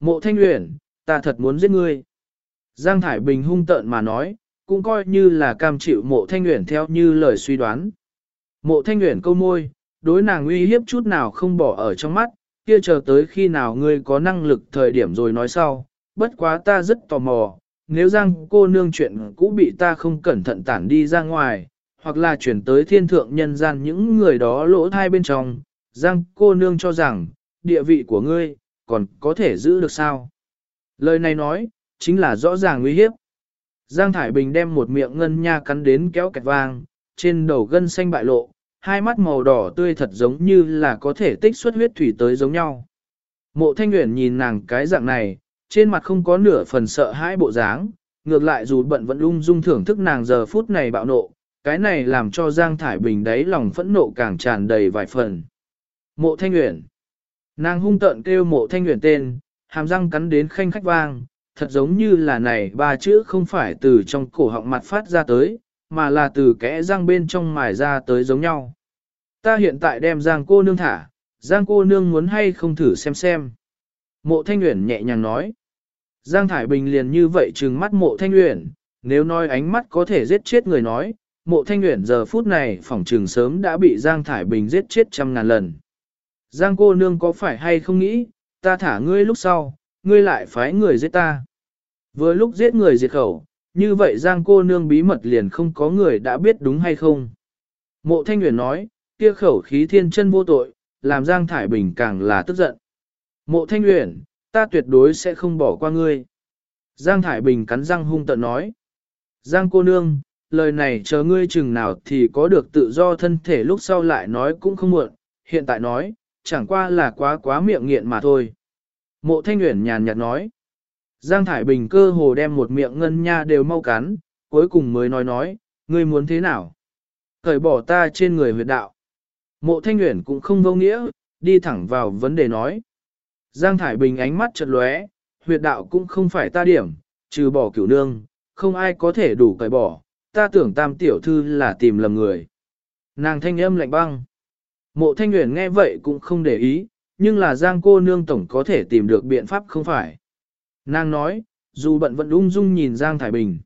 Mộ Thanh Uyển, ta thật muốn giết ngươi. Giang Thải Bình hung tợn mà nói, cũng coi như là cam chịu mộ Thanh Uyển theo như lời suy đoán. Mộ Thanh Uyển câu môi, đối nàng uy hiếp chút nào không bỏ ở trong mắt, kia chờ tới khi nào ngươi có năng lực thời điểm rồi nói sau, bất quá ta rất tò mò, nếu Giang cô nương chuyện cũ bị ta không cẩn thận tản đi ra ngoài, hoặc là chuyển tới thiên thượng nhân gian những người đó lỗ thai bên trong, Giang cô nương cho rằng, địa vị của ngươi, còn có thể giữ được sao? Lời này nói, chính là rõ ràng nguy hiếp. Giang Thải Bình đem một miệng ngân nha cắn đến kéo kẹt vang, trên đầu gân xanh bại lộ, hai mắt màu đỏ tươi thật giống như là có thể tích xuất huyết thủy tới giống nhau. Mộ Thanh Nguyễn nhìn nàng cái dạng này, trên mặt không có nửa phần sợ hãi bộ dáng, ngược lại dù bận vẫn ung dung thưởng thức nàng giờ phút này bạo nộ, cái này làm cho Giang Thải Bình đáy lòng phẫn nộ càng tràn đầy vài phần. Mộ Thanh Nguyễn Nàng hung tợn kêu mộ Thanh nguyện tên, hàm răng cắn đến khanh khách vang, thật giống như là này ba chữ không phải từ trong cổ họng mặt phát ra tới, mà là từ kẽ răng bên trong mài ra tới giống nhau. Ta hiện tại đem Giang cô nương thả, Giang cô nương muốn hay không thử xem xem. Mộ Thanh Uyển nhẹ nhàng nói. Giang Thải Bình liền như vậy trừng mắt mộ Thanh Uyển, nếu nói ánh mắt có thể giết chết người nói, mộ Thanh Uyển giờ phút này phỏng trừng sớm đã bị Giang Thải Bình giết chết trăm ngàn lần. Giang cô nương có phải hay không nghĩ, ta thả ngươi lúc sau, ngươi lại phái người giết ta. Vừa lúc giết người diệt khẩu, như vậy Giang cô nương bí mật liền không có người đã biết đúng hay không. Mộ Thanh Nguyễn nói, kia khẩu khí thiên chân vô tội, làm Giang Thải Bình càng là tức giận. Mộ Thanh Nguyễn, ta tuyệt đối sẽ không bỏ qua ngươi. Giang Thải Bình cắn răng hung tợn nói. Giang cô nương, lời này chờ ngươi chừng nào thì có được tự do thân thể lúc sau lại nói cũng không muộn, hiện tại nói, chẳng qua là quá quá miệng nghiện mà thôi. Mộ Thanh Nguyễn nhàn nhạt nói. Giang Thải Bình cơ hồ đem một miệng ngân nha đều mau cắn, cuối cùng mới nói nói, ngươi muốn thế nào? Cởi bỏ ta trên người huyệt đạo. Mộ Thanh Nguyễn cũng không vô nghĩa, đi thẳng vào vấn đề nói. Giang Thải Bình ánh mắt chợt lóe, huyệt đạo cũng không phải ta điểm, trừ bỏ cửu nương, không ai có thể đủ cởi bỏ, ta tưởng tam tiểu thư là tìm lầm người. Nàng thanh âm lạnh băng. Mộ Thanh Uyển nghe vậy cũng không để ý, nhưng là Giang cô nương tổng có thể tìm được biện pháp không phải. Nàng nói, dù bận vẫn ung dung nhìn Giang Thải Bình.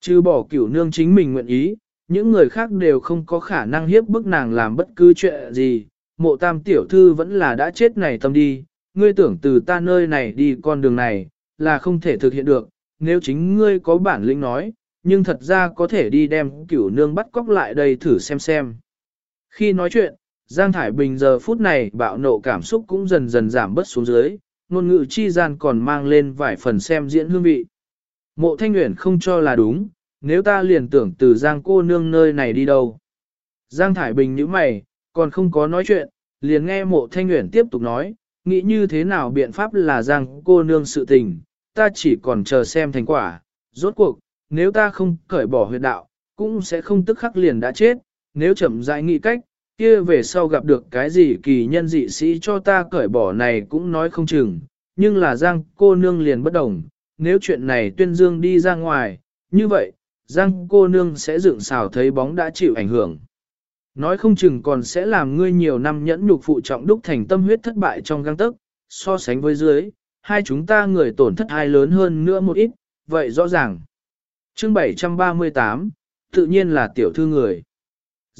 Chứ bỏ cửu nương chính mình nguyện ý, những người khác đều không có khả năng hiếp bức nàng làm bất cứ chuyện gì. Mộ tam tiểu thư vẫn là đã chết này tâm đi, ngươi tưởng từ ta nơi này đi con đường này, là không thể thực hiện được, nếu chính ngươi có bản lĩnh nói, nhưng thật ra có thể đi đem cửu nương bắt cóc lại đây thử xem xem. Khi nói chuyện, Giang Thải Bình giờ phút này bạo nộ cảm xúc cũng dần dần giảm bớt xuống dưới, ngôn ngữ chi gian còn mang lên vài phần xem diễn hương vị. Mộ Thanh Nguyễn không cho là đúng, nếu ta liền tưởng từ Giang cô nương nơi này đi đâu. Giang Thải Bình như mày, còn không có nói chuyện, liền nghe mộ Thanh Nguyễn tiếp tục nói, nghĩ như thế nào biện pháp là Giang cô nương sự tình, ta chỉ còn chờ xem thành quả, rốt cuộc, nếu ta không cởi bỏ huyệt đạo, cũng sẽ không tức khắc liền đã chết, nếu chậm rãi nghĩ cách, kia về sau gặp được cái gì kỳ nhân dị sĩ cho ta cởi bỏ này cũng nói không chừng, nhưng là Giang cô nương liền bất đồng, nếu chuyện này tuyên dương đi ra ngoài, như vậy, Giang cô nương sẽ dựng xào thấy bóng đã chịu ảnh hưởng. Nói không chừng còn sẽ làm ngươi nhiều năm nhẫn nhục phụ trọng đúc thành tâm huyết thất bại trong găng tức, so sánh với dưới, hai chúng ta người tổn thất hai lớn hơn nữa một ít, vậy rõ ràng. Chương 738, tự nhiên là tiểu thư người.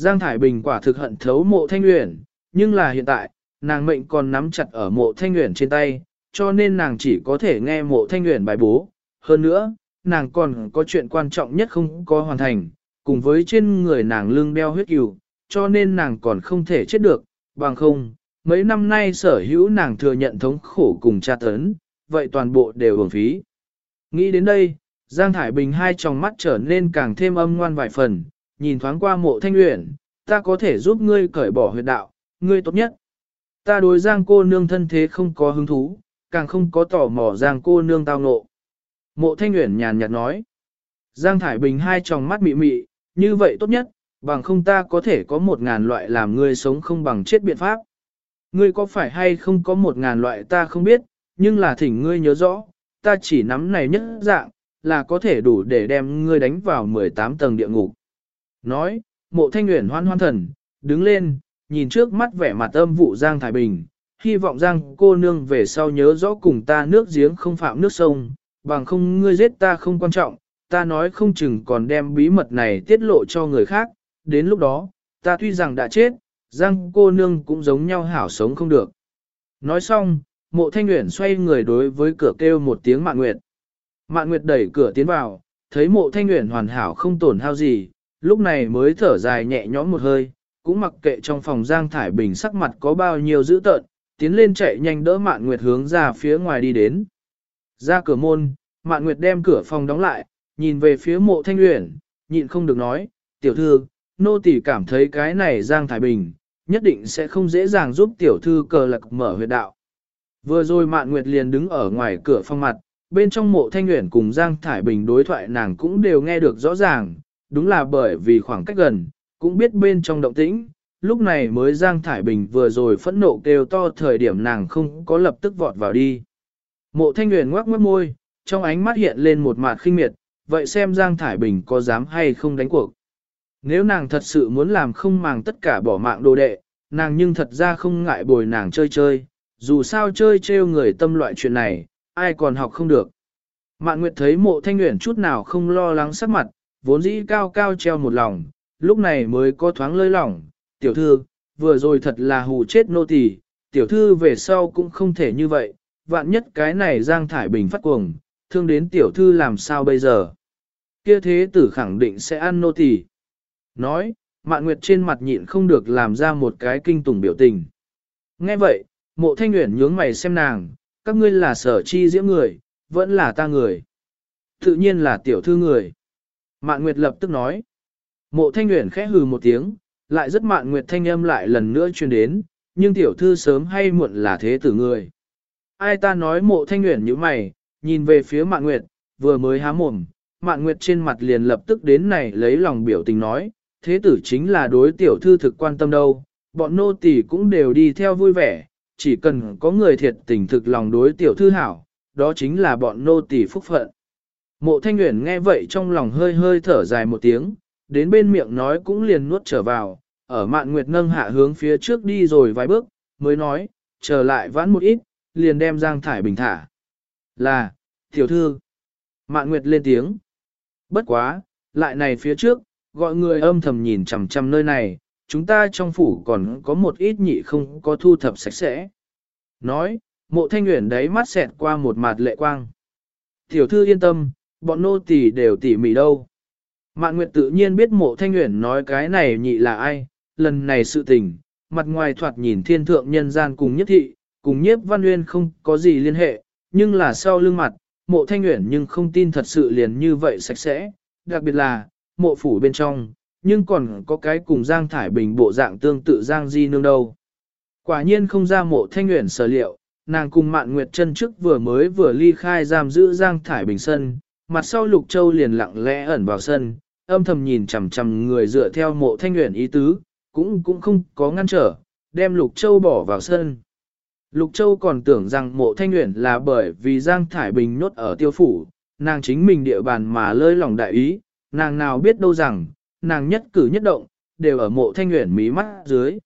Giang Thải Bình quả thực hận thấu mộ thanh nguyện, nhưng là hiện tại, nàng mệnh còn nắm chặt ở mộ thanh nguyện trên tay, cho nên nàng chỉ có thể nghe mộ thanh nguyện bài bố. Hơn nữa, nàng còn có chuyện quan trọng nhất không có hoàn thành, cùng với trên người nàng lương đeo huyết cừu, cho nên nàng còn không thể chết được, bằng không, mấy năm nay sở hữu nàng thừa nhận thống khổ cùng tra tấn, vậy toàn bộ đều uổng phí. Nghĩ đến đây, Giang Thải Bình hai tròng mắt trở nên càng thêm âm ngoan vài phần, nhìn thoáng qua mộ thanh uyển, ta có thể giúp ngươi cởi bỏ huyệt đạo, ngươi tốt nhất. Ta đối giang cô nương thân thế không có hứng thú, càng không có tỏ mò giang cô nương tao nộ. Mộ thanh uyển nhàn nhạt nói. Giang Thải Bình hai tròng mắt mị mị, như vậy tốt nhất, bằng không ta có thể có một ngàn loại làm ngươi sống không bằng chết biện pháp. Ngươi có phải hay không có một ngàn loại ta không biết, nhưng là thỉnh ngươi nhớ rõ, ta chỉ nắm này nhất dạng, là có thể đủ để đem ngươi đánh vào 18 tầng địa ngục. Nói, mộ thanh nguyện hoan hoan thần, đứng lên, nhìn trước mắt vẻ mặt âm vụ Giang Thái Bình, hy vọng Giang cô nương về sau nhớ rõ cùng ta nước giếng không phạm nước sông, bằng không ngươi giết ta không quan trọng, ta nói không chừng còn đem bí mật này tiết lộ cho người khác, đến lúc đó, ta tuy rằng đã chết, Giang cô nương cũng giống nhau hảo sống không được. Nói xong, mộ thanh nguyện xoay người đối với cửa kêu một tiếng mạn nguyệt. Mạn nguyệt đẩy cửa tiến vào, thấy mộ thanh nguyện hoàn hảo không tổn hao gì, lúc này mới thở dài nhẹ nhõm một hơi, cũng mặc kệ trong phòng Giang Thải Bình sắc mặt có bao nhiêu dữ tợn, tiến lên chạy nhanh đỡ Mạn Nguyệt hướng ra phía ngoài đi đến. Ra cửa môn, Mạn Nguyệt đem cửa phòng đóng lại, nhìn về phía mộ thanh uyển, nhịn không được nói, tiểu thư, nô tỳ cảm thấy cái này Giang Thải Bình, nhất định sẽ không dễ dàng giúp tiểu thư cờ lạc mở huyệt đạo. Vừa rồi Mạn Nguyệt liền đứng ở ngoài cửa phòng mặt, bên trong mộ thanh uyển cùng Giang Thải Bình đối thoại nàng cũng đều nghe được rõ ràng, đúng là bởi vì khoảng cách gần, cũng biết bên trong động tĩnh, lúc này mới Giang Thải Bình vừa rồi phẫn nộ kêu to thời điểm nàng không có lập tức vọt vào đi. Mộ thanh uyển ngoác mất môi, trong ánh mắt hiện lên một mạt khinh miệt, vậy xem Giang Thải Bình có dám hay không đánh cuộc. Nếu nàng thật sự muốn làm không màng tất cả bỏ mạng đồ đệ, nàng nhưng thật ra không ngại bồi nàng chơi chơi, dù sao chơi trêu người tâm loại chuyện này, ai còn học không được. Mạn Nguyệt thấy mộ thanh nguyện chút nào không lo lắng sắc mặt, vốn dĩ cao cao treo một lòng, lúc này mới có thoáng lơi lỏng, tiểu thư, vừa rồi thật là hù chết nô tỳ, tiểu thư về sau cũng không thể như vậy, vạn nhất cái này Giang Thải Bình phát cuồng, thương đến tiểu thư làm sao bây giờ. Kia thế tử khẳng định sẽ ăn nô tỳ. Nói, Mạn Nguyệt trên mặt nhịn không được làm ra một cái kinh tủng biểu tình. Nghe vậy, mộ thanh nguyện nhướng mày xem nàng, các ngươi là sở chi diễm người, vẫn là ta người. Tự nhiên là tiểu thư người. Mạn Nguyệt lập tức nói. Mộ thanh Uyển khẽ hừ một tiếng, lại rất mạn Nguyệt thanh âm lại lần nữa truyền đến, nhưng tiểu thư sớm hay muộn là thế tử người. Ai ta nói mộ thanh Uyển như mày, nhìn về phía mạn Nguyệt, vừa mới há mồm, mạn Nguyệt trên mặt liền lập tức đến này lấy lòng biểu tình nói, thế tử chính là đối tiểu thư thực quan tâm đâu, bọn nô tỳ cũng đều đi theo vui vẻ, chỉ cần có người thiệt tình thực lòng đối tiểu thư hảo, đó chính là bọn nô tỳ phúc phận. Mộ thanh nguyện nghe vậy trong lòng hơi hơi thở dài một tiếng, đến bên miệng nói cũng liền nuốt trở vào, ở mạn nguyệt nâng hạ hướng phía trước đi rồi vài bước, mới nói, trở lại vãn một ít, liền đem Giang Thải Bình thả. Là, tiểu thư. Mạn nguyệt lên tiếng. Bất quá, lại này phía trước, gọi người âm thầm nhìn chằm chằm nơi này, chúng ta trong phủ còn có một ít nhị không có thu thập sạch sẽ. Nói, mộ thanh nguyện đấy mắt xẹt qua một mặt lệ quang. Tiểu thư yên tâm, bọn nô tỳ đều tỉ mỉ đâu. Mạn Nguyệt tự nhiên biết mộ thanh nguyện nói cái này nhị là ai, lần này sự tình, mặt ngoài thoạt nhìn thiên thượng nhân gian cùng nhất thị, cùng nhiếp văn uyên không có gì liên hệ, nhưng là sau lưng mặt, mộ thanh nguyện nhưng không tin thật sự liền như vậy sạch sẽ, đặc biệt là, mộ phủ bên trong, nhưng còn có cái cùng Giang Thải Bình bộ dạng tương tự Giang Di Nương đâu. Quả nhiên không ra mộ thanh nguyện sở liệu, nàng cùng mạn nguyệt chân trước vừa mới vừa ly khai giam giữ Giang Thải Bình sân, mặt sau Lục Châu liền lặng lẽ ẩn vào sân, âm thầm nhìn chằm chằm người dựa theo mộ thanh nguyện ý tứ, cũng cũng không có ngăn trở, đem Lục Châu bỏ vào sân. Lục Châu còn tưởng rằng mộ thanh nguyện là bởi vì Giang Thải Bình nhốt ở tiêu phủ, nàng chính mình địa bàn mà lơi lòng đại ý, nàng nào biết đâu rằng, nàng nhất cử nhất động, đều ở mộ thanh nguyện mí mắt dưới.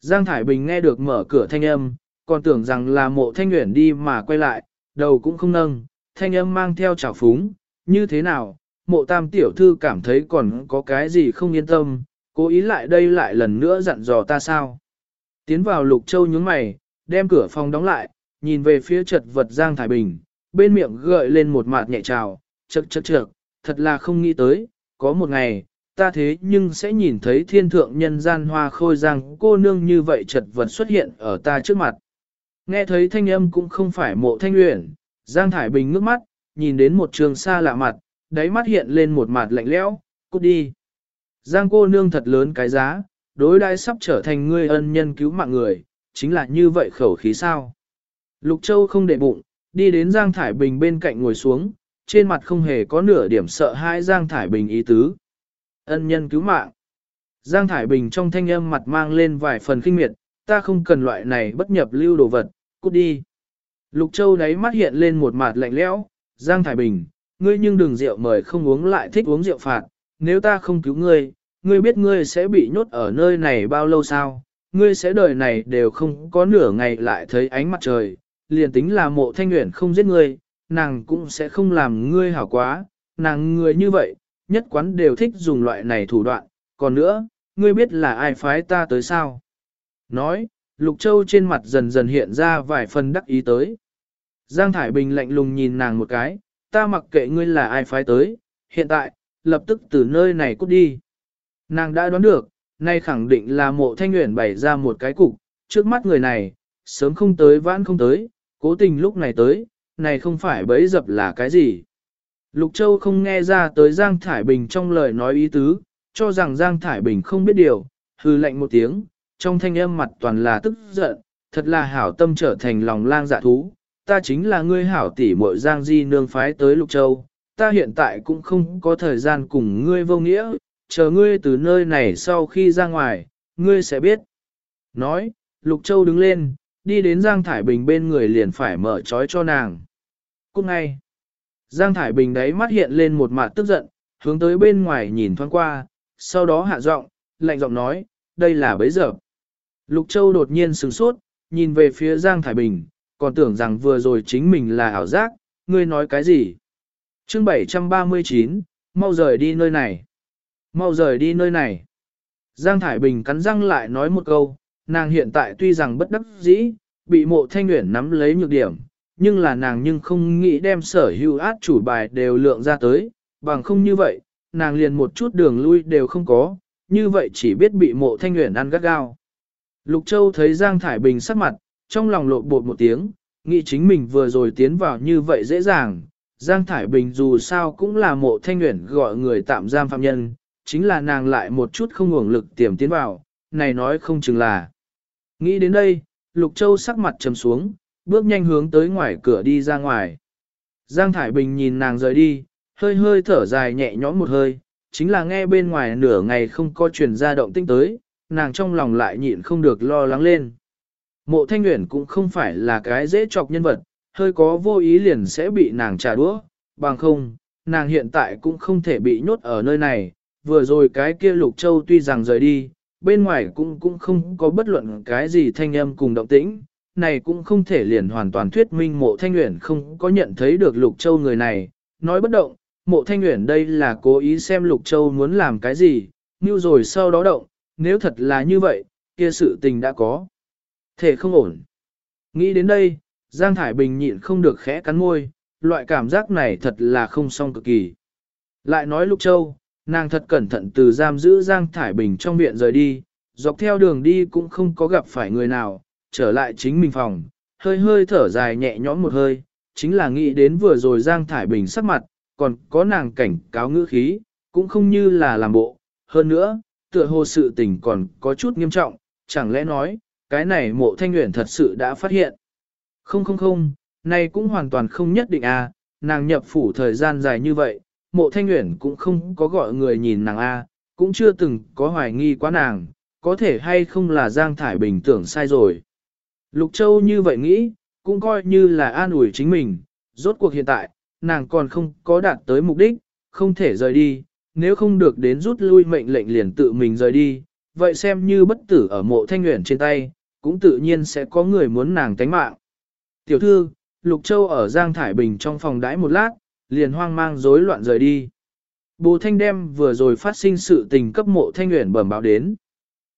Giang Thải Bình nghe được mở cửa thanh âm, còn tưởng rằng là mộ thanh nguyện đi mà quay lại, đầu cũng không nâng, thanh âm mang theo trào phúng, như thế nào, mộ tam tiểu thư cảm thấy còn có cái gì không yên tâm, cố ý lại đây lại lần nữa dặn dò ta sao. Tiến vào lục châu nhướng mày, đem cửa phòng đóng lại, nhìn về phía chật vật Giang thái Bình, bên miệng gợi lên một mạt nhẹ trào, chật chật chật, thật là không nghĩ tới, có một ngày, ta thế nhưng sẽ nhìn thấy thiên thượng nhân gian hoa khôi Giang cô nương như vậy chật vật xuất hiện ở ta trước mặt. Nghe thấy thanh âm cũng không phải mộ thanh uyển, Giang Thải Bình ngước mắt, nhìn đến một trường xa lạ mặt, đáy mắt hiện lên một mặt lạnh lẽo, cút đi. Giang cô nương thật lớn cái giá, đối đãi sắp trở thành ngươi ân nhân cứu mạng người, chính là như vậy khẩu khí sao. Lục Châu không để bụng, đi đến Giang Thải Bình bên cạnh ngồi xuống, trên mặt không hề có nửa điểm sợ hãi Giang Thải Bình ý tứ. Ân nhân cứu mạng. Giang Thải Bình trong thanh âm mặt mang lên vài phần kinh miệt, ta không cần loại này bất nhập lưu đồ vật, cút đi. Lục Châu đáy mắt hiện lên một mặt lạnh lẽo, Giang Thải Bình, ngươi nhưng đừng rượu mời không uống lại thích uống rượu phạt, nếu ta không cứu ngươi, ngươi biết ngươi sẽ bị nhốt ở nơi này bao lâu sao, ngươi sẽ đời này đều không có nửa ngày lại thấy ánh mặt trời, liền tính là mộ thanh nguyện không giết ngươi, nàng cũng sẽ không làm ngươi hảo quá, nàng người như vậy, nhất quán đều thích dùng loại này thủ đoạn, còn nữa, ngươi biết là ai phái ta tới sao? Nói, Lục Châu trên mặt dần dần hiện ra vài phần đắc ý tới. Giang Thải Bình lạnh lùng nhìn nàng một cái, ta mặc kệ ngươi là ai phái tới, hiện tại, lập tức từ nơi này cút đi. Nàng đã đoán được, nay khẳng định là mộ thanh nguyện bày ra một cái cục, trước mắt người này, sớm không tới vãn không tới, cố tình lúc này tới, này không phải bấy dập là cái gì. Lục Châu không nghe ra tới Giang Thải Bình trong lời nói ý tứ, cho rằng Giang Thải Bình không biết điều, hư lệnh một tiếng, trong thanh âm mặt toàn là tức giận, thật là hảo tâm trở thành lòng lang dạ thú, ta chính là ngươi hảo tỷ muội Giang Di nương phái tới Lục Châu, ta hiện tại cũng không có thời gian cùng ngươi vô nghĩa, chờ ngươi từ nơi này sau khi ra ngoài, ngươi sẽ biết. Nói, Lục Châu đứng lên, đi đến Giang Thải Bình bên người liền phải mở trói cho nàng. Cũng ngay, Giang Thải Bình đấy mắt hiện lên một mặt tức giận, hướng tới bên ngoài nhìn thoáng qua, sau đó hạ giọng, lạnh giọng nói, đây là bấy giờ. Lục Châu đột nhiên sửng sốt, nhìn về phía Giang Thải Bình, còn tưởng rằng vừa rồi chính mình là ảo giác, ngươi nói cái gì? Chương 739, mau rời đi nơi này. Mau rời đi nơi này. Giang Thải Bình cắn răng lại nói một câu, nàng hiện tại tuy rằng bất đắc dĩ, bị mộ thanh nguyện nắm lấy nhược điểm, nhưng là nàng nhưng không nghĩ đem sở hữu át chủ bài đều lượng ra tới, bằng không như vậy, nàng liền một chút đường lui đều không có, như vậy chỉ biết bị mộ thanh nguyện ăn gắt gao. Lục Châu thấy Giang Thải Bình sắc mặt, trong lòng lộ bột một tiếng, nghĩ chính mình vừa rồi tiến vào như vậy dễ dàng. Giang Thải Bình dù sao cũng là mộ thanh nguyện gọi người tạm giam phạm nhân, chính là nàng lại một chút không ngủng lực tiềm tiến vào, này nói không chừng là. Nghĩ đến đây, Lục Châu sắc mặt trầm xuống, bước nhanh hướng tới ngoài cửa đi ra ngoài. Giang Thải Bình nhìn nàng rời đi, hơi hơi thở dài nhẹ nhõm một hơi, chính là nghe bên ngoài nửa ngày không có truyền ra động tinh tới, nàng trong lòng lại nhịn không được lo lắng lên. Mộ Thanh Uyển cũng không phải là cái dễ chọc nhân vật, hơi có vô ý liền sẽ bị nàng trả đũa, bằng không, nàng hiện tại cũng không thể bị nhốt ở nơi này, vừa rồi cái kia Lục Châu tuy rằng rời đi, bên ngoài cũng cũng không có bất luận cái gì thanh âm cùng động tĩnh, này cũng không thể liền hoàn toàn thuyết minh mộ thanh Uyển không có nhận thấy được Lục Châu người này, nói bất động, mộ thanh Uyển đây là cố ý xem Lục Châu muốn làm cái gì, như rồi sau đó động, nếu thật là như vậy, kia sự tình đã có. Thể không ổn. Nghĩ đến đây, Giang Thải Bình nhịn không được khẽ cắn môi, loại cảm giác này thật là không xong cực kỳ. Lại nói Lục Châu, nàng thật cẩn thận từ giam giữ Giang Thải Bình trong viện rời đi, dọc theo đường đi cũng không có gặp phải người nào, trở lại chính mình phòng, hơi hơi thở dài nhẹ nhõm một hơi, chính là nghĩ đến vừa rồi Giang Thải Bình sắc mặt, còn có nàng cảnh cáo ngữ khí, cũng không như là làm bộ. Hơn nữa, tựa hồ sự tình còn có chút nghiêm trọng, chẳng lẽ nói, cái này mộ thanh nguyện thật sự đã phát hiện. Không không không, này cũng hoàn toàn không nhất định à, nàng nhập phủ thời gian dài như vậy, mộ thanh nguyện cũng không có gọi người nhìn nàng a cũng chưa từng có hoài nghi quá nàng, có thể hay không là Giang Thải Bình tưởng sai rồi. Lục Châu như vậy nghĩ, cũng coi như là an ủi chính mình, rốt cuộc hiện tại, nàng còn không có đạt tới mục đích, không thể rời đi, nếu không được đến rút lui mệnh lệnh liền tự mình rời đi, vậy xem như bất tử ở mộ thanh nguyện trên tay, cũng tự nhiên sẽ có người muốn nàng tánh mạng. Tiểu thư, Lục Châu ở Giang Thải Bình trong phòng đãi một lát, liền hoang mang rối loạn rời đi. Bồ Thanh đem vừa rồi phát sinh sự tình cấp mộ Thanh Nguyễn bẩm báo đến.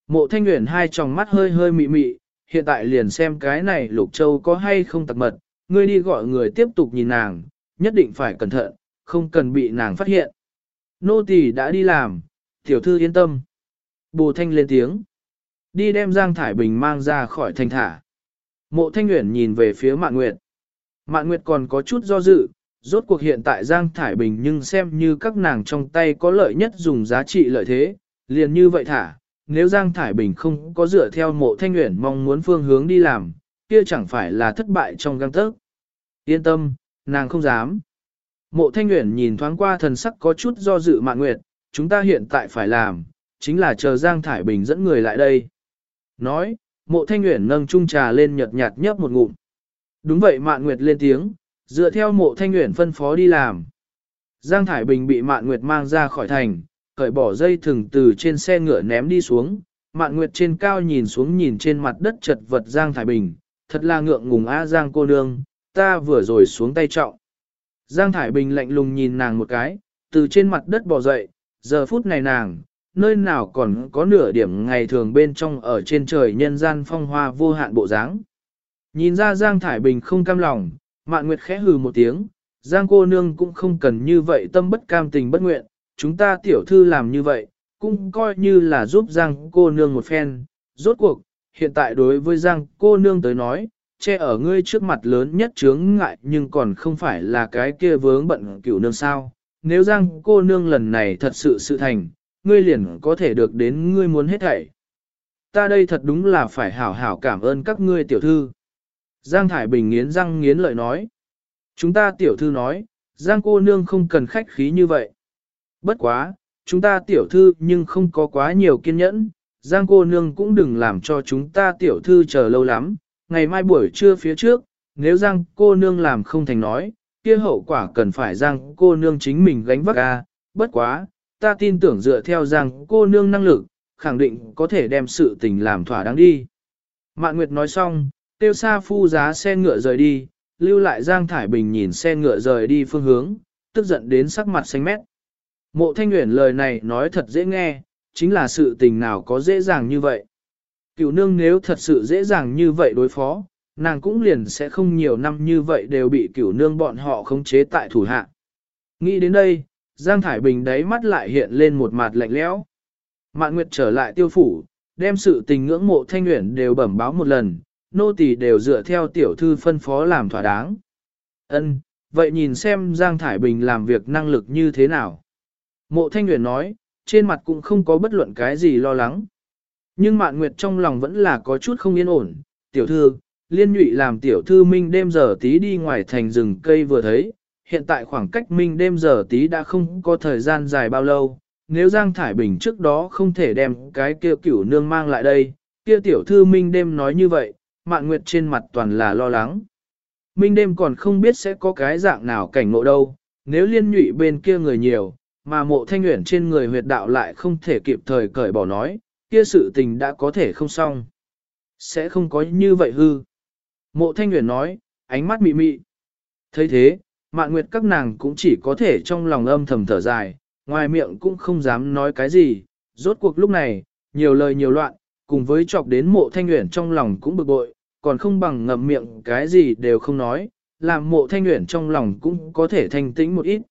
Mộ Thanh Nguyễn hai tròng mắt hơi hơi mị mị, hiện tại liền xem cái này Lục Châu có hay không tặc mật, ngươi đi gọi người tiếp tục nhìn nàng, nhất định phải cẩn thận, không cần bị nàng phát hiện. Nô tỳ đã đi làm, tiểu thư yên tâm. Bồ Thanh lên tiếng. Đi đem Giang Thải Bình mang ra khỏi thanh thả. Mộ Thanh Nguyễn nhìn về phía Mạn Nguyệt. Mạn Nguyệt còn có chút do dự, rốt cuộc hiện tại Giang Thải Bình nhưng xem như các nàng trong tay có lợi nhất dùng giá trị lợi thế, liền như vậy thả, nếu Giang Thải Bình không có dựa theo mộ thanh Nguyễn mong muốn phương hướng đi làm, kia chẳng phải là thất bại trong găng tớc. Yên tâm, nàng không dám. Mộ thanh Nguyễn nhìn thoáng qua thần sắc có chút do dự mạng nguyệt, chúng ta hiện tại phải làm, chính là chờ Giang Thải Bình dẫn người lại đây. Nói, mộ thanh nguyện nâng chung trà lên nhợt nhạt nhấp một ngụm. Đúng vậy Mạn Nguyệt lên tiếng, dựa theo mộ thanh nguyện phân phó đi làm. Giang Thải Bình bị Mạn Nguyệt mang ra khỏi thành, cởi bỏ dây thừng từ trên xe ngựa ném đi xuống, Mạn Nguyệt trên cao nhìn xuống nhìn trên mặt đất chật vật Giang Thải Bình, thật là ngượng ngùng a Giang cô nương, ta vừa rồi xuống tay trọng. Giang Thải Bình lạnh lùng nhìn nàng một cái, từ trên mặt đất bò dậy, giờ phút này nàng, nơi nào còn có nửa điểm ngày thường bên trong ở trên trời nhân gian phong hoa vô hạn bộ dáng. Nhìn ra Giang Thải Bình không cam lòng, Mạn Nguyệt khẽ hừ một tiếng, Giang cô nương cũng không cần như vậy tâm bất cam tình bất nguyện, chúng ta tiểu thư làm như vậy, cũng coi như là giúp Giang cô nương một phen. Rốt cuộc, hiện tại đối với Giang cô nương tới nói, che ở ngươi trước mặt lớn nhất chướng ngại nhưng còn không phải là cái kia vướng bận cửu nương sao. Nếu Giang cô nương lần này thật sự sự thành, ngươi liền có thể được đến ngươi muốn hết thảy. Ta đây thật đúng là phải hảo hảo cảm ơn các ngươi tiểu thư. Giang Thải Bình nghiến răng nghiến lợi nói. Chúng ta tiểu thư nói, Giang cô nương không cần khách khí như vậy. Bất quá, chúng ta tiểu thư nhưng không có quá nhiều kiên nhẫn, Giang cô nương cũng đừng làm cho chúng ta tiểu thư chờ lâu lắm, ngày mai buổi trưa phía trước, nếu Giang cô nương làm không thành nói, kia hậu quả cần phải Giang cô nương chính mình gánh vác a. bất quá, ta tin tưởng dựa theo rằng cô nương năng lực, khẳng định có thể đem sự tình làm thỏa đáng đi. Mạn Nguyệt nói xong, tiêu xa phu giá xe ngựa rời đi, lưu lại Giang Thải Bình nhìn xe ngựa rời đi phương hướng, tức giận đến sắc mặt xanh mét. Mộ Thanh Nguyễn lời này nói thật dễ nghe, chính là sự tình nào có dễ dàng như vậy. Cựu nương nếu thật sự dễ dàng như vậy đối phó, nàng cũng liền sẽ không nhiều năm như vậy đều bị cửu nương bọn họ khống chế tại thủ hạ. Nghĩ đến đây, Giang Thải Bình đáy mắt lại hiện lên một mặt lạnh lẽo. Mạn Nguyệt trở lại tiêu phủ, đem sự tình ngưỡng mộ thanh nguyện đều bẩm báo một lần, nô tỳ đều dựa theo tiểu thư phân phó làm thỏa đáng. Ân, vậy nhìn xem Giang Thải Bình làm việc năng lực như thế nào. Mộ thanh nguyện nói, trên mặt cũng không có bất luận cái gì lo lắng. Nhưng Mạn Nguyệt trong lòng vẫn là có chút không yên ổn, tiểu thư, liên nhụy làm tiểu thư minh đêm giờ tí đi ngoài thành rừng cây vừa thấy, hiện tại khoảng cách minh đêm giờ tí đã không có thời gian dài bao lâu, nếu Giang Thải Bình trước đó không thể đem cái kia cửu nương mang lại đây, kia tiểu thư minh đêm nói như vậy, Mạn Nguyệt trên mặt toàn là lo lắng. Minh đêm còn không biết sẽ có cái dạng nào cảnh ngộ đâu, nếu liên nhụy bên kia người nhiều, mà mộ thanh nguyện trên người huyệt đạo lại không thể kịp thời cởi bỏ nói, kia sự tình đã có thể không xong. Sẽ không có như vậy hư. Mộ thanh nguyện nói, ánh mắt mị mị. thấy thế, mạn nguyệt các nàng cũng chỉ có thể trong lòng âm thầm thở dài, ngoài miệng cũng không dám nói cái gì. Rốt cuộc lúc này, nhiều lời nhiều loạn, cùng với chọc đến mộ thanh nguyện trong lòng cũng bực bội, còn không bằng ngậm miệng cái gì đều không nói, làm mộ thanh nguyện trong lòng cũng có thể thanh tĩnh một ít.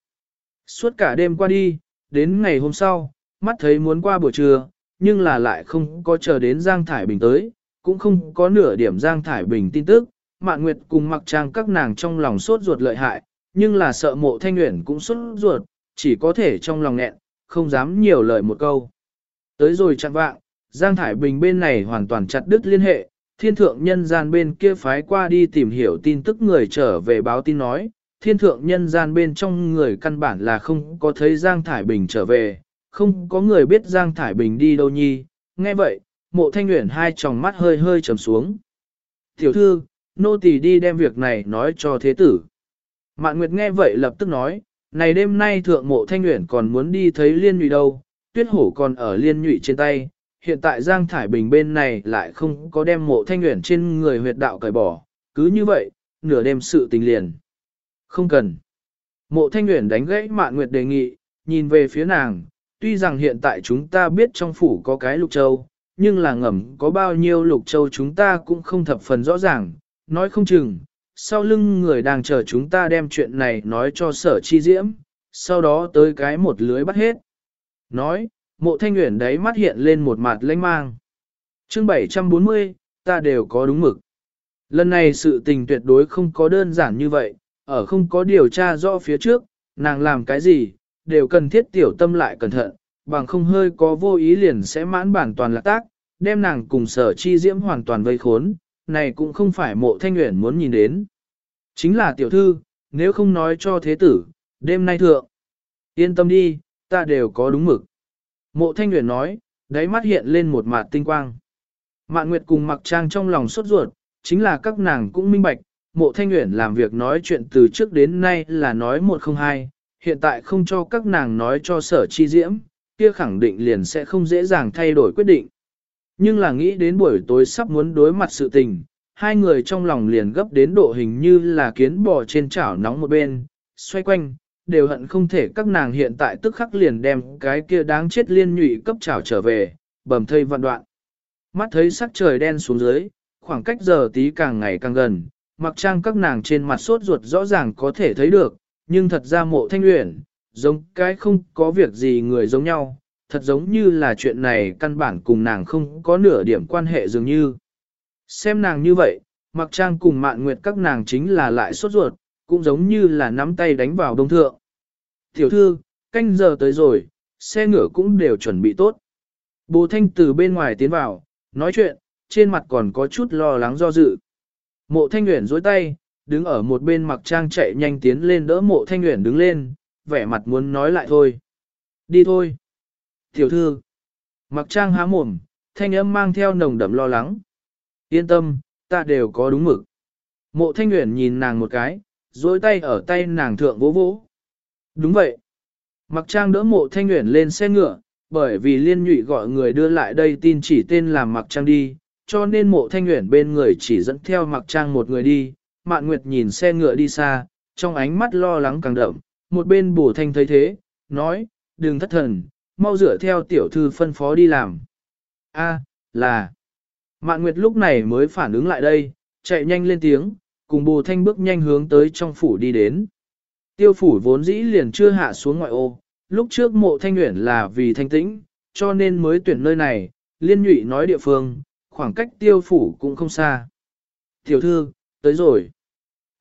Suốt cả đêm qua đi, đến ngày hôm sau, mắt thấy muốn qua buổi trưa, nhưng là lại không có chờ đến Giang Thải Bình tới, cũng không có nửa điểm Giang Thải Bình tin tức, Mạn Nguyệt cùng mặc trang các nàng trong lòng sốt ruột lợi hại, nhưng là sợ mộ thanh nguyện cũng xuất ruột, chỉ có thể trong lòng nghẹn, không dám nhiều lời một câu. Tới rồi chặn vạng, Giang Thải Bình bên này hoàn toàn chặt đứt liên hệ, thiên thượng nhân gian bên kia phái qua đi tìm hiểu tin tức người trở về báo tin nói, thiên thượng nhân gian bên trong người căn bản là không có thấy Giang Thải Bình trở về, không có người biết Giang Thải Bình đi đâu nhi, nghe vậy, mộ thanh nguyện hai tròng mắt hơi hơi trầm xuống. Tiểu thư, nô tỳ đi đem việc này nói cho thế tử. Mạn Nguyệt nghe vậy lập tức nói, này đêm nay thượng mộ thanh nguyện còn muốn đi thấy liên nhụy đâu, tuyết hổ còn ở liên nhụy trên tay, hiện tại Giang Thải Bình bên này lại không có đem mộ thanh nguyện trên người huyệt đạo cởi bỏ, cứ như vậy, nửa đêm sự tình liền. Không cần. Mộ thanh nguyện đánh gãy Mạn Nguyệt đề nghị, nhìn về phía nàng, tuy rằng hiện tại chúng ta biết trong phủ có cái lục châu, nhưng là ngầm có bao nhiêu lục châu chúng ta cũng không thập phần rõ ràng, nói không chừng, sau lưng người đang chờ chúng ta đem chuyện này nói cho sở chi diễm, sau đó tới cái một lưới bắt hết. Nói, mộ thanh nguyện đấy mắt hiện lên một mặt lanh mang. chương 740, ta đều có đúng mực. Lần này sự tình tuyệt đối không có đơn giản như vậy, ở không có điều tra rõ phía trước, nàng làm cái gì, đều cần thiết tiểu tâm lại cẩn thận, bằng không hơi có vô ý liền sẽ mãn bản toàn lạc tác, đem nàng cùng sở chi diễm hoàn toàn vây khốn, này cũng không phải mộ thanh nguyện muốn nhìn đến. Chính là tiểu thư, nếu không nói cho thế tử, đêm nay thượng. Yên tâm đi, ta đều có đúng mực. Mộ thanh nguyện nói, đáy mắt hiện lên một mạt tinh quang. Mạn Nguyệt cùng mặc trang trong lòng sốt ruột, chính là các nàng cũng minh bạch, mộ thanh nguyện làm việc nói chuyện từ trước đến nay là nói một không hai, hiện tại không cho các nàng nói cho sở chi diễm, kia khẳng định liền sẽ không dễ dàng thay đổi quyết định. Nhưng là nghĩ đến buổi tối sắp muốn đối mặt sự tình, hai người trong lòng liền gấp đến độ hình như là kiến bò trên chảo nóng một bên, xoay quanh, đều hận không thể các nàng hiện tại tức khắc liền đem cái kia đáng chết liên nhụy cấp chảo trở về, bầm thây vạn đoạn. Mắt thấy sắc trời đen xuống dưới, khoảng cách giờ tí càng ngày càng gần, mặc trang các nàng trên mặt sốt ruột rõ ràng có thể thấy được, nhưng thật ra mộ thanh luyện, giống cái không có việc gì người giống nhau, thật giống như là chuyện này căn bản cùng nàng không có nửa điểm quan hệ dường như. Xem nàng như vậy, mặc trang cùng mạn nguyệt các nàng chính là lại sốt ruột, cũng giống như là nắm tay đánh vào đông thượng. Tiểu thư, canh giờ tới rồi, xe ngựa cũng đều chuẩn bị tốt. Bồ thanh từ bên ngoài tiến vào, nói chuyện, trên mặt còn có chút lo lắng do dự. Mộ thanh nguyện dối tay, đứng ở một bên mặc trang chạy nhanh tiến lên đỡ mộ thanh nguyện đứng lên, vẻ mặt muốn nói lại thôi. Đi thôi. Tiểu thư. Mặc trang há mồm, thanh âm mang theo nồng đậm lo lắng. Yên tâm, ta đều có đúng mực. Mộ thanh nguyện nhìn nàng một cái, dối tay ở tay nàng thượng vỗ vỗ. Đúng vậy. Mặc trang đỡ mộ thanh nguyện lên xe ngựa, bởi vì liên nhụy gọi người đưa lại đây tin chỉ tên là mặc trang đi, cho nên mộ thanh nguyện bên người chỉ dẫn theo mặc trang một người đi. Mạn Nguyệt nhìn xe ngựa đi xa, trong ánh mắt lo lắng càng đậm, một bên bổ thanh thấy thế, nói, đừng thất thần, mau rửa theo tiểu thư phân phó đi làm. A, là. Mạn Nguyệt lúc này mới phản ứng lại đây, chạy nhanh lên tiếng, cùng bồ thanh bước nhanh hướng tới trong phủ đi đến. Tiêu phủ vốn dĩ liền chưa hạ xuống ngoại ô, lúc trước mộ thanh nguyện là vì thanh tĩnh, cho nên mới tuyển nơi này, liên nhụy nói địa phương, khoảng cách tiêu phủ cũng không xa. Tiểu thư, tới rồi.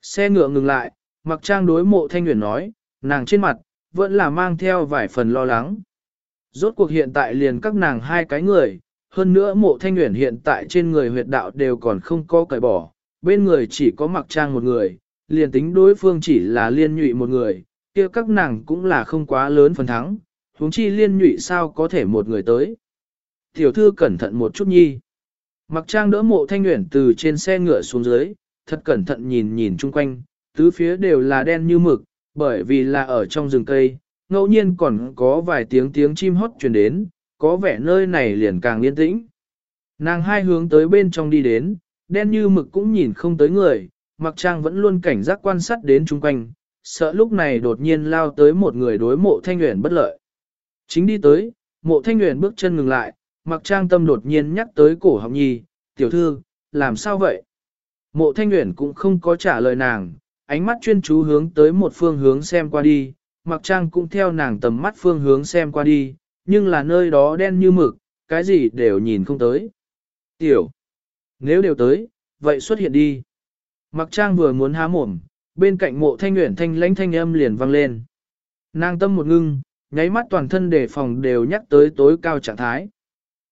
Xe ngựa ngừng lại, mặc trang đối mộ thanh nguyện nói, nàng trên mặt, vẫn là mang theo vài phần lo lắng. Rốt cuộc hiện tại liền các nàng hai cái người, hơn nữa mộ thanh nguyện hiện tại trên người huyệt đạo đều còn không có cởi bỏ, bên người chỉ có mặc trang một người, liền tính đối phương chỉ là liên nhụy một người, kia các nàng cũng là không quá lớn phần thắng, huống chi liên nhụy sao có thể một người tới. Tiểu thư cẩn thận một chút nhi. Mặc trang đỡ mộ thanh nguyện từ trên xe ngựa xuống dưới, thật cẩn thận nhìn nhìn chung quanh, tứ phía đều là đen như mực, bởi vì là ở trong rừng cây, ngẫu nhiên còn có vài tiếng tiếng chim hót truyền đến, có vẻ nơi này liền càng yên tĩnh. Nàng hai hướng tới bên trong đi đến, đen như mực cũng nhìn không tới người, mặc trang vẫn luôn cảnh giác quan sát đến chung quanh, sợ lúc này đột nhiên lao tới một người đối mộ thanh nguyện bất lợi. Chính đi tới, mộ thanh nguyện bước chân ngừng lại, mặc trang tâm đột nhiên nhắc tới cổ học nhi, tiểu thư, làm sao vậy? Mộ thanh nguyện cũng không có trả lời nàng, ánh mắt chuyên chú hướng tới một phương hướng xem qua đi, mặc trang cũng theo nàng tầm mắt phương hướng xem qua đi, nhưng là nơi đó đen như mực, cái gì đều nhìn không tới. Tiểu, nếu đều tới, vậy xuất hiện đi. Mặc trang vừa muốn há mồm, bên cạnh mộ thanh nguyện thanh lãnh thanh âm liền vang lên. Nàng tâm một ngưng, nháy mắt toàn thân đề phòng đều nhắc tới tối cao trạng thái.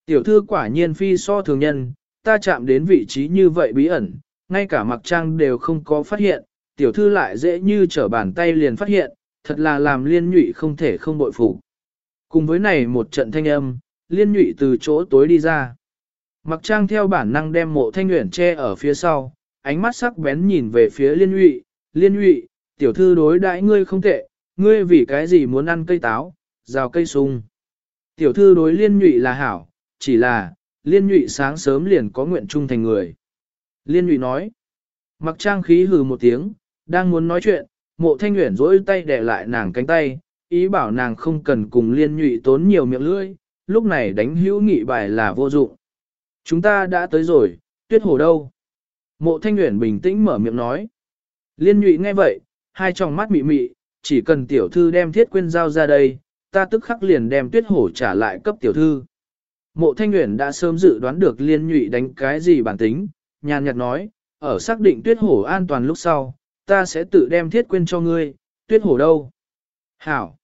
Tiểu thư quả nhiên phi so thường nhân, ta chạm đến vị trí như vậy bí ẩn, ngay cả mặc trang đều không có phát hiện, tiểu thư lại dễ như trở bàn tay liền phát hiện, thật là làm liên nhụy không thể không bội phục. Cùng với này một trận thanh âm, liên nhụy từ chỗ tối đi ra. Mặc trang theo bản năng đem mộ thanh nguyện che ở phía sau, ánh mắt sắc bén nhìn về phía liên nhụy, liên nhụy, tiểu thư đối đãi ngươi không tệ, ngươi vì cái gì muốn ăn cây táo, rào cây sung. Tiểu thư đối liên nhụy là hảo, chỉ là, liên nhụy sáng sớm liền có nguyện trung thành người. Liên nhụy nói, mặc trang khí hừ một tiếng, đang muốn nói chuyện, mộ thanh nguyện rỗi tay để lại nàng cánh tay, ý bảo nàng không cần cùng liên nhụy tốn nhiều miệng lưỡi, lúc này đánh hữu nghị bài là vô dụng. Chúng ta đã tới rồi, tuyết hồ đâu? Mộ thanh nguyện bình tĩnh mở miệng nói. Liên nhụy nghe vậy, hai tròng mắt mị mị, chỉ cần tiểu thư đem thiết quyên giao ra đây, ta tức khắc liền đem tuyết hổ trả lại cấp tiểu thư. Mộ thanh nguyện đã sớm dự đoán được liên nhụy đánh cái gì bản tính, nhàn nhạt nói, ở xác định tuyết hổ an toàn lúc sau, ta sẽ tự đem thiết quyên cho ngươi, tuyết hổ đâu? Hảo!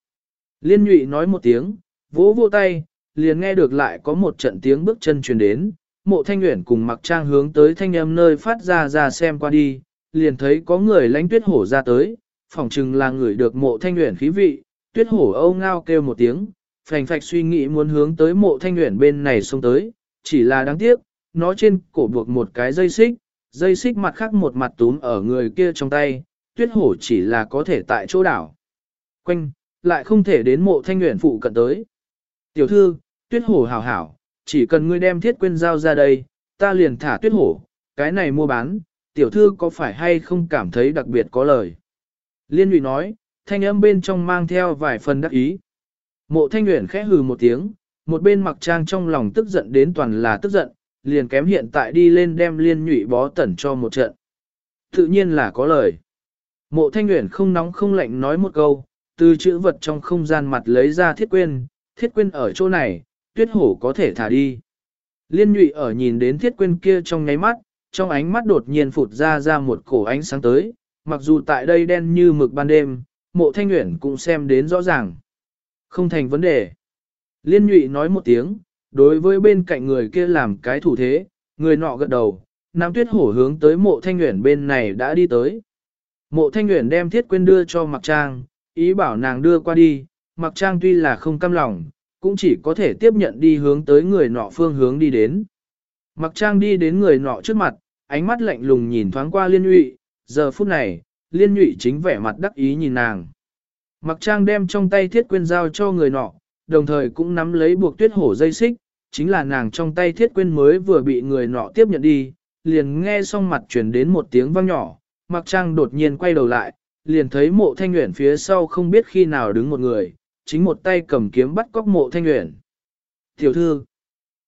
Liên nhụy nói một tiếng, vỗ vô tay, liền nghe được lại có một trận tiếng bước chân truyền đến, mộ thanh nguyện cùng mặc trang hướng tới thanh âm nơi phát ra ra xem qua đi, liền thấy có người lánh tuyết hổ ra tới, phỏng chừng là người được mộ thanh nguyện khí vị, tuyết hổ âu ngao kêu một tiếng, phành phạch suy nghĩ muốn hướng tới mộ thanh nguyện bên này xông tới, chỉ là đáng tiếc, nó trên cổ buộc một cái dây xích, dây xích mặt khác một mặt túm ở người kia trong tay, tuyết hổ chỉ là có thể tại chỗ đảo. Quanh, lại không thể đến mộ thanh nguyện phụ cận tới. Tiểu thư, tuyết hổ hảo hảo, chỉ cần ngươi đem thiết quyên giao ra đây, ta liền thả tuyết hổ, cái này mua bán, tiểu thư có phải hay không cảm thấy đặc biệt có lời. Liên lụy nói, thanh âm bên trong mang theo vài phần đắc ý. Mộ thanh nguyện khẽ hừ một tiếng, một bên mặc trang trong lòng tức giận đến toàn là tức giận, liền kém hiện tại đi lên đem liên nhụy bó tẩn cho một trận. Tự nhiên là có lời. Mộ thanh nguyện không nóng không lạnh nói một câu, từ chữ vật trong không gian mặt lấy ra thiết quyên, thiết quyên ở chỗ này, tuyết hổ có thể thả đi. Liên nhụy ở nhìn đến thiết quyên kia trong nháy mắt, trong ánh mắt đột nhiên phụt ra ra một cổ ánh sáng tới, mặc dù tại đây đen như mực ban đêm, mộ thanh nguyện cũng xem đến rõ ràng. Không thành vấn đề. Liên nhụy nói một tiếng, đối với bên cạnh người kia làm cái thủ thế, người nọ gật đầu, Nam tuyết hổ hướng tới mộ thanh nguyện bên này đã đi tới. Mộ thanh nguyện đem thiết quyên đưa cho mặc trang, ý bảo nàng đưa qua đi, mặc trang tuy là không căm lòng, cũng chỉ có thể tiếp nhận đi hướng tới người nọ phương hướng đi đến. Mặc trang đi đến người nọ trước mặt, ánh mắt lạnh lùng nhìn thoáng qua liên nhụy, giờ phút này, liên nhụy chính vẻ mặt đắc ý nhìn nàng. Mặc trang đem trong tay thiết quyên giao cho người nọ, đồng thời cũng nắm lấy buộc tuyết hổ dây xích, chính là nàng trong tay thiết quyên mới vừa bị người nọ tiếp nhận đi, liền nghe xong mặt chuyển đến một tiếng vang nhỏ, mặc trang đột nhiên quay đầu lại, liền thấy mộ thanh nguyện phía sau không biết khi nào đứng một người, chính một tay cầm kiếm bắt cóc mộ thanh nguyện. Tiểu thư,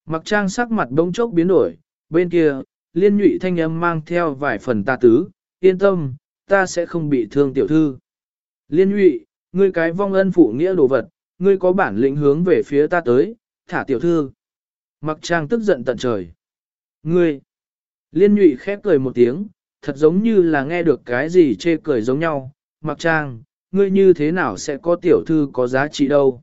mặc trang sắc mặt bỗng chốc biến đổi, bên kia, liên nhụy thanh âm mang theo vài phần ta tứ, yên tâm, ta sẽ không bị thương tiểu thư. Liên nhụy, ngươi cái vong ân phụ nghĩa đồ vật, ngươi có bản lĩnh hướng về phía ta tới, thả tiểu thư. Mặc trang tức giận tận trời. Ngươi, liên nhụy khép cười một tiếng, thật giống như là nghe được cái gì chê cười giống nhau. Mặc trang, ngươi như thế nào sẽ có tiểu thư có giá trị đâu?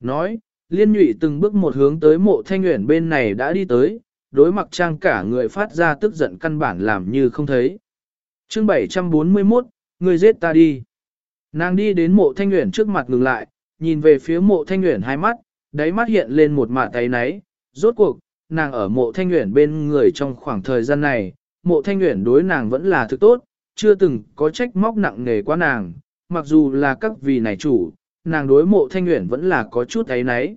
Nói, liên nhụy từng bước một hướng tới mộ thanh nguyện bên này đã đi tới, đối mặc trang cả người phát ra tức giận căn bản làm như không thấy. chương 741, ngươi giết ta đi. Nàng đi đến mộ thanh nguyện trước mặt ngừng lại, nhìn về phía mộ thanh nguyện hai mắt, đáy mắt hiện lên một mạ tay náy, rốt cuộc, nàng ở mộ thanh nguyện bên người trong khoảng thời gian này, mộ thanh nguyện đối nàng vẫn là thứ tốt, chưa từng có trách móc nặng nề quá nàng, mặc dù là các vị này chủ, nàng đối mộ thanh nguyện vẫn là có chút ấy náy.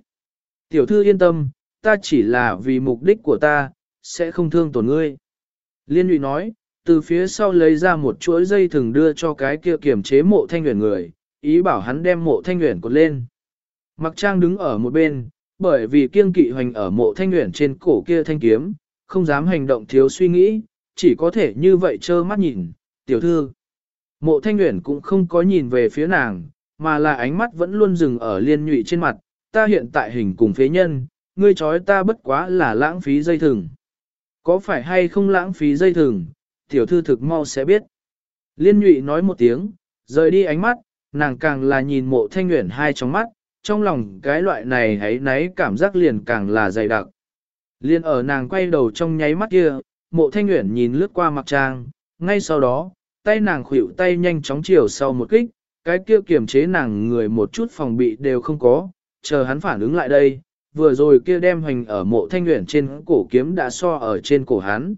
Tiểu thư yên tâm, ta chỉ là vì mục đích của ta, sẽ không thương tổn ngươi. Liên lụy nói, từ phía sau lấy ra một chuỗi dây thừng đưa cho cái kia kiểm chế mộ thanh nguyện người, ý bảo hắn đem mộ thanh nguyện cột lên. Mặc trang đứng ở một bên, bởi vì kiêng kỵ hoành ở mộ thanh nguyện trên cổ kia thanh kiếm, không dám hành động thiếu suy nghĩ, chỉ có thể như vậy trơ mắt nhìn, tiểu thư. Mộ thanh nguyện cũng không có nhìn về phía nàng, mà là ánh mắt vẫn luôn dừng ở liên nhụy trên mặt, ta hiện tại hình cùng phế nhân, ngươi chói ta bất quá là lãng phí dây thừng. Có phải hay không lãng phí dây thừng, tiểu thư thực mau sẽ biết. Liên nhụy nói một tiếng, rời đi ánh mắt, nàng càng là nhìn mộ thanh nguyện hai trong mắt, trong lòng cái loại này hãy náy cảm giác liền càng là dày đặc. Liên ở nàng quay đầu trong nháy mắt kia, mộ thanh nguyện nhìn lướt qua mặt trang, ngay sau đó, tay nàng khuỵu tay nhanh chóng chiều sau một kích, cái kia kiềm chế nàng người một chút phòng bị đều không có, chờ hắn phản ứng lại đây, vừa rồi kia đem hành ở mộ thanh nguyện trên cổ kiếm đã so ở trên cổ hắn.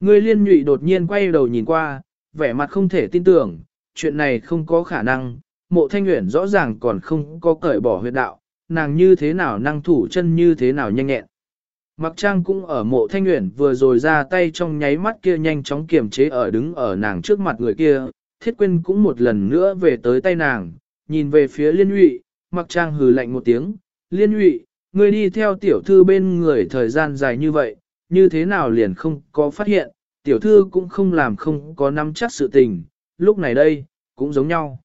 Người liên nhụy đột nhiên quay đầu nhìn qua, vẻ mặt không thể tin tưởng, chuyện này không có khả năng, mộ thanh nguyện rõ ràng còn không có cởi bỏ huyệt đạo, nàng như thế nào năng thủ chân như thế nào nhanh nhẹn. Mặc trang cũng ở mộ thanh nguyện vừa rồi ra tay trong nháy mắt kia nhanh chóng kiềm chế ở đứng ở nàng trước mặt người kia, thiết quyên cũng một lần nữa về tới tay nàng, nhìn về phía liên nhụy, mặc trang hừ lạnh một tiếng, liên nhụy, ngươi đi theo tiểu thư bên người thời gian dài như vậy, như thế nào liền không có phát hiện, tiểu thư cũng không làm không có nắm chắc sự tình, lúc này đây, cũng giống nhau.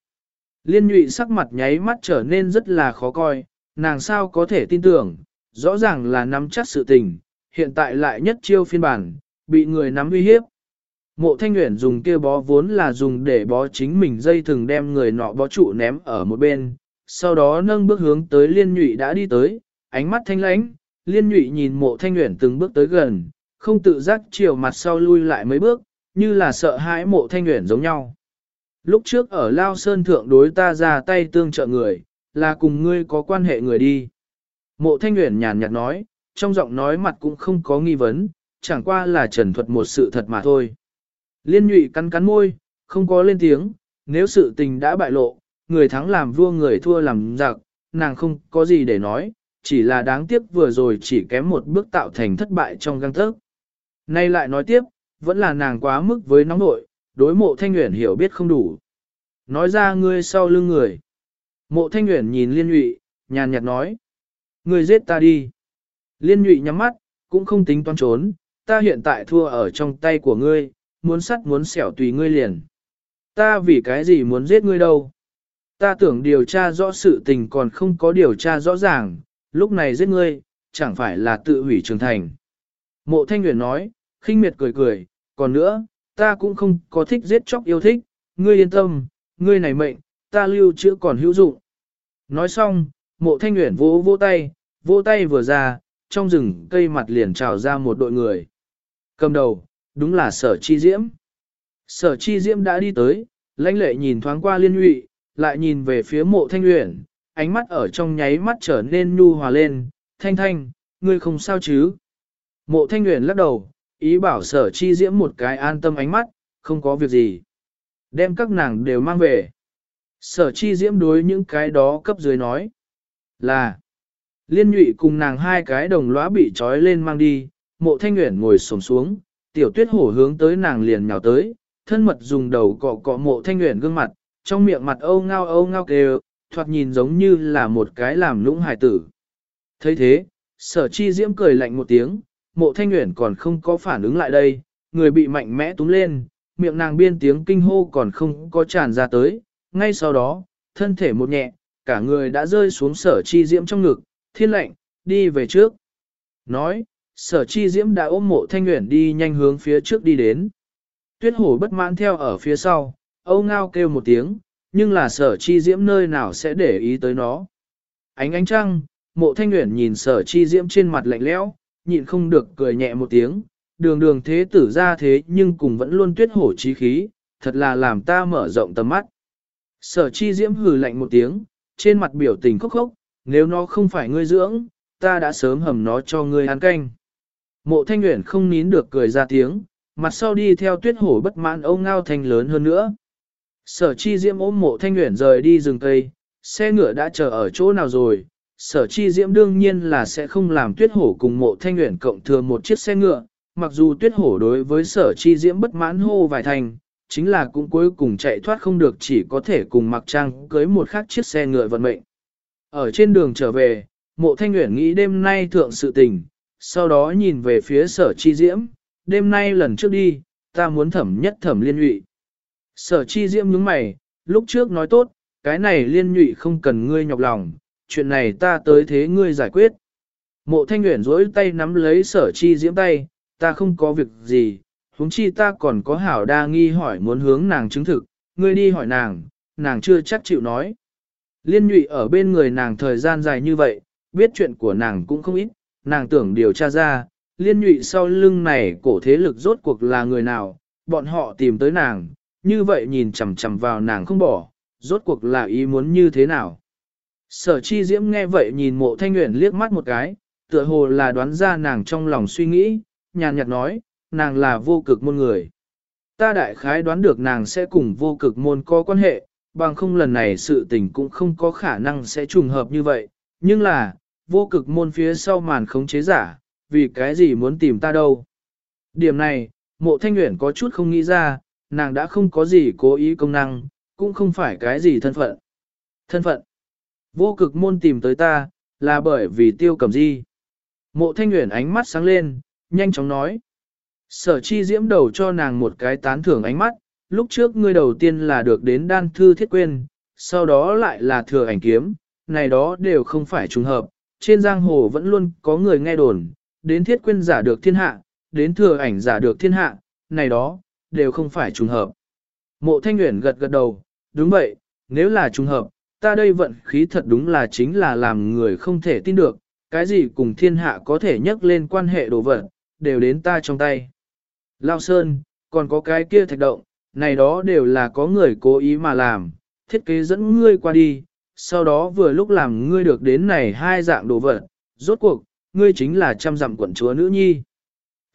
Liên nhụy sắc mặt nháy mắt trở nên rất là khó coi, nàng sao có thể tin tưởng, rõ ràng là nắm chắc sự tình, hiện tại lại nhất chiêu phiên bản, bị người nắm uy hiếp. Mộ thanh nguyện dùng kia bó vốn là dùng để bó chính mình dây thừng đem người nọ bó trụ ném ở một bên, sau đó nâng bước hướng tới liên nhụy đã đi tới, ánh mắt thanh lãnh, liên nhụy nhìn mộ thanh nguyện từng bước tới gần, không tự giác chiều mặt sau lui lại mấy bước, như là sợ hãi mộ thanh nguyện giống nhau. Lúc trước ở Lao Sơn Thượng đối ta ra tay tương trợ người, là cùng ngươi có quan hệ người đi. Mộ thanh Nguyễn nhàn nhạt nói, trong giọng nói mặt cũng không có nghi vấn, chẳng qua là trần thuật một sự thật mà thôi. Liên nhụy cắn cắn môi, không có lên tiếng, nếu sự tình đã bại lộ, người thắng làm vua người thua làm giặc, nàng không có gì để nói, chỉ là đáng tiếc vừa rồi chỉ kém một bước tạo thành thất bại trong găng tớc. Nay lại nói tiếp, vẫn là nàng quá mức với nóng nội, đối mộ thanh nguyện hiểu biết không đủ. Nói ra ngươi sau lưng người. Mộ thanh nguyện nhìn liên nhụy, nhàn nhạt nói. Ngươi giết ta đi. Liên nhụy nhắm mắt, cũng không tính toán trốn, ta hiện tại thua ở trong tay của ngươi, muốn sắt muốn xẻo tùy ngươi liền. Ta vì cái gì muốn giết ngươi đâu? Ta tưởng điều tra rõ sự tình còn không có điều tra rõ ràng, lúc này giết ngươi, chẳng phải là tự hủy trường thành. Mộ Thanh Nguyễn nói, khinh miệt cười cười, còn nữa, ta cũng không có thích giết chóc yêu thích, ngươi yên tâm, ngươi này mệnh, ta lưu trữ còn hữu dụng. Nói xong, mộ Thanh Nguyễn vỗ vỗ tay, vỗ tay vừa ra, trong rừng cây mặt liền trào ra một đội người. Cầm đầu, đúng là sở chi diễm. Sở chi diễm đã đi tới, lãnh lệ nhìn thoáng qua liên nhụy, lại nhìn về phía mộ thanh nguyện, ánh mắt ở trong nháy mắt trở nên nhu hòa lên, thanh thanh, ngươi không sao chứ. Mộ thanh nguyện lắc đầu, ý bảo sở chi diễm một cái an tâm ánh mắt, không có việc gì. Đem các nàng đều mang về. Sở chi diễm đối những cái đó cấp dưới nói là liên nhụy cùng nàng hai cái đồng lõa bị trói lên mang đi, mộ thanh nguyện ngồi sổm xuống, tiểu tuyết hổ hướng tới nàng liền nhào tới, thân mật dùng đầu cọ cọ mộ thanh nguyện gương mặt, trong miệng mặt âu ngao âu ngao kêu, thoạt nhìn giống như là một cái làm lũng hài tử. thấy thế, sở chi diễm cười lạnh một tiếng, mộ thanh nguyện còn không có phản ứng lại đây, người bị mạnh mẽ túm lên, miệng nàng biên tiếng kinh hô còn không có tràn ra tới, ngay sau đó, thân thể một nhẹ, cả người đã rơi xuống sở chi diễm trong ngực, thiên lệnh, đi về trước. Nói, sở chi diễm đã ôm mộ thanh nguyện đi nhanh hướng phía trước đi đến. Tuyết hổ bất mãn theo ở phía sau, âu ngao kêu một tiếng, nhưng là sở chi diễm nơi nào sẽ để ý tới nó. Ánh ánh trăng, mộ thanh nguyện nhìn sở chi diễm trên mặt lạnh lẽo, nhịn không được cười nhẹ một tiếng, đường đường thế tử ra thế nhưng cùng vẫn luôn tuyết hổ trí khí, thật là làm ta mở rộng tầm mắt. Sở chi diễm hừ lạnh một tiếng, trên mặt biểu tình khốc khốc, nếu nó không phải ngươi dưỡng, ta đã sớm hầm nó cho ngươi ăn canh. Mộ thanh nguyện không nín được cười ra tiếng, mặt sau đi theo tuyết hổ bất mãn âu ngao thanh lớn hơn nữa. Sở chi diễm ôm mộ thanh nguyện rời đi rừng cây, xe ngựa đã chờ ở chỗ nào rồi. Sở chi diễm đương nhiên là sẽ không làm tuyết hổ cùng mộ thanh nguyện cộng thừa một chiếc xe ngựa, mặc dù tuyết hổ đối với sở chi diễm bất mãn hô vài thành, chính là cũng cuối cùng chạy thoát không được chỉ có thể cùng mặc trang cưới một khác chiếc xe ngựa vận mệnh. Ở trên đường trở về, mộ thanh nguyện nghĩ đêm nay thượng sự tình, sau đó nhìn về phía sở chi diễm, đêm nay lần trước đi, ta muốn thẩm nhất thẩm liên nhụy. Sở chi diễm nhướng mày, lúc trước nói tốt, cái này liên nhụy không cần ngươi nhọc lòng, chuyện này ta tới thế ngươi giải quyết. Mộ thanh nguyện rỗi tay nắm lấy sở chi diễm tay, ta không có việc gì, huống chi ta còn có hảo đa nghi hỏi muốn hướng nàng chứng thực, ngươi đi hỏi nàng, nàng chưa chắc chịu nói. Liên nhụy ở bên người nàng thời gian dài như vậy, biết chuyện của nàng cũng không ít, nàng tưởng điều tra ra, liên nhụy sau lưng này cổ thế lực rốt cuộc là người nào, bọn họ tìm tới nàng, như vậy nhìn chằm chằm vào nàng không bỏ, rốt cuộc là ý muốn như thế nào. Sở chi diễm nghe vậy nhìn mộ thanh nguyện liếc mắt một cái, tựa hồ là đoán ra nàng trong lòng suy nghĩ, nhàn nhạt nói, nàng là vô cực môn người. Ta đại khái đoán được nàng sẽ cùng vô cực môn có quan hệ, bằng không lần này sự tình cũng không có khả năng sẽ trùng hợp như vậy, nhưng là, vô cực môn phía sau màn khống chế giả, vì cái gì muốn tìm ta đâu. Điểm này, mộ thanh nguyện có chút không nghĩ ra, nàng đã không có gì cố ý công năng, cũng không phải cái gì thân phận. Thân phận. Vô cực môn tìm tới ta, là bởi vì tiêu cầm di. Mộ thanh nguyện ánh mắt sáng lên, nhanh chóng nói. Sở chi diễm đầu cho nàng một cái tán thưởng ánh mắt, lúc trước ngươi đầu tiên là được đến đan thư thiết quên, sau đó lại là thừa ảnh kiếm, này đó đều không phải trùng hợp, trên giang hồ vẫn luôn có người nghe đồn, đến thiết quên giả được thiên hạ, đến thừa ảnh giả được thiên hạ, này đó, đều không phải trùng hợp. Mộ thanh nguyện gật gật đầu, đúng vậy, nếu là trùng hợp, ta đây vận khí thật đúng là chính là làm người không thể tin được, cái gì cùng thiên hạ có thể nhắc lên quan hệ đồ vật, đều đến ta trong tay. Lao Sơn, còn có cái kia thạch động, này đó đều là có người cố ý mà làm, thiết kế dẫn ngươi qua đi, sau đó vừa lúc làm ngươi được đến này hai dạng đồ vật, rốt cuộc, ngươi chính là trăm dặm quận chúa nữ nhi.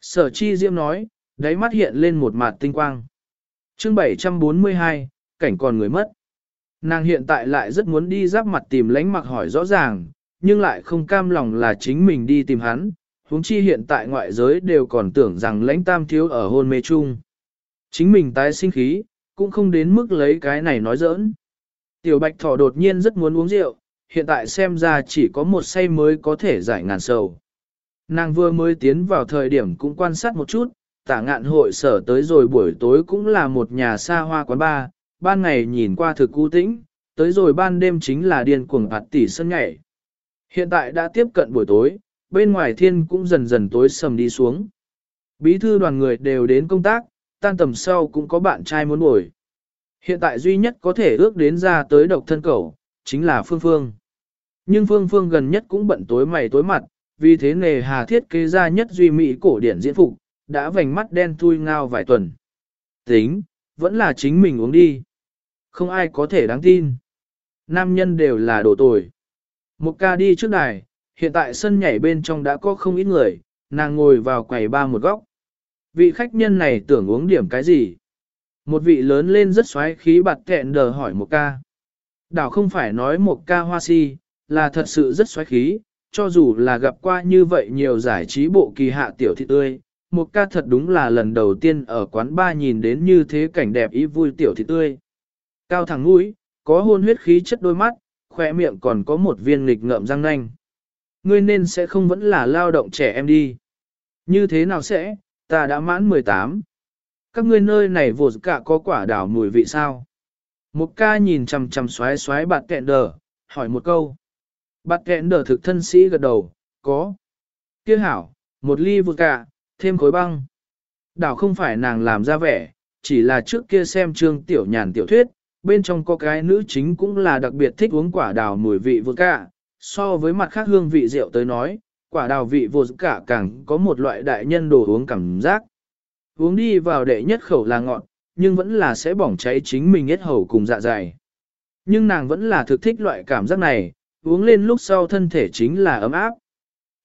Sở chi diễm nói, đáy mắt hiện lên một mặt tinh quang. chương 742, cảnh còn người mất. Nàng hiện tại lại rất muốn đi giáp mặt tìm lánh mặc hỏi rõ ràng, nhưng lại không cam lòng là chính mình đi tìm hắn, huống chi hiện tại ngoại giới đều còn tưởng rằng lãnh tam thiếu ở hôn mê chung. Chính mình tái sinh khí, cũng không đến mức lấy cái này nói giỡn. Tiểu bạch thỏ đột nhiên rất muốn uống rượu, hiện tại xem ra chỉ có một say mới có thể giải ngàn sầu. Nàng vừa mới tiến vào thời điểm cũng quan sát một chút, tả ngạn hội sở tới rồi buổi tối cũng là một nhà xa hoa quán bar, ban ngày nhìn qua thực cú tĩnh, tới rồi ban đêm chính là điên cuồng hạt tỷ sân nhảy. Hiện tại đã tiếp cận buổi tối, bên ngoài thiên cũng dần dần tối sầm đi xuống. Bí thư đoàn người đều đến công tác, tan tầm sau cũng có bạn trai muốn ngồi. Hiện tại duy nhất có thể ước đến ra tới độc thân cầu, chính là Phương Phương. Nhưng Phương Phương gần nhất cũng bận tối mày tối mặt, vì thế nề hà thiết kế ra nhất duy mỹ cổ điển diễn phục, đã vành mắt đen thui ngao vài tuần. Tính, vẫn là chính mình uống đi. Không ai có thể đáng tin. Nam nhân đều là đồ tồi. Một ca đi trước đài, hiện tại sân nhảy bên trong đã có không ít người, nàng ngồi vào quầy ba một góc. Vị khách nhân này tưởng uống điểm cái gì? Một vị lớn lên rất xoáy khí bạt kẹn đờ hỏi một ca. Đảo không phải nói một ca hoa si, là thật sự rất xoáy khí, cho dù là gặp qua như vậy nhiều giải trí bộ kỳ hạ tiểu thị tươi, một ca thật đúng là lần đầu tiên ở quán ba nhìn đến như thế cảnh đẹp ý vui tiểu thị tươi. Cao thẳng mũi, có hôn huyết khí chất đôi mắt, khỏe miệng còn có một viên nghịch ngợm răng nanh. Ngươi nên sẽ không vẫn là lao động trẻ em đi. Như thế nào sẽ, ta đã mãn 18. Các ngươi nơi này vột cả có quả đảo mùi vị sao? Một ca nhìn chằm chằm xoáy xoáy bạt kẹn đờ, hỏi một câu. Bạt kẹn đờ thực thân sĩ gật đầu, có. Kia hảo, một ly vột cả, thêm khối băng. Đảo không phải nàng làm ra vẻ, chỉ là trước kia xem trương tiểu nhàn tiểu thuyết, bên trong có cái nữ chính cũng là đặc biệt thích uống quả đào mùi vị vô cả. So với mặt khác hương vị rượu tới nói, quả đào vị vô cả càng có một loại đại nhân đồ uống cảm giác. Uống đi vào đệ nhất khẩu là ngọn, nhưng vẫn là sẽ bỏng cháy chính mình hết hầu cùng dạ dày. Nhưng nàng vẫn là thực thích loại cảm giác này, uống lên lúc sau thân thể chính là ấm áp.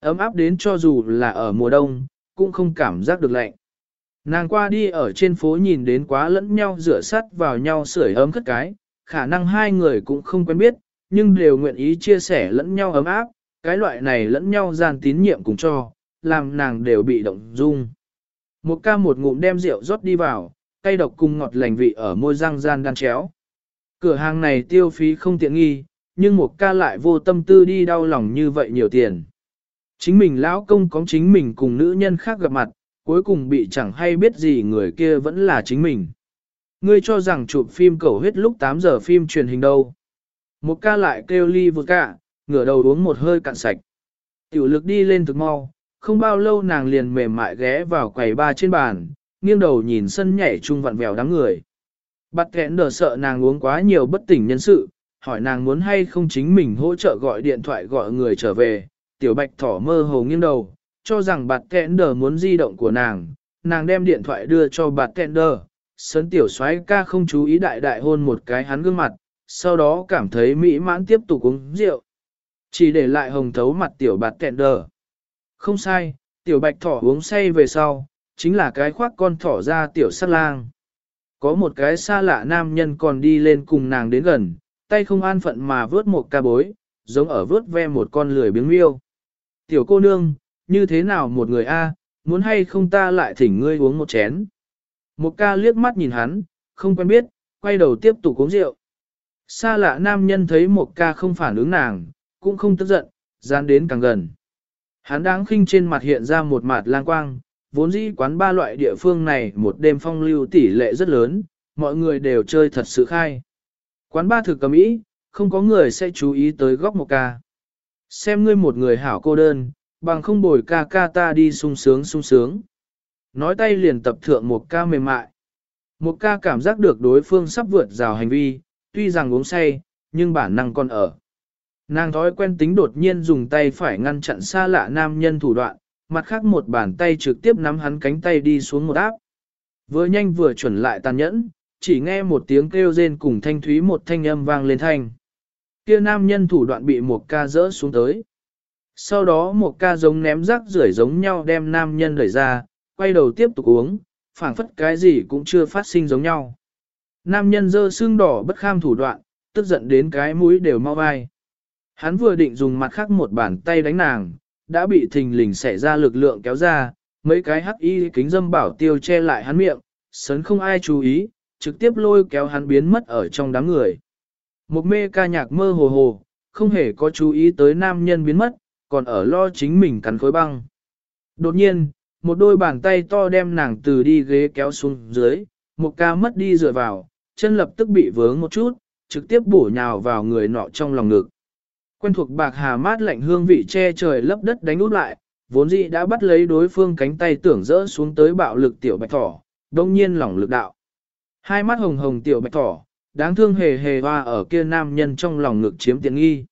Ấm áp đến cho dù là ở mùa đông, cũng không cảm giác được lạnh. Nàng qua đi ở trên phố nhìn đến quá lẫn nhau rửa sắt vào nhau sưởi ấm cất cái, khả năng hai người cũng không quen biết, nhưng đều nguyện ý chia sẻ lẫn nhau ấm áp, cái loại này lẫn nhau gian tín nhiệm cùng cho, làm nàng đều bị động dung. Một ca một ngụm đem rượu rót đi vào, cay độc cùng ngọt lành vị ở môi răng gian đan chéo. Cửa hàng này tiêu phí không tiện nghi, nhưng một ca lại vô tâm tư đi đau lòng như vậy nhiều tiền. Chính mình lão công có chính mình cùng nữ nhân khác gặp mặt, cuối cùng bị chẳng hay biết gì người kia vẫn là chính mình. Ngươi cho rằng chụp phim cầu huyết lúc 8 giờ phim truyền hình đâu. Một ca lại kêu ly vượt cả, ngửa đầu uống một hơi cạn sạch. Tiểu lực đi lên thực mau, không bao lâu nàng liền mềm mại ghé vào quầy ba trên bàn, nghiêng đầu nhìn sân nhảy chung vặn vẹo đám người. Bắt kẽn đờ sợ nàng uống quá nhiều bất tỉnh nhân sự, hỏi nàng muốn hay không chính mình hỗ trợ gọi điện thoại gọi người trở về, tiểu bạch thỏ mơ hồ nghiêng đầu, cho rằng bạt kẽn đờ muốn di động của nàng, nàng đem điện thoại đưa cho bạt kẽn đờ, sấn tiểu soái ca không chú ý đại đại hôn một cái hắn gương mặt, sau đó cảm thấy mỹ mãn tiếp tục uống rượu. Chỉ để lại hồng thấu mặt tiểu bạt kẽn đờ. Không sai, tiểu bạch thỏ uống say về sau, chính là cái khoác con thỏ ra tiểu sát lang. Có một cái xa lạ nam nhân còn đi lên cùng nàng đến gần, tay không an phận mà vớt một ca bối, giống ở vớt ve một con lười biếng miêu. Tiểu cô nương, như thế nào một người a, muốn hay không ta lại thỉnh ngươi uống một chén. Một ca liếc mắt nhìn hắn, không quen biết, quay đầu tiếp tục uống rượu. Xa lạ nam nhân thấy một ca không phản ứng nàng, cũng không tức giận, dán đến càng gần. Hắn đáng khinh trên mặt hiện ra một mặt lang quang, vốn dĩ quán ba loại địa phương này một đêm phong lưu tỷ lệ rất lớn, mọi người đều chơi thật sự khai. Quán ba thực cầm ý, không có người sẽ chú ý tới góc một ca. Xem ngươi một người hảo cô đơn, bằng không bồi ca ca ta đi sung sướng sung sướng. Nói tay liền tập thượng một ca mềm mại. Một ca cảm giác được đối phương sắp vượt rào hành vi, tuy rằng uống say, nhưng bản năng còn ở. Nàng thói quen tính đột nhiên dùng tay phải ngăn chặn xa lạ nam nhân thủ đoạn, mặt khác một bàn tay trực tiếp nắm hắn cánh tay đi xuống một áp. Vừa nhanh vừa chuẩn lại tàn nhẫn, chỉ nghe một tiếng kêu rên cùng thanh thúy một thanh âm vang lên thanh. Kia nam nhân thủ đoạn bị một ca rỡ xuống tới. Sau đó một ca giống ném rác rưởi giống nhau đem nam nhân đẩy ra, quay đầu tiếp tục uống, phảng phất cái gì cũng chưa phát sinh giống nhau. Nam nhân dơ xương đỏ bất kham thủ đoạn, tức giận đến cái mũi đều mau vai. Hắn vừa định dùng mặt khác một bàn tay đánh nàng, đã bị thình lình xẻ ra lực lượng kéo ra, mấy cái hắc y kính dâm bảo tiêu che lại hắn miệng, sấn không ai chú ý, trực tiếp lôi kéo hắn biến mất ở trong đám người. Một mê ca nhạc mơ hồ hồ, không hề có chú ý tới nam nhân biến mất, còn ở lo chính mình cắn khối băng. Đột nhiên, một đôi bàn tay to đem nàng từ đi ghế kéo xuống dưới, một ca mất đi dựa vào, chân lập tức bị vướng một chút, trực tiếp bổ nhào vào người nọ trong lòng ngực. Quen thuộc bạc hà mát lạnh hương vị che trời lấp đất đánh út lại, vốn dĩ đã bắt lấy đối phương cánh tay tưởng rỡ xuống tới bạo lực tiểu bạch thỏ, đông nhiên lỏng lực đạo. Hai mắt hồng hồng tiểu bạch thỏ, đáng thương hề hề hoa ở kia nam nhân trong lòng ngực chiếm tiện nghi.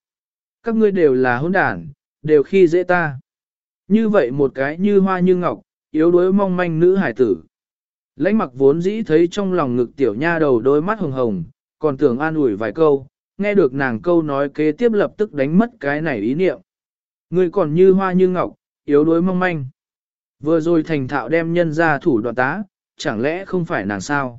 Các ngươi đều là hôn đản, đều khi dễ ta. Như vậy một cái như hoa như ngọc, yếu đuối mong manh nữ hải tử. Lãnh mặc vốn dĩ thấy trong lòng ngực tiểu nha đầu đôi mắt hồng hồng, còn tưởng an ủi vài câu, nghe được nàng câu nói kế tiếp lập tức đánh mất cái này ý niệm. Người còn như hoa như ngọc, yếu đuối mong manh. Vừa rồi thành thạo đem nhân ra thủ đoạn tá, chẳng lẽ không phải nàng sao?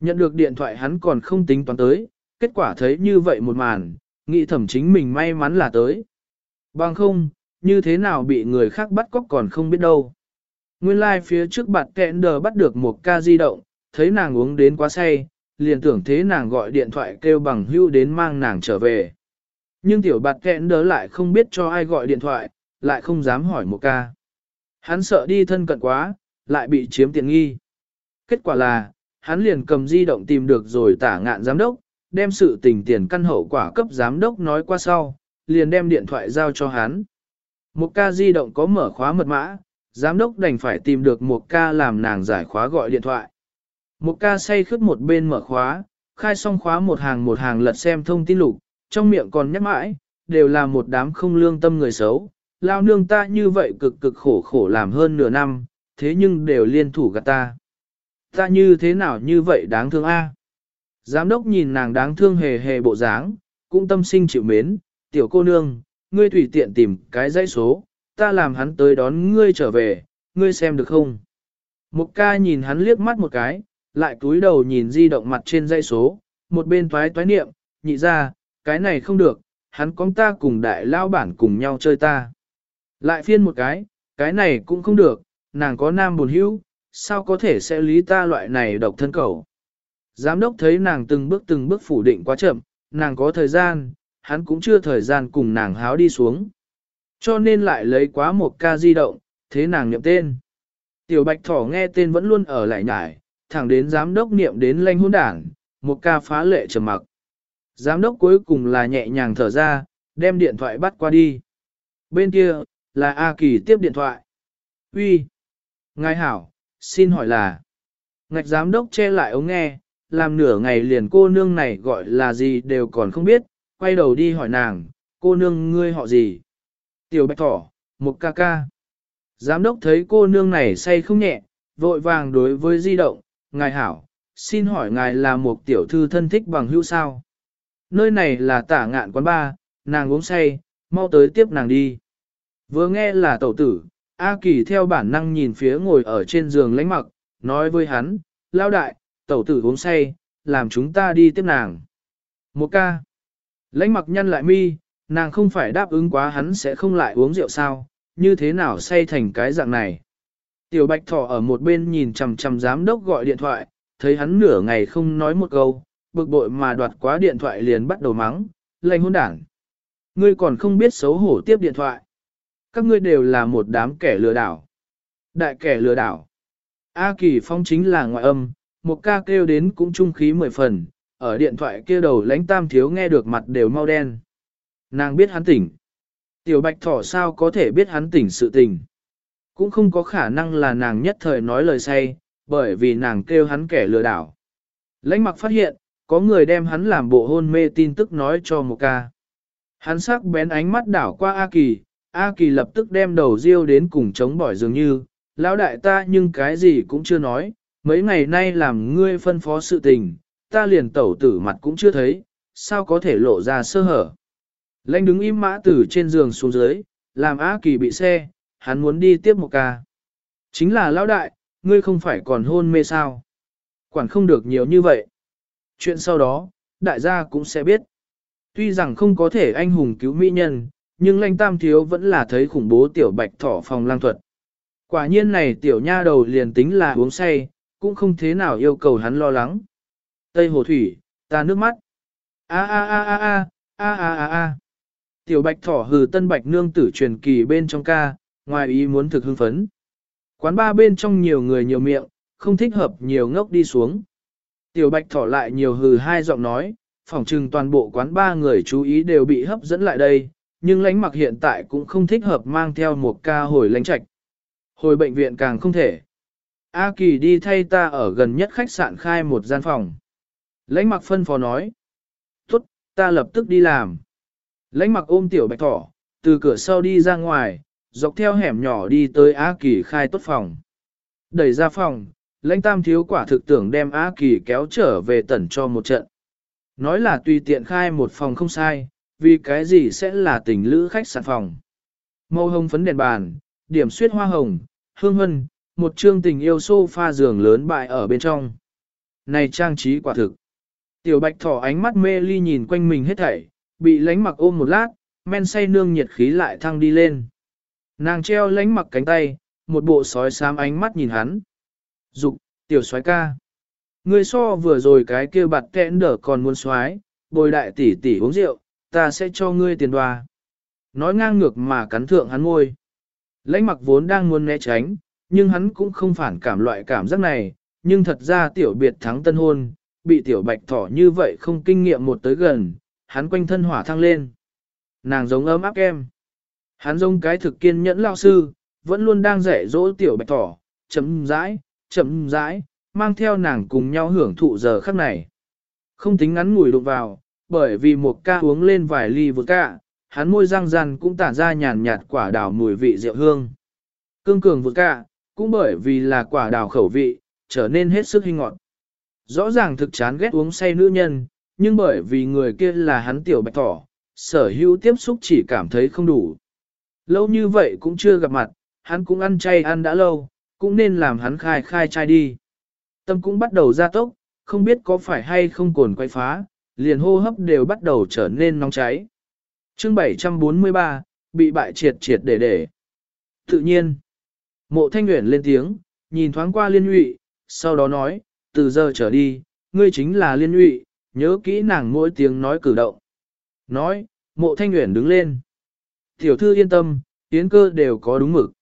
Nhận được điện thoại hắn còn không tính toán tới, kết quả thấy như vậy một màn, nghĩ thẩm chính mình may mắn là tới. Bằng không, như thế nào bị người khác bắt cóc còn không biết đâu. Nguyên lai like phía trước bạn kẹn đờ bắt được một ca di động, thấy nàng uống đến quá say, liền tưởng thế nàng gọi điện thoại kêu bằng hưu đến mang nàng trở về. Nhưng tiểu bạt kẹn đờ lại không biết cho ai gọi điện thoại, lại không dám hỏi một ca. Hắn sợ đi thân cận quá, lại bị chiếm tiện nghi. Kết quả là, hắn liền cầm di động tìm được rồi tả ngạn giám đốc, đem sự tình tiền căn hậu quả cấp giám đốc nói qua sau, liền đem điện thoại giao cho hắn. Một ca di động có mở khóa mật mã, giám đốc đành phải tìm được một ca làm nàng giải khóa gọi điện thoại. Một ca say khướt một bên mở khóa, khai xong khóa một hàng một hàng lật xem thông tin lục, trong miệng còn nhắc mãi, đều là một đám không lương tâm người xấu. Lao nương ta như vậy cực cực khổ khổ làm hơn nửa năm, thế nhưng đều liên thủ gạt ta. Ta như thế nào như vậy đáng thương a? Giám đốc nhìn nàng đáng thương hề hề bộ dáng, cũng tâm sinh chịu mến, tiểu cô nương, ngươi tùy tiện tìm cái dãy số, ta làm hắn tới đón ngươi trở về, ngươi xem được không? Một ca nhìn hắn liếc mắt một cái, lại cúi đầu nhìn di động mặt trên dãy số, một bên toái toái niệm, nhị ra, cái này không được, hắn con ta cùng đại lao bản cùng nhau chơi ta. Lại phiên một cái, cái này cũng không được, nàng có nam buồn hữu, sao có thể sẽ lý ta loại này độc thân cầu. Giám đốc thấy nàng từng bước từng bước phủ định quá chậm, nàng có thời gian, hắn cũng chưa thời gian cùng nàng háo đi xuống. Cho nên lại lấy quá một ca di động, thế nàng niệm tên. Tiểu bạch thỏ nghe tên vẫn luôn ở lại nhải, thẳng đến giám đốc niệm đến lanh hôn đảng, một ca phá lệ trầm mặc. Giám đốc cuối cùng là nhẹ nhàng thở ra, đem điện thoại bắt qua đi. Bên kia, là A Kỳ tiếp điện thoại. Uy, Ngài hảo, xin hỏi là... Ngạch giám đốc che lại ống nghe, làm nửa ngày liền cô nương này gọi là gì đều còn không biết, quay đầu đi hỏi nàng, cô nương ngươi họ gì? Tiểu bạch thỏ, một ca ca. Giám đốc thấy cô nương này say không nhẹ, vội vàng đối với di động, ngài hảo, xin hỏi ngài là một tiểu thư thân thích bằng hữu sao? Nơi này là tả ngạn quán ba, nàng uống say, mau tới tiếp nàng đi. Vừa nghe là tẩu tử, A Kỳ theo bản năng nhìn phía ngồi ở trên giường lánh mặc, nói với hắn, lao đại, tẩu tử uống say, làm chúng ta đi tiếp nàng. Một ca. Lãnh mặc nhăn lại mi, nàng không phải đáp ứng quá hắn sẽ không lại uống rượu sao, như thế nào say thành cái dạng này. Tiểu bạch thỏ ở một bên nhìn chằm chằm giám đốc gọi điện thoại, thấy hắn nửa ngày không nói một câu, bực bội mà đoạt quá điện thoại liền bắt đầu mắng, lệnh hôn đảng. Ngươi còn không biết xấu hổ tiếp điện thoại. Các ngươi đều là một đám kẻ lừa đảo. Đại kẻ lừa đảo. A Kỳ Phong chính là ngoại âm, một ca kêu đến cũng trung khí mười phần, ở điện thoại kia đầu lãnh tam thiếu nghe được mặt đều mau đen. Nàng biết hắn tỉnh. Tiểu bạch thỏ sao có thể biết hắn tỉnh sự tình. Cũng không có khả năng là nàng nhất thời nói lời say, bởi vì nàng kêu hắn kẻ lừa đảo. Lãnh mặc phát hiện, có người đem hắn làm bộ hôn mê tin tức nói cho một ca. Hắn sắc bén ánh mắt đảo qua A Kỳ, A Kỳ lập tức đem đầu riêu đến cùng chống bỏi dường như, lão đại ta nhưng cái gì cũng chưa nói, mấy ngày nay làm ngươi phân phó sự tình, ta liền tẩu tử mặt cũng chưa thấy, sao có thể lộ ra sơ hở. Lanh đứng im mã tử trên giường xuống dưới, làm á Kỳ bị xe, hắn muốn đi tiếp một ca. Chính là lão đại, ngươi không phải còn hôn mê sao. Quản không được nhiều như vậy. Chuyện sau đó, đại gia cũng sẽ biết. Tuy rằng không có thể anh hùng cứu mỹ nhân, nhưng lãnh tam thiếu vẫn là thấy khủng bố tiểu bạch thỏ phòng lang thuật. Quả nhiên này tiểu nha đầu liền tính là uống say, cũng không thế nào yêu cầu hắn lo lắng. Tây hồ thủy, ta nước mắt. A a a a a, a a a a. Tiểu bạch thỏ hừ tân bạch nương tử truyền kỳ bên trong ca, ngoài ý muốn thực hưng phấn. Quán ba bên trong nhiều người nhiều miệng, không thích hợp nhiều ngốc đi xuống. Tiểu bạch thỏ lại nhiều hừ hai giọng nói, phỏng chừng toàn bộ quán ba người chú ý đều bị hấp dẫn lại đây, nhưng lánh mặc hiện tại cũng không thích hợp mang theo một ca hồi lánh trạch. Hồi bệnh viện càng không thể. A Kỳ đi thay ta ở gần nhất khách sạn khai một gian phòng. Lãnh mặc phân phó nói. Tốt, ta lập tức đi làm. Lãnh mặc ôm tiểu bạch thỏ, từ cửa sau đi ra ngoài, dọc theo hẻm nhỏ đi tới A Kỳ khai tốt phòng. Đẩy ra phòng, lãnh tam thiếu quả thực tưởng đem A Kỳ kéo trở về tẩn cho một trận. Nói là tùy tiện khai một phòng không sai, vì cái gì sẽ là tình lữ khách sạn phòng. Màu hồng phấn đèn bàn, điểm suyết hoa hồng, hương hân, một chương tình yêu sofa giường lớn bại ở bên trong. Này trang trí quả thực. Tiểu bạch thỏ ánh mắt mê ly nhìn quanh mình hết thảy, bị lánh mặc ôm một lát, men say nương nhiệt khí lại thăng đi lên. Nàng treo lánh mặc cánh tay, một bộ sói xám ánh mắt nhìn hắn. Dục, tiểu soái ca. Ngươi so vừa rồi cái kia bạt kẽn đỡ còn muốn soái, bồi đại tỷ tỷ uống rượu, ta sẽ cho ngươi tiền đoà. Nói ngang ngược mà cắn thượng hắn ngôi. Lãnh mặc vốn đang muốn né tránh, nhưng hắn cũng không phản cảm loại cảm giác này, nhưng thật ra tiểu biệt thắng tân hôn, bị tiểu bạch thỏ như vậy không kinh nghiệm một tới gần, hắn quanh thân hỏa thăng lên. Nàng giống ấm áp em. Hắn giống cái thực kiên nhẫn lao sư, vẫn luôn đang dạy dỗ tiểu bạch thỏ, chấm rãi, chậm rãi, mang theo nàng cùng nhau hưởng thụ giờ khắc này. Không tính ngắn ngủi đụng vào, bởi vì một ca uống lên vài ly vừa ca, hắn môi răng rằn cũng tản ra nhàn nhạt quả đào mùi vị rượu hương. Cương cường vừa ca, cũng bởi vì là quả đào khẩu vị, trở nên hết sức hình ngọt. Rõ ràng thực chán ghét uống say nữ nhân, nhưng bởi vì người kia là hắn tiểu bạch thỏ, sở hữu tiếp xúc chỉ cảm thấy không đủ. Lâu như vậy cũng chưa gặp mặt, hắn cũng ăn chay ăn đã lâu, cũng nên làm hắn khai khai chai đi. Tâm cũng bắt đầu ra tốc, không biết có phải hay không cồn quay phá, liền hô hấp đều bắt đầu trở nên nóng cháy. chương 743, bị bại triệt triệt để để. Tự nhiên, mộ thanh nguyện lên tiếng, nhìn thoáng qua liên nhụy, sau đó nói, từ giờ trở đi, ngươi chính là liên nhụy, nhớ kỹ nàng mỗi tiếng nói cử động. Nói, mộ thanh nguyện đứng lên. Tiểu thư yên tâm, tiến cơ đều có đúng mực.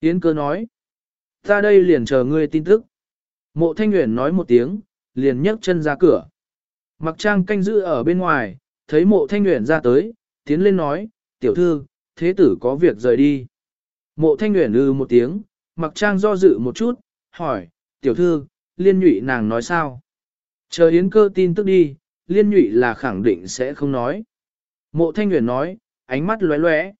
Tiến cơ nói, ta đây liền chờ ngươi tin tức. Mộ thanh nguyện nói một tiếng, liền nhấc chân ra cửa. Mặc trang canh giữ ở bên ngoài, thấy mộ thanh nguyện ra tới, tiến lên nói, tiểu thư, thế tử có việc rời đi. Mộ thanh nguyện ư một tiếng, mặc trang do dự một chút, hỏi, tiểu thư, liên nhụy nàng nói sao? Chờ yến cơ tin tức đi, liên nhụy là khẳng định sẽ không nói. Mộ thanh nguyện nói, ánh mắt lóe lóe.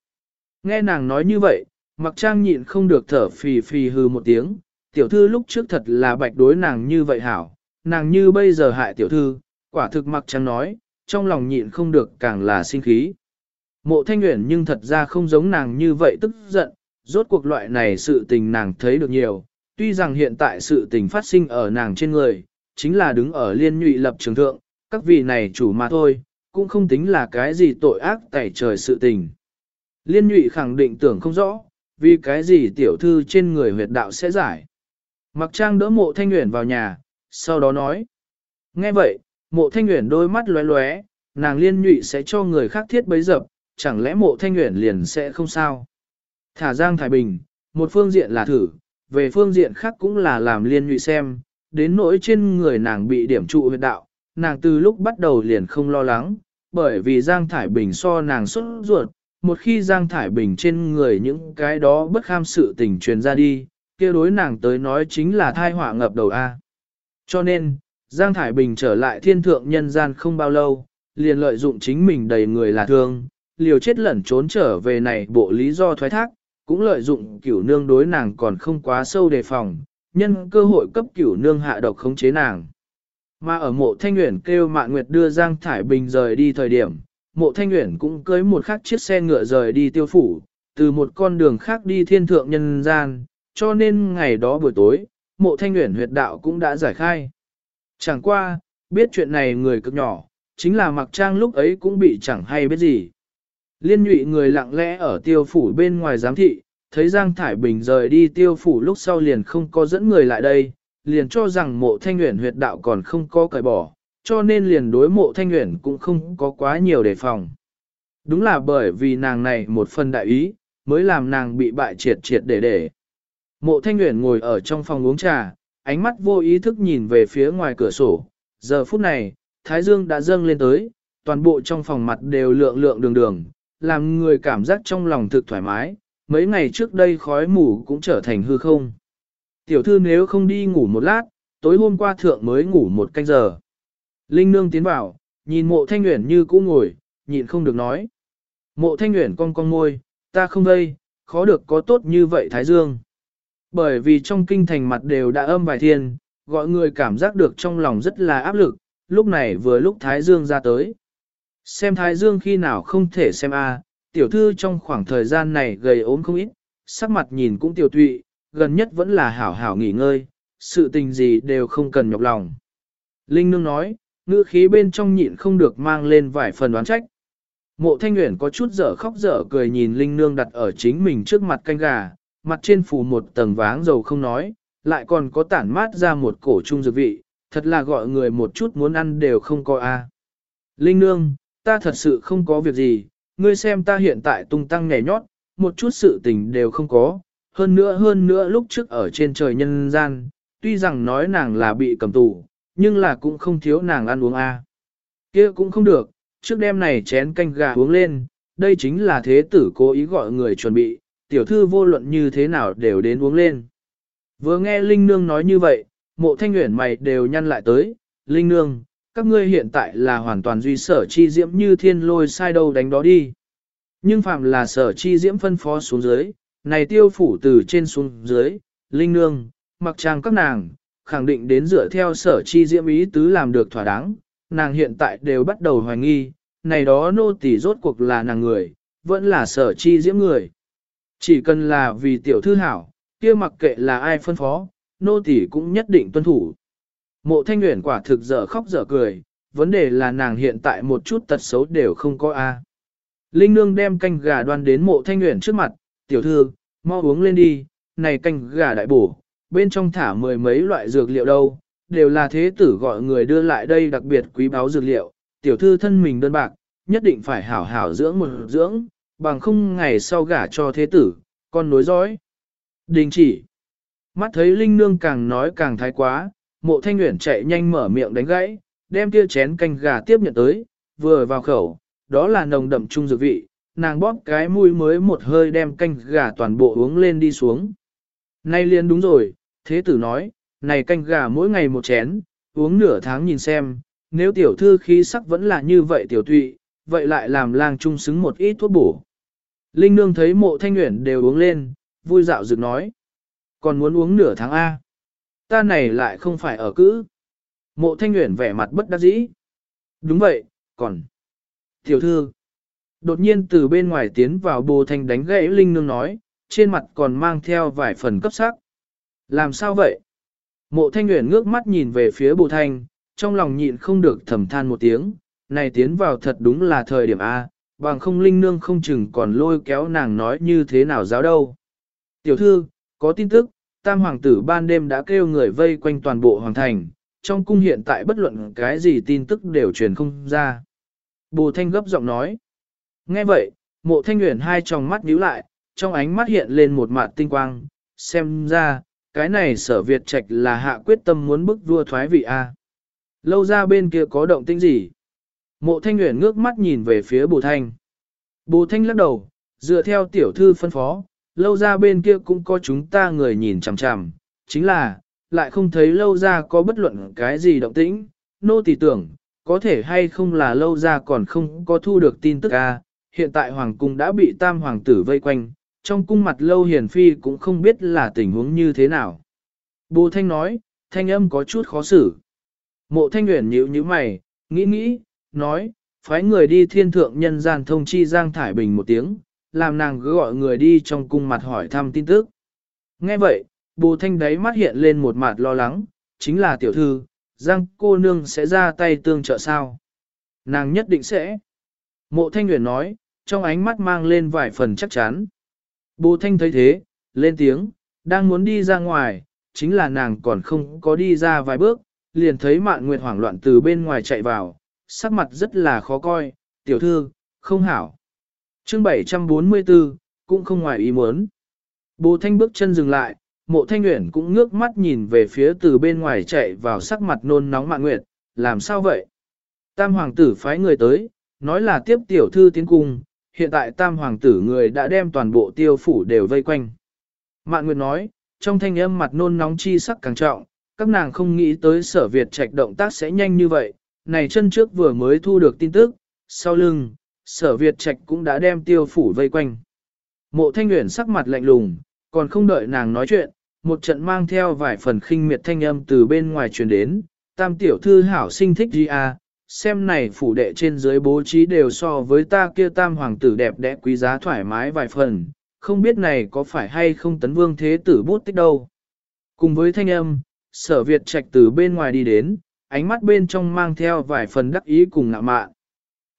Nghe nàng nói như vậy, mặc trang nhịn không được thở phì phì hư một tiếng, tiểu thư lúc trước thật là bạch đối nàng như vậy hảo, nàng như bây giờ hại tiểu thư, quả thực mặc trang nói, trong lòng nhịn không được càng là sinh khí. Mộ thanh nguyện nhưng thật ra không giống nàng như vậy tức giận, rốt cuộc loại này sự tình nàng thấy được nhiều, tuy rằng hiện tại sự tình phát sinh ở nàng trên người, chính là đứng ở liên nhụy lập trường thượng, các vị này chủ mà thôi, cũng không tính là cái gì tội ác tẩy trời sự tình. Liên nhụy khẳng định tưởng không rõ, vì cái gì tiểu thư trên người huyệt đạo sẽ giải. Mặc trang đỡ mộ thanh nguyện vào nhà, sau đó nói. Nghe vậy, mộ thanh nguyện đôi mắt lóe lóe, nàng liên nhụy sẽ cho người khác thiết bấy dập, chẳng lẽ mộ thanh nguyện liền sẽ không sao. Thả Giang Thái Bình, một phương diện là thử, về phương diện khác cũng là làm liên nhụy xem, đến nỗi trên người nàng bị điểm trụ huyệt đạo, nàng từ lúc bắt đầu liền không lo lắng, bởi vì Giang Thải Bình so nàng xuất ruột, một khi Giang Thải Bình trên người những cái đó bất kham sự tình truyền ra đi, kia đối nàng tới nói chính là thai họa ngập đầu A. Cho nên, Giang Thải Bình trở lại thiên thượng nhân gian không bao lâu, liền lợi dụng chính mình đầy người là thương, liều chết lẩn trốn trở về này bộ lý do thoái thác, cũng lợi dụng cửu nương đối nàng còn không quá sâu đề phòng, nhân cơ hội cấp cửu nương hạ độc khống chế nàng. Mà ở mộ thanh nguyện kêu mạn nguyệt đưa Giang Thải Bình rời đi thời điểm, mộ thanh nguyện cũng cưới một khắc chiếc xe ngựa rời đi tiêu phủ, từ một con đường khác đi thiên thượng nhân gian, cho nên ngày đó buổi tối, mộ thanh nguyện huyệt đạo cũng đã giải khai. Chẳng qua, biết chuyện này người cực nhỏ, chính là mặc trang lúc ấy cũng bị chẳng hay biết gì. Liên nhụy người lặng lẽ ở tiêu phủ bên ngoài giám thị, thấy Giang Thải Bình rời đi tiêu phủ lúc sau liền không có dẫn người lại đây, liền cho rằng mộ thanh nguyện huyệt đạo còn không có cởi bỏ, cho nên liền đối mộ thanh nguyện cũng không có quá nhiều đề phòng. Đúng là bởi vì nàng này một phần đại ý, mới làm nàng bị bại triệt triệt để để. Mộ thanh nguyện ngồi ở trong phòng uống trà, ánh mắt vô ý thức nhìn về phía ngoài cửa sổ. Giờ phút này, Thái Dương đã dâng lên tới, toàn bộ trong phòng mặt đều lượng lượng đường đường, làm người cảm giác trong lòng thực thoải mái, mấy ngày trước đây khói mù cũng trở thành hư không. Tiểu thư nếu không đi ngủ một lát, tối hôm qua thượng mới ngủ một canh giờ. Linh nương tiến vào, nhìn mộ thanh nguyện như cũ ngồi, nhịn không được nói. Mộ thanh nguyện cong cong môi, ta không đây, khó được có tốt như vậy Thái Dương. Bởi vì trong kinh thành mặt đều đã âm vài thiên, gọi người cảm giác được trong lòng rất là áp lực, lúc này vừa lúc Thái Dương ra tới. Xem Thái Dương khi nào không thể xem a, tiểu thư trong khoảng thời gian này gầy ốm không ít, sắc mặt nhìn cũng tiểu tụy, gần nhất vẫn là hảo hảo nghỉ ngơi, sự tình gì đều không cần nhọc lòng. Linh Nương nói, ngữ khí bên trong nhịn không được mang lên vài phần đoán trách. Mộ Thanh uyển có chút dở khóc dở cười nhìn Linh Nương đặt ở chính mình trước mặt canh gà, mặt trên phủ một tầng váng dầu không nói, lại còn có tản mát ra một cổ trung dược vị, thật là gọi người một chút muốn ăn đều không có a. Linh Nương, ta thật sự không có việc gì, ngươi xem ta hiện tại tung tăng nhảy nhót, một chút sự tình đều không có, hơn nữa hơn nữa lúc trước ở trên trời nhân gian, tuy rằng nói nàng là bị cầm tù, nhưng là cũng không thiếu nàng ăn uống a. Kia cũng không được, trước đêm này chén canh gà uống lên, đây chính là thế tử cố ý gọi người chuẩn bị, tiểu thư vô luận như thế nào đều đến uống lên. Vừa nghe Linh Nương nói như vậy, mộ thanh nguyện mày đều nhăn lại tới, Linh Nương, các ngươi hiện tại là hoàn toàn duy sở chi diễm như thiên lôi sai đâu đánh đó đi. Nhưng phạm là sở chi diễm phân phó xuống dưới, này tiêu phủ từ trên xuống dưới, Linh Nương, mặc trang các nàng, khẳng định đến dựa theo sở chi diễm ý tứ làm được thỏa đáng, nàng hiện tại đều bắt đầu hoài nghi, này đó nô tỳ rốt cuộc là nàng người, vẫn là sở chi diễm người. Chỉ cần là vì tiểu thư hảo, kia mặc kệ là ai phân phó, nô tỳ cũng nhất định tuân thủ. Mộ thanh nguyện quả thực dở khóc dở cười, vấn đề là nàng hiện tại một chút tật xấu đều không có a. Linh nương đem canh gà đoan đến mộ thanh nguyện trước mặt, tiểu thư, mau uống lên đi, này canh gà đại bổ, bên trong thả mười mấy loại dược liệu đâu, đều là thế tử gọi người đưa lại đây đặc biệt quý báu dược liệu, tiểu thư thân mình đơn bạc, nhất định phải hảo hảo dưỡng một dưỡng, bằng không ngày sau gả cho thế tử, con nối dõi. Đình chỉ. Mắt thấy Linh Nương càng nói càng thái quá, mộ thanh nguyện chạy nhanh mở miệng đánh gãy, đem kia chén canh gà tiếp nhận tới, vừa vào khẩu, đó là nồng đậm trung dược vị, nàng bóp cái mũi mới một hơi đem canh gà toàn bộ uống lên đi xuống. Nay liền đúng rồi, thế tử nói, này canh gà mỗi ngày một chén, uống nửa tháng nhìn xem, nếu tiểu thư khí sắc vẫn là như vậy tiểu tụy, vậy lại làm lang trung xứng một ít thuốc bổ. Linh nương thấy mộ thanh nguyện đều uống lên, vui dạo dược nói. Còn muốn uống nửa tháng A. Ta này lại không phải ở cữ. Mộ thanh nguyện vẻ mặt bất đắc dĩ. Đúng vậy, còn. Tiểu thư. Đột nhiên từ bên ngoài tiến vào bồ thanh đánh gãy Linh nương nói, trên mặt còn mang theo vài phần cấp sắc. Làm sao vậy? Mộ thanh nguyện ngước mắt nhìn về phía bồ thanh, trong lòng nhịn không được thầm than một tiếng, này tiến vào thật đúng là thời điểm A, bằng không linh nương không chừng còn lôi kéo nàng nói như thế nào giáo đâu. Tiểu thư, có tin tức, tam hoàng tử ban đêm đã kêu người vây quanh toàn bộ hoàng thành, trong cung hiện tại bất luận cái gì tin tức đều truyền không ra. Bồ thanh gấp giọng nói. Nghe vậy, mộ thanh nguyện hai tròng mắt nhíu lại, trong ánh mắt hiện lên một mạt tinh quang, xem ra, cái này sở Việt trạch là hạ quyết tâm muốn bức vua thoái vị A. Lâu ra bên kia có động tĩnh gì? Mộ thanh nguyện ngước mắt nhìn về phía bồ thanh. Bồ thanh lắc đầu, dựa theo tiểu thư phân phó, lâu ra bên kia cũng có chúng ta người nhìn chằm chằm, chính là, lại không thấy lâu ra có bất luận cái gì động tĩnh, nô tỳ tưởng, có thể hay không là lâu ra còn không có thu được tin tức a. hiện tại hoàng cung đã bị tam hoàng tử vây quanh, trong cung mặt lâu hiền phi cũng không biết là tình huống như thế nào. Bồ thanh nói, thanh âm có chút khó xử. Mộ thanh Nguyễn nhíu nhíu mày, nghĩ nghĩ, nói, phái người đi thiên thượng nhân gian thông chi Giang Thải Bình một tiếng, làm nàng cứ gọi người đi trong cung mặt hỏi thăm tin tức. Nghe vậy, bồ thanh đáy mắt hiện lên một mặt lo lắng, chính là tiểu thư, Giang cô nương sẽ ra tay tương trợ sao. Nàng nhất định sẽ. Mộ thanh nguyện nói, trong ánh mắt mang lên vài phần chắc chắn. Bồ thanh thấy thế, lên tiếng, đang muốn đi ra ngoài, chính là nàng còn không có đi ra vài bước, liền thấy mạn nguyệt hoảng loạn từ bên ngoài chạy vào, sắc mặt rất là khó coi, tiểu thư, không hảo chương 744, cũng không ngoài ý muốn. Bồ thanh bước chân dừng lại, mộ thanh nguyện cũng ngước mắt nhìn về phía từ bên ngoài chạy vào sắc mặt nôn nóng mạn nguyệt, làm sao vậy? Tam hoàng tử phái người tới, nói là tiếp tiểu thư tiến cung, hiện tại tam hoàng tử người đã đem toàn bộ tiêu phủ đều vây quanh. Mạn Nguyệt nói, trong thanh âm mặt nôn nóng chi sắc càng trọng, các nàng không nghĩ tới sở Việt trạch động tác sẽ nhanh như vậy, này chân trước vừa mới thu được tin tức, sau lưng, sở Việt trạch cũng đã đem tiêu phủ vây quanh. Mộ thanh nguyện sắc mặt lạnh lùng, còn không đợi nàng nói chuyện, một trận mang theo vài phần khinh miệt thanh âm từ bên ngoài truyền đến, tam tiểu thư hảo sinh thích gì à, xem này phủ đệ trên dưới bố trí đều so với ta kia tam hoàng tử đẹp đẽ quý giá thoải mái vài phần, không biết này có phải hay không tấn vương thế tử bút tích đâu. Cùng với thanh âm, sở Việt trạch từ bên ngoài đi đến, ánh mắt bên trong mang theo vài phần đắc ý cùng ngạ mạn.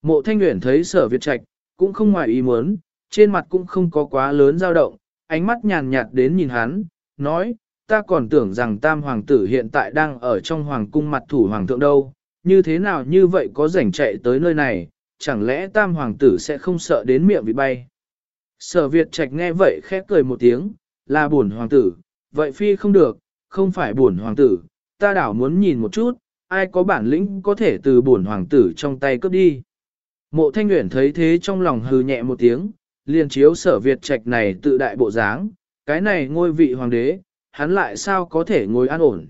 Mộ thanh Uyển thấy sở Việt trạch, cũng không ngoài ý muốn, trên mặt cũng không có quá lớn dao động, ánh mắt nhàn nhạt đến nhìn hắn, nói, ta còn tưởng rằng tam hoàng tử hiện tại đang ở trong hoàng cung mặt thủ hoàng thượng đâu, như thế nào như vậy có rảnh chạy tới nơi này, chẳng lẽ tam hoàng tử sẽ không sợ đến miệng bị bay. Sở Việt Trạch nghe vậy khẽ cười một tiếng, là buồn hoàng tử, vậy phi không được, không phải buồn hoàng tử, ta đảo muốn nhìn một chút, ai có bản lĩnh có thể từ buồn hoàng tử trong tay cướp đi. Mộ thanh Uyển thấy thế trong lòng hừ nhẹ một tiếng, liền chiếu sở Việt Trạch này tự đại bộ dáng, cái này ngôi vị hoàng đế, hắn lại sao có thể ngồi an ổn.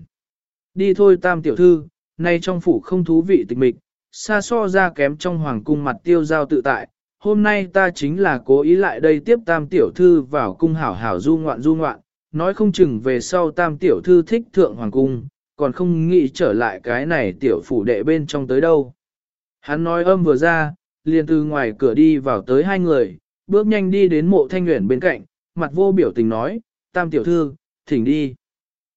Đi thôi tam tiểu thư, nay trong phủ không thú vị tịch mịch, xa so ra kém trong hoàng cung mặt tiêu giao tự tại, hôm nay ta chính là cố ý lại đây tiếp tam tiểu thư vào cung hảo hảo du ngoạn du ngoạn, nói không chừng về sau tam tiểu thư thích thượng hoàng cung, còn không nghĩ trở lại cái này tiểu phủ đệ bên trong tới đâu. Hắn nói âm vừa ra, liền từ ngoài cửa đi vào tới hai người, bước nhanh đi đến mộ thanh nguyện bên cạnh, mặt vô biểu tình nói, tam tiểu thư, thỉnh đi.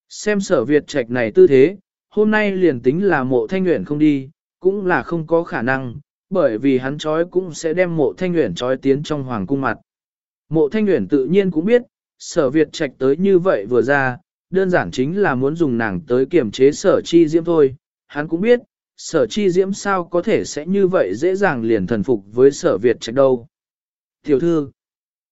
Xem sở Việt trạch này tư thế, hôm nay liền tính là mộ thanh nguyện không đi, cũng là không có khả năng, bởi vì hắn trói cũng sẽ đem mộ thanh nguyện trói tiến trong hoàng cung mặt. Mộ thanh nguyện tự nhiên cũng biết, sở Việt trạch tới như vậy vừa ra, đơn giản chính là muốn dùng nàng tới kiểm chế sở chi diễm thôi, hắn cũng biết, sở chi diễm sao có thể sẽ như vậy dễ dàng liền thần phục với sở Việt trạch đâu. Tiểu thư,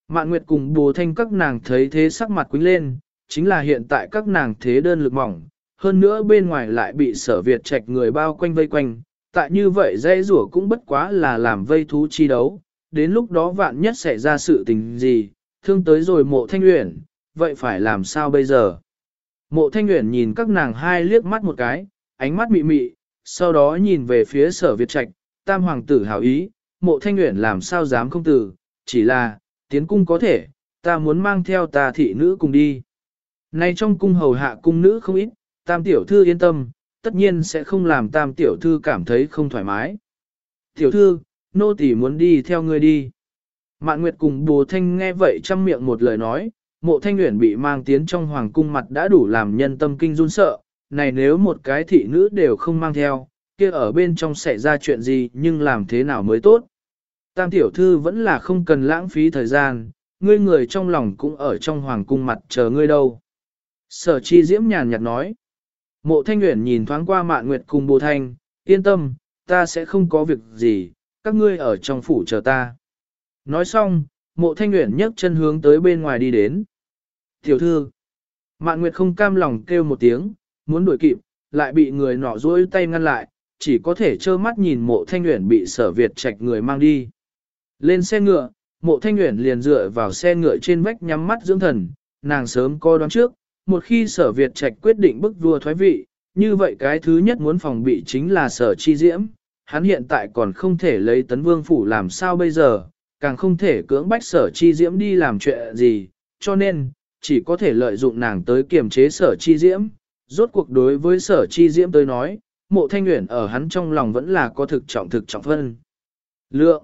Mạn Nguyệt cùng bồ thanh các nàng thấy thế sắc mặt quính lên, chính là hiện tại các nàng thế đơn lực mỏng, hơn nữa bên ngoài lại bị sở Việt trạch người bao quanh vây quanh, tại như vậy dây rủa cũng bất quá là làm vây thú chi đấu, đến lúc đó vạn nhất xảy ra sự tình gì, thương tới rồi mộ thanh uyển, vậy phải làm sao bây giờ? Mộ thanh uyển nhìn các nàng hai liếc mắt một cái, ánh mắt mị mị, sau đó nhìn về phía sở Việt trạch, tam hoàng tử hảo ý, mộ thanh nguyện làm sao dám không tử, chỉ là, tiến cung có thể, ta muốn mang theo ta thị nữ cùng đi. Nay trong cung hầu hạ cung nữ không ít, tam tiểu thư yên tâm, tất nhiên sẽ không làm tam tiểu thư cảm thấy không thoải mái. Tiểu thư, nô tỳ muốn đi theo ngươi đi. Mạn Nguyệt cùng bồ thanh nghe vậy chăm miệng một lời nói, mộ thanh nguyện bị mang tiến trong hoàng cung mặt đã đủ làm nhân tâm kinh run sợ, này nếu một cái thị nữ đều không mang theo, kia ở bên trong xảy ra chuyện gì nhưng làm thế nào mới tốt. Tam tiểu thư vẫn là không cần lãng phí thời gian, ngươi người trong lòng cũng ở trong hoàng cung mặt chờ ngươi đâu. Sở chi diễm nhàn nhạt nói. Mộ thanh nguyện nhìn thoáng qua mạn nguyệt cùng bồ thanh, yên tâm, ta sẽ không có việc gì, các ngươi ở trong phủ chờ ta. Nói xong, mộ thanh nguyện nhấc chân hướng tới bên ngoài đi đến. Tiểu thư, mạn nguyệt không cam lòng kêu một tiếng, muốn đuổi kịp, lại bị người nọ dối tay ngăn lại, chỉ có thể trơ mắt nhìn mộ thanh nguyện bị sở Việt trạch người mang đi. Lên xe ngựa, mộ thanh nguyện liền dựa vào xe ngựa trên vách nhắm mắt dưỡng thần, nàng sớm coi đoán trước, một khi sở Việt trạch quyết định bức vua thoái vị, như vậy cái thứ nhất muốn phòng bị chính là sở chi diễm, hắn hiện tại còn không thể lấy tấn vương phủ làm sao bây giờ, càng không thể cưỡng bách sở chi diễm đi làm chuyện gì, cho nên, chỉ có thể lợi dụng nàng tới kiềm chế sở chi diễm. Rốt cuộc đối với sở chi diễm tới nói, mộ thanh nguyện ở hắn trong lòng vẫn là có thực trọng thực trọng phân. Lượng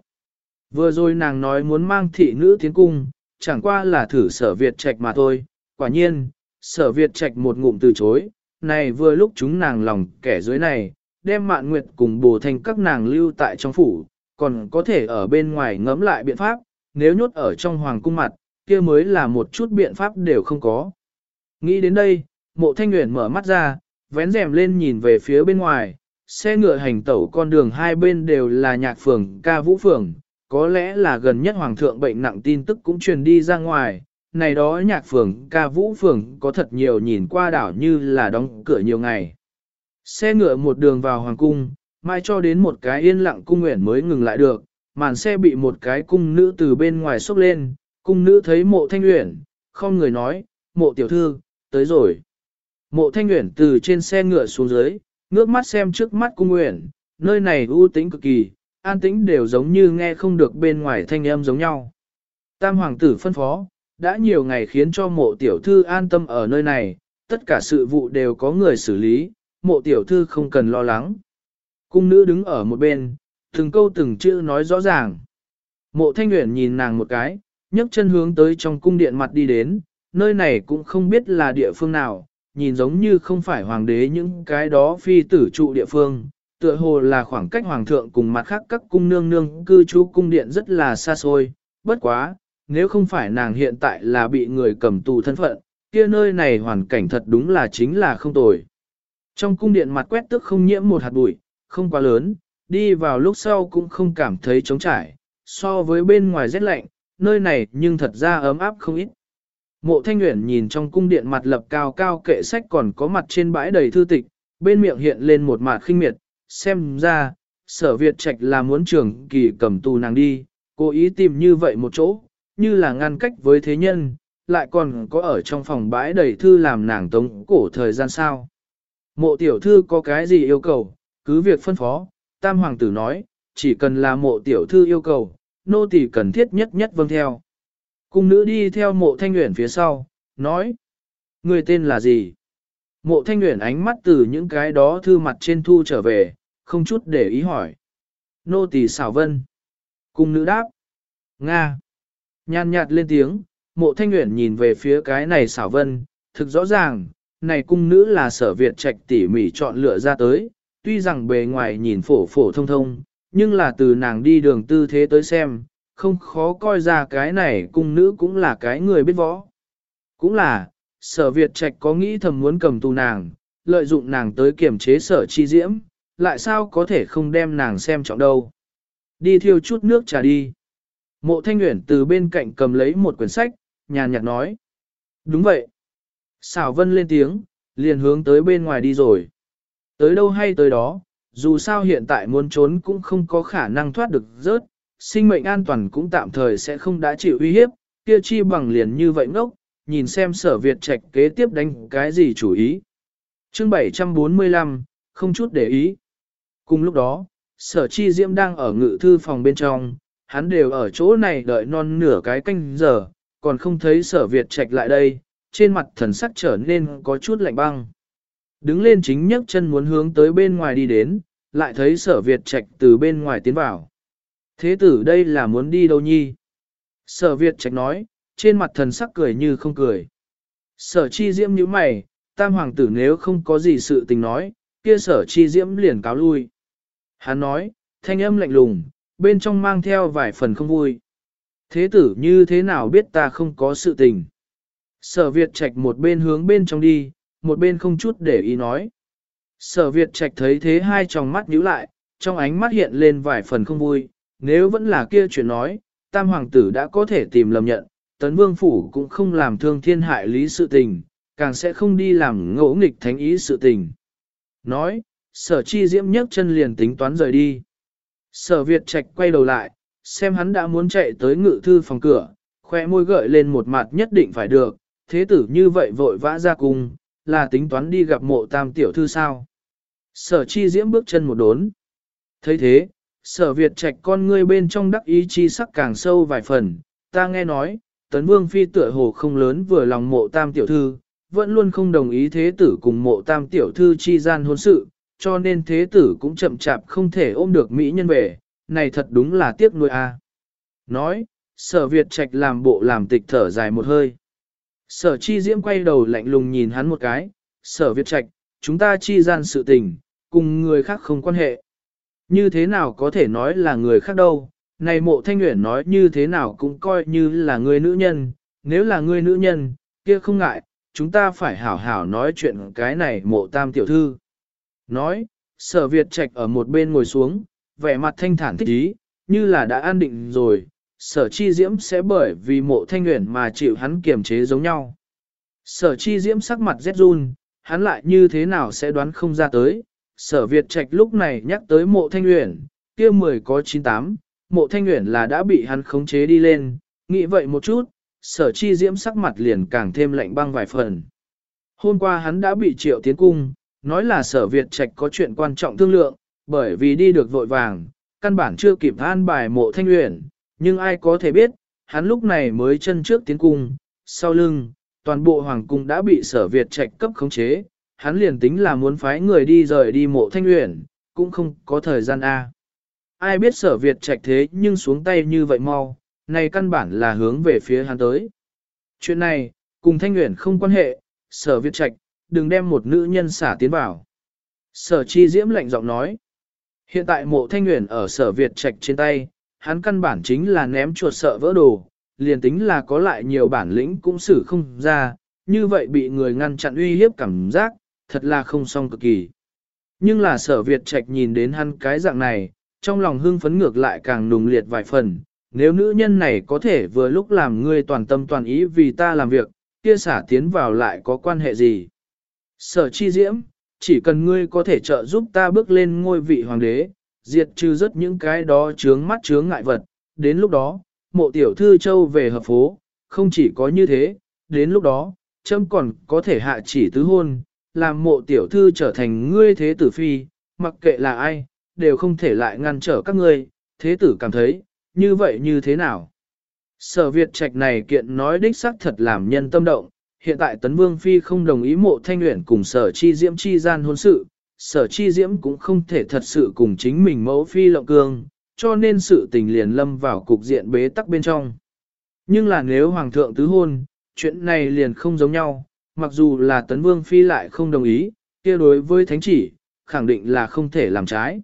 Vừa rồi nàng nói muốn mang thị nữ tiến cung, chẳng qua là thử sở Việt trạch mà thôi, quả nhiên, sở Việt trạch một ngụm từ chối, này vừa lúc chúng nàng lòng kẻ dưới này, đem mạn nguyệt cùng bồ thành các nàng lưu tại trong phủ, còn có thể ở bên ngoài ngẫm lại biện pháp, nếu nhốt ở trong hoàng cung mặt, kia mới là một chút biện pháp đều không có. Nghĩ đến đây, mộ thanh nguyện mở mắt ra, vén rèm lên nhìn về phía bên ngoài, xe ngựa hành tẩu con đường hai bên đều là nhạc phường, ca vũ phường, có lẽ là gần nhất hoàng thượng bệnh nặng tin tức cũng truyền đi ra ngoài, này đó nhạc phường, ca vũ phường có thật nhiều nhìn qua đảo như là đóng cửa nhiều ngày. Xe ngựa một đường vào hoàng cung, mai cho đến một cái yên lặng cung nguyện mới ngừng lại được, màn xe bị một cái cung nữ từ bên ngoài xốc lên, cung nữ thấy mộ thanh uyển, không người nói, mộ tiểu thư, tới rồi. Mộ thanh uyển từ trên xe ngựa xuống dưới, ngước mắt xem trước mắt cung nguyện, nơi này ưu tĩnh cực kỳ, an tĩnh đều giống như nghe không được bên ngoài thanh âm giống nhau. Tam hoàng tử phân phó, đã nhiều ngày khiến cho mộ tiểu thư an tâm ở nơi này, tất cả sự vụ đều có người xử lý, mộ tiểu thư không cần lo lắng. Cung nữ đứng ở một bên, từng câu từng chữ nói rõ ràng. Mộ thanh nguyện nhìn nàng một cái, nhấc chân hướng tới trong cung điện mặt đi đến, nơi này cũng không biết là địa phương nào, nhìn giống như không phải hoàng đế những cái đó phi tử trụ địa phương, tựa hồ là khoảng cách hoàng thượng cùng mặt khác các cung nương nương cư trú cung điện rất là xa xôi, bất quá, nếu không phải nàng hiện tại là bị người cầm tù thân phận, kia nơi này hoàn cảnh thật đúng là chính là không tồi. Trong cung điện mặt quét tức không nhiễm một hạt bụi, không quá lớn, đi vào lúc sau cũng không cảm thấy trống trải, so với bên ngoài rét lạnh, nơi này nhưng thật ra ấm áp không ít. Mộ thanh nguyện nhìn trong cung điện mặt lập cao cao kệ sách còn có mặt trên bãi đầy thư tịch, bên miệng hiện lên một mạt khinh miệt, xem ra, sở Việt Trạch là muốn trưởng kỳ cầm tù nàng đi, cố ý tìm như vậy một chỗ, như là ngăn cách với thế nhân, lại còn có ở trong phòng bãi đầy thư làm nàng tống cổ thời gian sao. Mộ tiểu thư có cái gì yêu cầu, cứ việc phân phó, tam hoàng tử nói, chỉ cần là mộ tiểu thư yêu cầu, nô tỳ cần thiết nhất nhất vâng theo. Cung nữ đi theo mộ thanh nguyện phía sau, nói, người tên là gì? Mộ thanh nguyện ánh mắt từ những cái đó thư mặt trên thu trở về, không chút để ý hỏi. Nô tỳ xảo vân. Cung nữ đáp. Nga. Nhàn nhạt lên tiếng, mộ thanh nguyện nhìn về phía cái này xảo vân, thực rõ ràng, này cung nữ là sở Việt trạch tỉ mỉ chọn lựa ra tới, tuy rằng bề ngoài nhìn phổ phổ thông thông, nhưng là từ nàng đi đường tư thế tới xem, không khó coi ra cái này cung nữ cũng là cái người biết võ. Cũng là, sở Việt trạch có nghĩ thầm muốn cầm tù nàng, lợi dụng nàng tới kiểm chế sở chi diễm, lại sao có thể không đem nàng xem trọng đâu. Đi thiêu chút nước trà đi. Mộ thanh nguyễn từ bên cạnh cầm lấy một quyển sách, nhàn nhạt nói. Đúng vậy. Xảo vân lên tiếng, liền hướng tới bên ngoài đi rồi. Tới đâu hay tới đó, dù sao hiện tại muốn trốn cũng không có khả năng thoát được rớt, sinh mệnh an toàn cũng tạm thời sẽ không đã chịu uy hiếp, kia chi bằng liền như vậy ngốc, nhìn xem sở Việt trạch kế tiếp đánh cái gì chủ ý. chương 745, không chút để ý. Cùng lúc đó, sở chi diễm đang ở ngự thư phòng bên trong, hắn đều ở chỗ này đợi non nửa cái canh giờ, còn không thấy sở Việt trạch lại đây, trên mặt thần sắc trở nên có chút lạnh băng. Đứng lên chính nhấc chân muốn hướng tới bên ngoài đi đến, lại thấy sở Việt trạch từ bên ngoài tiến vào. Thế tử đây là muốn đi đâu nhi? Sở Việt trạch nói, trên mặt thần sắc cười như không cười. Sở chi diễm như mày, tam hoàng tử nếu không có gì sự tình nói, kia sở chi diễm liền cáo lui. Hắn nói, thanh âm lạnh lùng, bên trong mang theo vài phần không vui. Thế tử như thế nào biết ta không có sự tình? Sở Việt Trạch một bên hướng bên trong đi, một bên không chút để ý nói. Sở Việt Trạch thấy thế hai tròng mắt nhíu lại, trong ánh mắt hiện lên vài phần không vui, nếu vẫn là kia chuyện nói, tam hoàng tử đã có thể tìm lầm nhận, tấn vương phủ cũng không làm thương thiên hại lý sự tình, càng sẽ không đi làm ngỗ nghịch thánh ý sự tình. Nói, sở chi diễm nhấc chân liền tính toán rời đi. Sở Việt Trạch quay đầu lại, xem hắn đã muốn chạy tới ngự thư phòng cửa, khoe môi gợi lên một mặt nhất định phải được, thế tử như vậy vội vã ra cùng, là tính toán đi gặp mộ tam tiểu thư sao. Sở chi diễm bước chân một đốn. thấy thế, sở Việt Trạch con ngươi bên trong đắc ý chi sắc càng sâu vài phần, ta nghe nói, tấn vương phi tựa hồ không lớn vừa lòng mộ tam tiểu thư, vẫn luôn không đồng ý thế tử cùng mộ tam tiểu thư chi gian hôn sự, cho nên thế tử cũng chậm chạp không thể ôm được Mỹ nhân về, này thật đúng là tiếc nuôi a. Nói, sở Việt Trạch làm bộ làm tịch thở dài một hơi. Sở chi diễm quay đầu lạnh lùng nhìn hắn một cái, sở Việt Trạch, chúng ta chi gian sự tình, cùng người khác không quan hệ. Như thế nào có thể nói là người khác đâu, này mộ thanh nguyện nói như thế nào cũng coi như là người nữ nhân, nếu là người nữ nhân, kia không ngại, chúng ta phải hảo hảo nói chuyện cái này mộ tam tiểu thư. Nói, sở Việt Trạch ở một bên ngồi xuống, vẻ mặt thanh thản thích ý, như là đã an định rồi, sở chi diễm sẽ bởi vì mộ thanh nguyện mà chịu hắn kiềm chế giống nhau. Sở chi diễm sắc mặt rét run, hắn lại như thế nào sẽ đoán không ra tới. Sở Việt Trạch lúc này nhắc tới mộ thanh Uyển, kia 10 có 98, mộ thanh Uyển là đã bị hắn khống chế đi lên, nghĩ vậy một chút, sở chi diễm sắc mặt liền càng thêm lạnh băng vài phần. Hôm qua hắn đã bị triệu tiến cung, nói là sở Việt Trạch có chuyện quan trọng thương lượng, bởi vì đi được vội vàng, căn bản chưa kịp an bài mộ thanh Uyển. nhưng ai có thể biết, hắn lúc này mới chân trước tiến cung, sau lưng, toàn bộ hoàng cung đã bị sở Việt trạch cấp khống chế, hắn liền tính là muốn phái người đi rời đi mộ thanh uyển, cũng không có thời gian A. Ai biết sở Việt trạch thế nhưng xuống tay như vậy mau, này căn bản là hướng về phía hắn tới. Chuyện này, cùng thanh uyển không quan hệ, sở Việt trạch, đừng đem một nữ nhân xả tiến vào. Sở chi diễm lạnh giọng nói, hiện tại mộ thanh uyển ở sở Việt trạch trên tay, hắn căn bản chính là ném chuột sợ vỡ đồ, liền tính là có lại nhiều bản lĩnh cũng xử không ra, như vậy bị người ngăn chặn uy hiếp cảm giác, thật là không xong cực kỳ. Nhưng là sở Việt Trạch nhìn đến hắn cái dạng này, trong lòng hưng phấn ngược lại càng nùng liệt vài phần, nếu nữ nhân này có thể vừa lúc làm ngươi toàn tâm toàn ý vì ta làm việc, kia xả tiến vào lại có quan hệ gì. Sở chi diễm, chỉ cần ngươi có thể trợ giúp ta bước lên ngôi vị hoàng đế, diệt trừ rất những cái đó chướng mắt chướng ngại vật, đến lúc đó, mộ tiểu thư châu về hợp phố, không chỉ có như thế, đến lúc đó, trâm còn có thể hạ chỉ tứ hôn, làm mộ tiểu thư trở thành ngươi thế tử phi, mặc kệ là ai, đều không thể lại ngăn trở các ngươi, thế tử cảm thấy, như vậy như thế nào? Sở Việt Trạch này kiện nói đích xác thật làm nhân tâm động, hiện tại Tấn Vương Phi không đồng ý mộ thanh nguyện cùng sở chi diễm chi gian hôn sự, sở chi diễm cũng không thể thật sự cùng chính mình mẫu Phi lộng cương, cho nên sự tình liền lâm vào cục diện bế tắc bên trong. Nhưng là nếu Hoàng thượng tứ hôn, chuyện này liền không giống nhau, mặc dù là Tấn Vương Phi lại không đồng ý, kia đối với thánh chỉ, khẳng định là không thể làm trái.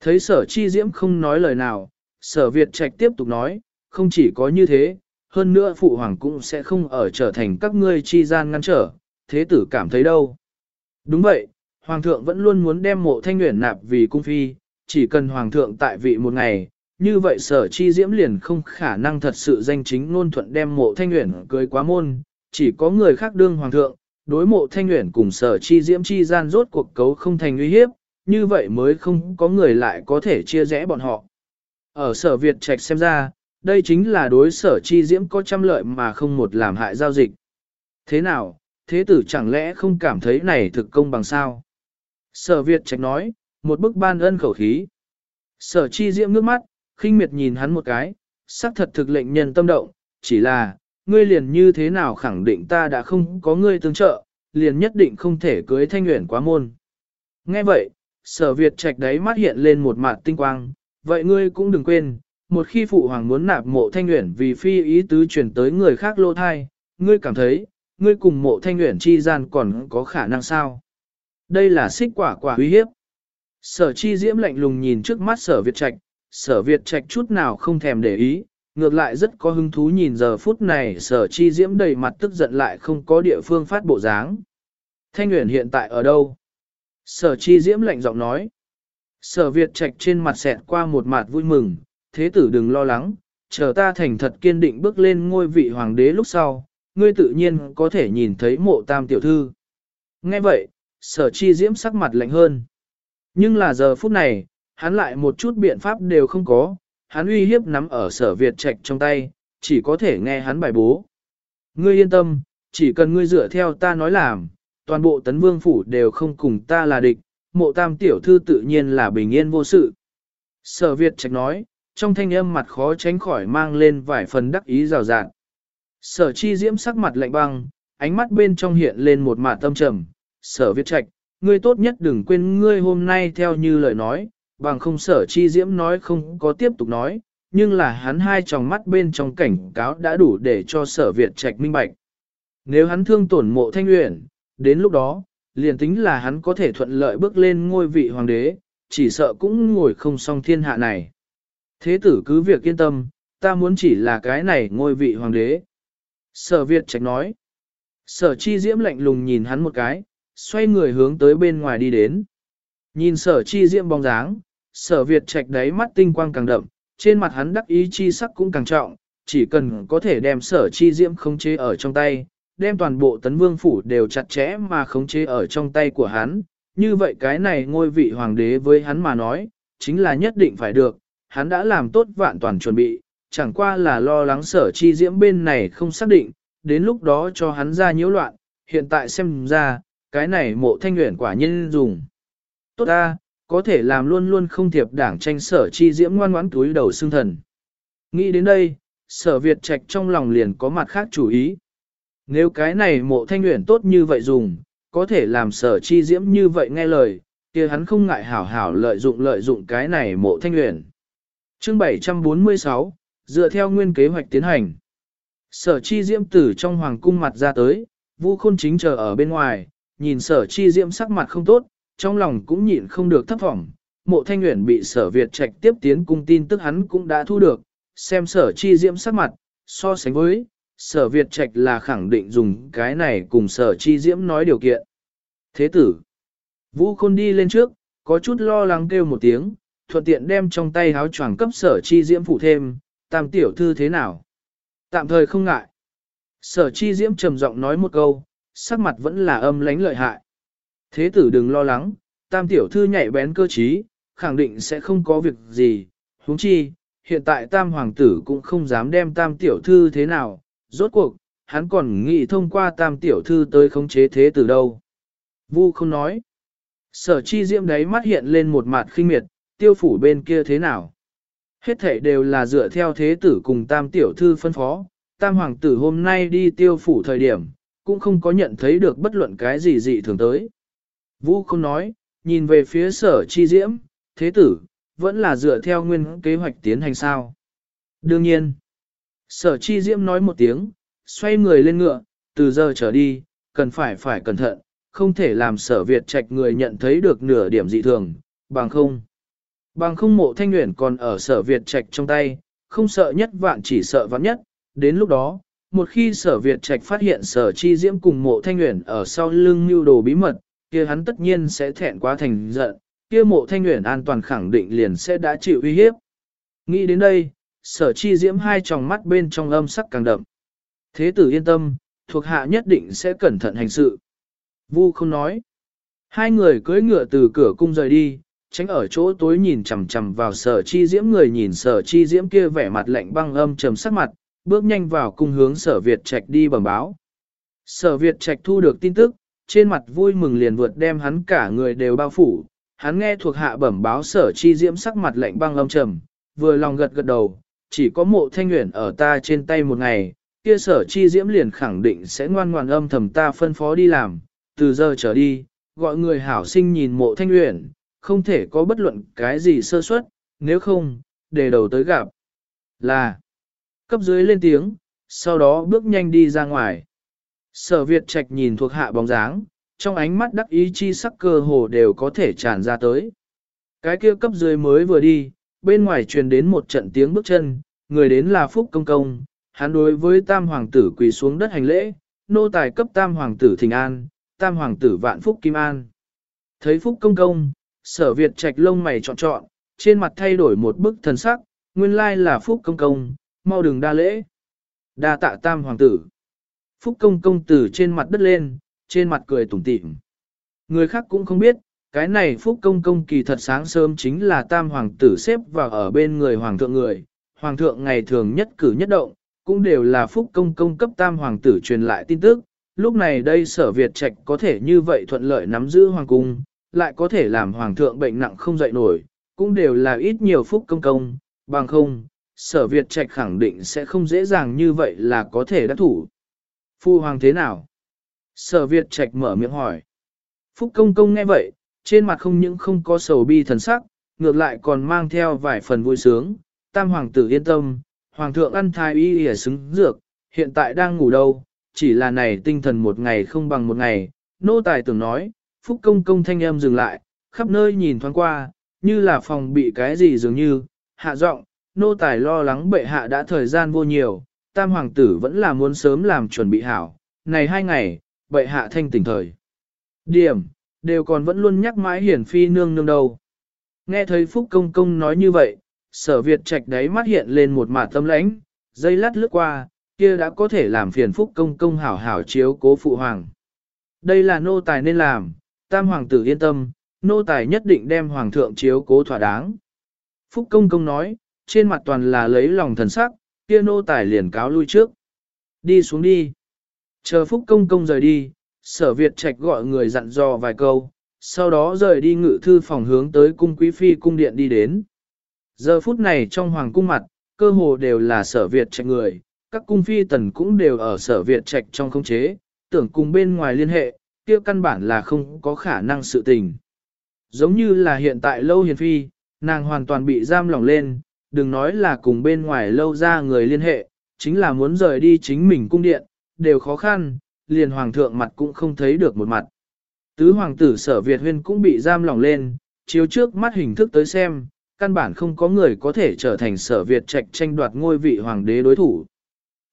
Thấy sở chi diễm không nói lời nào, sở Việt Trạch tiếp tục nói, không chỉ có như thế, hơn nữa Phụ Hoàng cũng sẽ không ở trở thành các ngươi chi gian ngăn trở, thế tử cảm thấy đâu. Đúng vậy, Hoàng thượng vẫn luôn muốn đem mộ thanh nguyện nạp vì cung phi, chỉ cần hoàng thượng tại vị một ngày, như vậy sở chi diễm liền không khả năng thật sự danh chính ngôn thuận đem mộ thanh nguyện cưới quá môn, chỉ có người khác đương hoàng thượng, đối mộ thanh nguyện cùng sở chi diễm chi gian rốt cuộc cấu không thành uy hiếp, như vậy mới không có người lại có thể chia rẽ bọn họ. Ở sở Việt Trạch xem ra, đây chính là đối sở chi diễm có trăm lợi mà không một làm hại giao dịch. Thế nào, thế tử chẳng lẽ không cảm thấy này thực công bằng sao? Sở Việt Trạch nói, một bức ban ân khẩu khí. Sở chi diễm ngước mắt, khinh miệt nhìn hắn một cái, xác thật thực lệnh nhân tâm động, chỉ là, ngươi liền như thế nào khẳng định ta đã không có ngươi tương trợ, liền nhất định không thể cưới thanh nguyện quá môn. Nghe vậy, sở Việt trạch đấy mắt hiện lên một mặt tinh quang, vậy ngươi cũng đừng quên, một khi phụ hoàng muốn nạp mộ thanh nguyện vì phi ý tứ chuyển tới người khác lô thai, ngươi cảm thấy, ngươi cùng mộ thanh nguyện chi gian còn có khả năng sao? Đây là xích quả quả uy hiếp. Sở chi diễm lạnh lùng nhìn trước mắt sở Việt Trạch, sở Việt Trạch chút nào không thèm để ý, ngược lại rất có hứng thú nhìn giờ phút này sở chi diễm đầy mặt tức giận lại không có địa phương phát bộ dáng. Thanh Nguyễn hiện tại ở đâu? Sở chi diễm lạnh giọng nói. Sở Việt Trạch trên mặt xẹt qua một mặt vui mừng, thế tử đừng lo lắng, chờ ta thành thật kiên định bước lên ngôi vị hoàng đế lúc sau, ngươi tự nhiên có thể nhìn thấy mộ tam tiểu thư. Nghe vậy, sở chi diễm sắc mặt lạnh hơn. Nhưng là giờ phút này, hắn lại một chút biện pháp đều không có, hắn uy hiếp nắm ở sở Việt Trạch trong tay, chỉ có thể nghe hắn bài bố. Ngươi yên tâm, chỉ cần ngươi dựa theo ta nói làm, toàn bộ tấn vương phủ đều không cùng ta là địch, mộ tam tiểu thư tự nhiên là bình yên vô sự. Sở Việt Trạch nói, trong thanh âm mặt khó tránh khỏi mang lên vài phần đắc ý rào rạng. Sở chi diễm sắc mặt lạnh băng, ánh mắt bên trong hiện lên một mạt tâm trầm. Sở Việt Trạch, ngươi tốt nhất đừng quên ngươi hôm nay theo như lời nói, bằng không sở chi diễm nói không có tiếp tục nói, nhưng là hắn hai tròng mắt bên trong cảnh cáo đã đủ để cho sở Việt trạch minh bạch. Nếu hắn thương tổn mộ thanh uyển, đến lúc đó, liền tính là hắn có thể thuận lợi bước lên ngôi vị hoàng đế, chỉ sợ cũng ngồi không xong thiên hạ này. Thế tử cứ việc yên tâm, ta muốn chỉ là cái này ngôi vị hoàng đế. Sở Việt trạch nói. Sở chi diễm lạnh lùng nhìn hắn một cái, xoay người hướng tới bên ngoài đi đến. Nhìn sở chi diễm bóng dáng, sở Việt trạch đáy mắt tinh quang càng đậm, trên mặt hắn đắc ý chi sắc cũng càng trọng, chỉ cần có thể đem sở chi diễm khống chế ở trong tay, đem toàn bộ tấn vương phủ đều chặt chẽ mà khống chế ở trong tay của hắn, như vậy cái này ngôi vị hoàng đế với hắn mà nói, chính là nhất định phải được, hắn đã làm tốt vạn toàn chuẩn bị, chẳng qua là lo lắng sở chi diễm bên này không xác định, đến lúc đó cho hắn ra nhiễu loạn, hiện tại xem ra, cái này mộ thanh nguyện quả nhiên dùng. Tốt ta, có thể làm luôn luôn không thiệp đảng tranh sở chi diễm ngoan ngoãn túi đầu xương thần. Nghĩ đến đây, sở Việt trạch trong lòng liền có mặt khác chủ ý. Nếu cái này mộ thanh nguyện tốt như vậy dùng, có thể làm sở chi diễm như vậy nghe lời, kia hắn không ngại hảo hảo lợi dụng lợi dụng cái này mộ thanh nguyện. Chương 746, dựa theo nguyên kế hoạch tiến hành. Sở chi diễm tử trong hoàng cung mặt ra tới, vu khôn chính chờ ở bên ngoài, nhìn sở chi diễm sắc mặt không tốt, trong lòng cũng nhịn không được thấp vọng. Mộ thanh nguyện bị sở Việt trạch tiếp tiến cung tin tức hắn cũng đã thu được, xem sở chi diễm sắc mặt, so sánh với, sở Việt trạch là khẳng định dùng cái này cùng sở chi diễm nói điều kiện. Thế tử, vũ khôn đi lên trước, có chút lo lắng kêu một tiếng, thuận tiện đem trong tay háo choàng cấp sở chi diễm phụ thêm, tam tiểu thư thế nào? Tạm thời không ngại. Sở chi diễm trầm giọng nói một câu, sắc mặt vẫn là âm lánh lợi hại. Thế tử đừng lo lắng, tam tiểu thư nhạy bén cơ trí, khẳng định sẽ không có việc gì. huống chi, hiện tại tam hoàng tử cũng không dám đem tam tiểu thư thế nào, rốt cuộc, hắn còn nghĩ thông qua tam tiểu thư tới khống chế thế tử đâu. Vu không nói. Sở chi diễm đấy mắt hiện lên một mặt khinh miệt, tiêu phủ bên kia thế nào? Hết thảy đều là dựa theo thế tử cùng tam tiểu thư phân phó, tam hoàng tử hôm nay đi tiêu phủ thời điểm, cũng không có nhận thấy được bất luận cái gì dị thường tới. Vũ không nói, nhìn về phía sở chi diễm, thế tử, vẫn là dựa theo nguyên kế hoạch tiến hành sao. Đương nhiên, sở chi diễm nói một tiếng, xoay người lên ngựa, từ giờ trở đi, cần phải phải cẩn thận, không thể làm sở Việt trạch người nhận thấy được nửa điểm dị thường, bằng không. Bằng không mộ thanh nguyện còn ở sở Việt trạch trong tay, không sợ nhất vạn chỉ sợ vạn nhất, đến lúc đó, một khi sở Việt trạch phát hiện sở chi diễm cùng mộ thanh nguyện ở sau lưng mưu đồ bí mật, kia hắn tất nhiên sẽ thẹn quá thành giận, kia mộ thanh nguyện an toàn khẳng định liền sẽ đã chịu uy hiếp. Nghĩ đến đây, sở chi diễm hai tròng mắt bên trong âm sắc càng đậm. Thế tử yên tâm, thuộc hạ nhất định sẽ cẩn thận hành sự. Vu không nói. Hai người cưỡi ngựa từ cửa cung rời đi, tránh ở chỗ tối nhìn chằm chằm vào sở chi diễm người nhìn sở chi diễm kia vẻ mặt lạnh băng âm trầm sắc mặt, bước nhanh vào cung hướng sở Việt Trạch đi bẩm báo. Sở Việt Trạch thu được tin tức, trên mặt vui mừng liền vượt đem hắn cả người đều bao phủ, hắn nghe thuộc hạ bẩm báo sở chi diễm sắc mặt lạnh băng âm trầm, vừa lòng gật gật đầu, chỉ có mộ thanh nguyện ở ta trên tay một ngày, kia sở chi diễm liền khẳng định sẽ ngoan ngoan âm thầm ta phân phó đi làm, từ giờ trở đi, gọi người hảo sinh nhìn mộ thanh nguyện, không thể có bất luận cái gì sơ suất, nếu không, để đầu tới gặp. Là, cấp dưới lên tiếng, sau đó bước nhanh đi ra ngoài. Sở Việt Trạch nhìn thuộc hạ bóng dáng, trong ánh mắt đắc ý chi sắc cơ hồ đều có thể tràn ra tới. Cái kia cấp dưới mới vừa đi, bên ngoài truyền đến một trận tiếng bước chân, người đến là Phúc Công Công, hắn đối với tam hoàng tử quỳ xuống đất hành lễ, nô tài cấp tam hoàng tử thình an, tam hoàng tử vạn Phúc Kim An. Thấy Phúc Công Công, sở Việt trạch lông mày trọn trọn, trên mặt thay đổi một bức thần sắc, nguyên lai là Phúc Công Công, mau đừng đa lễ. Đa tạ tam hoàng tử. Phúc Công Công tử trên mặt đất lên, trên mặt cười tủm tỉm. Người khác cũng không biết, cái này Phúc Công Công kỳ thật sáng sớm chính là tam hoàng tử xếp vào ở bên người hoàng thượng người. Hoàng thượng ngày thường nhất cử nhất động, cũng đều là Phúc Công Công cấp tam hoàng tử truyền lại tin tức. Lúc này đây sở Việt Trạch có thể như vậy thuận lợi nắm giữ hoàng cung, lại có thể làm hoàng thượng bệnh nặng không dậy nổi, cũng đều là ít nhiều phúc công công, bằng không, sở Việt trạch khẳng định sẽ không dễ dàng như vậy là có thể đắc thủ. Phu hoàng thế nào? Sở Việt trạch mở miệng hỏi. Phúc công công nghe vậy, trên mặt không những không có sầu bi thần sắc, ngược lại còn mang theo vài phần vui sướng. Tam hoàng tử yên tâm, hoàng thượng ăn thai y ỉa xứng dược, hiện tại đang ngủ đâu, chỉ là này tinh thần một ngày không bằng một ngày. Nô tài tưởng nói, Phúc Công Công thanh âm dừng lại, khắp nơi nhìn thoáng qua, như là phòng bị cái gì dường như, hạ giọng, nô tài lo lắng bệ hạ đã thời gian vô nhiều, tam hoàng tử vẫn là muốn sớm làm chuẩn bị hảo, này hai ngày, bệ hạ thanh tỉnh thời. Điểm, đều còn vẫn luôn nhắc mãi hiển phi nương nương đâu. Nghe thấy Phúc Công Công nói như vậy, sở Việt trạch đáy mắt hiện lên một mả tâm lãnh, dây lát lướt qua, kia đã có thể làm phiền Phúc Công Công hảo hảo chiếu cố phụ hoàng. Đây là nô tài nên làm, tam hoàng tử yên tâm, nô tài nhất định đem hoàng thượng chiếu cố thỏa đáng. Phúc Công Công nói, trên mặt toàn là lấy lòng thần sắc, kia nô tài liền cáo lui trước. Đi xuống đi. Chờ Phúc Công Công rời đi, sở Việt Trạch gọi người dặn dò vài câu, sau đó rời đi ngự thư phòng hướng tới cung quý phi cung điện đi đến. Giờ phút này trong hoàng cung mặt, cơ hồ đều là sở Việt Trạch người, các cung phi tần cũng đều ở sở Việt Trạch trong không chế, tưởng cùng bên ngoài liên hệ, kia căn bản là không có khả năng sự tình. Giống như là hiện tại lâu hiền phi, nàng hoàn toàn bị giam lỏng lên, đừng nói là cùng bên ngoài lâu ra người liên hệ, chính là muốn rời đi chính mình cung điện, đều khó khăn, liền hoàng thượng mặt cũng không thấy được một mặt. Tứ hoàng tử sở Việt huyên cũng bị giam lỏng lên, chiếu trước mắt hình thức tới xem, căn bản không có người có thể trở thành sở Việt trạch tranh đoạt ngôi vị hoàng đế đối thủ.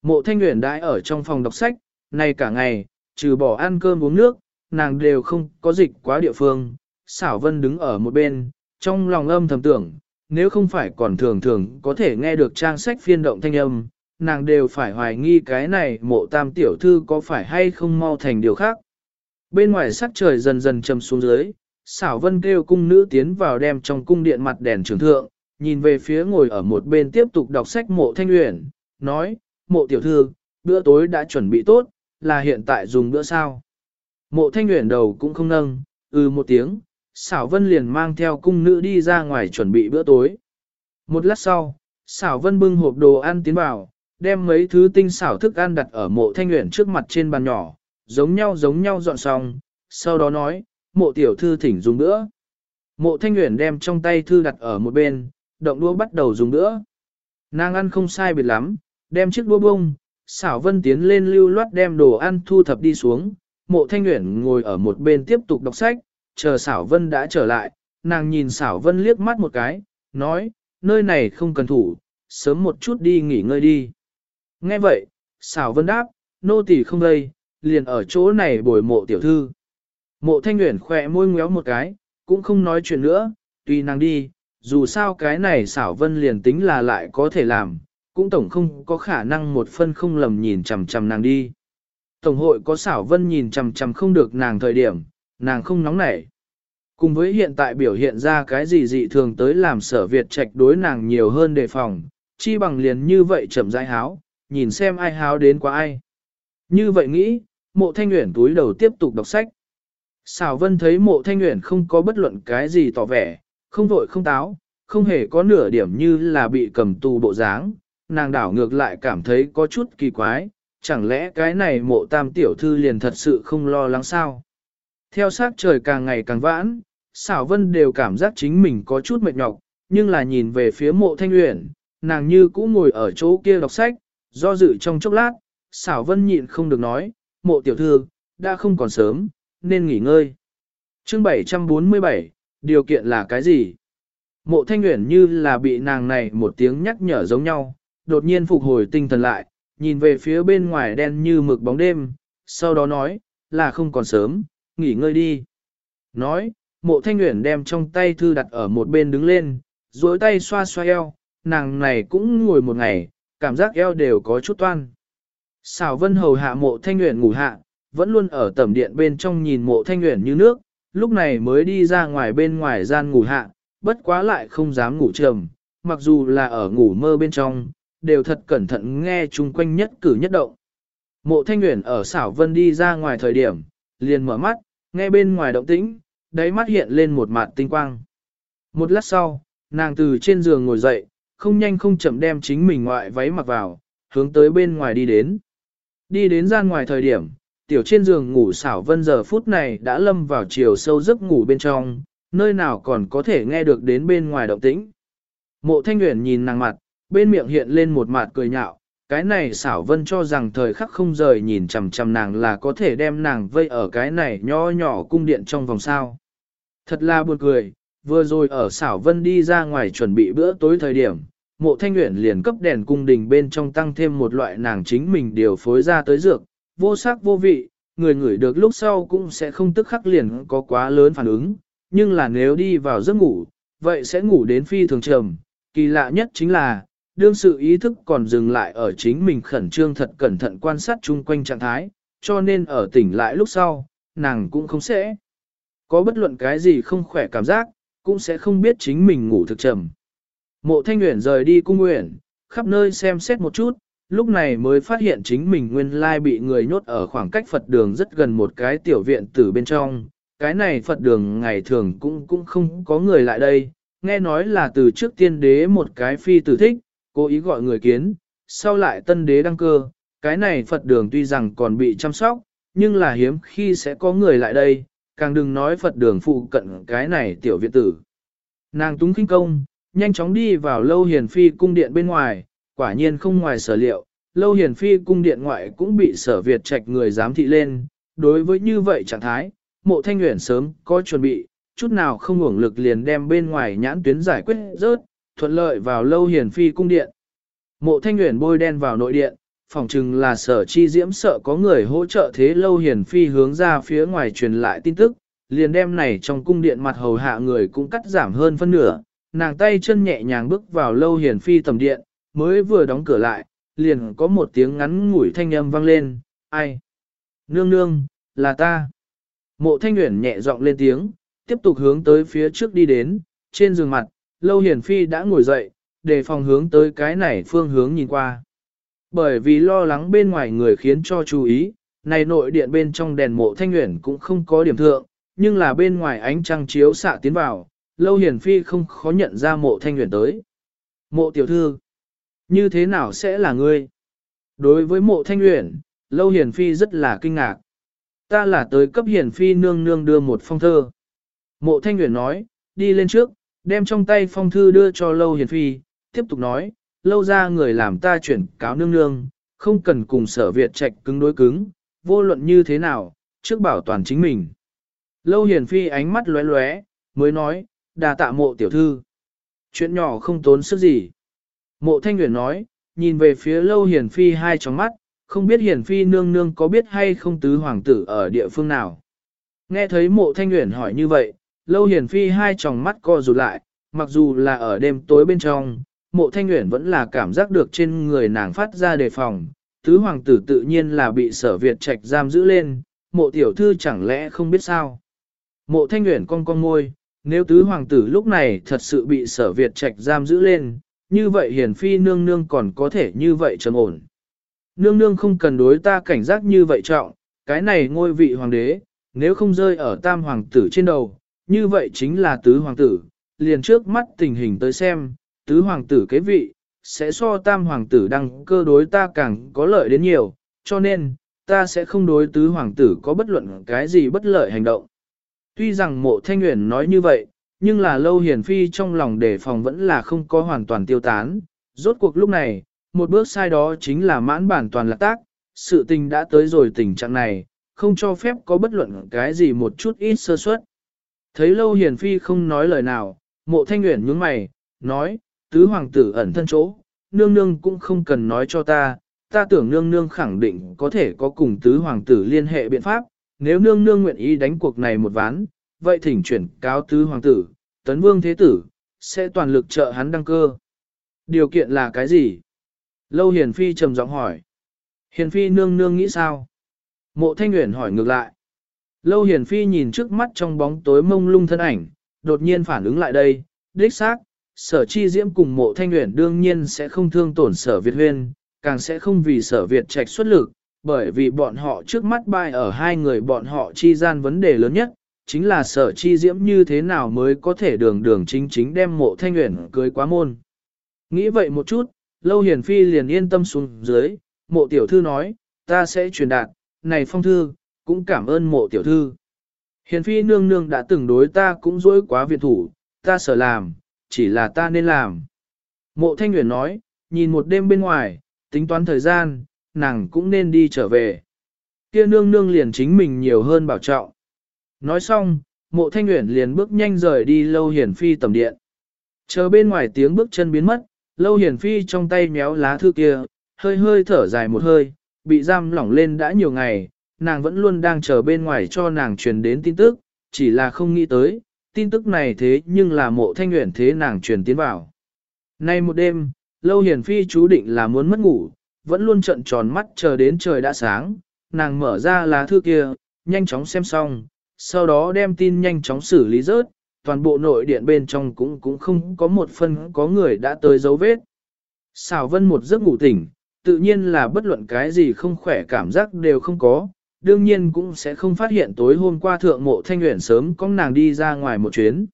Mộ thanh nguyện đãi ở trong phòng đọc sách, nay cả ngày, trừ bỏ ăn cơm uống nước, nàng đều không có dịch quá địa phương. Xảo Vân đứng ở một bên, trong lòng âm thầm tưởng, nếu không phải còn thường thường có thể nghe được trang sách phiên động thanh âm, nàng đều phải hoài nghi cái này mộ tam tiểu thư có phải hay không mau thành điều khác. Bên ngoài sắc trời dần dần trầm xuống dưới, xảo vân kêu cung nữ tiến vào đem trong cung điện mặt đèn trường thượng, nhìn về phía ngồi ở một bên tiếp tục đọc sách mộ thanh uyển, nói, mộ tiểu thư, bữa tối đã chuẩn bị tốt, là hiện tại dùng bữa sao. Mộ thanh uyển đầu cũng không nâng, ừ một tiếng, xảo vân liền mang theo cung nữ đi ra ngoài chuẩn bị bữa tối. Một lát sau, xảo vân bưng hộp đồ ăn tiến vào, đem mấy thứ tinh xảo thức ăn đặt ở mộ thanh nguyện trước mặt trên bàn nhỏ, giống nhau giống nhau dọn xong, sau đó nói, mộ tiểu thư thỉnh dùng nữa. Mộ thanh nguyện đem trong tay thư đặt ở một bên, động đũa bắt đầu dùng nữa. Nàng ăn không sai biệt lắm, đem chiếc đũa bông, xảo vân tiến lên lưu loát đem đồ ăn thu thập đi xuống, mộ thanh nguyện ngồi ở một bên tiếp tục đọc sách, chờ xảo vân đã trở lại, nàng nhìn xảo vân liếc mắt một cái, nói, nơi này không cần thủ, sớm một chút đi nghỉ ngơi đi. Nghe vậy, xảo vân đáp, nô tỳ không đây, liền ở chỗ này bồi mộ tiểu thư. Mộ thanh nguyện khỏe môi ngéo một cái, cũng không nói chuyện nữa, tùy nàng đi, dù sao cái này xảo vân liền tính là lại có thể làm, cũng tổng không có khả năng một phân không lầm nhìn chằm chằm nàng đi. Tổng hội có xảo vân nhìn chằm chằm không được nàng thời điểm, nàng không nóng nảy. Cùng với hiện tại biểu hiện ra cái gì dị thường tới làm sở Việt trạch đối nàng nhiều hơn đề phòng, chi bằng liền như vậy chậm rãi háo, nhìn xem ai háo đến quá ai. Như vậy nghĩ, mộ thanh nguyện túi đầu tiếp tục đọc sách. Xào vân thấy mộ thanh nguyện không có bất luận cái gì tỏ vẻ, không vội không táo, không hề có nửa điểm như là bị cầm tù bộ dáng, nàng đảo ngược lại cảm thấy có chút kỳ quái, chẳng lẽ cái này mộ tam tiểu thư liền thật sự không lo lắng sao. Theo sát trời càng ngày càng vãn, xảo vân đều cảm giác chính mình có chút mệt nhọc, nhưng là nhìn về phía mộ thanh uyển, nàng như cũ ngồi ở chỗ kia đọc sách, do dự trong chốc lát, xảo vân nhịn không được nói, mộ tiểu thư, đã không còn sớm, nên nghỉ ngơi. chương 747, điều kiện là cái gì? Mộ thanh uyển như là bị nàng này một tiếng nhắc nhở giống nhau, đột nhiên phục hồi tinh thần lại, nhìn về phía bên ngoài đen như mực bóng đêm, sau đó nói, là không còn sớm, nghỉ ngơi đi. Nói, mộ thanh nguyện đem trong tay thư đặt ở một bên đứng lên, duỗi tay xoa xoa eo, nàng này cũng ngồi một ngày, cảm giác eo đều có chút toan. Xảo vân hầu hạ mộ thanh nguyện ngủ hạ, vẫn luôn ở tẩm điện bên trong nhìn mộ thanh nguyện như nước, lúc này mới đi ra ngoài bên ngoài gian ngủ hạ, bất quá lại không dám ngủ trầm, mặc dù là ở ngủ mơ bên trong, đều thật cẩn thận nghe chung quanh nhất cử nhất động. Mộ thanh nguyện ở xảo vân đi ra ngoài thời điểm, liền mở mắt, nghe bên ngoài động tĩnh, đáy mắt hiện lên một mặt tinh quang. Một lát sau, nàng từ trên giường ngồi dậy, không nhanh không chậm đem chính mình ngoại váy mặc vào, hướng tới bên ngoài đi đến. Đi đến gian ngoài thời điểm, tiểu trên giường ngủ xảo vân giờ phút này đã lâm vào chiều sâu giấc ngủ bên trong, nơi nào còn có thể nghe được đến bên ngoài động tĩnh. Mộ thanh nguyện nhìn nàng mặt, bên miệng hiện lên một mặt cười nhạo, cái này xảo vân cho rằng thời khắc không rời nhìn chằm chằm nàng là có thể đem nàng vây ở cái này nho nhỏ cung điện trong vòng sao. Thật là buồn cười, vừa rồi ở xảo vân đi ra ngoài chuẩn bị bữa tối thời điểm, mộ thanh nguyện liền cấp đèn cung đình bên trong tăng thêm một loại nàng chính mình điều phối ra tới dược, vô sắc vô vị, người ngửi được lúc sau cũng sẽ không tức khắc liền có quá lớn phản ứng, nhưng là nếu đi vào giấc ngủ, vậy sẽ ngủ đến phi thường trầm. Kỳ lạ nhất chính là, đương sự ý thức còn dừng lại ở chính mình khẩn trương thật cẩn thận quan sát chung quanh trạng thái, cho nên ở tỉnh lại lúc sau, nàng cũng không sẽ có bất luận cái gì không khỏe cảm giác, cũng sẽ không biết chính mình ngủ thực trầm. Mộ Thanh Uyển rời đi cung nguyện, khắp nơi xem xét một chút, lúc này mới phát hiện chính mình nguyên lai bị người nhốt ở khoảng cách Phật đường rất gần một cái tiểu viện từ bên trong. Cái này Phật đường ngày thường cũng cũng không có người lại đây, nghe nói là từ trước tiên đế một cái phi tử thích, cố ý gọi người kiến, sau lại tân đế đăng cơ, cái này Phật đường tuy rằng còn bị chăm sóc, nhưng là hiếm khi sẽ có người lại đây, càng đừng nói Phật đường phụ cận cái này tiểu viện tử. Nàng túng kinh công, nhanh chóng đi vào lâu hiền phi cung điện bên ngoài, quả nhiên không ngoài sở liệu, lâu hiền phi cung điện ngoại cũng bị sở Việt trạch người giám thị lên, đối với như vậy trạng thái, mộ thanh nguyện sớm có chuẩn bị, chút nào không uổng lực liền đem bên ngoài nhãn tuyến giải quyết rớt, thuận lợi vào lâu hiền phi cung điện. Mộ thanh nguyện bôi đen vào nội điện, phòng chừng là sở chi diễm sợ có người hỗ trợ thế lâu hiền phi hướng ra phía ngoài truyền lại tin tức, liền đem này trong cung điện mặt hầu hạ người cũng cắt giảm hơn phân nửa, nàng tay chân nhẹ nhàng bước vào lâu hiền phi tầm điện, mới vừa đóng cửa lại, liền có một tiếng ngắn ngủi thanh âm vang lên, ai? Nương nương, là ta. Mộ thanh nguyện nhẹ giọng lên tiếng, tiếp tục hướng tới phía trước đi đến, trên giường mặt, lâu Hiển phi đã ngồi dậy, để phòng hướng tới cái này phương hướng nhìn qua. Bởi vì lo lắng bên ngoài người khiến cho chú ý, này nội điện bên trong đèn mộ thanh nguyện cũng không có điểm thượng, nhưng là bên ngoài ánh trăng chiếu xạ tiến vào, lâu Hiển phi không khó nhận ra mộ thanh nguyện tới. Mộ tiểu thư, như thế nào sẽ là ngươi? Đối với mộ thanh nguyện, lâu Hiển phi rất là kinh ngạc. Ta là tới cấp Hiển phi nương nương đưa một phong thơ. Mộ thanh nguyện nói, đi lên trước, đem trong tay phong thư đưa cho lâu hiền phi, tiếp tục nói, lâu ra người làm ta chuyển cáo nương nương, không cần cùng sở Việt trạch cứng đối cứng, vô luận như thế nào, trước bảo toàn chính mình. Lâu hiền phi ánh mắt lóe lóe, mới nói, đà tạ mộ tiểu thư. Chuyện nhỏ không tốn sức gì. Mộ thanh Nguyễn nói, nhìn về phía lâu hiền phi hai tròng mắt, không biết hiền phi nương nương có biết hay không tứ hoàng tử ở địa phương nào. Nghe thấy mộ thanh Nguyễn hỏi như vậy, lâu hiển phi hai tròng mắt co rụt lại, mặc dù là ở đêm tối bên trong, mộ thanh nguyện vẫn là cảm giác được trên người nàng phát ra đề phòng. Tứ hoàng tử tự nhiên là bị sở Việt trạch giam giữ lên, mộ tiểu thư chẳng lẽ không biết sao. Mộ thanh nguyện cong cong môi, nếu tứ hoàng tử lúc này thật sự bị sở Việt trạch giam giữ lên, như vậy hiển phi nương nương còn có thể như vậy trầm ổn. Nương nương không cần đối ta cảnh giác như vậy trọng, cái này ngôi vị hoàng đế, nếu không rơi ở tam hoàng tử trên đầu, như vậy chính là tứ hoàng tử, liền trước mắt tình hình tới xem, tứ hoàng tử kế vị, sẽ so tam hoàng tử đăng cơ đối ta càng có lợi đến nhiều, cho nên, ta sẽ không đối tứ hoàng tử có bất luận cái gì bất lợi hành động. Tuy rằng mộ thanh nguyện nói như vậy, nhưng là lâu hiển phi trong lòng đề phòng vẫn là không có hoàn toàn tiêu tán. Rốt cuộc lúc này, một bước sai đó chính là mãn bản toàn lạc tác, sự tình đã tới rồi tình trạng này, không cho phép có bất luận cái gì một chút ít sơ suất. Thấy lâu hiền phi không nói lời nào, mộ thanh nguyện nhướng mày, nói, tứ hoàng tử ẩn thân chỗ, nương nương cũng không cần nói cho ta, ta tưởng nương nương khẳng định có thể có cùng tứ hoàng tử liên hệ biện pháp, nếu nương nương nguyện ý đánh cuộc này một ván, vậy thỉnh chuyển cáo tứ hoàng tử, tấn vương thế tử, sẽ toàn lực trợ hắn đăng cơ. Điều kiện là cái gì? Lâu Hiền Phi trầm giọng hỏi. Hiền Phi nương nương nghĩ sao? Mộ Thanh nguyện hỏi ngược lại. Lâu Hiển Phi nhìn trước mắt trong bóng tối mông lung thân ảnh, đột nhiên phản ứng lại đây, đích xác, sở chi diễm cùng mộ Thanh Uyển đương nhiên sẽ không thương tổn sở Việt huyên, càng sẽ không vì sở Việt trạch xuất lực, bởi vì bọn họ trước mắt bay ở hai người bọn họ chi gian vấn đề lớn nhất, chính là sở chi diễm như thế nào mới có thể đường đường chính chính đem mộ thanh nguyện cưới quá môn. Nghĩ vậy một chút, lâu Hiển phi liền yên tâm xuống dưới, mộ tiểu thư nói, ta sẽ truyền đạt, này phong thư, cũng cảm ơn mộ tiểu thư. Hiền phi nương nương đã từng đối ta cũng dối quá viện thủ, ta sợ làm, chỉ là ta nên làm. Mộ thanh nguyện nói, nhìn một đêm bên ngoài, tính toán thời gian, nàng cũng nên đi trở về. Kia nương nương liền chính mình nhiều hơn bảo trọng. Nói xong, mộ thanh nguyện liền bước nhanh rời đi lâu hiển phi tầm điện. Chờ bên ngoài tiếng bước chân biến mất, lâu hiển phi trong tay méo lá thư kia, hơi hơi thở dài một hơi, bị giam lỏng lên đã nhiều ngày, nàng vẫn luôn đang chờ bên ngoài cho nàng truyền đến tin tức, chỉ là không nghĩ tới, tin tức này thế nhưng là mộ thanh nguyện thế nàng truyền tiến vào. Nay một đêm, lâu hiển phi chú định là muốn mất ngủ, vẫn luôn trận tròn mắt chờ đến trời đã sáng, nàng mở ra lá thư kia, nhanh chóng xem xong, sau đó đem tin nhanh chóng xử lý rớt, toàn bộ nội điện bên trong cũng cũng không có một phân có người đã tới dấu vết. Xảo vân một giấc ngủ tỉnh, tự nhiên là bất luận cái gì không khỏe cảm giác đều không có, đương nhiên cũng sẽ không phát hiện tối hôm qua thượng mộ thanh nguyện sớm có nàng đi ra ngoài một chuyến.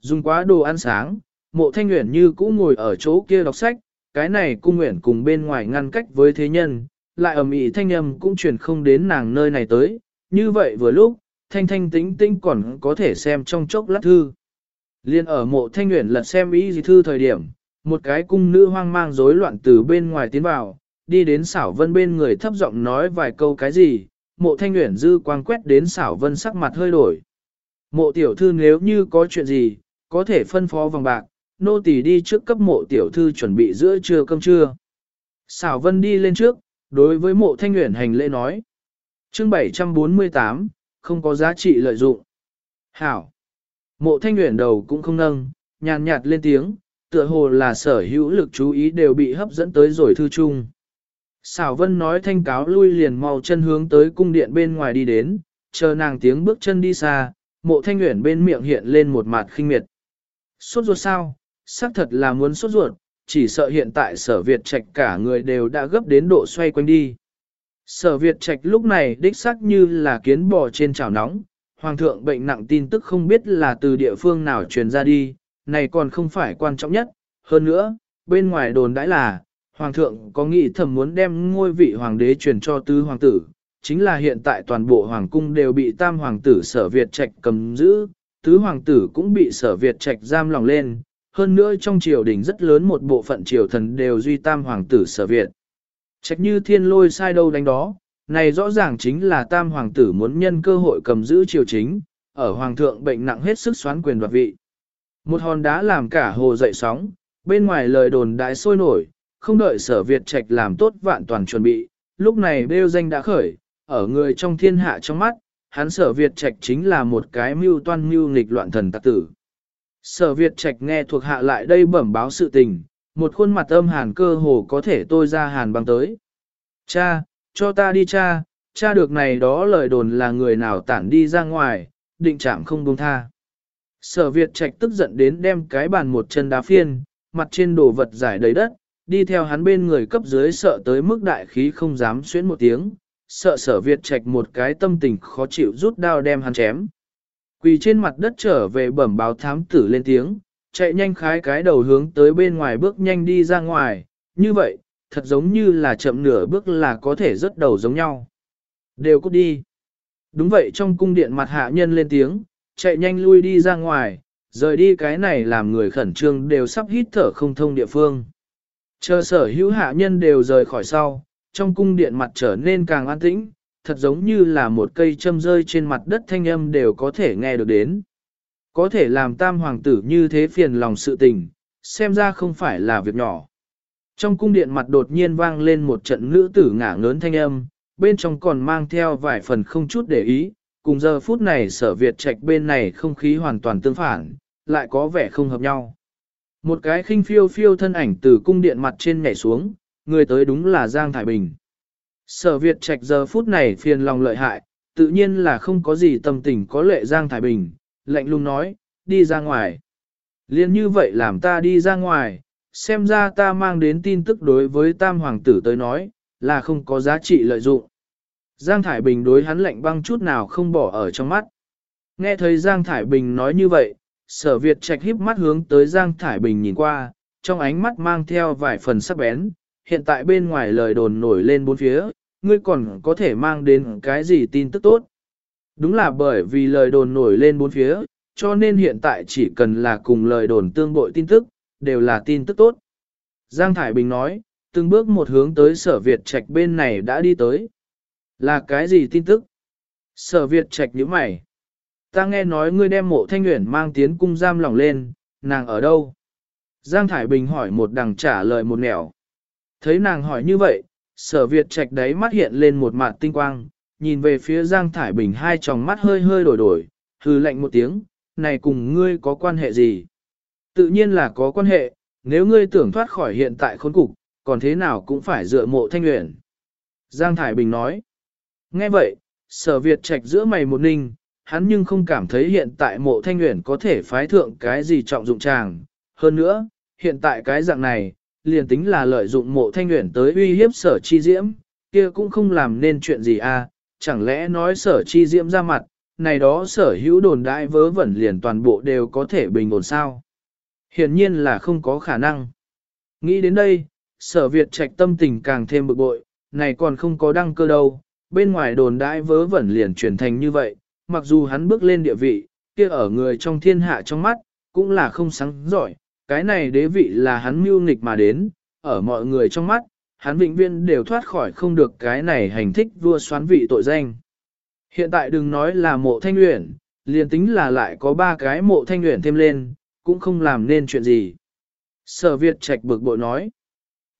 Dùng quá đồ ăn sáng, mộ thanh nguyện như cũ ngồi ở chỗ kia đọc sách, cái này cung nguyện cùng bên ngoài ngăn cách với thế nhân, lại ầm ĩ thanh âm cũng truyền không đến nàng nơi này tới, như vậy vừa lúc, thanh thanh tĩnh tĩnh còn có thể xem trong chốc lát thư. Liên ở mộ thanh nguyện lật xem ý gì thư thời điểm, một cái cung nữ hoang mang rối loạn từ bên ngoài tiến vào, đi đến xảo vân bên người thấp giọng nói vài câu cái gì, mộ thanh nguyện dư quang quét đến xảo vân sắc mặt hơi đổi. Mộ tiểu thư nếu như có chuyện gì, có thể phân phó vòng bạc, nô tỳ đi trước cấp mộ tiểu thư chuẩn bị giữa trưa cơm trưa. Xảo vân đi lên trước, đối với mộ thanh nguyện hành lễ nói. chương 748, không có giá trị lợi dụng. Hảo. Mộ thanh nguyện đầu cũng không nâng, nhàn nhạt lên tiếng, tựa hồ là sở hữu lực chú ý đều bị hấp dẫn tới rồi thư chung. Xảo vân nói thanh cáo lui liền mau chân hướng tới cung điện bên ngoài đi đến, chờ nàng tiếng bước chân đi xa, mộ thanh nguyện bên miệng hiện lên một mặt khinh miệt. Sốt ruột sao? xác thật là muốn sốt ruột, chỉ sợ hiện tại sở Việt Trạch cả người đều đã gấp đến độ xoay quanh đi. Sở Việt Trạch lúc này đích xác như là kiến bò trên chảo nóng, Hoàng thượng bệnh nặng tin tức không biết là từ địa phương nào truyền ra đi, này còn không phải quan trọng nhất. Hơn nữa, bên ngoài đồn đãi là, Hoàng thượng có nghĩ thầm muốn đem ngôi vị Hoàng đế truyền cho tứ Hoàng tử, chính là hiện tại toàn bộ Hoàng cung đều bị tam Hoàng tử sở Việt Trạch cầm giữ, tứ Hoàng tử cũng bị sở Việt Trạch giam lòng lên, hơn nữa trong triều đình rất lớn một bộ phận triều thần đều duy tam hoàng tử sở Việt. Trách như thiên lôi sai đâu đánh đó, này rõ ràng chính là tam hoàng tử muốn nhân cơ hội cầm giữ triều chính, ở hoàng thượng bệnh nặng hết sức xoán quyền đoạt vị. Một hòn đá làm cả hồ dậy sóng, bên ngoài lời đồn đại sôi nổi, không đợi sở Việt trạch làm tốt vạn toàn chuẩn bị, lúc này bêu danh đã khởi, ở người trong thiên hạ trong mắt, hắn sở Việt trạch chính là một cái mưu toan mưu nghịch loạn thần tạc tử. Sở Việt Trạch nghe thuộc hạ lại đây bẩm báo sự tình, một khuôn mặt âm hàn cơ hồ có thể tôi ra hàn băng tới. Cha, cho ta đi cha, cha được này đó lời đồn là người nào tản đi ra ngoài, định chạm không buông tha. Sở Việt Trạch tức giận đến đem cái bàn một chân đá phiên, mặt trên đồ vật giải đầy đất, đi theo hắn bên người cấp dưới sợ tới mức đại khí không dám xuyến một tiếng, sợ sở Việt Trạch một cái tâm tình khó chịu rút đao đem hắn chém. Quỳ trên mặt đất trở về bẩm báo thám tử lên tiếng, chạy nhanh khái cái đầu hướng tới bên ngoài bước nhanh đi ra ngoài, như vậy, thật giống như là chậm nửa bước là có thể rớt đầu giống nhau. Đều cút đi. Đúng vậy trong cung điện mặt hạ nhân lên tiếng, chạy nhanh lui đi ra ngoài, rời đi cái này làm người khẩn trương đều sắp hít thở không thông địa phương. Chờ sở hữu hạ nhân đều rời khỏi sau, trong cung điện mặt trở nên càng an tĩnh, thật giống như là một cây châm rơi trên mặt đất thanh âm đều có thể nghe được đến. Có thể làm tam hoàng tử như thế phiền lòng sự tình, xem ra không phải là việc nhỏ. Trong cung điện mặt đột nhiên vang lên một trận nữ tử ngả ngớn thanh âm, bên trong còn mang theo vài phần không chút để ý, cùng giờ phút này sở Việt trạch bên này không khí hoàn toàn tương phản, lại có vẻ không hợp nhau. Một cái khinh phiêu phiêu thân ảnh từ cung điện mặt trên nhảy xuống, người tới đúng là Giang Thải Bình. Sở Việt Trạch giờ phút này phiền lòng lợi hại, tự nhiên là không có gì tâm tình có lệ Giang Thải Bình, lạnh lùng nói, đi ra ngoài. Liên như vậy làm ta đi ra ngoài, xem ra ta mang đến tin tức đối với tam hoàng tử tới nói, là không có giá trị lợi dụng. Giang Thải Bình đối hắn lạnh băng chút nào không bỏ ở trong mắt. Nghe thấy Giang Thải Bình nói như vậy, sở Việt Trạch híp mắt hướng tới Giang Thải Bình nhìn qua, trong ánh mắt mang theo vài phần sắc bén, hiện tại bên ngoài lời đồn nổi lên bốn phía, ngươi còn có thể mang đến cái gì tin tức tốt. Đúng là bởi vì lời đồn nổi lên bốn phía, cho nên hiện tại chỉ cần là cùng lời đồn tương bội tin tức, đều là tin tức tốt. Giang Thải Bình nói, từng bước một hướng tới sở Việt Trạch bên này đã đi tới. Là cái gì tin tức? Sở Việt Trạch nhíu mày. Ta nghe nói ngươi đem mộ thanh nguyện mang tiến cung giam lỏng lên, nàng ở đâu? Giang Thải Bình hỏi một đằng trả lời một nẻo. Thấy nàng hỏi như vậy, sở Việt Trạch đấy mắt hiện lên một mặt tinh quang, nhìn về phía Giang Thải Bình hai tròng mắt hơi hơi đổi đổi, hừ lạnh một tiếng, này cùng ngươi có quan hệ gì? Tự nhiên là có quan hệ, nếu ngươi tưởng thoát khỏi hiện tại khốn cục, còn thế nào cũng phải dựa mộ thanh nguyện. Giang Thải Bình nói, nghe vậy, sở Việt Trạch giữa mày một ninh, hắn nhưng không cảm thấy hiện tại mộ thanh nguyện có thể phái thượng cái gì trọng dụng chàng. Hơn nữa, hiện tại cái dạng này, liền tính là lợi dụng mộ thanh nguyện tới uy hiếp sở chi diễm, kia cũng không làm nên chuyện gì à, chẳng lẽ nói sở chi diễm ra mặt, này đó sở hữu đồn đại vớ vẩn liền toàn bộ đều có thể bình ổn sao. Hiển nhiên là không có khả năng. Nghĩ đến đây, sở Việt trạch tâm tình càng thêm bực bội, này còn không có đăng cơ đâu, bên ngoài đồn đại vớ vẩn liền chuyển thành như vậy, mặc dù hắn bước lên địa vị, kia ở người trong thiên hạ trong mắt, cũng là không sáng giỏi, cái này đế vị là hắn mưu nghịch mà đến, ở mọi người trong mắt, hắn vĩnh viên đều thoát khỏi không được cái này hành thích vua xoán vị tội danh. Hiện tại đừng nói là mộ thanh luyện, liền tính là lại có ba cái mộ thanh luyện thêm lên, cũng không làm nên chuyện gì. Sở Việt trạch bực bội nói.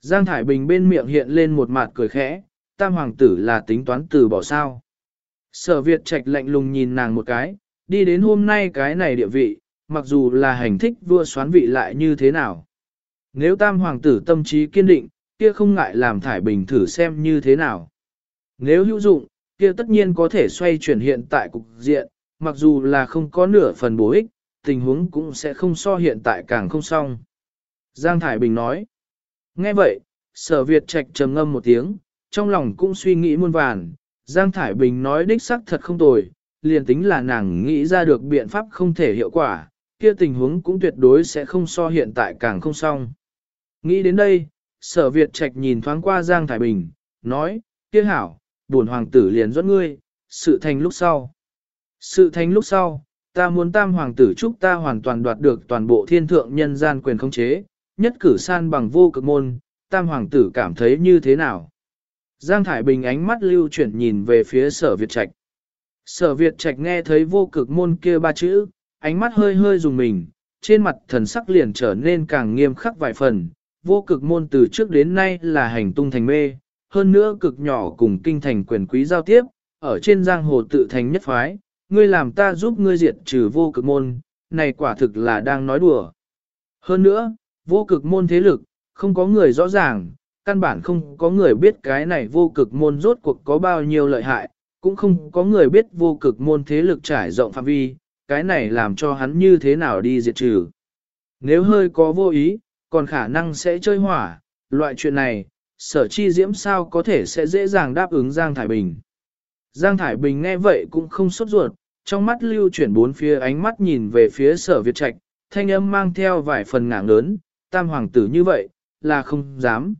Giang Thải Bình bên miệng hiện lên một mặt cười khẽ, tam hoàng tử là tính toán từ bỏ sao. Sở Việt trạch lạnh lùng nhìn nàng một cái, đi đến hôm nay cái này địa vị, mặc dù là hành thích vua xoán vị lại như thế nào. Nếu tam hoàng tử tâm trí kiên định, kia không ngại làm Thải Bình thử xem như thế nào. Nếu hữu dụng, kia tất nhiên có thể xoay chuyển hiện tại cục diện, mặc dù là không có nửa phần bổ ích, tình huống cũng sẽ không so hiện tại càng không xong. Giang Thải Bình nói. Nghe vậy, sở Việt Trạch trầm ngâm một tiếng, trong lòng cũng suy nghĩ muôn vàn. Giang Thải Bình nói đích xác thật không tồi, liền tính là nàng nghĩ ra được biện pháp không thể hiệu quả, kia tình huống cũng tuyệt đối sẽ không so hiện tại càng không xong. Nghĩ đến đây, sở Việt Trạch nhìn thoáng qua Giang Thải Bình, nói, kia hảo, buồn hoàng tử liền dẫn ngươi, sự thành lúc sau. Sự thành lúc sau, ta muốn tam hoàng tử chúc ta hoàn toàn đoạt được toàn bộ thiên thượng nhân gian quyền khống chế, nhất cử san bằng vô cực môn, tam hoàng tử cảm thấy như thế nào? Giang Thải Bình ánh mắt lưu chuyển nhìn về phía sở Việt Trạch. Sở Việt Trạch nghe thấy vô cực môn kia ba chữ, ánh mắt hơi hơi dùng mình, trên mặt thần sắc liền trở nên càng nghiêm khắc vài phần. Vô cực môn từ trước đến nay là hành tung thành mê, hơn nữa cực nhỏ cùng kinh thành quyền quý giao tiếp, ở trên giang hồ tự thành nhất phái, ngươi làm ta giúp ngươi diệt trừ vô cực môn, này quả thực là đang nói đùa. Hơn nữa, vô cực môn thế lực, không có người rõ ràng, căn bản không có người biết cái này vô cực môn rốt cuộc có bao nhiêu lợi hại, cũng không có người biết vô cực môn thế lực trải rộng phạm vi, cái này làm cho hắn như thế nào đi diệt trừ. Nếu hơi có vô ý, còn khả năng sẽ chơi hỏa, loại chuyện này, sở chi diễm sao có thể sẽ dễ dàng đáp ứng Giang Thải Bình. Giang Thải Bình nghe vậy cũng không sốt ruột, trong mắt lưu chuyển bốn phía ánh mắt nhìn về phía sở Việt Trạch, thanh âm mang theo vài phần ngạng lớn, tam hoàng tử như vậy, là không dám.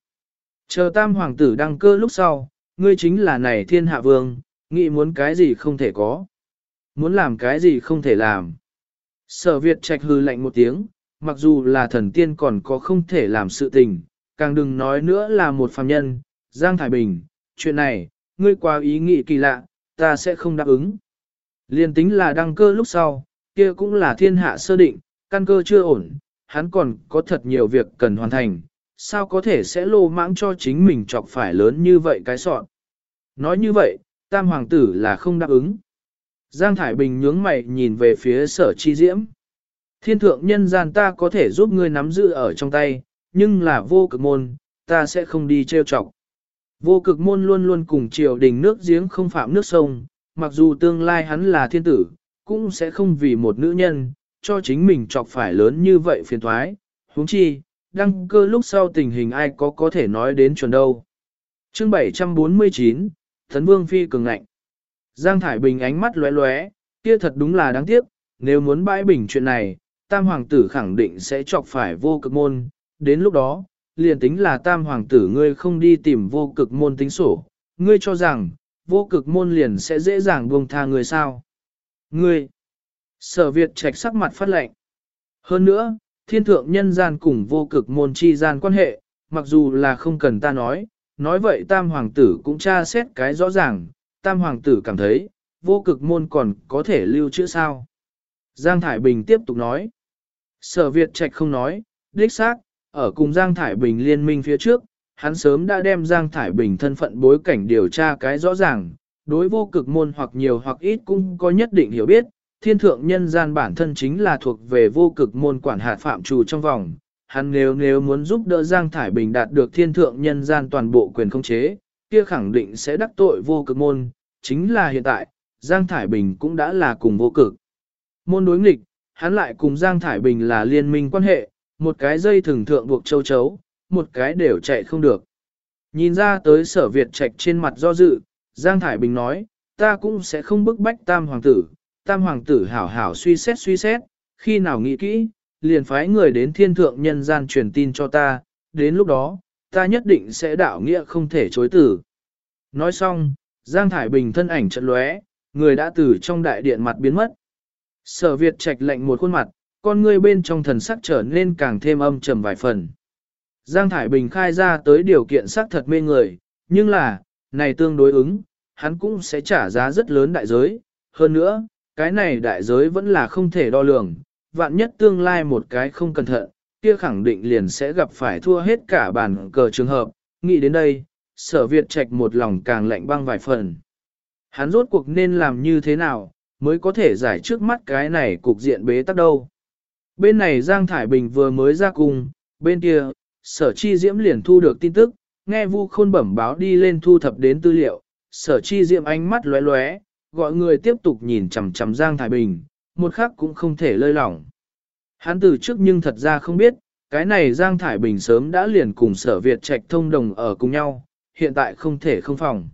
Chờ tam hoàng tử đăng cơ lúc sau, ngươi chính là này thiên hạ vương, nghĩ muốn cái gì không thể có. Muốn làm cái gì không thể làm. Sở Việt Trạch hư lạnh một tiếng, mặc dù là thần tiên còn có không thể làm sự tình, càng đừng nói nữa là một phàm nhân, Giang Thái Bình, chuyện này, ngươi quá ý nghĩ kỳ lạ, ta sẽ không đáp ứng. Liên tính là đăng cơ lúc sau, kia cũng là thiên hạ sơ định, căn cơ chưa ổn, hắn còn có thật nhiều việc cần hoàn thành, sao có thể sẽ lô mãng cho chính mình chọc phải lớn như vậy cái sọn. Nói như vậy, tam hoàng tử là không đáp ứng. Giang Thải Bình nhướng mày nhìn về phía sở chi diễm. Thiên thượng nhân gian ta có thể giúp ngươi nắm giữ ở trong tay, nhưng là vô cực môn, ta sẽ không đi trêu chọc. Vô cực môn luôn luôn cùng triều đình nước giếng không phạm nước sông, mặc dù tương lai hắn là thiên tử, cũng sẽ không vì một nữ nhân, cho chính mình chọc phải lớn như vậy phiền thoái. huống chi, đăng cơ lúc sau tình hình ai có có thể nói đến chuẩn đâu. Chương 749, Thấn Vương Phi cường ngạnh. Giang Thải Bình ánh mắt lóe lóe, kia thật đúng là đáng tiếc, nếu muốn bãi bình chuyện này, tam hoàng tử khẳng định sẽ chọc phải vô cực môn, đến lúc đó, liền tính là tam hoàng tử ngươi không đi tìm vô cực môn tính sổ, ngươi cho rằng, vô cực môn liền sẽ dễ dàng buông tha ngươi sao. Ngươi, sở Việt trạch sắc mặt phát lệnh. Hơn nữa, thiên thượng nhân gian cùng vô cực môn chi gian quan hệ, mặc dù là không cần ta nói, nói vậy tam hoàng tử cũng tra xét cái rõ ràng, tam hoàng tử cảm thấy, vô cực môn còn có thể lưu chữ sao. Giang Thải Bình tiếp tục nói, sở Việt Trạch không nói, đích xác, ở cùng Giang Thải Bình liên minh phía trước, hắn sớm đã đem Giang Thải Bình thân phận bối cảnh điều tra cái rõ ràng, đối vô cực môn hoặc nhiều hoặc ít cũng có nhất định hiểu biết, thiên thượng nhân gian bản thân chính là thuộc về vô cực môn quản hạt phạm trù trong vòng. Hắn nếu nếu muốn giúp đỡ Giang Thải Bình đạt được thiên thượng nhân gian toàn bộ quyền không chế, kia khẳng định sẽ đắc tội vô cực môn, chính là hiện tại, Giang Thải Bình cũng đã là cùng vô cực. Môn đối nghịch, hắn lại cùng Giang Thải Bình là liên minh quan hệ, một cái dây thường thượng buộc châu chấu, một cái đều chạy không được. Nhìn ra tới sở Việt trạch trên mặt do dự, Giang Thải Bình nói, ta cũng sẽ không bức bách tam hoàng tử, tam hoàng tử hảo hảo suy xét suy xét, khi nào nghĩ kỹ, liền phái người đến thiên thượng nhân gian truyền tin cho ta, đến lúc đó, ta nhất định sẽ đạo nghĩa không thể chối tử. Nói xong, Giang Thải Bình thân ảnh trận lóe, người đã từ trong đại điện mặt biến mất. Sở Việt trạch lệnh một khuôn mặt, con ngươi bên trong thần sắc trở nên càng thêm âm trầm vài phần. Giang Thải Bình khai ra tới điều kiện sắc thật mê người, nhưng là, này tương đối ứng, hắn cũng sẽ trả giá rất lớn đại giới. Hơn nữa, cái này đại giới vẫn là không thể đo lường, vạn nhất tương lai một cái không cẩn thận, kia khẳng định liền sẽ gặp phải thua hết cả bàn cờ trường hợp. Nghĩ đến đây, sở Việt trạch một lòng càng lạnh băng vài phần. Hắn rốt cuộc nên làm như thế nào, mới có thể giải trước mắt cái này cục diện bế tắc đâu. Bên này Giang Thải Bình vừa mới ra cùng, bên kia, sở chi diễm liền thu được tin tức, nghe vu khôn bẩm báo đi lên thu thập đến tư liệu, sở chi diễm ánh mắt lóe lóe, gọi người tiếp tục nhìn chằm chằm Giang Thái Bình, một khắc cũng không thể lơi lỏng. Hắn từ trước nhưng thật ra không biết, cái này Giang Thải Bình sớm đã liền cùng sở Việt Trạch thông đồng ở cùng nhau, hiện tại không thể không phòng.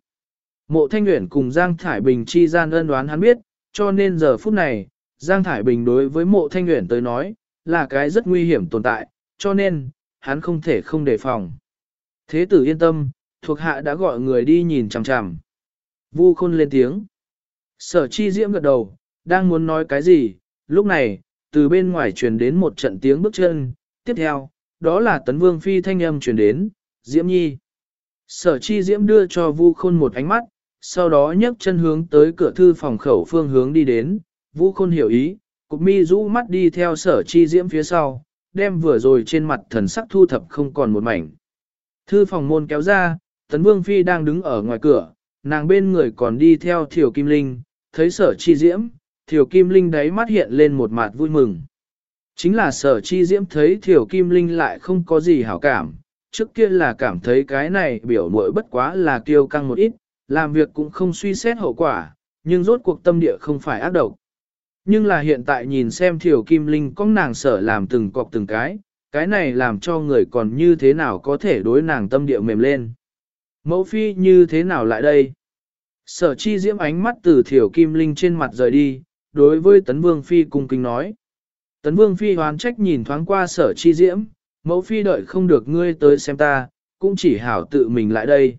Mộ Thanh Nguyễn cùng Giang Thải Bình chi gian ân đoán hắn biết, cho nên giờ phút này, Giang Thải Bình đối với mộ Thanh Nguyễn tới nói, là cái rất nguy hiểm tồn tại, cho nên, hắn không thể không đề phòng. Thế tử yên tâm, thuộc hạ đã gọi người đi nhìn chằm chằm. Vu khôn lên tiếng. Sở chi diễm gật đầu, đang muốn nói cái gì, lúc này, từ bên ngoài truyền đến một trận tiếng bước chân, tiếp theo, đó là tấn vương phi thanh âm truyền đến, diễm nhi. Sở chi diễm đưa cho vu khôn một ánh mắt, sau đó nhấc chân hướng tới cửa thư phòng khẩu phương hướng đi đến, vu khôn hiểu ý, cục mi rũ mắt đi theo sở chi diễm phía sau, đem vừa rồi trên mặt thần sắc thu thập không còn một mảnh. Thư phòng môn kéo ra, tấn vương phi đang đứng ở ngoài cửa, nàng bên người còn đi theo thiểu kim linh, thấy sở chi diễm, thiểu kim linh đáy mắt hiện lên một mặt vui mừng. Chính là sở chi diễm thấy thiểu kim linh lại không có gì hảo cảm, trước kia là cảm thấy cái này biểu muội bất quá là kiêu căng một ít, làm việc cũng không suy xét hậu quả, nhưng rốt cuộc tâm địa không phải ác độc. Nhưng là hiện tại nhìn xem thiểu kim linh có nàng sở làm từng cọc từng cái, cái này làm cho người còn như thế nào có thể đối nàng tâm địa mềm lên. Mẫu phi như thế nào lại đây? Sở chi diễm ánh mắt từ thiểu kim linh trên mặt rời đi, đối với tấn vương phi cung kính nói. Tấn vương phi hoán trách nhìn thoáng qua sở chi diễm, mẫu phi đợi không được ngươi tới xem ta, cũng chỉ hảo tự mình lại đây.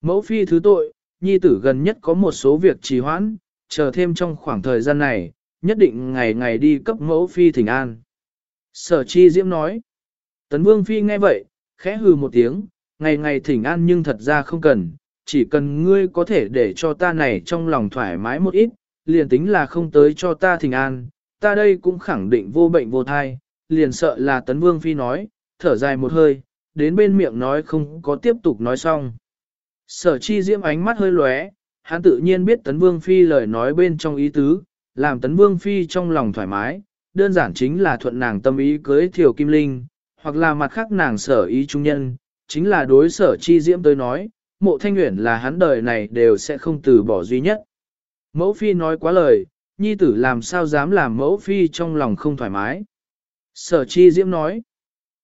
Mẫu phi thứ tội, nhi tử gần nhất có một số việc trì hoãn, chờ thêm trong khoảng thời gian này, nhất định ngày ngày đi cấp mẫu phi thỉnh an. Sở chi diễm nói. Tấn vương phi nghe vậy, khẽ hừ một tiếng, ngày ngày thỉnh an nhưng thật ra không cần, chỉ cần ngươi có thể để cho ta này trong lòng thoải mái một ít, liền tính là không tới cho ta thỉnh an, ta đây cũng khẳng định vô bệnh vô thai, liền sợ là tấn vương phi nói, thở dài một hơi, đến bên miệng nói không có tiếp tục nói xong. Sở chi diễm ánh mắt hơi lóe, hắn tự nhiên biết tấn vương phi lời nói bên trong ý tứ, làm tấn vương phi trong lòng thoải mái, đơn giản chính là thuận nàng tâm ý cưới thiểu kim linh, hoặc là mặt khác nàng sở ý trung nhân, chính là đối sở chi diễm tới nói, mộ thanh nguyện là hắn đời này đều sẽ không từ bỏ duy nhất. Mẫu phi nói quá lời, nhi tử làm sao dám làm mẫu phi trong lòng không thoải mái. Sở chi diễm nói,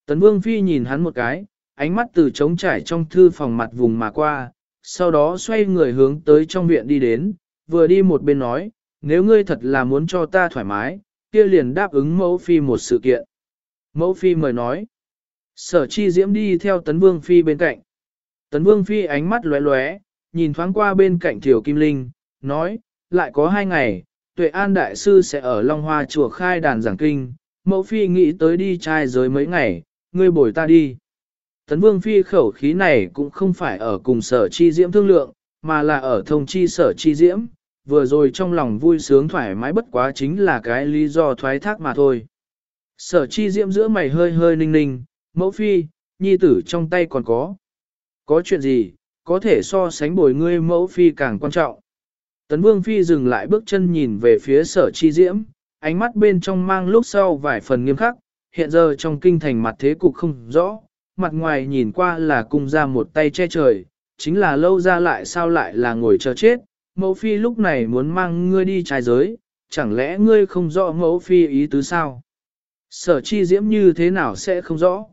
tấn vương phi nhìn hắn một cái, ánh mắt từ trống trải trong thư phòng mặt vùng mà qua, sau đó xoay người hướng tới trong viện đi đến, vừa đi một bên nói, nếu ngươi thật là muốn cho ta thoải mái, kia liền đáp ứng mẫu phi một sự kiện. Mẫu phi mời nói. Sở chi diễm đi theo tấn vương phi bên cạnh. Tấn vương phi ánh mắt lóe lóe, nhìn thoáng qua bên cạnh thiểu kim linh, nói, lại có hai ngày, tuệ an đại sư sẽ ở Long Hoa chùa khai đàn giảng kinh, mẫu phi nghĩ tới đi trai giới mấy ngày, ngươi bồi ta đi. tấn vương phi khẩu khí này cũng không phải ở cùng sở chi diễm thương lượng, mà là ở thông chi sở chi diễm, vừa rồi trong lòng vui sướng thoải mái bất quá chính là cái lý do thoái thác mà thôi. Sở chi diễm giữa mày hơi hơi ninh ninh, mẫu phi, nhi tử trong tay còn có. Có chuyện gì, có thể so sánh bồi ngươi mẫu phi càng quan trọng. Tấn vương phi dừng lại bước chân nhìn về phía sở chi diễm, ánh mắt bên trong mang lúc sau vài phần nghiêm khắc, hiện giờ trong kinh thành mặt thế cục không rõ, mặt ngoài nhìn qua là cung ra một tay che trời, chính là lâu ra lại sao lại là ngồi chờ chết, mẫu phi lúc này muốn mang ngươi đi trái giới, chẳng lẽ ngươi không rõ mẫu phi ý tứ sao? Sở chi diễm như thế nào sẽ không rõ?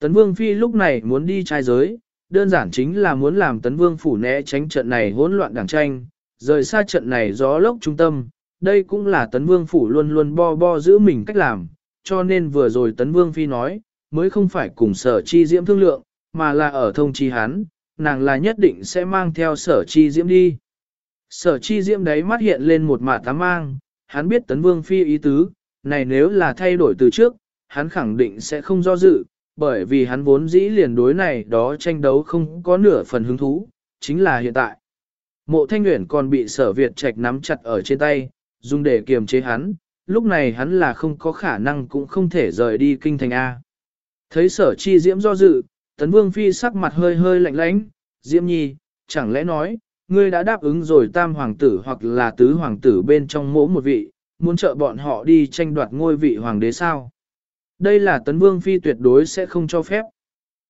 Tấn vương phi lúc này muốn đi trái giới, đơn giản chính là muốn làm tấn vương phủ né tránh trận này hỗn loạn đảng tranh, rời xa trận này gió lốc trung tâm, đây cũng là tấn vương phủ luôn luôn bo bo giữ mình cách làm, cho nên vừa rồi tấn vương phi nói, mới không phải cùng sở chi diễm thương lượng, mà là ở thông chi hắn, nàng là nhất định sẽ mang theo sở chi diễm đi. Sở chi diễm đấy mắt hiện lên một mạ tám mang, hắn biết tấn vương phi ý tứ, này nếu là thay đổi từ trước, hắn khẳng định sẽ không do dự, bởi vì hắn vốn dĩ liền đối này đó tranh đấu không có nửa phần hứng thú, chính là hiện tại. Mộ thanh nguyễn còn bị sở Việt trạch nắm chặt ở trên tay, dùng để kiềm chế hắn, lúc này hắn là không có khả năng cũng không thể rời đi kinh thành A. Thấy sở chi diễm do dự, tấn vương phi sắc mặt hơi hơi lạnh lãnh, diễm nhi, chẳng lẽ nói, ngươi đã đáp ứng rồi tam hoàng tử hoặc là tứ hoàng tử bên trong mỗi một vị, muốn trợ bọn họ đi tranh đoạt ngôi vị hoàng đế sao? Đây là tấn vương phi tuyệt đối sẽ không cho phép.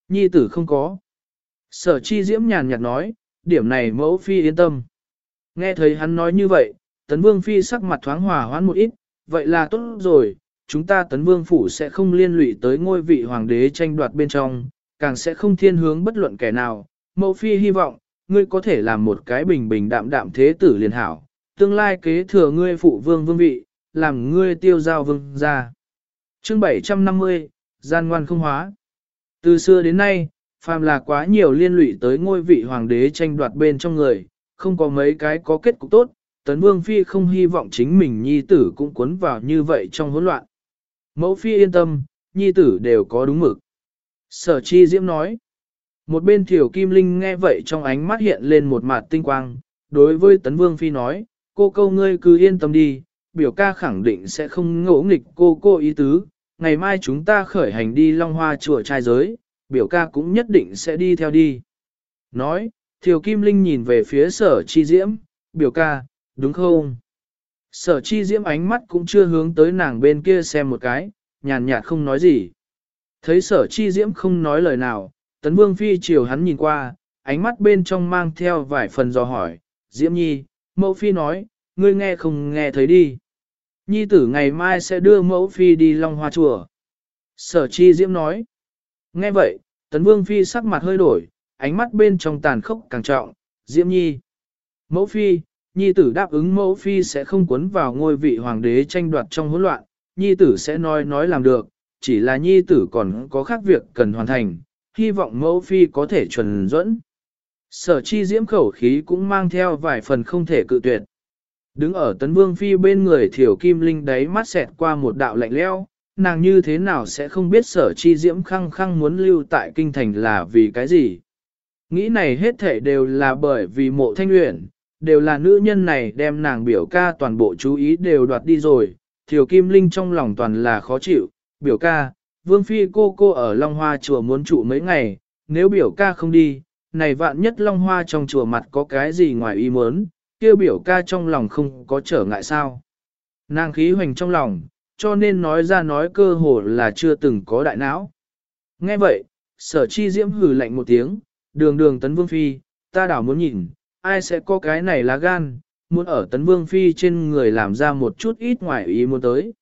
Nhi tử không có. Sở chi diễm nhàn nhạt nói, điểm này mẫu phi yên tâm. Nghe thấy hắn nói như vậy, tấn vương phi sắc mặt thoáng hòa hoãn một ít, vậy là tốt rồi, chúng ta tấn vương phủ sẽ không liên lụy tới ngôi vị hoàng đế tranh đoạt bên trong, càng sẽ không thiên hướng bất luận kẻ nào. Mẫu phi hy vọng, ngươi có thể làm một cái bình bình đạm đạm thế tử liền hảo, tương lai kế thừa ngươi phụ vương vương vị, làm ngươi tiêu giao vương ra. Chương 750, gian ngoan không hóa. Từ xưa đến nay, phàm là quá nhiều liên lụy tới ngôi vị hoàng đế tranh đoạt bên trong người, không có mấy cái có kết cục tốt, tấn vương phi không hy vọng chính mình nhi tử cũng cuốn vào như vậy trong hỗn loạn. Mẫu phi yên tâm, nhi tử đều có đúng mực. Sở chi diễm nói. Một bên thiểu kim linh nghe vậy trong ánh mắt hiện lên một mặt tinh quang, đối với tấn vương phi nói, cô câu ngươi cứ yên tâm đi, biểu ca khẳng định sẽ không ngỗ nghịch cô cô ý tứ, ngày mai chúng ta khởi hành đi long hoa chùa trai giới, biểu ca cũng nhất định sẽ đi theo đi. Nói, Thiều kim linh nhìn về phía sở chi diễm, biểu ca, đúng không? Sở chi diễm ánh mắt cũng chưa hướng tới nàng bên kia xem một cái, nhàn nhạt không nói gì. Thấy sở chi diễm không nói lời nào, tấn vương phi chiều hắn nhìn qua, ánh mắt bên trong mang theo vài phần dò hỏi, diễm nhi, mẫu phi nói, ngươi nghe không nghe thấy đi. Nhi tử ngày mai sẽ đưa mẫu phi đi long hoa chùa. Sở chi diễm nói, nghe vậy, tấn vương phi sắc mặt hơi đổi, ánh mắt bên trong tàn khốc càng trọng, diễm nhi. Mẫu phi, nhi tử đáp ứng mẫu phi sẽ không cuốn vào ngôi vị hoàng đế tranh đoạt trong hỗn loạn, nhi tử sẽ nói nói làm được, chỉ là nhi tử còn có khác việc cần hoàn thành, hy vọng mẫu phi có thể chuẩn dẫn. Sở chi diễm khẩu khí cũng mang theo vài phần không thể cự tuyệt. Đứng ở tấn vương phi bên người thiểu kim linh đấy mắt xẹt qua một đạo lạnh leo, nàng như thế nào sẽ không biết sở chi diễm khăng khăng muốn lưu tại kinh thành là vì cái gì. Nghĩ này hết thể đều là bởi vì mộ thanh luyện, đều là nữ nhân này đem nàng biểu ca toàn bộ chú ý đều đoạt đi rồi, Thiều Kim Linh trong lòng toàn là khó chịu, biểu ca, Vương Phi cô cô ở Long Hoa chùa muốn trụ mấy ngày, nếu biểu ca không đi, này vạn nhất Long Hoa trong chùa mặt có cái gì ngoài ý muốn, kia biểu ca trong lòng không có trở ngại sao. Nàng khí hoành trong lòng, cho nên nói ra nói cơ hồ là chưa từng có đại não. Nghe vậy, sở chi diễm hừ lạnh một tiếng, đường đường tấn vương phi, ta đảo muốn nhìn, ai sẽ có cái này là gan, muốn ở tấn vương phi trên người làm ra một chút ít ngoài ý muốn tới.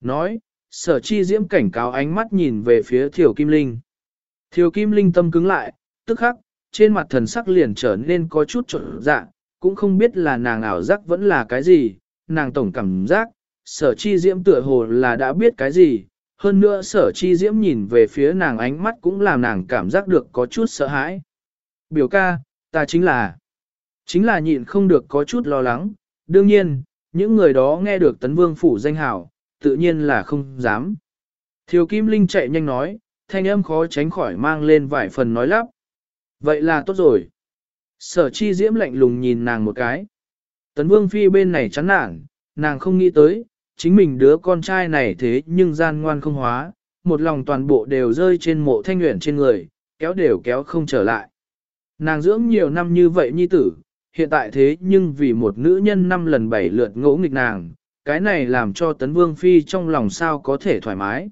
Nói, sở chi diễm cảnh cáo ánh mắt nhìn về phía thiểu kim linh. Thiểu kim linh tâm cứng lại, tức khắc, trên mặt thần sắc liền trở nên có chút trộn dạ, cũng không biết là nàng ảo giác vẫn là cái gì, nàng tổng cảm giác, sở chi diễm tựa hồ là đã biết cái gì, hơn nữa sở chi diễm nhìn về phía nàng ánh mắt cũng làm nàng cảm giác được có chút sợ hãi. Biểu ca, ta chính là Chính là nhịn không được có chút lo lắng, đương nhiên, những người đó nghe được tấn vương phủ danh hảo, tự nhiên là không dám. Thiều Kim Linh chạy nhanh nói, thanh âm khó tránh khỏi mang lên vài phần nói lắp. Vậy là tốt rồi. Sở chi diễm lạnh lùng nhìn nàng một cái. Tấn vương phi bên này chán nản, nàng không nghĩ tới, chính mình đứa con trai này thế nhưng gian ngoan không hóa, một lòng toàn bộ đều rơi trên mộ thanh nguyện trên người, kéo đều kéo không trở lại. Nàng dưỡng nhiều năm như vậy nhi tử, hiện tại thế nhưng vì một nữ nhân năm lần bảy lượt ngỗ nghịch nàng, cái này làm cho tấn vương phi trong lòng sao có thể thoải mái.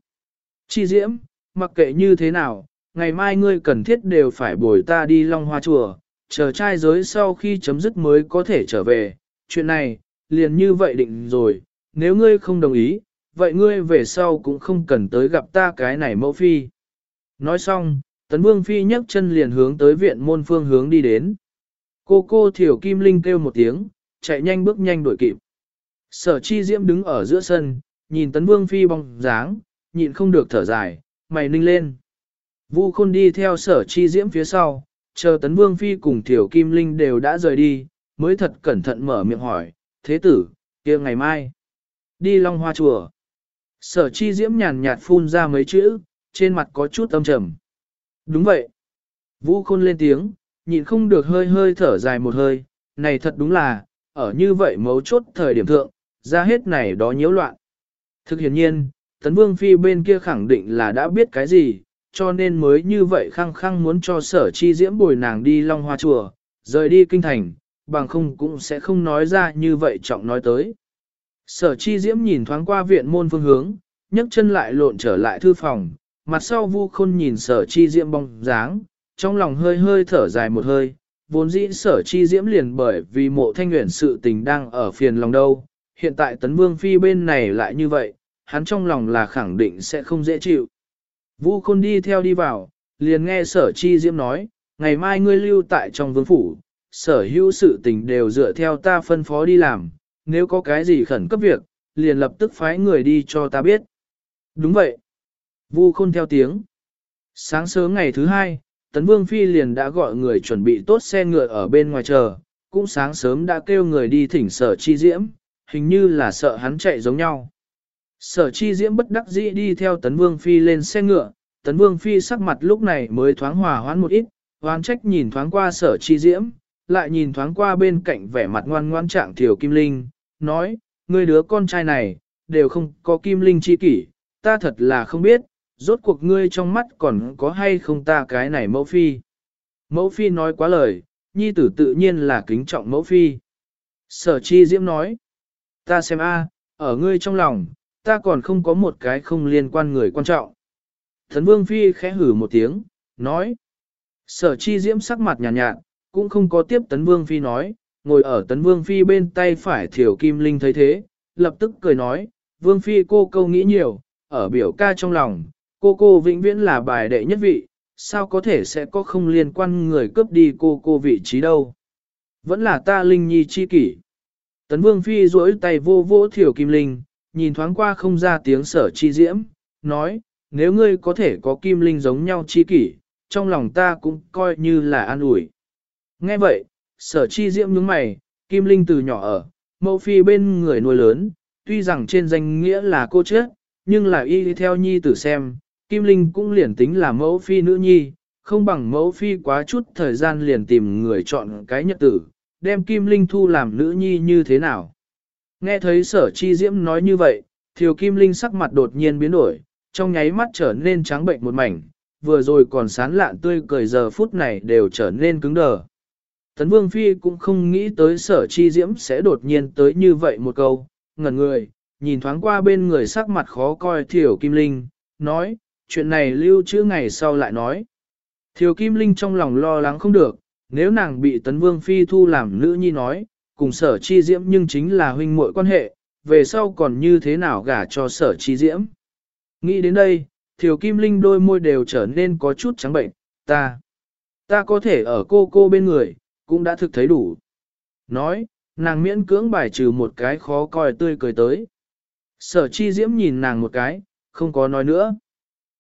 Chi diễm, mặc kệ như thế nào, ngày mai ngươi cần thiết đều phải bồi ta đi long hoa chùa, chờ trai giới sau khi chấm dứt mới có thể trở về, chuyện này, liền như vậy định rồi, nếu ngươi không đồng ý, vậy ngươi về sau cũng không cần tới gặp ta cái này mẫu phi. Nói xong, tấn vương phi nhấc chân liền hướng tới viện môn phương hướng đi đến. Cô cô thiểu kim linh kêu một tiếng, chạy nhanh bước nhanh đuổi kịp. Sở chi diễm đứng ở giữa sân, nhìn tấn vương phi bóng dáng, nhịn không được thở dài, mày ninh lên. Vu khôn đi theo sở chi diễm phía sau, chờ tấn vương phi cùng tiểu kim linh đều đã rời đi, mới thật cẩn thận mở miệng hỏi, thế tử, kia ngày mai, đi long hoa chùa. Sở chi diễm nhàn nhạt phun ra mấy chữ, trên mặt có chút âm trầm. Đúng vậy. Vũ khôn lên tiếng, nhịn không được hơi hơi thở dài một hơi, này thật đúng là, ở như vậy mấu chốt thời điểm thượng, ra hết này đó nhiễu loạn. Thực hiện nhiên, Tấn Vương Phi bên kia khẳng định là đã biết cái gì, cho nên mới như vậy khăng khăng muốn cho sở chi diễm bồi nàng đi Long Hoa Chùa, rời đi kinh thành, bằng không cũng sẽ không nói ra như vậy trọng nói tới. Sở chi diễm nhìn thoáng qua viện môn phương hướng, nhấc chân lại lộn trở lại thư phòng, mặt sau vu khôn nhìn sở chi diễm bóng dáng, trong lòng hơi hơi thở dài một hơi, vốn dĩ sở chi diễm liền bởi vì mộ thanh nguyện sự tình đang ở phiền lòng đâu, hiện tại tấn vương phi bên này lại như vậy, hắn trong lòng là khẳng định sẽ không dễ chịu. Vu khôn đi theo đi vào, liền nghe sở chi diễm nói, ngày mai ngươi lưu tại trong vương phủ, sở hữu sự tình đều dựa theo ta phân phó đi làm, nếu có cái gì khẩn cấp việc, liền lập tức phái người đi cho ta biết. Đúng vậy. Vu khôn theo tiếng. Sáng sớm ngày thứ hai, Tấn Vương Phi liền đã gọi người chuẩn bị tốt xe ngựa ở bên ngoài chờ, cũng sáng sớm đã kêu người đi thỉnh sở chi diễm, hình như là sợ hắn chạy giống nhau. Sở chi diễm bất đắc dĩ đi theo Tấn Vương Phi lên xe ngựa, Tấn Vương Phi sắc mặt lúc này mới thoáng hòa hoãn một ít, hoán trách nhìn thoáng qua sở chi diễm, lại nhìn thoáng qua bên cạnh vẻ mặt ngoan ngoan trạng thiểu Kim Linh, nói, ngươi đứa con trai này, đều không có Kim Linh chi kỷ, ta thật là không biết, rốt cuộc ngươi trong mắt còn có hay không ta cái này mẫu phi. Mẫu phi nói quá lời, nhi tử tự nhiên là kính trọng mẫu phi. Sở chi diễm nói, ta xem a, ở ngươi trong lòng, ta còn không có một cái không liên quan người quan trọng. Thần vương phi khẽ hử một tiếng, nói, sở chi diễm sắc mặt nhàn nhạt, nhạt, cũng không có tiếp tấn vương phi nói, ngồi ở tấn vương phi bên tay phải thiểu kim linh thấy thế, lập tức cười nói, vương phi cô câu nghĩ nhiều, ở biểu ca trong lòng, cô cô vĩnh viễn là bài đệ nhất vị, sao có thể sẽ có không liên quan người cướp đi cô cô vị trí đâu. Vẫn là ta linh nhi chi kỷ. Tấn vương phi duỗi tay vô vỗ thiểu kim linh, nhìn thoáng qua không ra tiếng sở chi diễm, nói, nếu ngươi có thể có kim linh giống nhau chi kỷ, trong lòng ta cũng coi như là an ủi. Nghe vậy, sở chi diễm nhướng mày, kim linh từ nhỏ ở, mẫu phi bên người nuôi lớn, tuy rằng trên danh nghĩa là cô chết, nhưng là y theo nhi tử xem, kim linh cũng liền tính là mẫu phi nữ nhi, không bằng mẫu phi quá chút thời gian liền tìm người chọn cái nhật tử, đem kim linh thu làm nữ nhi như thế nào. Nghe thấy sở chi diễm nói như vậy, thiều kim linh sắc mặt đột nhiên biến đổi, trong nháy mắt trở nên trắng bệnh một mảnh, vừa rồi còn sán lạn tươi cười giờ phút này đều trở nên cứng đờ. Tấn Vương Phi cũng không nghĩ tới sở chi diễm sẽ đột nhiên tới như vậy một câu, ngẩn người, nhìn thoáng qua bên người sắc mặt khó coi Thiểu Kim Linh, nói, chuyện này lưu trữ ngày sau lại nói. Thiểu Kim Linh trong lòng lo lắng không được, nếu nàng bị Tấn Vương Phi thu làm nữ nhi nói, cùng sở chi diễm nhưng chính là huynh muội quan hệ, về sau còn như thế nào gả cho sở chi diễm. Nghĩ đến đây, thiều Kim Linh đôi môi đều trở nên có chút trắng bệnh, ta, ta có thể ở cô cô bên người, cũng đã thực thấy đủ. Nói, nàng miễn cưỡng bài trừ một cái khó coi tươi cười tới. Sở chi diễm nhìn nàng một cái, không có nói nữa.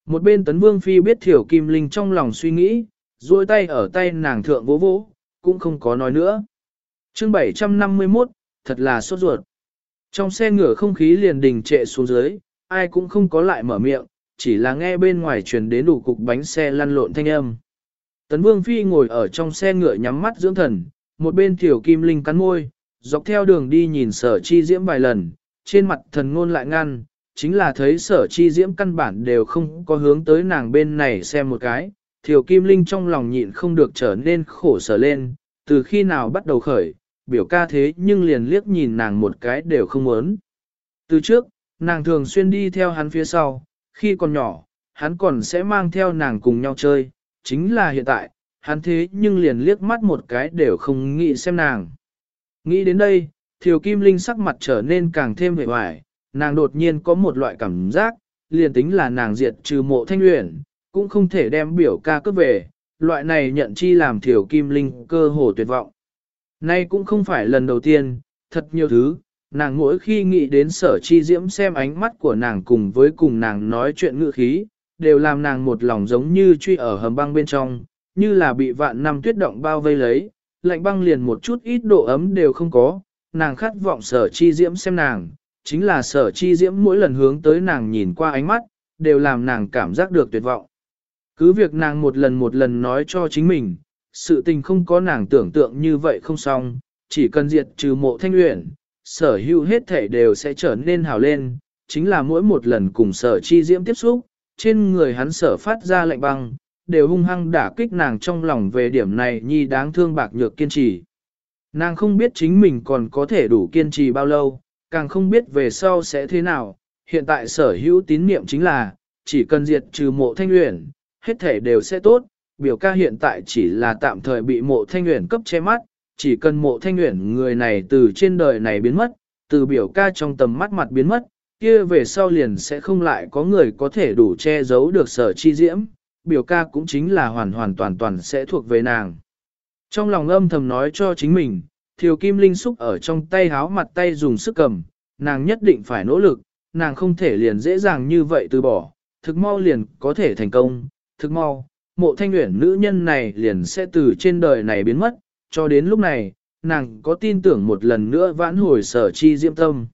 Một bên tấn vương phi biết thiểu kim linh trong lòng suy nghĩ, duỗi tay ở tay nàng thượng vỗ vỗ, cũng không có nói nữa chương 751, thật là sốt ruột. Trong xe ngựa không khí liền đình trệ xuống dưới, ai cũng không có lại mở miệng, chỉ là nghe bên ngoài truyền đến đủ cục bánh xe lăn lộn thanh âm. Tấn Vương Phi ngồi ở trong xe ngựa nhắm mắt dưỡng thần, một bên tiểu kim linh cắn môi, dọc theo đường đi nhìn sở chi diễm vài lần, trên mặt thần ngôn lại ngăn, chính là thấy sở chi diễm căn bản đều không có hướng tới nàng bên này xem một cái. Thiều Kim Linh trong lòng nhịn không được trở nên khổ sở lên, từ khi nào bắt đầu khởi, biểu ca thế nhưng liền liếc nhìn nàng một cái đều không muốn. Từ trước, nàng thường xuyên đi theo hắn phía sau, khi còn nhỏ, hắn còn sẽ mang theo nàng cùng nhau chơi, chính là hiện tại, hắn thế nhưng liền liếc mắt một cái đều không nghĩ xem nàng. Nghĩ đến đây, Thiều Kim Linh sắc mặt trở nên càng thêm vẻ hoài, nàng đột nhiên có một loại cảm giác, liền tính là nàng diệt trừ mộ thanh luyện, cũng không thể đem biểu ca cướp về, loại này nhận chi làm Thiều Kim Linh cơ hồ tuyệt vọng. Nay cũng không phải lần đầu tiên, thật nhiều thứ, nàng mỗi khi nghĩ đến sở chi diễm xem ánh mắt của nàng cùng với cùng nàng nói chuyện ngữ khí, đều làm nàng một lòng giống như truy ở hầm băng bên trong, như là bị vạn năm tuyết động bao vây lấy, lạnh băng liền một chút ít độ ấm đều không có, nàng khát vọng sở chi diễm xem nàng, chính là sở chi diễm mỗi lần hướng tới nàng nhìn qua ánh mắt, đều làm nàng cảm giác được tuyệt vọng. Cứ việc nàng một lần một lần nói cho chính mình, sự tình không có nàng tưởng tượng như vậy không xong, chỉ cần diệt trừ mộ thanh luyện, sở hữu hết thể đều sẽ trở nên hào lên, chính là mỗi một lần cùng sở chi diễm tiếp xúc, trên người hắn sở phát ra lạnh băng, đều hung hăng đả kích nàng trong lòng về điểm này nhi đáng thương bạc nhược kiên trì. Nàng không biết chính mình còn có thể đủ kiên trì bao lâu, càng không biết về sau sẽ thế nào, hiện tại sở hữu tín niệm chính là, chỉ cần diệt trừ mộ thanh luyện, hết thể đều sẽ tốt, biểu ca hiện tại chỉ là tạm thời bị mộ thanh nguyện cấp che mắt, chỉ cần mộ thanh nguyện người này từ trên đời này biến mất, từ biểu ca trong tầm mắt mặt biến mất, kia về sau liền sẽ không lại có người có thể đủ che giấu được sở chi diễm, biểu ca cũng chính là hoàn hoàn toàn toàn sẽ thuộc về nàng. Trong lòng âm thầm nói cho chính mình, thiều kim linh xúc ở trong tay háo mặt tay dùng sức cầm, nàng nhất định phải nỗ lực, nàng không thể liền dễ dàng như vậy từ bỏ, thực mau liền có thể thành công, thực mau, mộ thanh nguyện nữ nhân này liền sẽ từ trên đời này biến mất, cho đến lúc này, nàng có tin tưởng một lần nữa vãn hồi sở chi diễm tâm.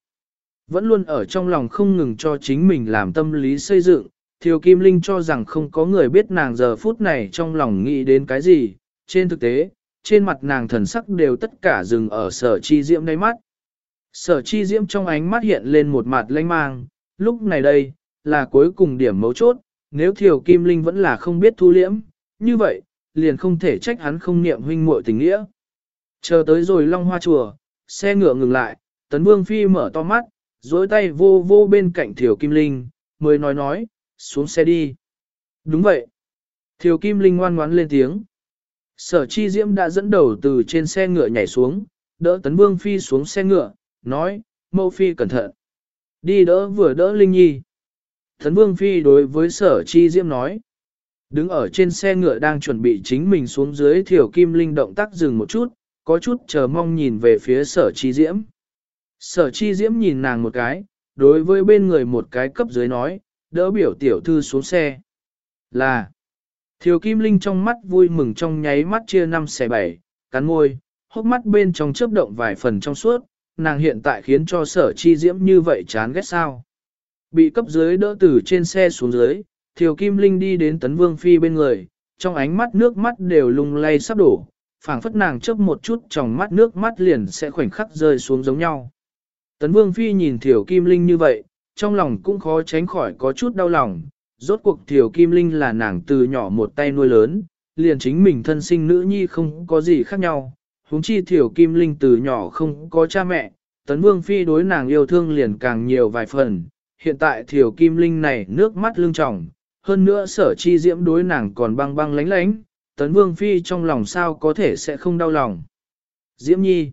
Vẫn luôn ở trong lòng không ngừng cho chính mình làm tâm lý xây dựng, Thiều Kim Linh cho rằng không có người biết nàng giờ phút này trong lòng nghĩ đến cái gì, trên thực tế, trên mặt nàng thần sắc đều tất cả dừng ở sở chi diễm đáy mắt. Sở chi diễm trong ánh mắt hiện lên một mặt lanh mang, lúc này đây, là cuối cùng điểm mấu chốt, nếu Thiều Kim Linh vẫn là không biết thu liễm, như vậy, liền không thể trách hắn không niệm huynh muội tình nghĩa. Chờ tới rồi Long Hoa Chùa, xe ngựa ngừng lại, Tấn Vương Phi mở to mắt, dối tay vô vô bên cạnh Thiều Kim Linh, mới nói nói, xuống xe đi. Đúng vậy. Thiều Kim Linh ngoan ngoãn lên tiếng. Sở Chi Diễm đã dẫn đầu từ trên xe ngựa nhảy xuống, đỡ Tấn Vương Phi xuống xe ngựa, nói, mẫu Phi cẩn thận. Đi đỡ vừa đỡ Linh Nhi. Thấn Vương Phi đối với sở chi diễm nói. Đứng ở trên xe ngựa đang chuẩn bị chính mình xuống dưới thiểu kim linh động tác dừng một chút, có chút chờ mong nhìn về phía sở chi diễm. Sở chi diễm nhìn nàng một cái, đối với bên người một cái cấp dưới nói, đỡ biểu tiểu thư xuống xe. Là, thiểu kim linh trong mắt vui mừng trong nháy mắt chia năm xẻ bảy, cắn môi, hốc mắt bên trong chớp động vài phần trong suốt, nàng hiện tại khiến cho sở chi diễm như vậy chán ghét sao. Bị cấp dưới đỡ từ trên xe xuống dưới, Thiều Kim Linh đi đến Tấn Vương Phi bên người, trong ánh mắt nước mắt đều lung lay sắp đổ, phảng phất nàng chớp một chút trong mắt nước mắt liền sẽ khoảnh khắc rơi xuống giống nhau. Tấn Vương Phi nhìn Thiều Kim Linh như vậy, trong lòng cũng khó tránh khỏi có chút đau lòng, rốt cuộc Thiều Kim Linh là nàng từ nhỏ một tay nuôi lớn, liền chính mình thân sinh nữ nhi không có gì khác nhau, huống chi Thiều Kim Linh từ nhỏ không có cha mẹ, Tấn Vương Phi đối nàng yêu thương liền càng nhiều vài phần, hiện tại thiểu kim linh này nước mắt lưng tròng, hơn nữa sở chi diễm đối nàng còn băng băng lánh lánh, tấn vương phi trong lòng sao có thể sẽ không đau lòng. Diễm nhi.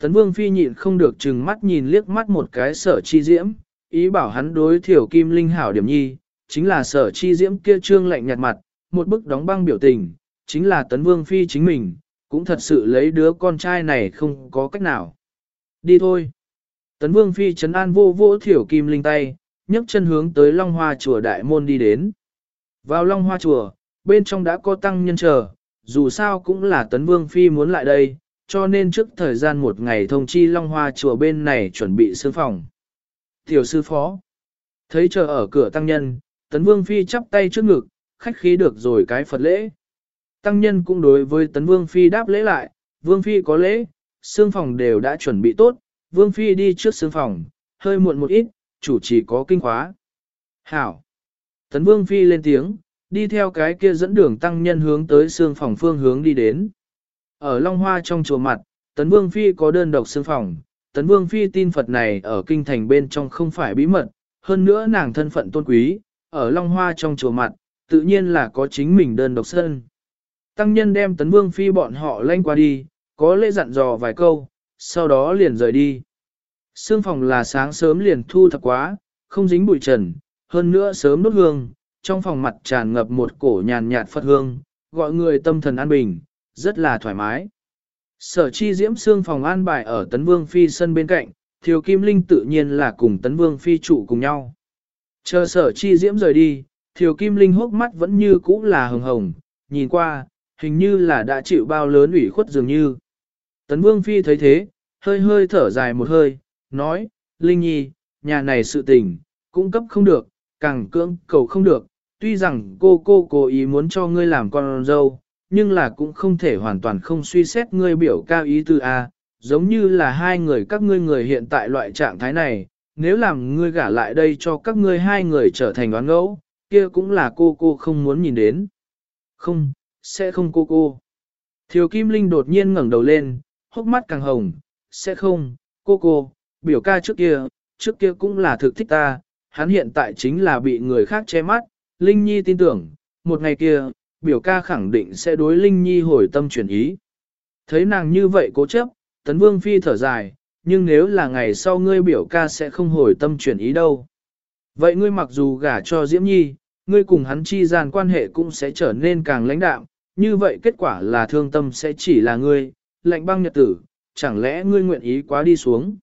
Tấn vương phi nhịn không được chừng mắt nhìn liếc mắt một cái sở chi diễm, ý bảo hắn đối thiểu kim linh hảo điểm nhi, chính là sở chi diễm kia trương lạnh nhạt mặt, một bức đóng băng biểu tình, chính là tấn vương phi chính mình, cũng thật sự lấy đứa con trai này không có cách nào. Đi thôi. Tấn Vương Phi trấn an vô vô thiểu kim linh tay, nhấc chân hướng tới Long Hoa chùa đại môn đi đến. Vào Long Hoa chùa, bên trong đã có tăng nhân chờ, dù sao cũng là Tấn Vương Phi muốn lại đây, cho nên trước thời gian một ngày thông chi Long Hoa chùa bên này chuẩn bị sương phòng. Tiểu sư phó, thấy chờ ở cửa tăng nhân, tấn vương phi chắp tay trước ngực, khách khí được rồi cái Phật lễ. Tăng nhân cũng đối với tấn vương phi đáp lễ lại, vương phi có lễ, sương phòng đều đã chuẩn bị tốt, vương phi đi trước xương phòng, hơi muộn một ít, chủ chỉ có kinh khóa. Hảo! Tấn vương phi lên tiếng, đi theo cái kia dẫn đường tăng nhân hướng tới xương phòng phương hướng đi đến. Ở Long Hoa trong chùa mặt, Tấn Vương Phi có đơn độc xương phòng, Tấn Vương Phi tin Phật này ở kinh thành bên trong không phải bí mật, hơn nữa nàng thân phận tôn quý, ở Long Hoa trong chùa mặt, tự nhiên là có chính mình đơn độc sân. Tăng nhân đem Tấn Vương Phi bọn họ lanh qua đi, có lễ dặn dò vài câu, sau đó liền rời đi. Sương phòng là sáng sớm liền thu thập quá, không dính bụi trần, hơn nữa sớm đốt hương, trong phòng mặt tràn ngập một cổ nhàn nhạt Phật hương, gọi người tâm thần an bình, rất là thoải mái. Sở chi diễm xương phòng an bài ở Tấn Vương Phi sân bên cạnh, Thiều Kim Linh tự nhiên là cùng Tấn Vương Phi trụ cùng nhau. Chờ sở chi diễm rời đi, Thiều Kim Linh hốc mắt vẫn như cũ là hồng hồng, nhìn qua, hình như là đã chịu bao lớn ủy khuất dường như. Tấn Vương Phi thấy thế, hơi hơi thở dài một hơi, nói, Linh Nhi, nhà này sự tình, cũng cấp không được, càng cưỡng cầu không được, tuy rằng cô cô cố ý muốn cho ngươi làm con dâu, nhưng là cũng không thể hoàn toàn không suy xét ngươi biểu cao ý tư A, giống như là hai người các ngươi người hiện tại loại trạng thái này, nếu làm ngươi gả lại đây cho các ngươi hai người trở thành đoán ngẫu, kia cũng là cô cô không muốn nhìn đến. Không, sẽ không cô cô. Thiều Kim Linh đột nhiên ngẩng đầu lên, hốc mắt càng hồng, sẽ không, cô cô, biểu ca trước kia, trước kia cũng là thực thích ta, hắn hiện tại chính là bị người khác che mắt, Linh Nhi tin tưởng, một ngày kia, biểu ca khẳng định sẽ đối Linh Nhi hồi tâm chuyển ý. Thấy nàng như vậy cố chấp, Tấn Vương Phi thở dài, nhưng nếu là ngày sau ngươi biểu ca sẽ không hồi tâm chuyển ý đâu. Vậy ngươi mặc dù gả cho Diễm Nhi, ngươi cùng hắn chi gian quan hệ cũng sẽ trở nên càng lãnh đạm, như vậy kết quả là thương tâm sẽ chỉ là ngươi, lạnh băng nhật tử, chẳng lẽ ngươi nguyện ý quá đi xuống.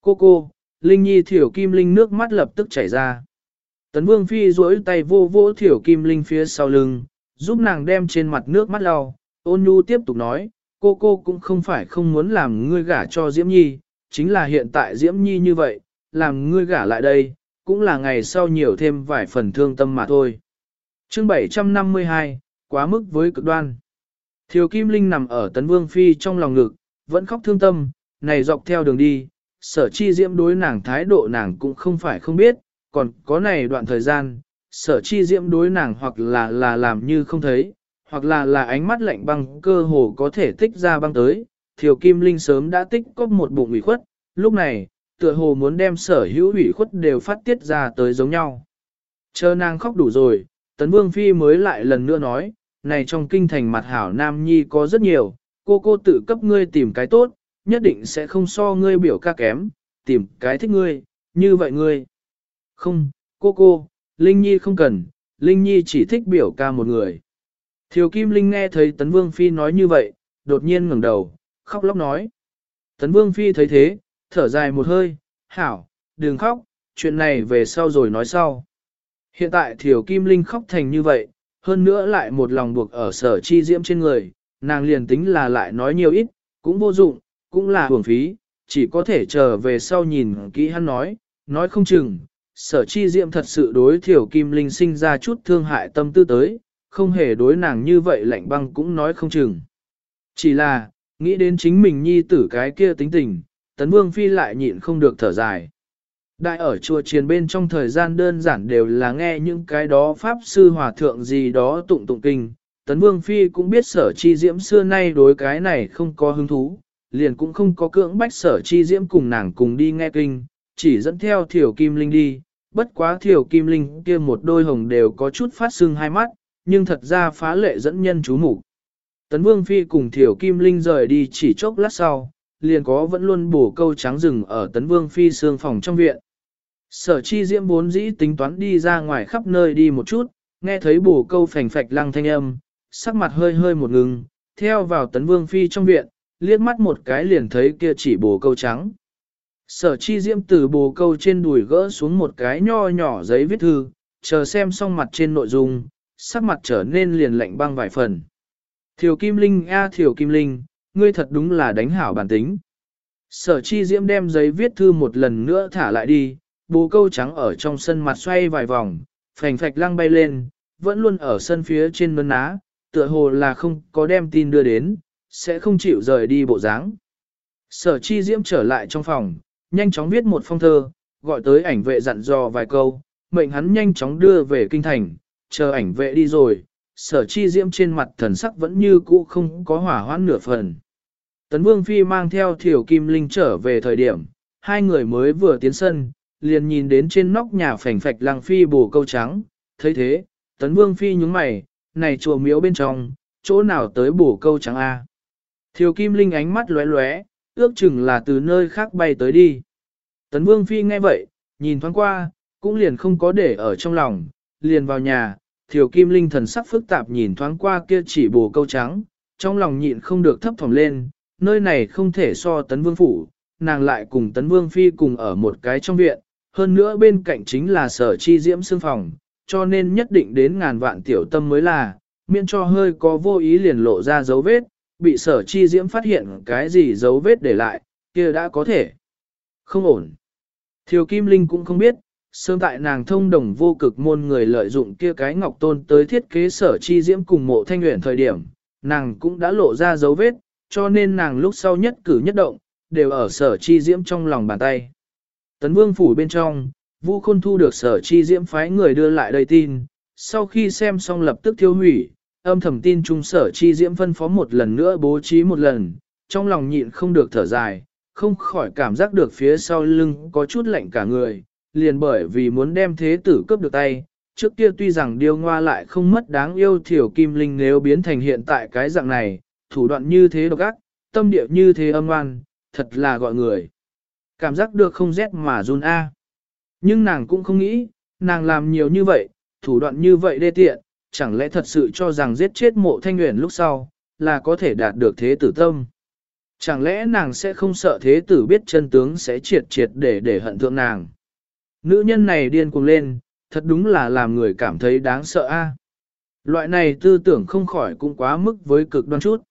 Cô cô, Linh Nhi thiểu kim linh nước mắt lập tức chảy ra. Tấn Vương Phi duỗi tay vô vỗ thiểu kim linh phía sau lưng, giúp nàng đem trên mặt nước mắt lau, ôn nhu tiếp tục nói, cô cô cũng không phải không muốn làm ngươi gả cho Diễm Nhi, chính là hiện tại Diễm Nhi như vậy, làm ngươi gả lại đây, cũng là ngày sau nhiều thêm vài phần thương tâm mà thôi. chương 752, quá mức với cực đoan. Thiều Kim Linh nằm ở Tấn Vương Phi trong lòng ngực, vẫn khóc thương tâm, này dọc theo đường đi, sở chi diễm đối nàng thái độ nàng cũng không phải không biết, còn có này đoạn thời gian, sở chi diễm đối nàng hoặc là là làm như không thấy, hoặc là là ánh mắt lạnh băng cơ hồ có thể tích ra băng tới, thiều kim linh sớm đã tích có một bụng ủy khuất, lúc này, tựa hồ muốn đem sở hữu ủy khuất đều phát tiết ra tới giống nhau. Chờ nàng khóc đủ rồi, tấn vương phi mới lại lần nữa nói, này trong kinh thành mặt hảo nam nhi có rất nhiều, cô cô tự cấp ngươi tìm cái tốt, nhất định sẽ không so ngươi biểu ca kém, tìm cái thích ngươi, như vậy ngươi. Không, cô cô, Linh Nhi không cần, Linh Nhi chỉ thích biểu ca một người. Thiều Kim Linh nghe thấy Tấn Vương Phi nói như vậy, đột nhiên ngẩng đầu, khóc lóc nói. Tấn Vương Phi thấy thế, thở dài một hơi, hảo, đừng khóc, chuyện này về sau rồi nói sau. Hiện tại Thiều Kim Linh khóc thành như vậy, hơn nữa lại một lòng buộc ở sở chi diễm trên người, nàng liền tính là lại nói nhiều ít, cũng vô dụng, cũng là hưởng phí, chỉ có thể chờ về sau nhìn kỹ hắn nói, nói không chừng, sở chi diệm thật sự đối thiểu kim linh sinh ra chút thương hại tâm tư tới, không hề đối nàng như vậy lạnh băng cũng nói không chừng. Chỉ là, nghĩ đến chính mình nhi tử cái kia tính tình, tấn vương phi lại nhịn không được thở dài. Đại ở chùa chiền bên trong thời gian đơn giản đều là nghe những cái đó pháp sư hòa thượng gì đó tụng tụng kinh. Tấn Vương Phi cũng biết sở chi diễm xưa nay đối cái này không có hứng thú, liền cũng không có cưỡng bách sở chi diễm cùng nàng cùng đi nghe kinh, chỉ dẫn theo thiểu kim linh đi, bất quá thiểu kim linh kia một đôi hồng đều có chút phát sưng hai mắt, nhưng thật ra phá lệ dẫn nhân chú mục Tấn Vương Phi cùng thiểu kim linh rời đi chỉ chốc lát sau, liền có vẫn luôn bổ câu trắng rừng ở Tấn Vương Phi xương phòng trong viện. Sở chi diễm bốn dĩ tính toán đi ra ngoài khắp nơi đi một chút, nghe thấy bổ câu phành phạch lăng thanh âm, sắc mặt hơi hơi một ngừng, theo vào Tấn Vương Phi trong viện, liếc mắt một cái liền thấy kia chỉ bổ câu trắng. Sở chi diễm từ bồ câu trên đùi gỡ xuống một cái nho nhỏ giấy viết thư, chờ xem xong mặt trên nội dung, sắc mặt trở nên liền lạnh băng vài phần. Thiều Kim Linh a Thiều Kim Linh, ngươi thật đúng là đánh hảo bản tính. Sở chi diễm đem giấy viết thư một lần nữa thả lại đi, bồ câu trắng ở trong sân mặt xoay vài vòng, phành phạch lăng bay lên, vẫn luôn ở sân phía trên mơn ná, tựa hồ là không có đem tin đưa đến, sẽ không chịu rời đi bộ dáng. Sở chi diễm trở lại trong phòng, nhanh chóng viết một phong thơ, gọi tới ảnh vệ dặn dò vài câu, mệnh hắn nhanh chóng đưa về kinh thành, chờ ảnh vệ đi rồi, sở chi diễm trên mặt thần sắc vẫn như cũ không có hỏa hoãn nửa phần. Tấn Vương Phi mang theo Thiểu Kim Linh trở về thời điểm, hai người mới vừa tiến sân, liền nhìn đến trên nóc nhà phành phạch lăng phi bổ câu trắng, thấy thế, Tấn Vương Phi nhúng mày, này chùa miếu bên trong, chỗ nào tới bổ câu trắng A. Thiều Kim Linh ánh mắt lóe lóe, ước chừng là từ nơi khác bay tới đi. Tấn Vương Phi nghe vậy, nhìn thoáng qua, cũng liền không có để ở trong lòng, liền vào nhà, Thiều Kim Linh thần sắc phức tạp nhìn thoáng qua kia chỉ bổ câu trắng, trong lòng nhịn không được thấp thỏm lên, nơi này không thể so Tấn Vương Phủ, nàng lại cùng Tấn Vương Phi cùng ở một cái trong viện, hơn nữa bên cạnh chính là sở chi diễm xương phòng, cho nên nhất định đến ngàn vạn tiểu tâm mới là, miễn cho hơi có vô ý liền lộ ra dấu vết, bị sở chi diễm phát hiện cái gì dấu vết để lại, kia đã có thể. Không ổn. Thiều Kim Linh cũng không biết, sớm tại nàng thông đồng vô cực môn người lợi dụng kia cái ngọc tôn tới thiết kế sở chi diễm cùng mộ thanh nguyện thời điểm, nàng cũng đã lộ ra dấu vết, cho nên nàng lúc sau nhất cử nhất động, đều ở sở chi diễm trong lòng bàn tay. Tấn vương phủ bên trong, Vu Khôn thu được sở chi diễm phái người đưa lại đây tin, sau khi xem xong lập tức thiêu hủy, âm thầm tin trung sở chi diễm phân phó một lần nữa bố trí một lần, trong lòng nhịn không được thở dài, không khỏi cảm giác được phía sau lưng có chút lạnh cả người, liền bởi vì muốn đem thế tử cướp được tay. Trước kia tuy rằng điêu ngoa lại không mất đáng yêu thiểu kim linh nếu biến thành hiện tại cái dạng này, thủ đoạn như thế độc ác, tâm địa như thế âm oan, thật là gọi người. Cảm giác được không rét mà run a. Nhưng nàng cũng không nghĩ, nàng làm nhiều như vậy, thủ đoạn như vậy đê tiện, chẳng lẽ thật sự cho rằng giết chết mộ thanh nguyện lúc sau, là có thể đạt được thế tử tâm. Chẳng lẽ nàng sẽ không sợ thế tử biết chân tướng sẽ triệt triệt để để hận thượng nàng. Nữ nhân này điên cuồng lên, thật đúng là làm người cảm thấy đáng sợ a. Loại này tư tưởng không khỏi cũng quá mức với cực đoan chút.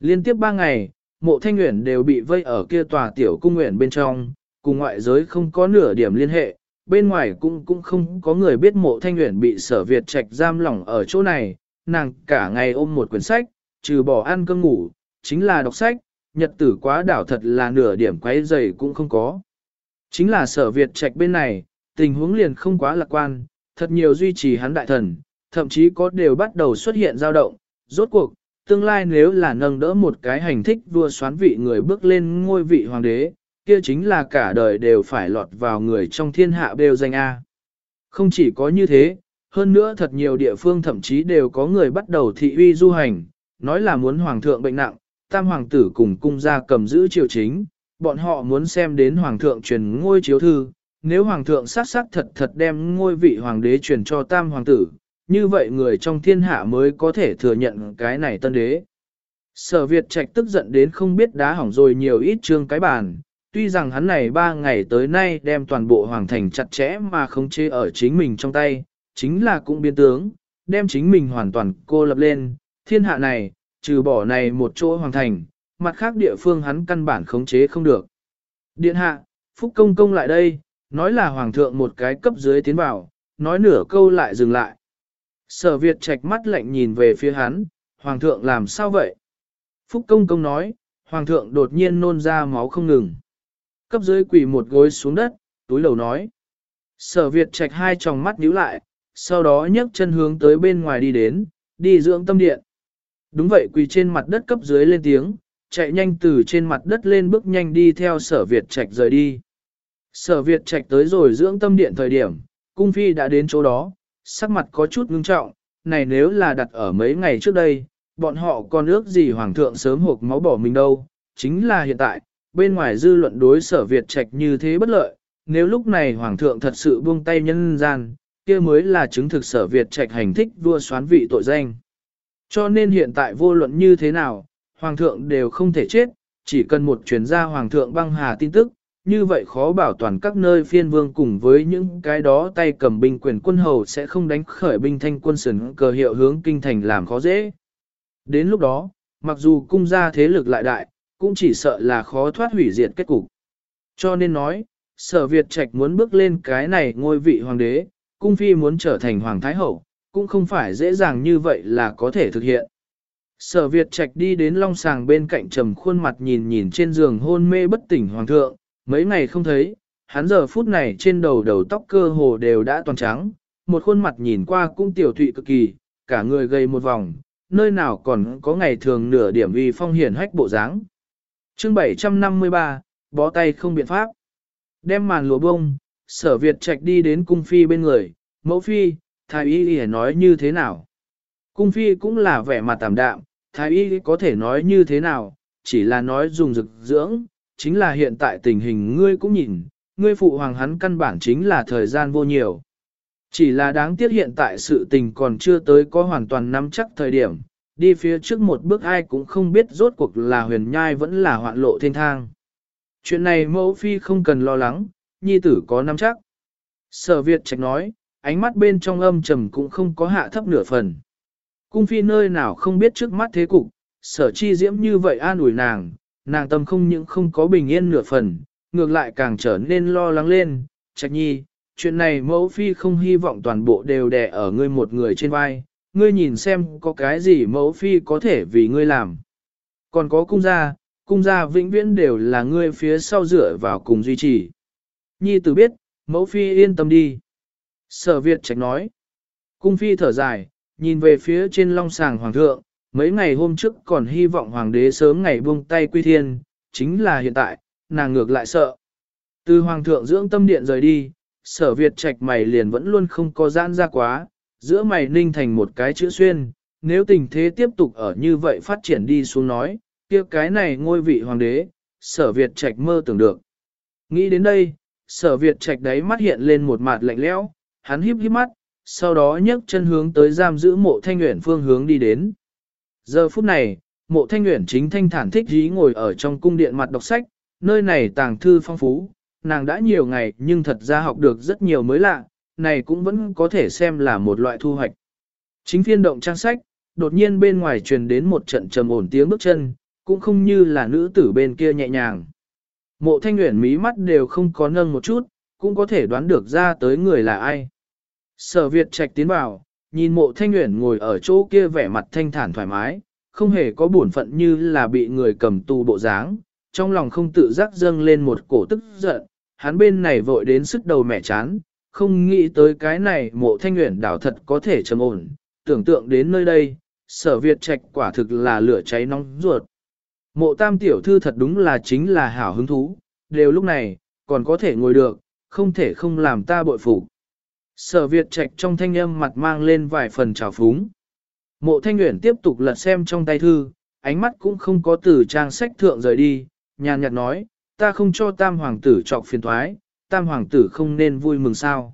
Liên tiếp ba ngày, mộ thanh nguyện đều bị vây ở kia tòa tiểu cung nguyện bên trong, cùng ngoại giới không có nửa điểm liên hệ, bên ngoài cũng cũng không có người biết mộ thanh nguyện bị sở Việt trạch giam lỏng ở chỗ này, nàng cả ngày ôm một quyển sách, trừ bỏ ăn cơm ngủ, chính là đọc sách, nhật tử quá đảo thật là nửa điểm quấy dày cũng không có. Chính là sở Việt trạch bên này, tình huống liền không quá lạc quan, thật nhiều duy trì hắn đại thần, thậm chí có đều bắt đầu xuất hiện dao động, rốt cuộc, tương lai nếu là nâng đỡ một cái hành thích vua xoán vị người bước lên ngôi vị hoàng đế, kia chính là cả đời đều phải lọt vào người trong thiên hạ đều danh A. Không chỉ có như thế, hơn nữa thật nhiều địa phương thậm chí đều có người bắt đầu thị uy du hành, nói là muốn hoàng thượng bệnh nặng, tam hoàng tử cùng cung gia cầm giữ triều chính, bọn họ muốn xem đến hoàng thượng truyền ngôi chiếu thư, nếu hoàng thượng sát sát thật thật đem ngôi vị hoàng đế truyền cho tam hoàng tử, như vậy người trong thiên hạ mới có thể thừa nhận cái này tân đế. Sở Việt Trạch tức giận đến không biết đá hỏng rồi nhiều ít trương cái bàn, tuy rằng hắn này ba ngày tới nay đem toàn bộ hoàng thành chặt chẽ mà không chế ở chính mình trong tay, chính là cũng biến tướng, đem chính mình hoàn toàn cô lập lên, thiên hạ này, trừ bỏ này một chỗ hoàng thành, mặt khác địa phương hắn căn bản khống chế không được. Điện hạ, Phúc Công Công lại đây, nói là hoàng thượng một cái cấp dưới tiến vào, nói nửa câu lại dừng lại. Sở Việt trạch mắt lạnh nhìn về phía hắn, hoàng thượng làm sao vậy? Phúc Công Công nói, hoàng thượng đột nhiên nôn ra máu không ngừng. Cấp dưới quỳ một gối xuống đất, túi lầu nói. Sở Việt trạch hai tròng mắt nhíu lại, sau đó nhấc chân hướng tới bên ngoài đi đến, đi dưỡng tâm điện. Đúng vậy quỳ trên mặt đất cấp dưới lên tiếng, chạy nhanh từ trên mặt đất lên bước nhanh đi theo sở Việt trạch rời đi. Sở Việt trạch tới rồi dưỡng tâm điện thời điểm, cung phi đã đến chỗ đó, sắc mặt có chút ngưng trọng, này nếu là đặt ở mấy ngày trước đây, bọn họ còn ước gì hoàng thượng sớm hộp máu bỏ mình đâu, chính là hiện tại, bên ngoài dư luận đối sở Việt trạch như thế bất lợi, nếu lúc này hoàng thượng thật sự buông tay nhân gian, kia mới là chứng thực sở Việt trạch hành thích vua xoán vị tội danh. Cho nên hiện tại vô luận như thế nào, hoàng thượng đều không thể chết, chỉ cần một chuyến ra hoàng thượng băng hà tin tức, như vậy khó bảo toàn các nơi phiên vương cùng với những cái đó tay cầm binh quyền quân hầu sẽ không đánh khởi binh thanh quân sừng cờ hiệu hướng kinh thành làm khó dễ. Đến lúc đó, mặc dù cung gia thế lực lại đại, cũng chỉ sợ là khó thoát hủy diệt kết cục. Cho nên nói, sở Việt Trạch muốn bước lên cái này ngôi vị hoàng đế, cung phi muốn trở thành hoàng thái hậu, cũng không phải dễ dàng như vậy là có thể thực hiện. Sở Việt Trạch đi đến long sàng bên cạnh trầm khuôn mặt nhìn nhìn trên giường hôn mê bất tỉnh hoàng thượng, mấy ngày không thấy, hắn giờ phút này trên đầu đầu tóc cơ hồ đều đã toàn trắng, một khuôn mặt nhìn qua cũng tiểu thụy cực kỳ, cả người gầy một vòng, nơi nào còn có ngày thường nửa điểm vì phong hiển hách bộ dáng. Chương 753, bó tay không biện pháp. Đem màn lụa bông, sở Việt Trạch đi đến cung phi bên người, mẫu phi, thái y y nói như thế nào. Cung phi cũng là vẻ mặt tạm đạm, thái y có thể nói như thế nào, chỉ là nói dùng dược dưỡng, chính là hiện tại tình hình ngươi cũng nhìn, ngươi phụ hoàng hắn căn bản chính là thời gian vô nhiều. Chỉ là đáng tiếc hiện tại sự tình còn chưa tới có hoàn toàn nắm chắc thời điểm, đi phía trước một bước ai cũng không biết rốt cuộc là huyền nhai vẫn là hoạn lộ thiên thang. Chuyện này mẫu phi không cần lo lắng, nhi tử có nắm chắc. Sở Việt trạch nói, ánh mắt bên trong âm trầm cũng không có hạ thấp nửa phần. Cung phi nơi nào không biết trước mắt thế cục, sở chi diễm như vậy an ủi nàng, nàng tâm không những không có bình yên nửa phần, ngược lại càng trở nên lo lắng lên, trạch nhi, chuyện này mẫu phi không hy vọng toàn bộ đều đè ở ngươi một người trên vai, ngươi nhìn xem có cái gì mẫu phi có thể vì ngươi làm. Còn có cung gia, cung gia vĩnh viễn đều là ngươi phía sau dựa vào cùng duy trì. Nhi tử biết, mẫu phi yên tâm đi. Sở Việt trạch nói. Cung phi thở dài, nhìn về phía trên long sàng hoàng thượng, mấy ngày hôm trước còn hy vọng hoàng đế sớm ngày buông tay quy thiên, chính là hiện tại, nàng ngược lại sợ. Từ hoàng thượng dưỡng tâm điện rời đi, sở Việt trạch mày liền vẫn luôn không có giãn ra quá, giữa mày ninh thành một cái chữ xuyên, nếu tình thế tiếp tục ở như vậy phát triển đi xuống nói, kia cái này ngôi vị hoàng đế, sở Việt trạch mơ tưởng được. Nghĩ đến đây, sở Việt trạch đấy mắt hiện lên một mặt lạnh lẽo, hắn híp híp mắt, sau đó nhấc chân hướng tới giam giữ mộ thanh nguyện phương hướng đi đến. Giờ phút này, mộ thanh nguyện chính thanh thản thích dí ngồi ở trong cung điện mặt đọc sách, nơi này tàng thư phong phú, nàng đã nhiều ngày nhưng thật ra học được rất nhiều mới lạ, này cũng vẫn có thể xem là một loại thu hoạch. Chính phiên động trang sách, đột nhiên bên ngoài truyền đến một trận trầm ổn tiếng bước chân, cũng không như là nữ tử bên kia nhẹ nhàng. Mộ thanh nguyện mí mắt đều không có nâng một chút, cũng có thể đoán được ra tới người là ai. Sở Việt trạch tiến vào, nhìn mộ thanh nguyện ngồi ở chỗ kia vẻ mặt thanh thản thoải mái, không hề có buồn phận như là bị người cầm tù bộ dáng, trong lòng không tự giác dâng lên một cổ tức giận, hắn bên này vội đến sức đầu mẻ chán, không nghĩ tới cái này mộ thanh nguyện đảo thật có thể trầm ổn, tưởng tượng đến nơi đây, sở Việt trạch quả thực là lửa cháy nóng ruột. Mộ tam tiểu thư thật đúng là chính là hảo hứng thú, đều lúc này, còn có thể ngồi được, không thể không làm ta bội phục. Sở Việt Trạch trong thanh âm mặt mang lên vài phần trào phúng. Mộ Thanh Nguyễn tiếp tục lật xem trong tay thư, ánh mắt cũng không có từ trang sách thượng rời đi, nhàn nhạt nói, ta không cho tam hoàng tử trọc phiền thoái, tam hoàng tử không nên vui mừng sao.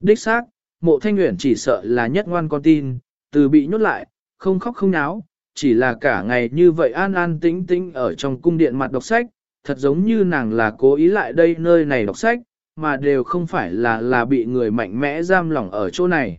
Đích xác, mộ Thanh Nguyễn chỉ sợ là nhất ngoan con tin, từ bị nhốt lại, không khóc không náo, chỉ là cả ngày như vậy an an tĩnh tĩnh ở trong cung điện mặt đọc sách, thật giống như nàng là cố ý lại đây nơi này đọc sách, mà đều không phải là là bị người mạnh mẽ giam lỏng ở chỗ này.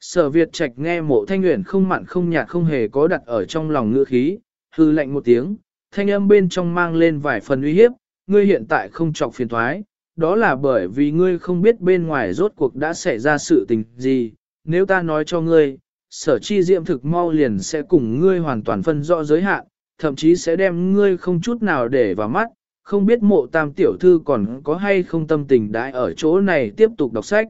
Sở Việt Trạch nghe mộ thanh nguyện không mặn không nhạt không hề có đặt ở trong lòng ngữ khí, hư lạnh một tiếng, thanh âm bên trong mang lên vài phần uy hiếp, ngươi hiện tại không trọc phiền thoái, đó là bởi vì ngươi không biết bên ngoài rốt cuộc đã xảy ra sự tình gì, nếu ta nói cho ngươi, sở chi diệm thực mau liền sẽ cùng ngươi hoàn toàn phân rõ giới hạn, thậm chí sẽ đem ngươi không chút nào để vào mắt, không biết mộ tam tiểu thư còn có hay không tâm tình đãi ở chỗ này tiếp tục đọc sách.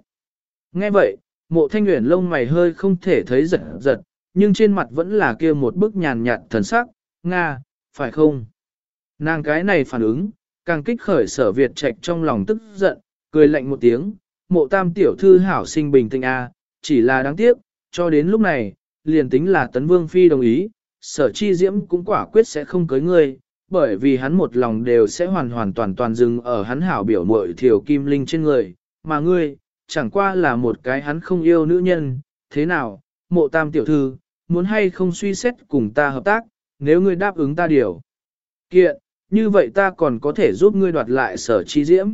Nghe vậy, mộ thanh nguyện lông mày hơi không thể thấy giật giật, nhưng trên mặt vẫn là kia một bức nhàn nhạt thần sắc, Nga, phải không? Nàng cái này phản ứng, càng kích khởi sở Việt trạch trong lòng tức giận, cười lạnh một tiếng, mộ tam tiểu thư hảo sinh bình tĩnh a, chỉ là đáng tiếc, cho đến lúc này, liền tính là tấn vương phi đồng ý, sở chi diễm cũng quả quyết sẽ không cưới ngươi, bởi vì hắn một lòng đều sẽ hoàn hoàn toàn toàn dừng ở hắn hảo biểu muội thiểu kim linh trên người, mà ngươi, chẳng qua là một cái hắn không yêu nữ nhân, thế nào, mộ tam tiểu thư, muốn hay không suy xét cùng ta hợp tác, nếu ngươi đáp ứng ta điều. Kiện, như vậy ta còn có thể giúp ngươi đoạt lại sở chi diễm.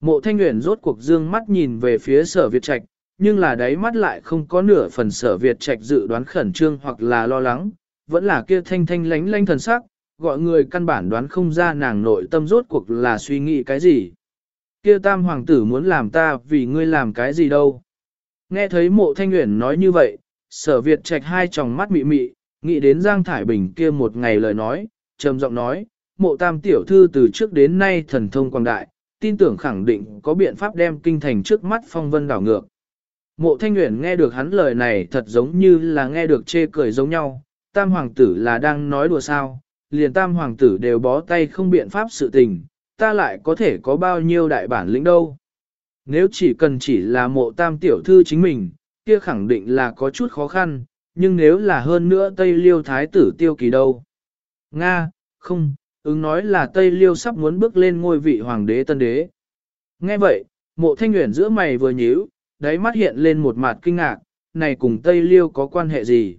Mộ thanh nguyện rốt cuộc dương mắt nhìn về phía sở Việt Trạch, nhưng là đáy mắt lại không có nửa phần sở Việt Trạch dự đoán khẩn trương hoặc là lo lắng, vẫn là kia thanh thanh lánh lánh thần sắc, gọi người căn bản đoán không ra nàng nội tâm rốt cuộc là suy nghĩ cái gì. Kia tam hoàng tử muốn làm ta vì ngươi làm cái gì đâu. Nghe thấy mộ thanh nguyện nói như vậy, sở Việt trạch hai tròng mắt mị mị, nghĩ đến Giang Thải Bình kia một ngày lời nói, trầm giọng nói, mộ tam tiểu thư từ trước đến nay thần thông quang đại, tin tưởng khẳng định có biện pháp đem kinh thành trước mắt phong vân đảo ngược. Mộ thanh nguyện nghe được hắn lời này thật giống như là nghe được chê cười giống nhau, tam hoàng tử là đang nói đùa sao, liền tam hoàng tử đều bó tay không biện pháp sự tình, ta lại có thể có bao nhiêu đại bản lĩnh đâu. Nếu chỉ cần chỉ là mộ tam tiểu thư chính mình, kia khẳng định là có chút khó khăn, nhưng nếu là hơn nữa Tây Liêu Thái tử tiêu kỳ đâu. Nga, không, ứng nói là Tây Liêu sắp muốn bước lên ngôi vị hoàng đế tân đế. Nghe vậy, mộ thanh nguyện giữa mày vừa nhíu, đáy mắt hiện lên một mặt kinh ngạc, này cùng Tây Liêu có quan hệ gì?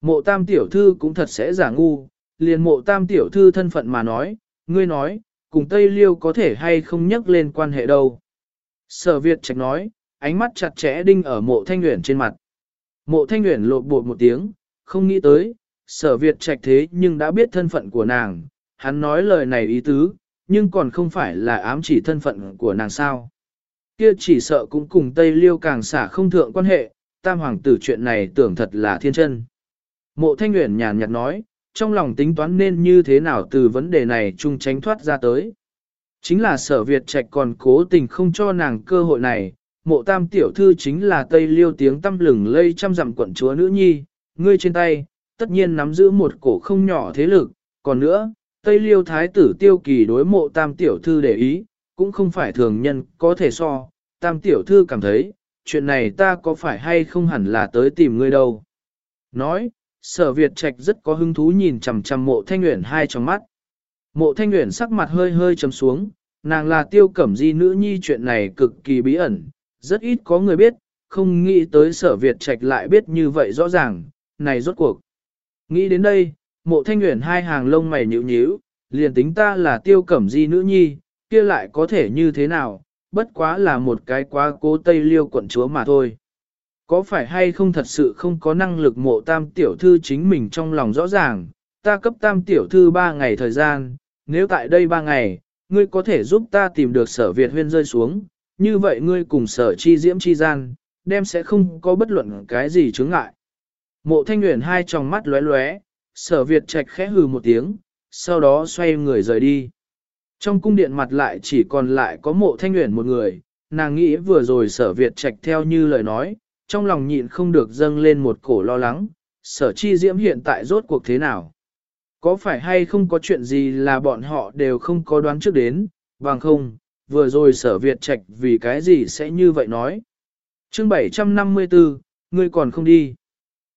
Mộ tam tiểu thư cũng thật sẽ giả ngu, liền mộ tam tiểu thư thân phận mà nói, ngươi nói, cùng Tây Liêu có thể hay không nhắc lên quan hệ đâu. Sở Việt trạch nói, ánh mắt chặt chẽ đinh ở mộ thanh nguyện trên mặt. Mộ thanh nguyện lột bột một tiếng, không nghĩ tới, sở Việt trạch thế nhưng đã biết thân phận của nàng, hắn nói lời này ý tứ, nhưng còn không phải là ám chỉ thân phận của nàng sao. Kia chỉ sợ cũng cùng Tây Liêu càng xả không thượng quan hệ, tam hoàng tử chuyện này tưởng thật là thiên chân. Mộ thanh nguyện nhàn nhạt nói, trong lòng tính toán nên như thế nào từ vấn đề này chung tránh thoát ra tới. Chính là sở Việt Trạch còn cố tình không cho nàng cơ hội này, mộ tam tiểu thư chính là Tây Liêu tiếng tâm lừng lây trăm dặm quận chúa nữ nhi, ngươi trên tay, tất nhiên nắm giữ một cổ không nhỏ thế lực, còn nữa, Tây Liêu thái tử tiêu kỳ đối mộ tam tiểu thư để ý, cũng không phải thường nhân có thể so, tam tiểu thư cảm thấy, chuyện này ta có phải hay không hẳn là tới tìm ngươi đâu. Nói, sở Việt Trạch rất có hứng thú nhìn chằm chằm mộ thanh nguyện hai trong mắt. Mộ thanh nguyện sắc mặt hơi hơi chấm xuống, nàng là tiêu cẩm di nữ nhi chuyện này cực kỳ bí ẩn, rất ít có người biết, không nghĩ tới sở Việt Trạch lại biết như vậy rõ ràng, này rốt cuộc. Nghĩ đến đây, mộ thanh nguyện hai hàng lông mày nhíu nhíu, liền tính ta là tiêu cẩm di nữ nhi, kia lại có thể như thế nào, bất quá là một cái quá cố tây liêu quận chúa mà thôi. Có phải hay không thật sự không có năng lực mộ tam tiểu thư chính mình trong lòng rõ ràng, ta cấp tam tiểu thư ba ngày thời gian, nếu tại đây ba ngày, ngươi có thể giúp ta tìm được sở Việt huyên rơi xuống, như vậy ngươi cùng sở chi diễm chi gian, đem sẽ không có bất luận cái gì chướng ngại. Mộ thanh nguyện hai tròng mắt lóe lóe, sở Việt trạch khẽ hừ một tiếng, sau đó xoay người rời đi. Trong cung điện mặt lại chỉ còn lại có mộ thanh nguyện một người, nàng nghĩ vừa rồi sở Việt trạch theo như lời nói, trong lòng nhịn không được dâng lên một cổ lo lắng, sở chi diễm hiện tại rốt cuộc thế nào. Có phải hay không có chuyện gì là bọn họ đều không có đoán trước đến, bằng không, vừa rồi sở Việt Trạch vì cái gì sẽ như vậy nói. chương 754, ngươi còn không đi.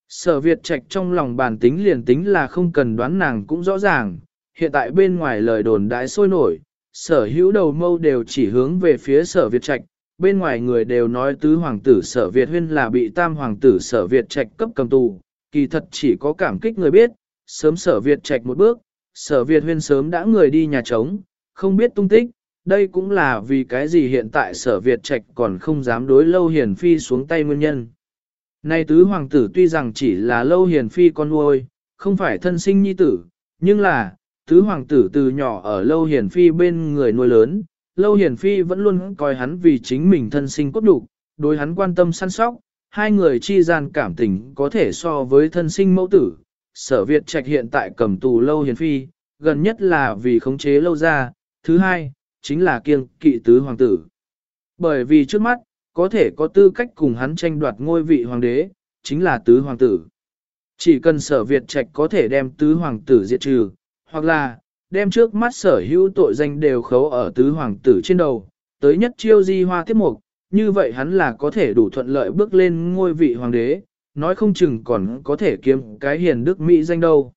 Sở Việt Trạch trong lòng bản tính liền tính là không cần đoán nàng cũng rõ ràng, hiện tại bên ngoài lời đồn đãi sôi nổi, sở hữu đầu mâu đều chỉ hướng về phía sở Việt Trạch, bên ngoài người đều nói tứ hoàng tử sở Việt huyên là bị tam hoàng tử sở Việt Trạch cấp cầm tù, kỳ thật chỉ có cảm kích người biết, sớm sở Việt Trạch một bước, sở Việt huyên sớm đã người đi nhà trống, không biết tung tích, đây cũng là vì cái gì hiện tại sở Việt Trạch còn không dám đối lâu hiền phi xuống tay nguyên nhân. Nay tứ hoàng tử tuy rằng chỉ là lâu hiền phi con nuôi, không phải thân sinh nhi tử, nhưng là, tứ hoàng tử từ nhỏ ở lâu hiền phi bên người nuôi lớn, lâu Hiển phi vẫn luôn coi hắn vì chính mình thân sinh cốt đủ, đối hắn quan tâm săn sóc, hai người chi gian cảm tình có thể so với thân sinh mẫu tử. Sở Việt Trạch hiện tại cầm tù lâu Hiển phi, gần nhất là vì khống chế lâu ra, thứ hai, chính là kiêng kỵ tứ hoàng tử. Bởi vì trước mắt, có thể có tư cách cùng hắn tranh đoạt ngôi vị hoàng đế, chính là tứ hoàng tử. Chỉ cần sở Việt Trạch có thể đem tứ hoàng tử diệt trừ, hoặc là, đem trước mắt sở hữu tội danh đều khấu ở tứ hoàng tử trên đầu, tới nhất chiêu di hoa tiếp mục, như vậy hắn là có thể đủ thuận lợi bước lên ngôi vị hoàng đế, nói không chừng còn có thể kiếm cái hiền đức Mỹ danh đâu.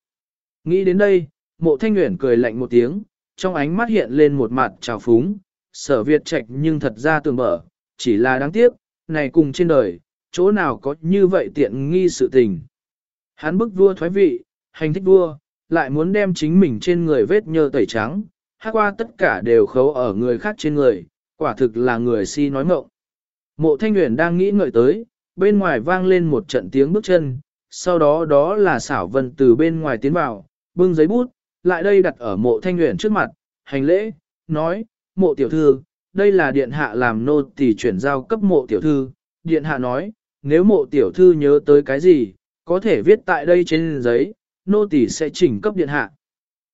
Nghĩ đến đây, mộ thanh nguyện cười lạnh một tiếng, trong ánh mắt hiện lên một mặt trào phúng, sở Việt trạch nhưng thật ra tường mở, chỉ là đáng tiếc, này cùng trên đời, chỗ nào có như vậy tiện nghi sự tình. Hắn bức vua thoái vị, hành thích vua, lại muốn đem chính mình trên người vết nhơ tẩy trắng, hát qua tất cả đều khấu ở người khác trên người, quả thực là người si nói mộng. Mộ thanh nguyện đang nghĩ ngợi tới, bên ngoài vang lên một trận tiếng bước chân, sau đó đó là xảo vân từ bên ngoài tiến vào, bưng giấy bút, lại đây đặt ở mộ thanh nguyện trước mặt, hành lễ, nói, mộ tiểu thư, đây là điện hạ làm nô tỳ chuyển giao cấp mộ tiểu thư, điện hạ nói, nếu mộ tiểu thư nhớ tới cái gì, có thể viết tại đây trên giấy, nô tỳ sẽ chỉnh cấp điện hạ.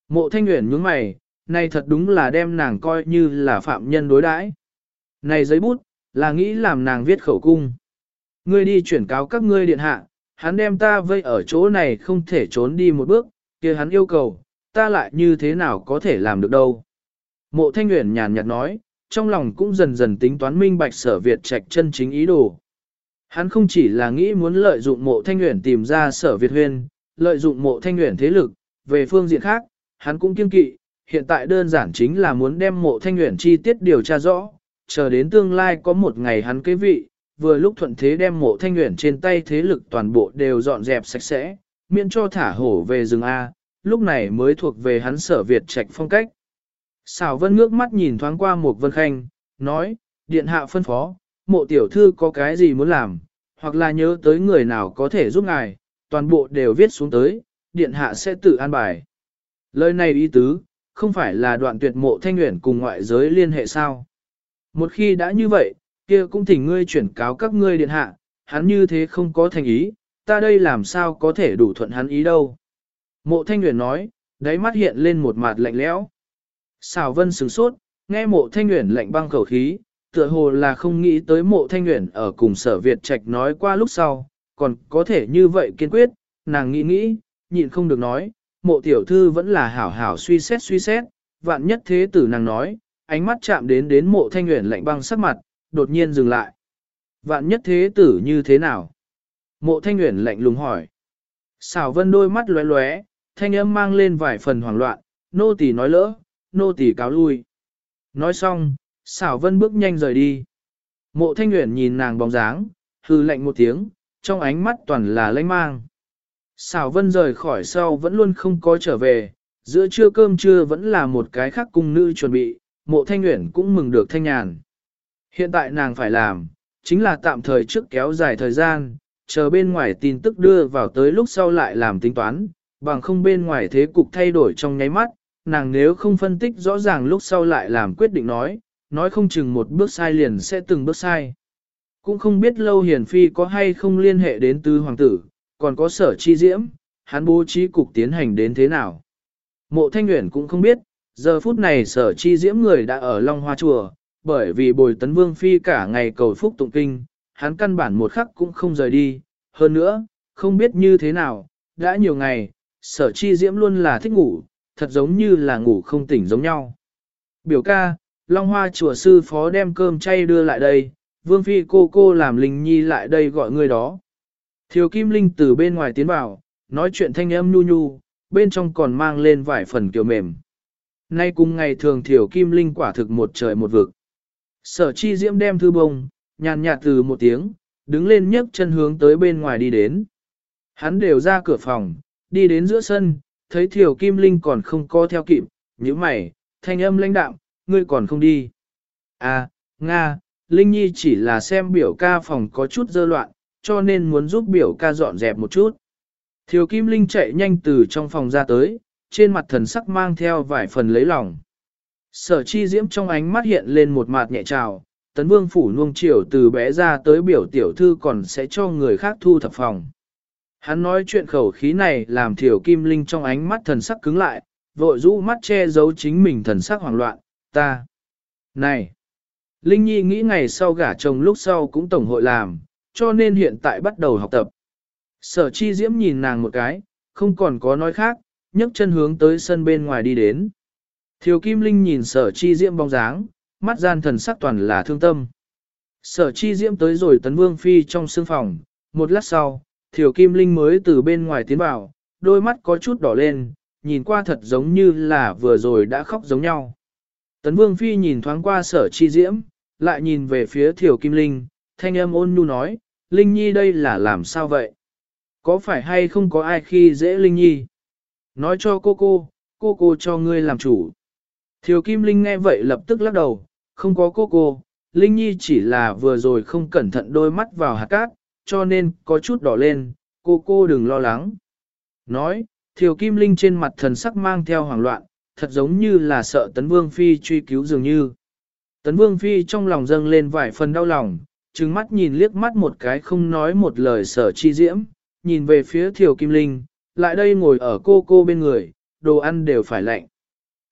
Mộ thanh nguyện nhướng mày, này thật đúng là đem nàng coi như là phạm nhân đối đãi. Này giấy bút, là nghĩ làm nàng viết khẩu cung. Ngươi đi chuyển cáo các ngươi điện hạ, hắn đem ta vây ở chỗ này không thể trốn đi một bước, kia hắn yêu cầu, ta lại như thế nào có thể làm được đâu. Mộ thanh nguyện nhàn nhạt nói, trong lòng cũng dần dần tính toán minh bạch sở Việt trạch chân chính ý đồ. Hắn không chỉ là nghĩ muốn lợi dụng mộ thanh nguyện tìm ra sở Việt huyên, lợi dụng mộ thanh nguyện thế lực, về phương diện khác, hắn cũng kiên kỵ, hiện tại đơn giản chính là muốn đem mộ thanh nguyện chi tiết điều tra rõ, chờ đến tương lai có một ngày hắn kế vị, vừa lúc thuận thế đem mộ thanh nguyện trên tay thế lực toàn bộ đều dọn dẹp sạch sẽ, miễn cho thả hổ về rừng A, lúc này mới thuộc về hắn sở Việt trạch phong cách. Xảo vân ngước mắt nhìn thoáng qua một vân khanh, nói, điện hạ phân phó, mộ tiểu thư có cái gì muốn làm, hoặc là nhớ tới người nào có thể giúp ngài, toàn bộ đều viết xuống tới, điện hạ sẽ tự an bài. Lời này ý tứ, không phải là đoạn tuyệt mộ thanh nguyện cùng ngoại giới liên hệ sao. Một khi đã như vậy, kia cũng thỉnh ngươi chuyển cáo các ngươi điện hạ, hắn như thế không có thành ý, ta đây làm sao có thể đủ thuận hắn ý đâu. Mộ thanh nguyện nói, đáy mắt hiện lên một mặt lạnh lẽo. Xào vân sửng sốt, nghe mộ thanh nguyện lạnh băng khẩu khí, tựa hồ là không nghĩ tới mộ thanh nguyện ở cùng sở Việt Trạch nói qua lúc sau, còn có thể như vậy kiên quyết, nàng nghĩ nghĩ, nhịn không được nói, mộ tiểu thư vẫn là hảo hảo suy xét suy xét, vạn nhất thế tử nàng nói, ánh mắt chạm đến đến mộ thanh nguyện lạnh băng sắc mặt, đột nhiên dừng lại. Vạn nhất thế tử như thế nào? Mộ thanh nguyện lạnh lùng hỏi. Xảo vân đôi mắt lóe lóe, thanh âm mang lên vài phần hoảng loạn, nô tỳ nói lỡ, nô tỳ cáo lui. Nói xong, xảo vân bước nhanh rời đi. Mộ thanh nguyện nhìn nàng bóng dáng, hư lạnh một tiếng, trong ánh mắt toàn là lãnh mang. Xảo vân rời khỏi sau vẫn luôn không có trở về, giữa trưa cơm trưa vẫn là một cái khác cung nữ chuẩn bị, mộ thanh nguyện cũng mừng được thanh nhàn. Hiện tại nàng phải làm, chính là tạm thời trước kéo dài thời gian, chờ bên ngoài tin tức đưa vào tới lúc sau lại làm tính toán, bằng không bên ngoài thế cục thay đổi trong nháy mắt, nàng nếu không phân tích rõ ràng lúc sau lại làm quyết định nói, nói không chừng một bước sai liền sẽ từng bước sai. Cũng không biết lâu hiền phi có hay không liên hệ đến tứ hoàng tử, còn có sở chi diễm, hắn bố trí cục tiến hành đến thế nào. Mộ thanh nguyện cũng không biết, giờ phút này sở chi diễm người đã ở Long Hoa Chùa, bởi vì bồi tấn vương phi cả ngày cầu phúc tụng kinh, hắn căn bản một khắc cũng không rời đi. Hơn nữa, không biết như thế nào, đã nhiều ngày, sở chi diễm luôn là thích ngủ, thật giống như là ngủ không tỉnh giống nhau. Biểu ca, Long Hoa chùa sư phó đem cơm chay đưa lại đây, Vương Phi cô cô làm Linh Nhi lại đây gọi người đó. Thiều Kim Linh từ bên ngoài tiến vào, nói chuyện thanh âm nhu nhu, bên trong còn mang lên vài phần kiểu mềm. Nay cùng ngày thường Thiều Kim Linh quả thực một trời một vực. Sở chi diễm đem thư bông, nhàn nhạt từ một tiếng, đứng lên nhấc chân hướng tới bên ngoài đi đến. Hắn đều ra cửa phòng, đi đến giữa sân, thấy Thiều Kim Linh còn không co theo kịp, như mày, thanh âm lãnh đạm, ngươi còn không đi. À, Nga, Linh Nhi chỉ là xem biểu ca phòng có chút dơ loạn, cho nên muốn giúp biểu ca dọn dẹp một chút. Thiều Kim Linh chạy nhanh từ trong phòng ra tới, trên mặt thần sắc mang theo vài phần lấy lòng. Sở chi diễm trong ánh mắt hiện lên một mặt nhẹ trào, tấn vương phủ nuông chiều từ bé ra tới biểu tiểu thư còn sẽ cho người khác thu thập phòng. Hắn nói chuyện khẩu khí này làm thiểu kim linh trong ánh mắt thần sắc cứng lại, vội rũ mắt che giấu chính mình thần sắc hoảng loạn, ta. Này! Linh Nhi nghĩ ngày sau gả chồng lúc sau cũng tổng hội làm, cho nên hiện tại bắt đầu học tập. Sở chi diễm nhìn nàng một cái, không còn có nói khác, nhấc chân hướng tới sân bên ngoài đi đến. Thiều Kim Linh nhìn sở chi diễm bóng dáng, mắt gian thần sắc toàn là thương tâm. Sở chi diễm tới rồi tấn vương phi trong sương phòng, một lát sau, Thiều Kim Linh mới từ bên ngoài tiến vào, đôi mắt có chút đỏ lên, nhìn qua thật giống như là vừa rồi đã khóc giống nhau. Tấn Vương Phi nhìn thoáng qua sở chi diễm, lại nhìn về phía Thiều Kim Linh, thanh âm ôn nhu nói, Linh Nhi đây là làm sao vậy? Có phải hay không có ai khi dễ Linh Nhi? Nói cho cô cô, cô cô cho ngươi làm chủ. Thiều Kim Linh nghe vậy lập tức lắc đầu, không có cô cô, Linh Nhi chỉ là vừa rồi không cẩn thận đôi mắt vào hạt cát, cho nên có chút đỏ lên, cô cô đừng lo lắng. Nói, Thiều Kim Linh trên mặt thần sắc mang theo hoảng loạn, thật giống như là sợ Tấn Vương Phi truy cứu dường như. Tấn Vương Phi trong lòng dâng lên vài phần đau lòng, trừng mắt nhìn liếc mắt một cái không nói một lời sở chi diễm, nhìn về phía Thiều Kim Linh, lại đây ngồi ở cô cô bên người, đồ ăn đều phải lạnh.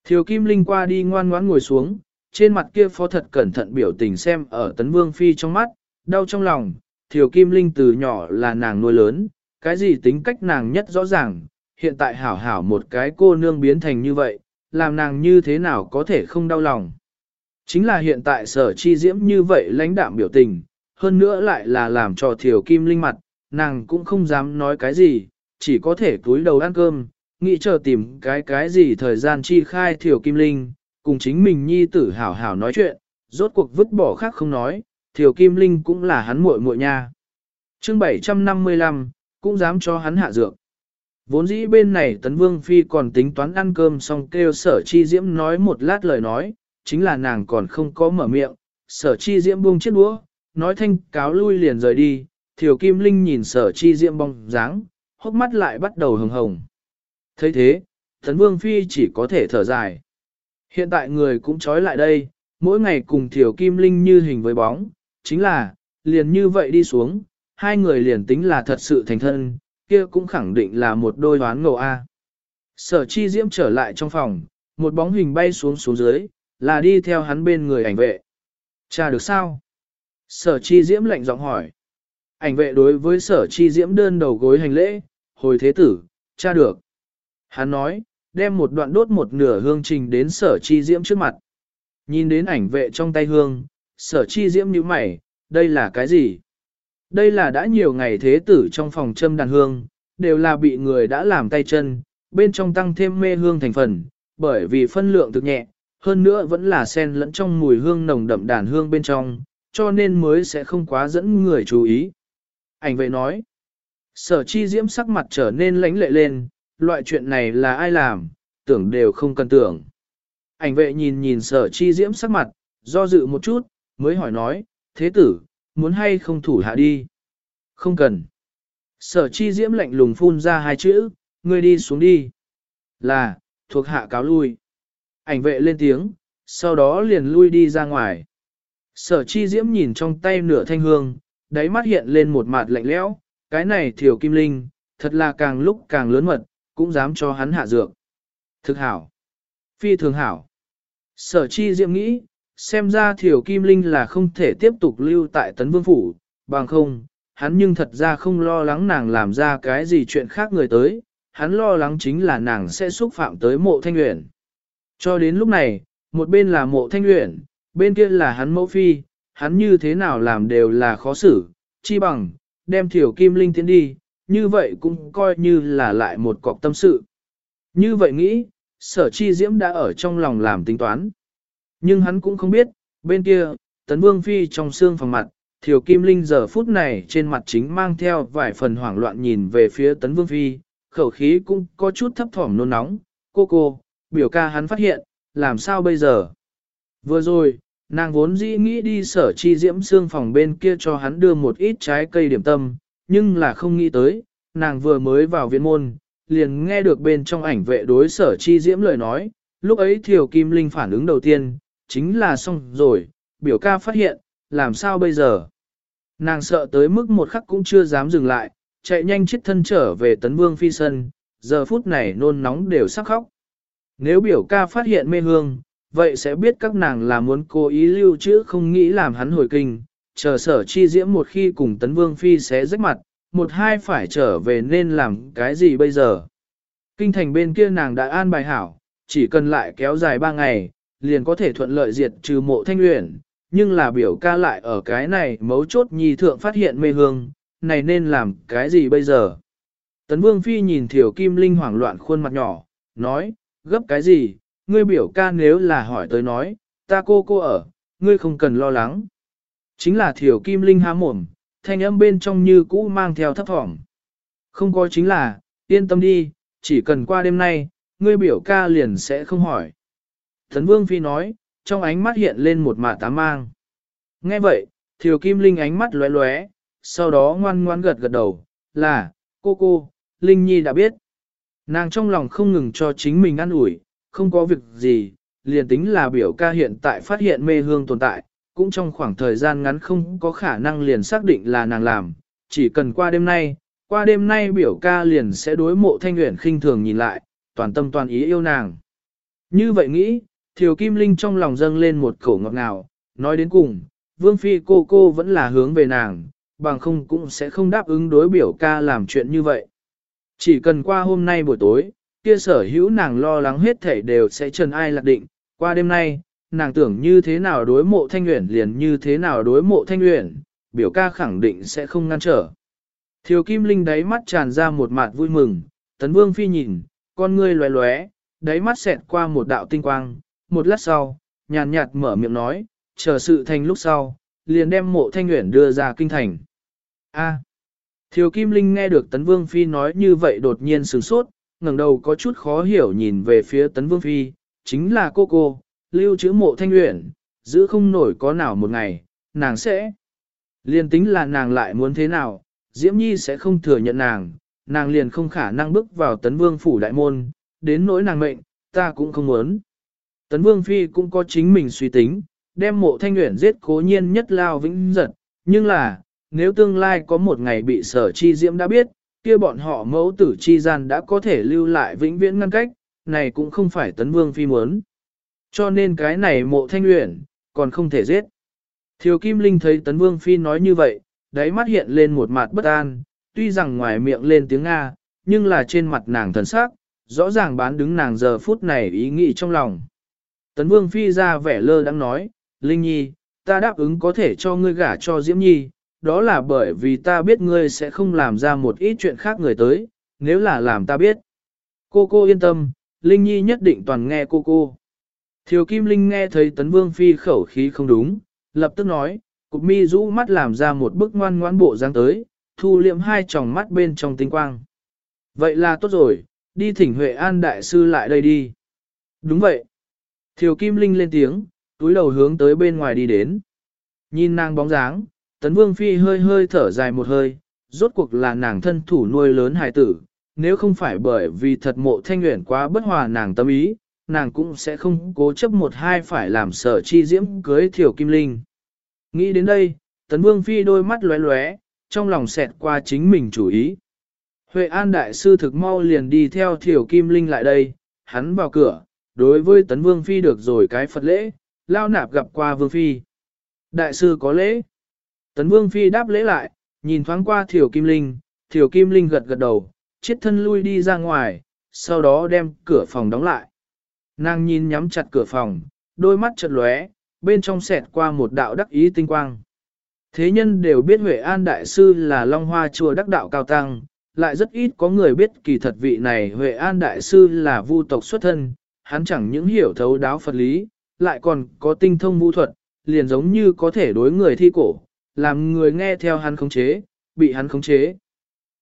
Thiều Kim Linh qua đi ngoan ngoãn ngồi xuống, trên mặt kia phó thật cẩn thận biểu tình xem ở Tấn Vương Phi trong mắt, đau trong lòng, Thiều Kim Linh từ nhỏ là nàng nuôi lớn, cái gì tính cách nàng nhất rõ ràng, hiện tại hảo hảo một cái cô nương biến thành như vậy, làm nàng như thế nào có thể không đau lòng. Chính là hiện tại sở chi diễm như vậy lãnh đạm biểu tình, hơn nữa lại là làm cho Thiều Kim Linh mặt, nàng cũng không dám nói cái gì, chỉ có thể túi đầu ăn cơm, nghĩ chờ tìm cái cái gì thời gian chi khai Thiều Kim Linh, cùng chính mình nhi tử hảo hảo nói chuyện, rốt cuộc vứt bỏ khác không nói, Thiều Kim Linh cũng là hắn muội muội nha. chương 755, cũng dám cho hắn hạ dược. Vốn dĩ bên này Tấn Vương Phi còn tính toán ăn cơm xong kêu sở chi diễm nói một lát lời nói, chính là nàng còn không có mở miệng, sở chi diễm buông chiếc đũa, nói thanh cáo lui liền rời đi, Thiều Kim Linh nhìn sở chi diễm bóng dáng, hốc mắt lại bắt đầu hồng hồng. thấy thế, Tấn Vương Phi chỉ có thể thở dài. Hiện tại người cũng trói lại đây, mỗi ngày cùng Thiều Kim Linh như hình với bóng, chính là, liền như vậy đi xuống, hai người liền tính là thật sự thành thân, kia cũng khẳng định là một đôi đoán ngầu A. Sở chi diễm trở lại trong phòng, một bóng hình bay xuống xuống dưới, là đi theo hắn bên người ảnh vệ. Cha được sao? Sở chi diễm lạnh giọng hỏi. Ảnh vệ đối với sở chi diễm đơn đầu gối hành lễ, hồi thế tử, cha được. Hắn nói, đem một đoạn đốt một nửa hương trình đến sở chi diễm trước mặt. Nhìn đến ảnh vệ trong tay hương, sở chi diễm như mày, đây là cái gì? Đây là đã nhiều ngày thế tử trong phòng châm đàn hương, đều là bị người đã làm tay chân, bên trong tăng thêm mê hương thành phần, bởi vì phân lượng thực nhẹ, hơn nữa vẫn là sen lẫn trong mùi hương nồng đậm đàn hương bên trong, cho nên mới sẽ không quá dẫn người chú ý. Ảnh vệ nói, sở chi diễm sắc mặt trở nên lãnh lệ lên, loại chuyện này là ai làm, tưởng đều không cần tưởng. Ảnh vệ nhìn nhìn sở chi diễm sắc mặt, do dự một chút, mới hỏi nói, thế tử, muốn hay không thủ hạ đi? Không cần. Sở chi diễm lạnh lùng phun ra hai chữ, ngươi đi xuống đi. Là, thuộc hạ cáo lui. Ảnh vệ lên tiếng, sau đó liền lui đi ra ngoài. Sở chi diễm nhìn trong tay nửa thanh hương, đáy mắt hiện lên một mặt lạnh lẽo, cái này thiểu kim linh, thật là càng lúc càng lớn mật, cũng dám cho hắn hạ dược. Thực hảo. Phi thường hảo. Sở chi diễm nghĩ, xem ra thiểu kim linh là không thể tiếp tục lưu tại tấn vương phủ, bằng không, hắn nhưng thật ra không lo lắng nàng làm ra cái gì chuyện khác người tới, hắn lo lắng chính là nàng sẽ xúc phạm tới mộ thanh nguyện. Cho đến lúc này, một bên là mộ thanh nguyện, bên kia là hắn mẫu phi, hắn như thế nào làm đều là khó xử, chi bằng, đem thiểu kim linh tiến đi, như vậy cũng coi như là lại một cọc tâm sự. Như vậy nghĩ, sở chi diễm đã ở trong lòng làm tính toán. Nhưng hắn cũng không biết, bên kia, tấn vương phi trong xương phòng mặt, thiểu kim linh giờ phút này trên mặt chính mang theo vài phần hoảng loạn nhìn về phía tấn vương phi, khẩu khí cũng có chút thấp thỏm nôn nóng, cô cô, biểu ca hắn phát hiện, làm sao bây giờ? Vừa rồi, nàng vốn dĩ nghĩ đi sở chi diễm xương phòng bên kia cho hắn đưa một ít trái cây điểm tâm, nhưng là không nghĩ tới, nàng vừa mới vào viện môn, liền nghe được bên trong ảnh vệ đối sở chi diễm lời nói, lúc ấy thiều kim linh phản ứng đầu tiên, chính là xong rồi, biểu ca phát hiện, làm sao bây giờ? Nàng sợ tới mức một khắc cũng chưa dám dừng lại, chạy nhanh chết thân trở về tấn vương phi sân, giờ phút này nôn nóng đều sắc khóc. Nếu biểu ca phát hiện mê hương, vậy sẽ biết các nàng là muốn cố ý lưu trữ không nghĩ làm hắn hồi kinh, chờ sở chi diễm một khi cùng tấn vương phi sẽ rách mặt, một hai phải trở về nên làm cái gì bây giờ. Kinh thành bên kia nàng đã an bài hảo, chỉ cần lại kéo dài ba ngày, liền có thể thuận lợi diệt trừ mộ thanh luyện, nhưng là biểu ca lại ở cái này mấu chốt nhi thượng phát hiện mê hương, này nên làm cái gì bây giờ. Tấn Vương Phi nhìn Thiểu Kim Linh hoảng loạn khuôn mặt nhỏ, nói, gấp cái gì, ngươi biểu ca nếu là hỏi tới nói, ta cô cô ở, ngươi không cần lo lắng. Chính là Thiểu Kim Linh há mồm, thanh âm bên trong như cũ mang theo thấp thỏm. Không có chính là, yên tâm đi, chỉ cần qua đêm nay, ngươi biểu ca liền sẽ không hỏi. Thần Vương Phi nói, trong ánh mắt hiện lên một mạ tá mang. Nghe vậy, Thiều Kim Linh ánh mắt lóe lóe, sau đó ngoan ngoan gật gật đầu, là, cô cô, Linh Nhi đã biết. Nàng trong lòng không ngừng cho chính mình ăn ủi, không có việc gì, liền tính là biểu ca hiện tại phát hiện mê hương tồn tại, cũng trong khoảng thời gian ngắn không có khả năng liền xác định là nàng làm, chỉ cần qua đêm nay, qua đêm nay biểu ca liền sẽ đối mộ thanh nguyện khinh thường nhìn lại, toàn tâm toàn ý yêu nàng. Như vậy nghĩ, Thiều Kim Linh trong lòng dâng lên một khẩu ngọt ngào, nói đến cùng, Vương Phi cô cô vẫn là hướng về nàng, bằng không cũng sẽ không đáp ứng đối biểu ca làm chuyện như vậy. Chỉ cần qua hôm nay buổi tối, kia sở hữu nàng lo lắng hết thể đều sẽ trần ai lạc định, qua đêm nay, nàng tưởng như thế nào đối mộ thanh nguyện liền như thế nào đối mộ thanh nguyện, biểu ca khẳng định sẽ không ngăn trở. Thiều Kim Linh đáy mắt tràn ra một mặt vui mừng, tấn vương phi nhìn, con ngươi lóe lóe, đáy mắt xẹt qua một đạo tinh quang, một lát sau, nhàn nhạt mở miệng nói, chờ sự thành lúc sau, liền đem mộ thanh nguyện đưa ra kinh thành. A. Thiều Kim Linh nghe được Tấn Vương Phi nói như vậy đột nhiên sửng sốt, ngẩng đầu có chút khó hiểu nhìn về phía Tấn Vương Phi, chính là cô cô, lưu trữ mộ thanh nguyện, giữ không nổi có nào một ngày, nàng sẽ. liền tính là nàng lại muốn thế nào, Diễm Nhi sẽ không thừa nhận nàng, nàng liền không khả năng bước vào Tấn Vương Phủ Đại Môn, đến nỗi nàng mệnh, ta cũng không muốn. Tấn Vương Phi cũng có chính mình suy tính, đem mộ thanh luyện giết cố nhiên nhất lao vĩnh giật, nhưng là, nếu tương lai có một ngày bị sở chi diễm đã biết, kia bọn họ mẫu tử chi gian đã có thể lưu lại vĩnh viễn ngăn cách, này cũng không phải tấn vương phi muốn. Cho nên cái này mộ thanh luyện, còn không thể giết. Thiều Kim Linh thấy tấn vương phi nói như vậy, đáy mắt hiện lên một mặt bất an, tuy rằng ngoài miệng lên tiếng Nga, nhưng là trên mặt nàng thần sắc, rõ ràng bán đứng nàng giờ phút này ý nghĩ trong lòng. Tấn vương phi ra vẻ lơ đang nói, Linh Nhi, ta đáp ứng có thể cho ngươi gả cho Diễm Nhi, đó là bởi vì ta biết ngươi sẽ không làm ra một ít chuyện khác người tới, nếu là làm ta biết. Cô cô yên tâm, Linh Nhi nhất định toàn nghe cô cô. Thiều Kim Linh nghe thấy Tấn Vương Phi khẩu khí không đúng, lập tức nói, cục mi rũ mắt làm ra một bức ngoan ngoãn bộ dáng tới, thu liệm hai tròng mắt bên trong tinh quang. Vậy là tốt rồi, đi thỉnh Huệ An Đại Sư lại đây đi. Đúng vậy. Thiều Kim Linh lên tiếng, túi đầu hướng tới bên ngoài đi đến. Nhìn nàng bóng dáng, Tấn Vương Phi hơi hơi thở dài một hơi, rốt cuộc là nàng thân thủ nuôi lớn hài tử, nếu không phải bởi vì thật mộ thanh nguyện quá bất hòa nàng tâm ý, nàng cũng sẽ không cố chấp một hai phải làm sở chi diễm cưới Thiều kim linh. Nghĩ đến đây, Tấn Vương Phi đôi mắt lóe lóe, trong lòng xẹt qua chính mình chủ ý. Huệ An Đại Sư thực mau liền đi theo Thiều kim linh lại đây, hắn vào cửa, đối với Tấn Vương Phi được rồi cái Phật lễ, lao nạp gặp qua Vương Phi. Đại sư có lễ. Tấn Vương Phi đáp lễ lại, nhìn thoáng qua Thiều Kim Linh, Thiều Kim Linh gật gật đầu, chiết thân lui đi ra ngoài, sau đó đem cửa phòng đóng lại. Nàng nhìn nhắm chặt cửa phòng, đôi mắt chật lóe, bên trong xẹt qua một đạo đắc ý tinh quang. Thế nhân đều biết Huệ An Đại Sư là Long Hoa Chùa đắc đạo cao tăng, lại rất ít có người biết kỳ thật vị này Huệ An Đại Sư là vu tộc xuất thân, hắn chẳng những hiểu thấu đáo Phật lý, lại còn có tinh thông vũ thuật, liền giống như có thể đối người thi cổ, làm người nghe theo hắn khống chế, bị hắn khống chế.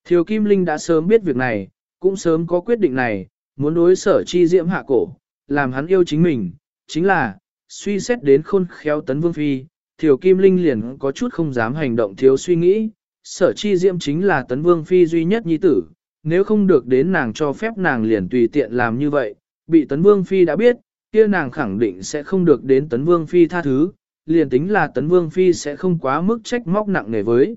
Thiều Kim Linh đã sớm biết việc này, cũng sớm có quyết định này, muốn đối sở chi diễm hạ cổ, làm hắn yêu chính mình, chính là, suy xét đến khôn khéo tấn vương phi, Thiều Kim Linh liền có chút không dám hành động thiếu suy nghĩ, sở chi diễm chính là tấn vương phi duy nhất nhi tử, nếu không được đến nàng cho phép nàng liền tùy tiện làm như vậy, bị tấn vương phi đã biết, kia nàng khẳng định sẽ không được đến tấn vương phi tha thứ, liền tính là tấn vương phi sẽ không quá mức trách móc nặng nề với.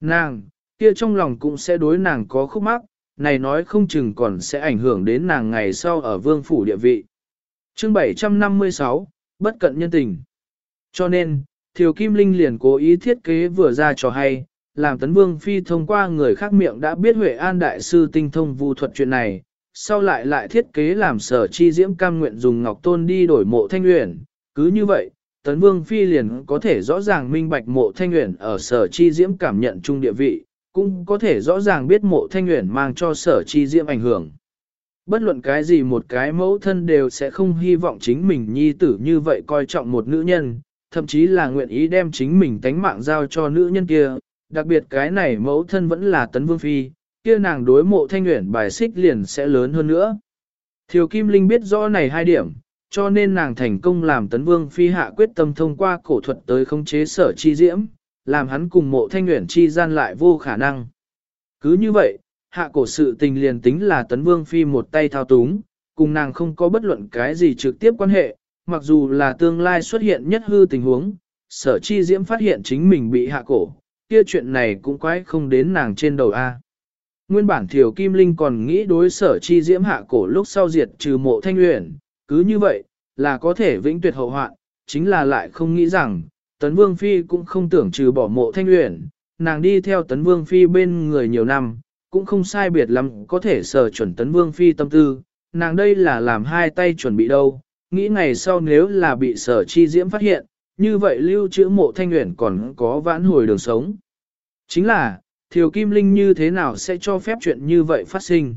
Nàng, kia trong lòng cũng sẽ đối nàng có khúc mắc, này nói không chừng còn sẽ ảnh hưởng đến nàng ngày sau ở vương phủ địa vị. chương 756, bất cận nhân tình. Cho nên, Thiều Kim Linh liền cố ý thiết kế vừa ra cho hay, làm tấn vương phi thông qua người khác miệng đã biết Huệ An Đại Sư tinh thông vu thuật chuyện này, sau lại lại thiết kế làm sở chi diễm cam nguyện dùng ngọc tôn đi đổi mộ thanh uyển cứ như vậy, Tấn Vương Phi liền có thể rõ ràng minh bạch mộ thanh uyển ở sở chi diễm cảm nhận chung địa vị, cũng có thể rõ ràng biết mộ thanh uyển mang cho sở chi diễm ảnh hưởng. Bất luận cái gì một cái mẫu thân đều sẽ không hy vọng chính mình nhi tử như vậy coi trọng một nữ nhân, thậm chí là nguyện ý đem chính mình tánh mạng giao cho nữ nhân kia, đặc biệt cái này mẫu thân vẫn là Tấn Vương Phi, kia nàng đối mộ thanh nguyện bài xích liền sẽ lớn hơn nữa. Thiều Kim Linh biết rõ này hai điểm, cho nên nàng thành công làm tấn vương phi hạ quyết tâm thông qua cổ thuật tới khống chế sở chi diễm, làm hắn cùng mộ thanh nguyện chi gian lại vô khả năng. Cứ như vậy, hạ cổ sự tình liền tính là tấn vương phi một tay thao túng, cùng nàng không có bất luận cái gì trực tiếp quan hệ, mặc dù là tương lai xuất hiện nhất hư tình huống, sở chi diễm phát hiện chính mình bị hạ cổ, kia chuyện này cũng quái không đến nàng trên đầu A. Nguyên bản Thiều Kim Linh còn nghĩ đối sở chi diễm hạ cổ lúc sau diệt trừ mộ thanh luyện, cứ như vậy, là có thể vĩnh tuyệt hậu hoạn, chính là lại không nghĩ rằng, Tấn Vương Phi cũng không tưởng trừ bỏ mộ thanh luyện, nàng đi theo Tấn Vương Phi bên người nhiều năm, cũng không sai biệt lắm có thể sở chuẩn Tấn Vương Phi tâm tư, nàng đây là làm hai tay chuẩn bị đâu, nghĩ ngày sau nếu là bị sở chi diễm phát hiện, như vậy lưu trữ mộ thanh luyện còn có vãn hồi đường sống. Chính là, Thiều Kim Linh như thế nào sẽ cho phép chuyện như vậy phát sinh?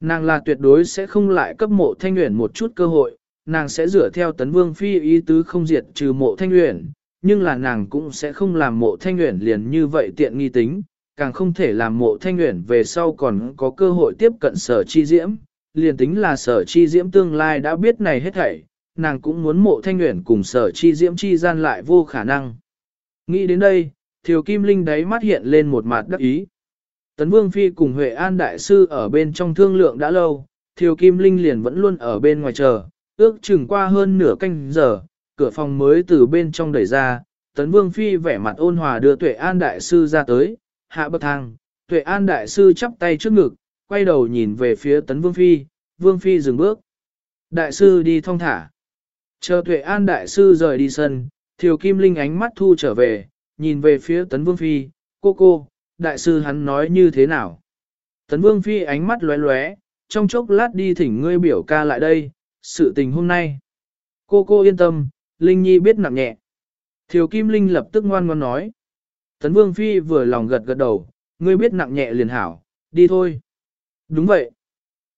Nàng là tuyệt đối sẽ không lại cấp mộ thanh nguyện một chút cơ hội, nàng sẽ rửa theo tấn vương phi ý tứ không diệt trừ mộ thanh nguyện, nhưng là nàng cũng sẽ không làm mộ thanh nguyện liền như vậy tiện nghi tính, càng không thể làm mộ thanh nguyện về sau còn có cơ hội tiếp cận sở chi diễm, liền tính là sở chi diễm tương lai đã biết này hết thảy, nàng cũng muốn mộ thanh nguyện cùng sở chi diễm chi gian lại vô khả năng. Nghĩ đến đây, Thiều Kim Linh đáy mắt hiện lên một mặt đắc ý. Tấn Vương Phi cùng Huệ An Đại Sư ở bên trong thương lượng đã lâu, Thiều Kim Linh liền vẫn luôn ở bên ngoài chờ, ước chừng qua hơn nửa canh giờ, cửa phòng mới từ bên trong đẩy ra, Tấn Vương Phi vẻ mặt ôn hòa đưa Tuệ An Đại Sư ra tới, hạ bậc thang, Tuệ An Đại Sư chắp tay trước ngực, quay đầu nhìn về phía Tấn Vương Phi, Vương Phi dừng bước. Đại Sư đi thong thả. Chờ Tuệ An Đại Sư rời đi sân, Thiều Kim Linh ánh mắt thu trở về, nhìn về phía Tấn Vương Phi, cô cô, Đại Sư hắn nói như thế nào? Tấn Vương Phi ánh mắt lóe lóe, trong chốc lát đi thỉnh ngươi biểu ca lại đây, sự tình hôm nay. Cô cô yên tâm, Linh Nhi biết nặng nhẹ. Thiều Kim Linh lập tức ngoan ngoan nói. Tấn Vương Phi vừa lòng gật gật đầu, ngươi biết nặng nhẹ liền hảo, đi thôi. Đúng vậy.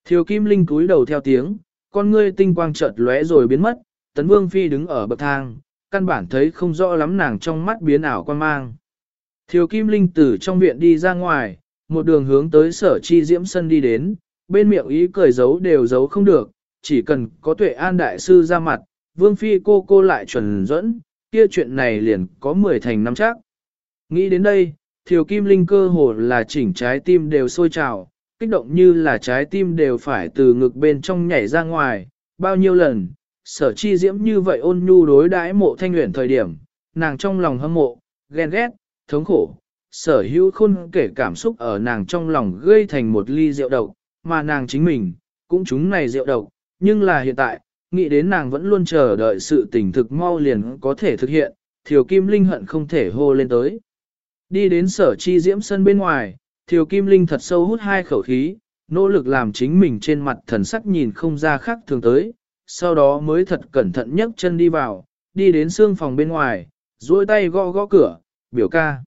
Thiều Kim Linh cúi đầu theo tiếng, con ngươi tinh quang chợt lóe rồi biến mất, Tấn Vương Phi đứng ở bậc thang, căn bản thấy không rõ lắm nàng trong mắt biến ảo quan mang. Thiều Kim Linh từ trong viện đi ra ngoài, một đường hướng tới sở chi diễm sân đi đến, bên miệng ý cười giấu đều giấu không được, chỉ cần có tuệ an đại sư ra mặt, Vương Phi cô cô lại chuẩn dẫn, kia chuyện này liền có 10 thành năm chắc. Nghĩ đến đây, Thiều Kim Linh cơ hồ là chỉnh trái tim đều sôi trào, kích động như là trái tim đều phải từ ngực bên trong nhảy ra ngoài, bao nhiêu lần, sở chi diễm như vậy ôn nhu đối đãi mộ thanh nguyện thời điểm, nàng trong lòng hâm mộ, ghen ghét, thống khổ, sở hữu khôn kể cảm xúc ở nàng trong lòng gây thành một ly rượu độc, mà nàng chính mình, cũng chúng này rượu độc, nhưng là hiện tại, nghĩ đến nàng vẫn luôn chờ đợi sự tỉnh thực mau liền có thể thực hiện, Thiều Kim Linh hận không thể hô lên tới. Đi đến sở chi diễm sân bên ngoài, Thiều Kim Linh thật sâu hút hai khẩu khí, nỗ lực làm chính mình trên mặt thần sắc nhìn không ra khác thường tới, sau đó mới thật cẩn thận nhấc chân đi vào, đi đến xương phòng bên ngoài, duỗi tay gõ gõ cửa, biểu ca.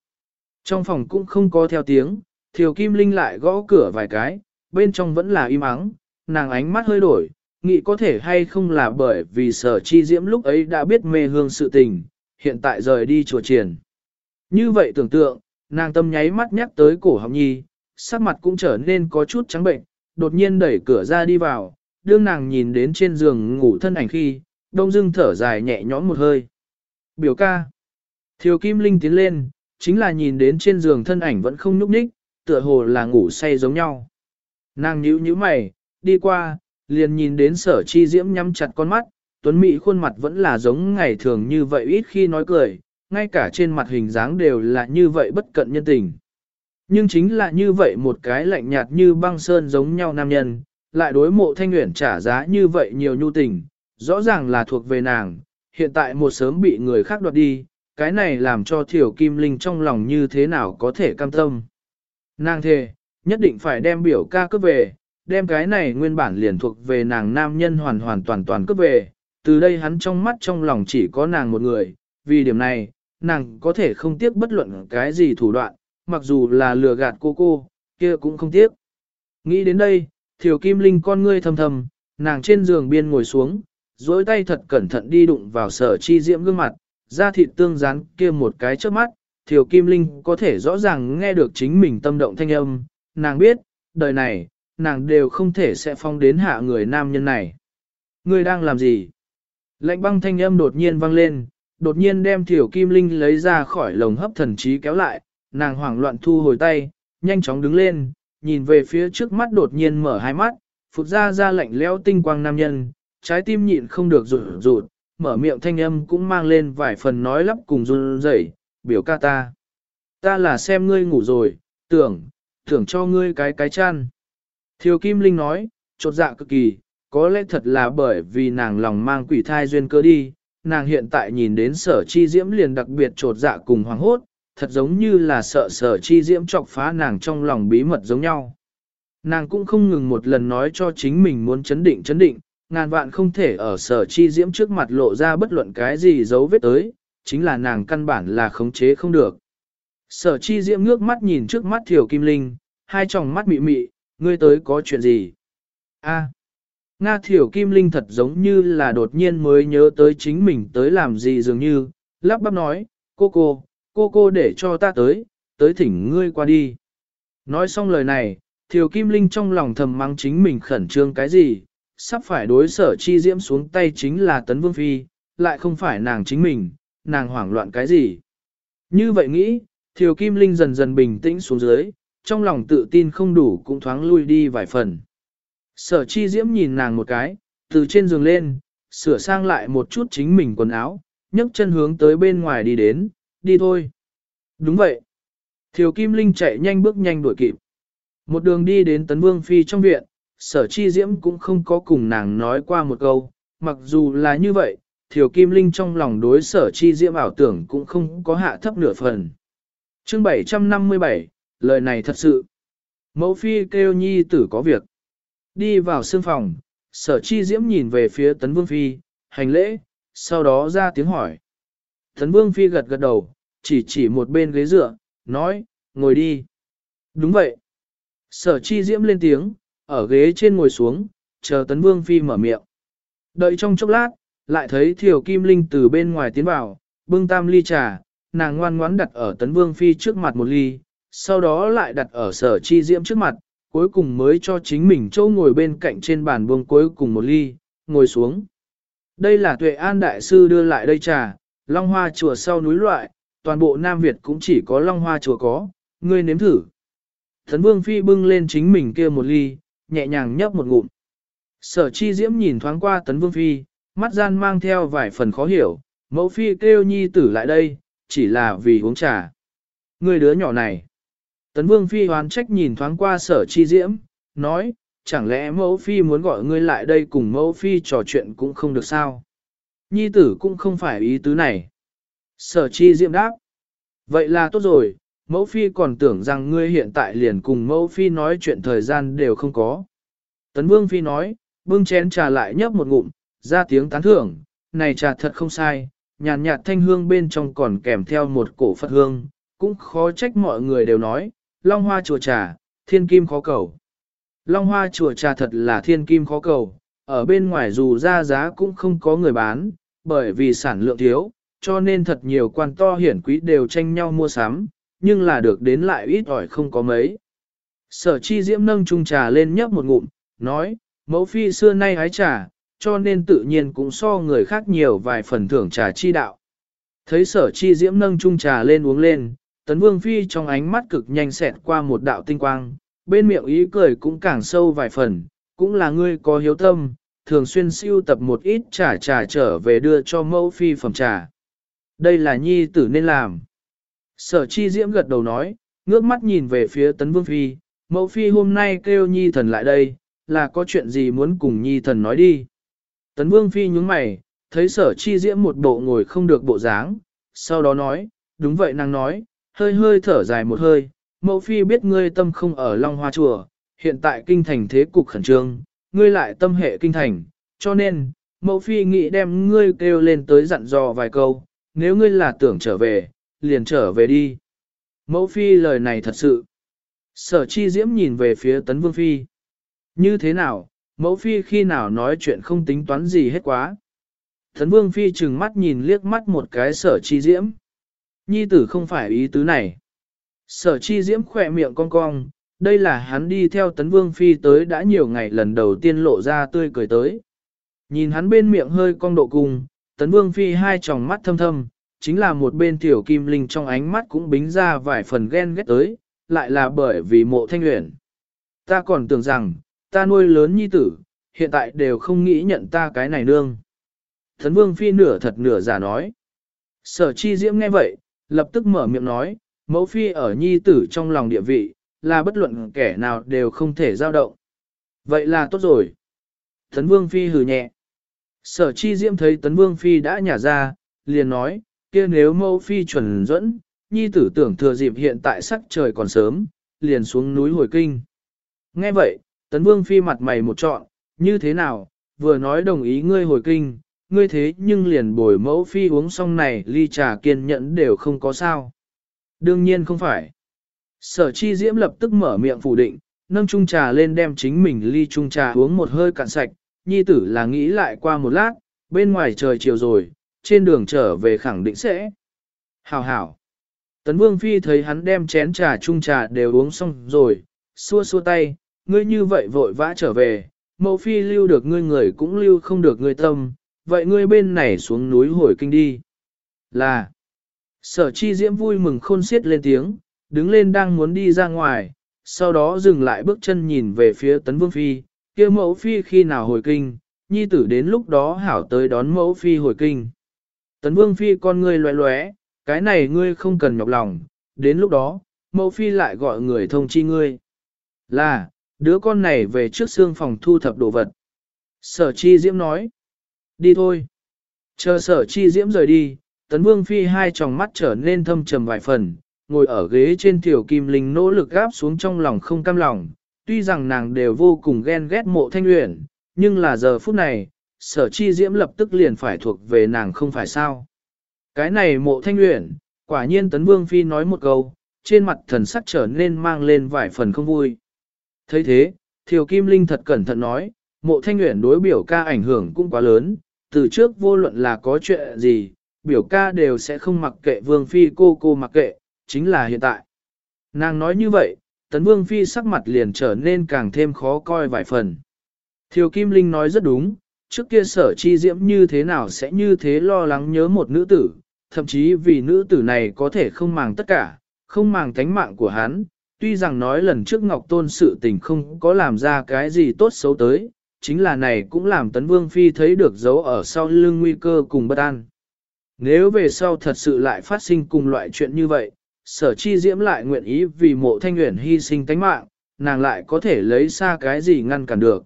Trong phòng cũng không có theo tiếng, Thiều Kim Linh lại gõ cửa vài cái, bên trong vẫn là im ắng, nàng ánh mắt hơi đổi, nghĩ có thể hay không là bởi vì sở chi diễm lúc ấy đã biết mê hương sự tình, hiện tại rời đi chùa triển. Như vậy tưởng tượng, nàng tâm nháy mắt nhắc tới cổ học nhi, sắc mặt cũng trở nên có chút trắng bệnh, đột nhiên đẩy cửa ra đi vào, đương nàng nhìn đến trên giường ngủ thân ảnh khi, đông dưng thở dài nhẹ nhõm một hơi. Biểu ca. Thiều Kim Linh tiến lên, chính là nhìn đến trên giường thân ảnh vẫn không nhúc nhích, tựa hồ là ngủ say giống nhau. Nàng nhíu nhíu mày, đi qua, liền nhìn đến sở chi diễm nhắm chặt con mắt, tuấn mỹ khuôn mặt vẫn là giống ngày thường như vậy ít khi nói cười, ngay cả trên mặt hình dáng đều là như vậy bất cận nhân tình. Nhưng chính là như vậy một cái lạnh nhạt như băng sơn giống nhau nam nhân, lại đối mộ thanh nguyện trả giá như vậy nhiều nhu tình, rõ ràng là thuộc về nàng, hiện tại một sớm bị người khác đoạt đi, cái này làm cho thiểu kim linh trong lòng như thế nào có thể cam tâm. Nàng thề, nhất định phải đem biểu ca cướp về, đem cái này nguyên bản liền thuộc về nàng nam nhân hoàn hoàn toàn toàn cướp về, từ đây hắn trong mắt trong lòng chỉ có nàng một người, vì điểm này, nàng có thể không tiếc bất luận cái gì thủ đoạn, mặc dù là lừa gạt cô cô, kia cũng không tiếc. Nghĩ đến đây, Thiều Kim Linh con ngươi thầm thầm, nàng trên giường biên ngồi xuống, dối tay thật cẩn thận đi đụng vào sở chi diễm gương mặt, da thịt tương dán kia một cái trước mắt, Thiều Kim Linh có thể rõ ràng nghe được chính mình tâm động thanh âm, nàng biết, đời này, nàng đều không thể sẽ phong đến hạ người nam nhân này. Người đang làm gì? Lạnh băng thanh âm đột nhiên vang lên, đột nhiên đem Thiều Kim Linh lấy ra khỏi lồng hấp thần trí kéo lại, nàng hoảng loạn thu hồi tay, nhanh chóng đứng lên, nhìn về phía trước mắt đột nhiên mở hai mắt, phụt ra ra lạnh lẽo tinh quang nam nhân, trái tim nhịn không được rụt rụt, mở miệng thanh âm cũng mang lên vài phần nói lắp cùng run rẩy, biểu ca ta. Ta là xem ngươi ngủ rồi, tưởng, tưởng cho ngươi cái cái chăn. Thiều Kim Linh nói, chột dạ cực kỳ, có lẽ thật là bởi vì nàng lòng mang quỷ thai duyên cơ đi, nàng hiện tại nhìn đến sở chi diễm liền đặc biệt trột dạ cùng hoàng hốt, thật giống như là sợ sở chi diễm chọc phá nàng trong lòng bí mật giống nhau. Nàng cũng không ngừng một lần nói cho chính mình muốn chấn định chấn định, ngàn vạn không thể ở sở chi diễm trước mặt lộ ra bất luận cái gì dấu vết tới, chính là nàng căn bản là khống chế không được. Sở chi diễm ngước mắt nhìn trước mắt thiểu kim linh, hai tròng mắt mị mị, ngươi tới có chuyện gì? A. Nga thiểu kim linh thật giống như là đột nhiên mới nhớ tới chính mình tới làm gì dường như, lắp bắp nói, cô cô, cô cô để cho ta tới, tới thỉnh ngươi qua đi. Nói xong lời này, Thiều kim linh trong lòng thầm mắng chính mình khẩn trương cái gì, sắp phải đối sở chi diễm xuống tay chính là tấn vương phi, lại không phải nàng chính mình, nàng hoảng loạn cái gì. Như vậy nghĩ, Thiều kim linh dần dần bình tĩnh xuống dưới, trong lòng tự tin không đủ cũng thoáng lui đi vài phần. Sở chi diễm nhìn nàng một cái, từ trên giường lên, sửa sang lại một chút chính mình quần áo, nhấc chân hướng tới bên ngoài đi đến, đi thôi. Đúng vậy. Thiều Kim Linh chạy nhanh bước nhanh đuổi kịp. Một đường đi đến Tấn Vương Phi trong viện, sở chi diễm cũng không có cùng nàng nói qua một câu, mặc dù là như vậy, Thiều Kim Linh trong lòng đối sở chi diễm ảo tưởng cũng không có hạ thấp nửa phần. chương 757, lời này thật sự. Mẫu Phi kêu nhi tử có việc. Đi vào sương phòng, sở chi diễm nhìn về phía tấn vương phi, hành lễ, sau đó ra tiếng hỏi. Tấn vương phi gật gật đầu, chỉ chỉ một bên ghế dựa, nói, ngồi đi. Đúng vậy. Sở chi diễm lên tiếng, ở ghế trên ngồi xuống, chờ tấn vương phi mở miệng. Đợi trong chốc lát, lại thấy thiểu kim linh từ bên ngoài tiến vào, bưng tam ly trà, nàng ngoan ngoãn đặt ở tấn vương phi trước mặt một ly, sau đó lại đặt ở sở chi diễm trước mặt, cuối cùng mới cho chính mình châu ngồi bên cạnh trên bàn buông cuối cùng một ly, ngồi xuống. Đây là tuệ an đại sư đưa lại đây trà, long hoa chùa sau núi loại, toàn bộ Nam Việt cũng chỉ có long hoa chùa có, ngươi nếm thử. Thấn vương phi bưng lên chính mình kia một ly, nhẹ nhàng nhấp một ngụm. Sở chi diễm nhìn thoáng qua tấn vương phi, mắt gian mang theo vài phần khó hiểu, mẫu phi kêu nhi tử lại đây, chỉ là vì uống trà. Người đứa nhỏ này. Tấn Vương Phi hoán trách nhìn thoáng qua sở chi diễm, nói, chẳng lẽ mẫu Phi muốn gọi ngươi lại đây cùng mẫu Phi trò chuyện cũng không được sao? Nhi tử cũng không phải ý tứ này. Sở chi diễm đáp. Vậy là tốt rồi, mẫu Phi còn tưởng rằng ngươi hiện tại liền cùng mẫu Phi nói chuyện thời gian đều không có. Tấn Vương Phi nói, bưng chén trà lại nhấp một ngụm, ra tiếng tán thưởng, này trà thật không sai, nhàn nhạt thanh hương bên trong còn kèm theo một cổ Phật hương, cũng khó trách mọi người đều nói, Long hoa chùa trà, thiên kim khó cầu. Long hoa chùa trà thật là thiên kim khó cầu, ở bên ngoài dù ra giá cũng không có người bán, bởi vì sản lượng thiếu, cho nên thật nhiều quan to hiển quý đều tranh nhau mua sắm, nhưng là được đến lại ít ỏi không có mấy. Sở chi diễm nâng chung trà lên nhấp một ngụm, nói, mẫu phi xưa nay hái trà, cho nên tự nhiên cũng so người khác nhiều vài phần thưởng trà chi đạo. Thấy sở chi diễm nâng chung trà lên uống lên, tấn vương phi trong ánh mắt cực nhanh xẹt qua một đạo tinh quang, bên miệng ý cười cũng càng sâu vài phần, cũng là ngươi có hiếu tâm, thường xuyên siêu tập một ít trà trà trở về đưa cho mẫu phi phẩm trà. Đây là nhi tử nên làm. Sở chi diễm gật đầu nói, ngước mắt nhìn về phía tấn vương phi, mẫu phi hôm nay kêu nhi thần lại đây, là có chuyện gì muốn cùng nhi thần nói đi. Tấn vương phi nhúng mày, thấy sở chi diễm một bộ ngồi không được bộ dáng, sau đó nói, đúng vậy nàng nói, hơi hơi thở dài một hơi, mẫu phi biết ngươi tâm không ở Long Hoa Chùa, hiện tại kinh thành thế cục khẩn trương, ngươi lại tâm hệ kinh thành, cho nên, mẫu phi nghĩ đem ngươi kêu lên tới dặn dò vài câu, nếu ngươi là tưởng trở về, liền trở về đi. Mẫu phi lời này thật sự. Sở chi diễm nhìn về phía tấn vương phi. Như thế nào, mẫu phi khi nào nói chuyện không tính toán gì hết quá. Tấn vương phi chừng mắt nhìn liếc mắt một cái sở chi diễm. Nhi tử không phải ý tứ này. Sở chi diễm khỏe miệng cong cong, đây là hắn đi theo tấn vương phi tới đã nhiều ngày lần đầu tiên lộ ra tươi cười tới. Nhìn hắn bên miệng hơi cong độ cung, tấn vương phi hai tròng mắt thâm thâm, chính là một bên tiểu kim linh trong ánh mắt cũng bính ra vài phần ghen ghét tới, lại là bởi vì mộ thanh luyện. Ta còn tưởng rằng, ta nuôi lớn nhi tử, hiện tại đều không nghĩ nhận ta cái này nương. Thấn vương phi nửa thật nửa giả nói. Sở chi diễm nghe vậy, lập tức mở miệng nói, mẫu phi ở nhi tử trong lòng địa vị, là bất luận kẻ nào đều không thể giao động. Vậy là tốt rồi. Tấn vương phi hừ nhẹ. Sở chi diễm thấy tấn vương phi đã nhả ra, liền nói, kia nếu mẫu phi chuẩn dẫn, nhi tử tưởng thừa dịp hiện tại sắc trời còn sớm, liền xuống núi hồi kinh. Nghe vậy, tấn vương phi mặt mày một trọn, như thế nào, vừa nói đồng ý ngươi hồi kinh, ngươi thế nhưng liền bồi mẫu phi uống xong này ly trà kiên nhẫn đều không có sao. Đương nhiên không phải. Sở chi diễm lập tức mở miệng phủ định, nâng chung trà lên đem chính mình ly chung trà uống một hơi cạn sạch, nhi tử là nghĩ lại qua một lát, bên ngoài trời chiều rồi, trên đường trở về khẳng định sẽ. Hảo hảo. Tấn Vương Phi thấy hắn đem chén trà chung trà đều uống xong rồi, xua xua tay, ngươi như vậy vội vã trở về, mẫu Phi lưu được ngươi người cũng lưu không được ngươi tâm, vậy ngươi bên này xuống núi hồi kinh đi. Là, sở chi diễm vui mừng khôn xiết lên tiếng, đứng lên đang muốn đi ra ngoài, sau đó dừng lại bước chân nhìn về phía tấn vương phi, kia mẫu phi khi nào hồi kinh, nhi tử đến lúc đó hảo tới đón mẫu phi hồi kinh. Tấn vương phi con ngươi loé loé, cái này ngươi không cần nhọc lòng, đến lúc đó, mẫu phi lại gọi người thông chi ngươi. Là, đứa con này về trước xương phòng thu thập đồ vật. Sở chi diễm nói, đi thôi. Chờ sở chi diễm rời đi, tấn vương phi hai tròng mắt trở nên thâm trầm vài phần, ngồi ở ghế trên tiểu kim linh nỗ lực gáp xuống trong lòng không cam lòng, tuy rằng nàng đều vô cùng ghen ghét mộ thanh uyển, nhưng là giờ phút này, sở chi diễm lập tức liền phải thuộc về nàng không phải sao. Cái này mộ thanh uyển, quả nhiên tấn vương phi nói một câu, trên mặt thần sắc trở nên mang lên vài phần không vui. thấy thế, thiều kim linh thật cẩn thận nói, mộ thanh uyển đối biểu ca ảnh hưởng cũng quá lớn, từ trước vô luận là có chuyện gì, biểu ca đều sẽ không mặc kệ vương phi cô cô mặc kệ, chính là hiện tại. Nàng nói như vậy, tấn vương phi sắc mặt liền trở nên càng thêm khó coi vài phần. Thiều Kim Linh nói rất đúng, trước kia sở chi diễm như thế nào sẽ như thế lo lắng nhớ một nữ tử, thậm chí vì nữ tử này có thể không màng tất cả, không màng tánh mạng của hắn, tuy rằng nói lần trước Ngọc Tôn sự tình không có làm ra cái gì tốt xấu tới, chính là này cũng làm Tấn Vương Phi thấy được dấu ở sau lưng nguy cơ cùng bất an. Nếu về sau thật sự lại phát sinh cùng loại chuyện như vậy, sở chi diễm lại nguyện ý vì mộ thanh nguyện hy sinh tánh mạng, nàng lại có thể lấy xa cái gì ngăn cản được.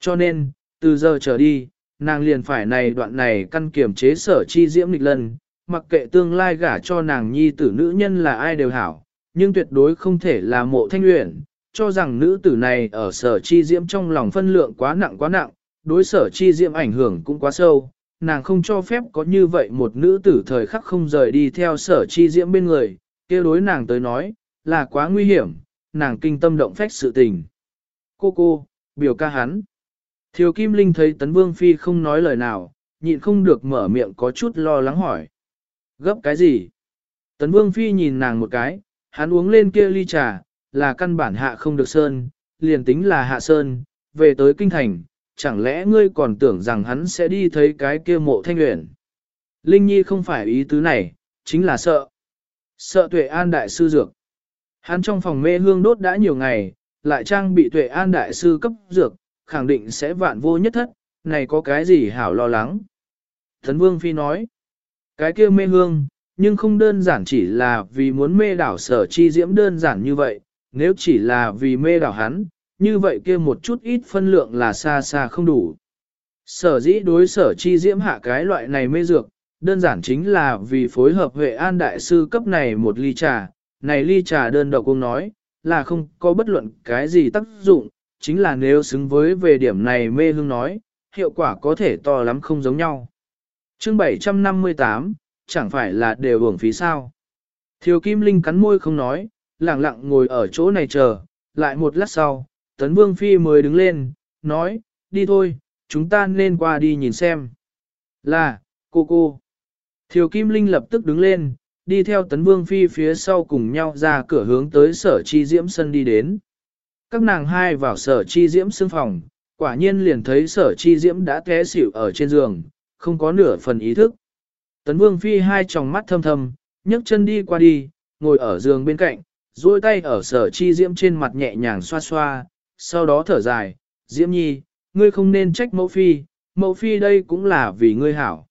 Cho nên, từ giờ trở đi, nàng liền phải này đoạn này căn kiểm chế sở chi diễm nghịch lần, mặc kệ tương lai gả cho nàng nhi tử nữ nhân là ai đều hảo, nhưng tuyệt đối không thể là mộ thanh luyện, cho rằng nữ tử này ở sở chi diễm trong lòng phân lượng quá nặng quá nặng, đối sở chi diễm ảnh hưởng cũng quá sâu, nàng không cho phép có như vậy một nữ tử thời khắc không rời đi theo sở chi diễm bên người, kia đối nàng tới nói, là quá nguy hiểm, nàng kinh tâm động phách sự tình. Cô cô, biểu ca hắn. Thiều Kim Linh thấy Tấn Vương Phi không nói lời nào, nhịn không được mở miệng có chút lo lắng hỏi. Gấp cái gì? Tấn Vương Phi nhìn nàng một cái, hắn uống lên kia ly trà, là căn bản hạ không được sơn, liền tính là hạ sơn, về tới kinh thành, chẳng lẽ ngươi còn tưởng rằng hắn sẽ đi thấy cái kia mộ thanh luyện? Linh Nhi không phải ý tứ này, chính là sợ. Sợ tuệ an đại sư dược. Hắn trong phòng mê hương đốt đã nhiều ngày, lại trang bị tuệ an đại sư cấp dược, khẳng định sẽ vạn vô nhất thất, này có cái gì hảo lo lắng. Thần Vương Phi nói, cái kia mê hương, nhưng không đơn giản chỉ là vì muốn mê đảo sở chi diễm đơn giản như vậy, nếu chỉ là vì mê đảo hắn, như vậy kia một chút ít phân lượng là xa xa không đủ. Sở dĩ đối sở chi diễm hạ cái loại này mê dược, đơn giản chính là vì phối hợp Huệ An Đại Sư cấp này một ly trà, này ly trà đơn độc cũng nói, là không có bất luận cái gì tác dụng, chính là nếu xứng với về điểm này mê hương nói, hiệu quả có thể to lắm không giống nhau. chương 758, chẳng phải là đều hưởng phí sao. Thiều Kim Linh cắn môi không nói, lặng lặng ngồi ở chỗ này chờ, lại một lát sau, Tấn Vương Phi mới đứng lên, nói, đi thôi, chúng ta nên qua đi nhìn xem. Là, cô cô. Thiều Kim Linh lập tức đứng lên, đi theo Tấn Vương Phi phía sau cùng nhau ra cửa hướng tới sở chi diễm sân đi đến. Các nàng hai vào sở chi diễm xương phòng, quả nhiên liền thấy sở chi diễm đã té xỉu ở trên giường, không có nửa phần ý thức. Tấn Vương Phi hai tròng mắt thâm thâm, nhấc chân đi qua đi, ngồi ở giường bên cạnh, duỗi tay ở sở chi diễm trên mặt nhẹ nhàng xoa xoa, sau đó thở dài, diễm nhi, ngươi không nên trách mẫu phi, mẫu phi đây cũng là vì ngươi hảo.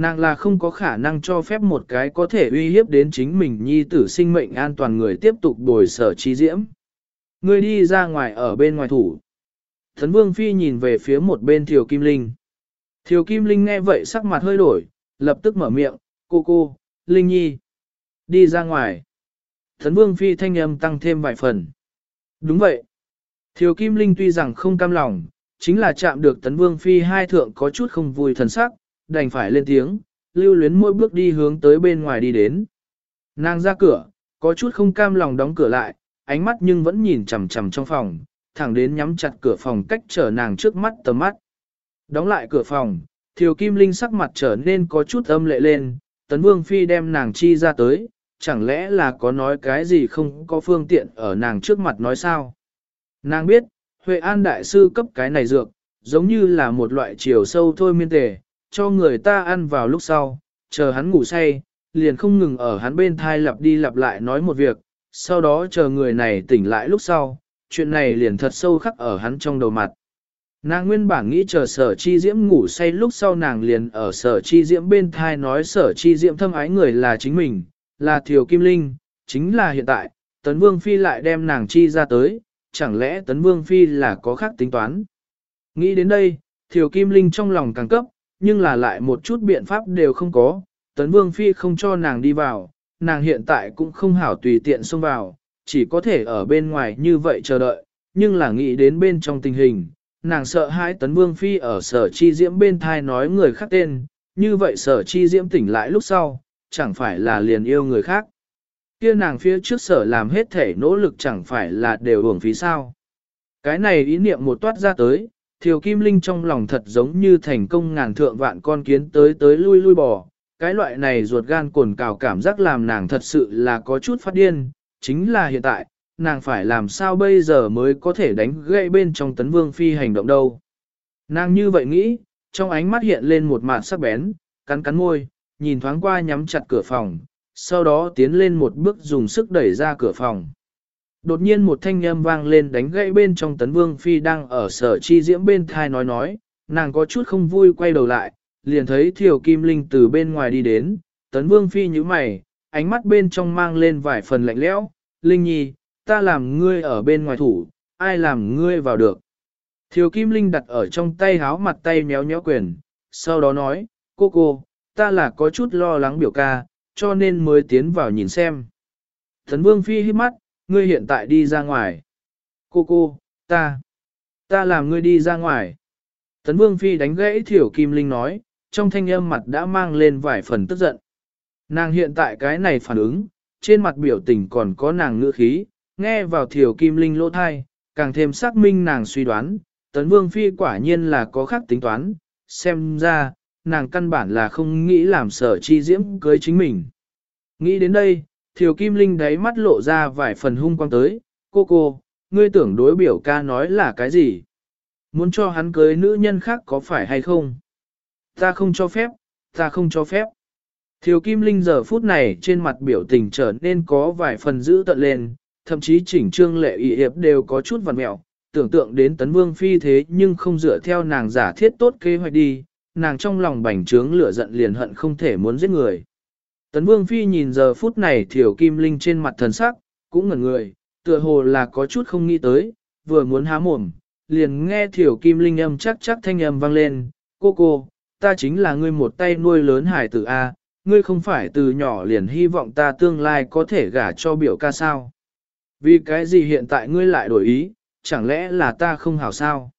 Nàng là không có khả năng cho phép một cái có thể uy hiếp đến chính mình nhi tử sinh mệnh an toàn người tiếp tục bồi sở trí diễm. người đi ra ngoài ở bên ngoài thủ. Thấn Vương Phi nhìn về phía một bên Thiều Kim Linh. Thiều Kim Linh nghe vậy sắc mặt hơi đổi, lập tức mở miệng, cô cô, Linh Nhi. Đi ra ngoài. Thấn Vương Phi thanh âm tăng thêm vài phần. Đúng vậy. Thiều Kim Linh tuy rằng không cam lòng, chính là chạm được Tấn Vương Phi hai thượng có chút không vui thần sắc, đành phải lên tiếng, lưu luyến mỗi bước đi hướng tới bên ngoài đi đến. Nàng ra cửa, có chút không cam lòng đóng cửa lại, ánh mắt nhưng vẫn nhìn chằm chằm trong phòng, thẳng đến nhắm chặt cửa phòng cách trở nàng trước mắt tầm mắt. Đóng lại cửa phòng, Thiều Kim Linh sắc mặt trở nên có chút âm lệ lên, Tấn Vương Phi đem nàng chi ra tới, chẳng lẽ là có nói cái gì không có phương tiện ở nàng trước mặt nói sao? Nàng biết, Huệ An Đại Sư cấp cái này dược, giống như là một loại chiều sâu thôi miên tề, cho người ta ăn vào lúc sau, chờ hắn ngủ say, liền không ngừng ở hắn bên thai lặp đi lặp lại nói một việc, sau đó chờ người này tỉnh lại lúc sau, chuyện này liền thật sâu khắc ở hắn trong đầu mặt. Nàng nguyên bản nghĩ chờ sở chi diễm ngủ say lúc sau nàng liền ở sở chi diễm bên thai nói sở chi diễm thâm ái người là chính mình, là Thiều Kim Linh, chính là hiện tại, Tấn Vương Phi lại đem nàng chi ra tới, chẳng lẽ Tấn Vương Phi là có khác tính toán. Nghĩ đến đây, Thiều Kim Linh trong lòng càng cấp, nhưng là lại một chút biện pháp đều không có, Tấn Vương Phi không cho nàng đi vào, nàng hiện tại cũng không hảo tùy tiện xông vào, chỉ có thể ở bên ngoài như vậy chờ đợi, nhưng là nghĩ đến bên trong tình hình, nàng sợ hãi Tấn Vương Phi ở sở chi diễm bên thai nói người khác tên, như vậy sở chi diễm tỉnh lại lúc sau, chẳng phải là liền yêu người khác. Kia nàng phía trước sở làm hết thể nỗ lực chẳng phải là đều uổng phí sao. Cái này ý niệm một toát ra tới, Thiều Kim Linh trong lòng thật giống như thành công ngàn thượng vạn con kiến tới tới lui lui bò. Cái loại này ruột gan cồn cào cảm giác làm nàng thật sự là có chút phát điên, chính là hiện tại, nàng phải làm sao bây giờ mới có thể đánh gãy bên trong tấn vương phi hành động đâu. Nàng như vậy nghĩ, trong ánh mắt hiện lên một mạt sắc bén, cắn cắn môi, nhìn thoáng qua nhắm chặt cửa phòng, sau đó tiến lên một bước dùng sức đẩy ra cửa phòng. Đột nhiên một thanh âm vang lên đánh gãy bên trong tấn vương phi đang ở sở chi diễm bên thai nói nói, nàng có chút không vui quay đầu lại, liền thấy thiểu kim linh từ bên ngoài đi đến, tấn vương phi như mày, ánh mắt bên trong mang lên vài phần lạnh lẽo, linh nhi, ta làm ngươi ở bên ngoài thủ, ai làm ngươi vào được. Thiều kim linh đặt ở trong tay háo mặt tay méo nhéo quyền, sau đó nói, cô cô, ta là có chút lo lắng biểu ca, cho nên mới tiến vào nhìn xem. Thần vương phi hít mắt, ngươi hiện tại đi ra ngoài. Cô cô, ta, ta làm ngươi đi ra ngoài. Tấn Vương Phi đánh gãy Thiểu Kim Linh nói, trong thanh âm mặt đã mang lên vài phần tức giận. Nàng hiện tại cái này phản ứng, trên mặt biểu tình còn có nàng ngữ khí, nghe vào Thiểu Kim Linh lỗ thai, càng thêm xác minh nàng suy đoán, Tấn Vương Phi quả nhiên là có khác tính toán, xem ra, nàng căn bản là không nghĩ làm sở chi diễm cưới chính mình. Nghĩ đến đây, Thiều Kim Linh đáy mắt lộ ra vài phần hung quang tới, cô cô, ngươi tưởng đối biểu ca nói là cái gì? Muốn cho hắn cưới nữ nhân khác có phải hay không? Ta không cho phép, ta không cho phép. Thiều Kim Linh giờ phút này trên mặt biểu tình trở nên có vài phần giữ tận lên, thậm chí chỉnh trương lệ ý hiệp đều có chút vằn mẹo, tưởng tượng đến tấn vương phi thế nhưng không dựa theo nàng giả thiết tốt kế hoạch đi, nàng trong lòng bành trướng lửa giận liền hận không thể muốn giết người. Tấn Vương Phi nhìn giờ phút này Thiểu Kim Linh trên mặt thần sắc, cũng ngẩn người, tựa hồ là có chút không nghĩ tới, vừa muốn há mồm, liền nghe Thiểu Kim Linh âm chắc chắc thanh âm vang lên, cô cô, ta chính là ngươi một tay nuôi lớn hải tử A, ngươi không phải từ nhỏ liền hy vọng ta tương lai có thể gả cho biểu ca sao. Vì cái gì hiện tại ngươi lại đổi ý, chẳng lẽ là ta không hảo sao?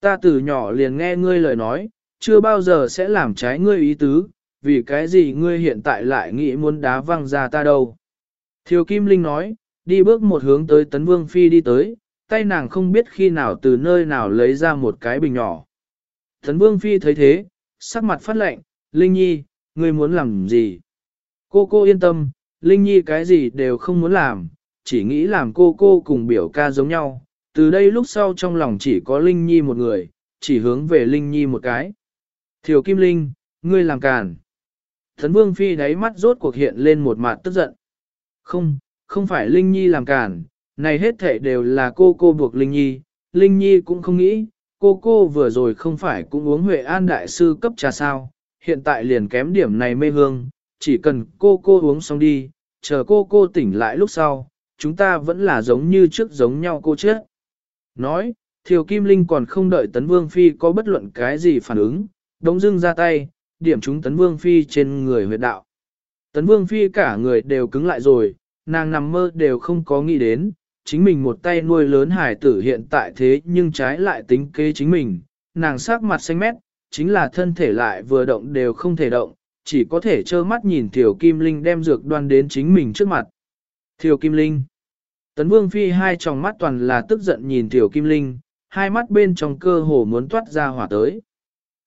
Ta từ nhỏ liền nghe ngươi lời nói, chưa bao giờ sẽ làm trái ngươi ý tứ, vì cái gì ngươi hiện tại lại nghĩ muốn đá văng ra ta đâu. Thiều Kim Linh nói, đi bước một hướng tới Tấn Vương Phi đi tới, tay nàng không biết khi nào từ nơi nào lấy ra một cái bình nhỏ. Tấn Vương Phi thấy thế, sắc mặt phát lệnh, Linh Nhi, ngươi muốn làm gì? Cô cô yên tâm, Linh Nhi cái gì đều không muốn làm, chỉ nghĩ làm cô cô cùng biểu ca giống nhau. Từ đây lúc sau trong lòng chỉ có Linh Nhi một người, chỉ hướng về Linh Nhi một cái. Thiều Kim Linh, ngươi làm càn. Thấn Vương Phi đáy mắt rốt cuộc hiện lên một mặt tức giận. Không, không phải Linh Nhi làm cản. này hết thể đều là cô cô buộc Linh Nhi, Linh Nhi cũng không nghĩ, cô cô vừa rồi không phải cũng uống Huệ An Đại Sư cấp trà sao, hiện tại liền kém điểm này mê hương, chỉ cần cô cô uống xong đi, chờ cô cô tỉnh lại lúc sau, chúng ta vẫn là giống như trước giống nhau cô chết. Nói, Thiều Kim Linh còn không đợi Tấn Vương Phi có bất luận cái gì phản ứng, đống dưng ra tay, điểm chúng Tấn Vương Phi trên người huyệt đạo. Tấn Vương Phi cả người đều cứng lại rồi, nàng nằm mơ đều không có nghĩ đến, chính mình một tay nuôi lớn hải tử hiện tại thế nhưng trái lại tính kế chính mình, nàng sắc mặt xanh mét, chính là thân thể lại vừa động đều không thể động, chỉ có thể trơ mắt nhìn Thiều Kim Linh đem dược đoan đến chính mình trước mặt. Thiều Kim Linh Tấn Vương Phi hai tròng mắt toàn là tức giận nhìn Thiều Kim Linh, hai mắt bên trong cơ hồ muốn toát ra hỏa tới.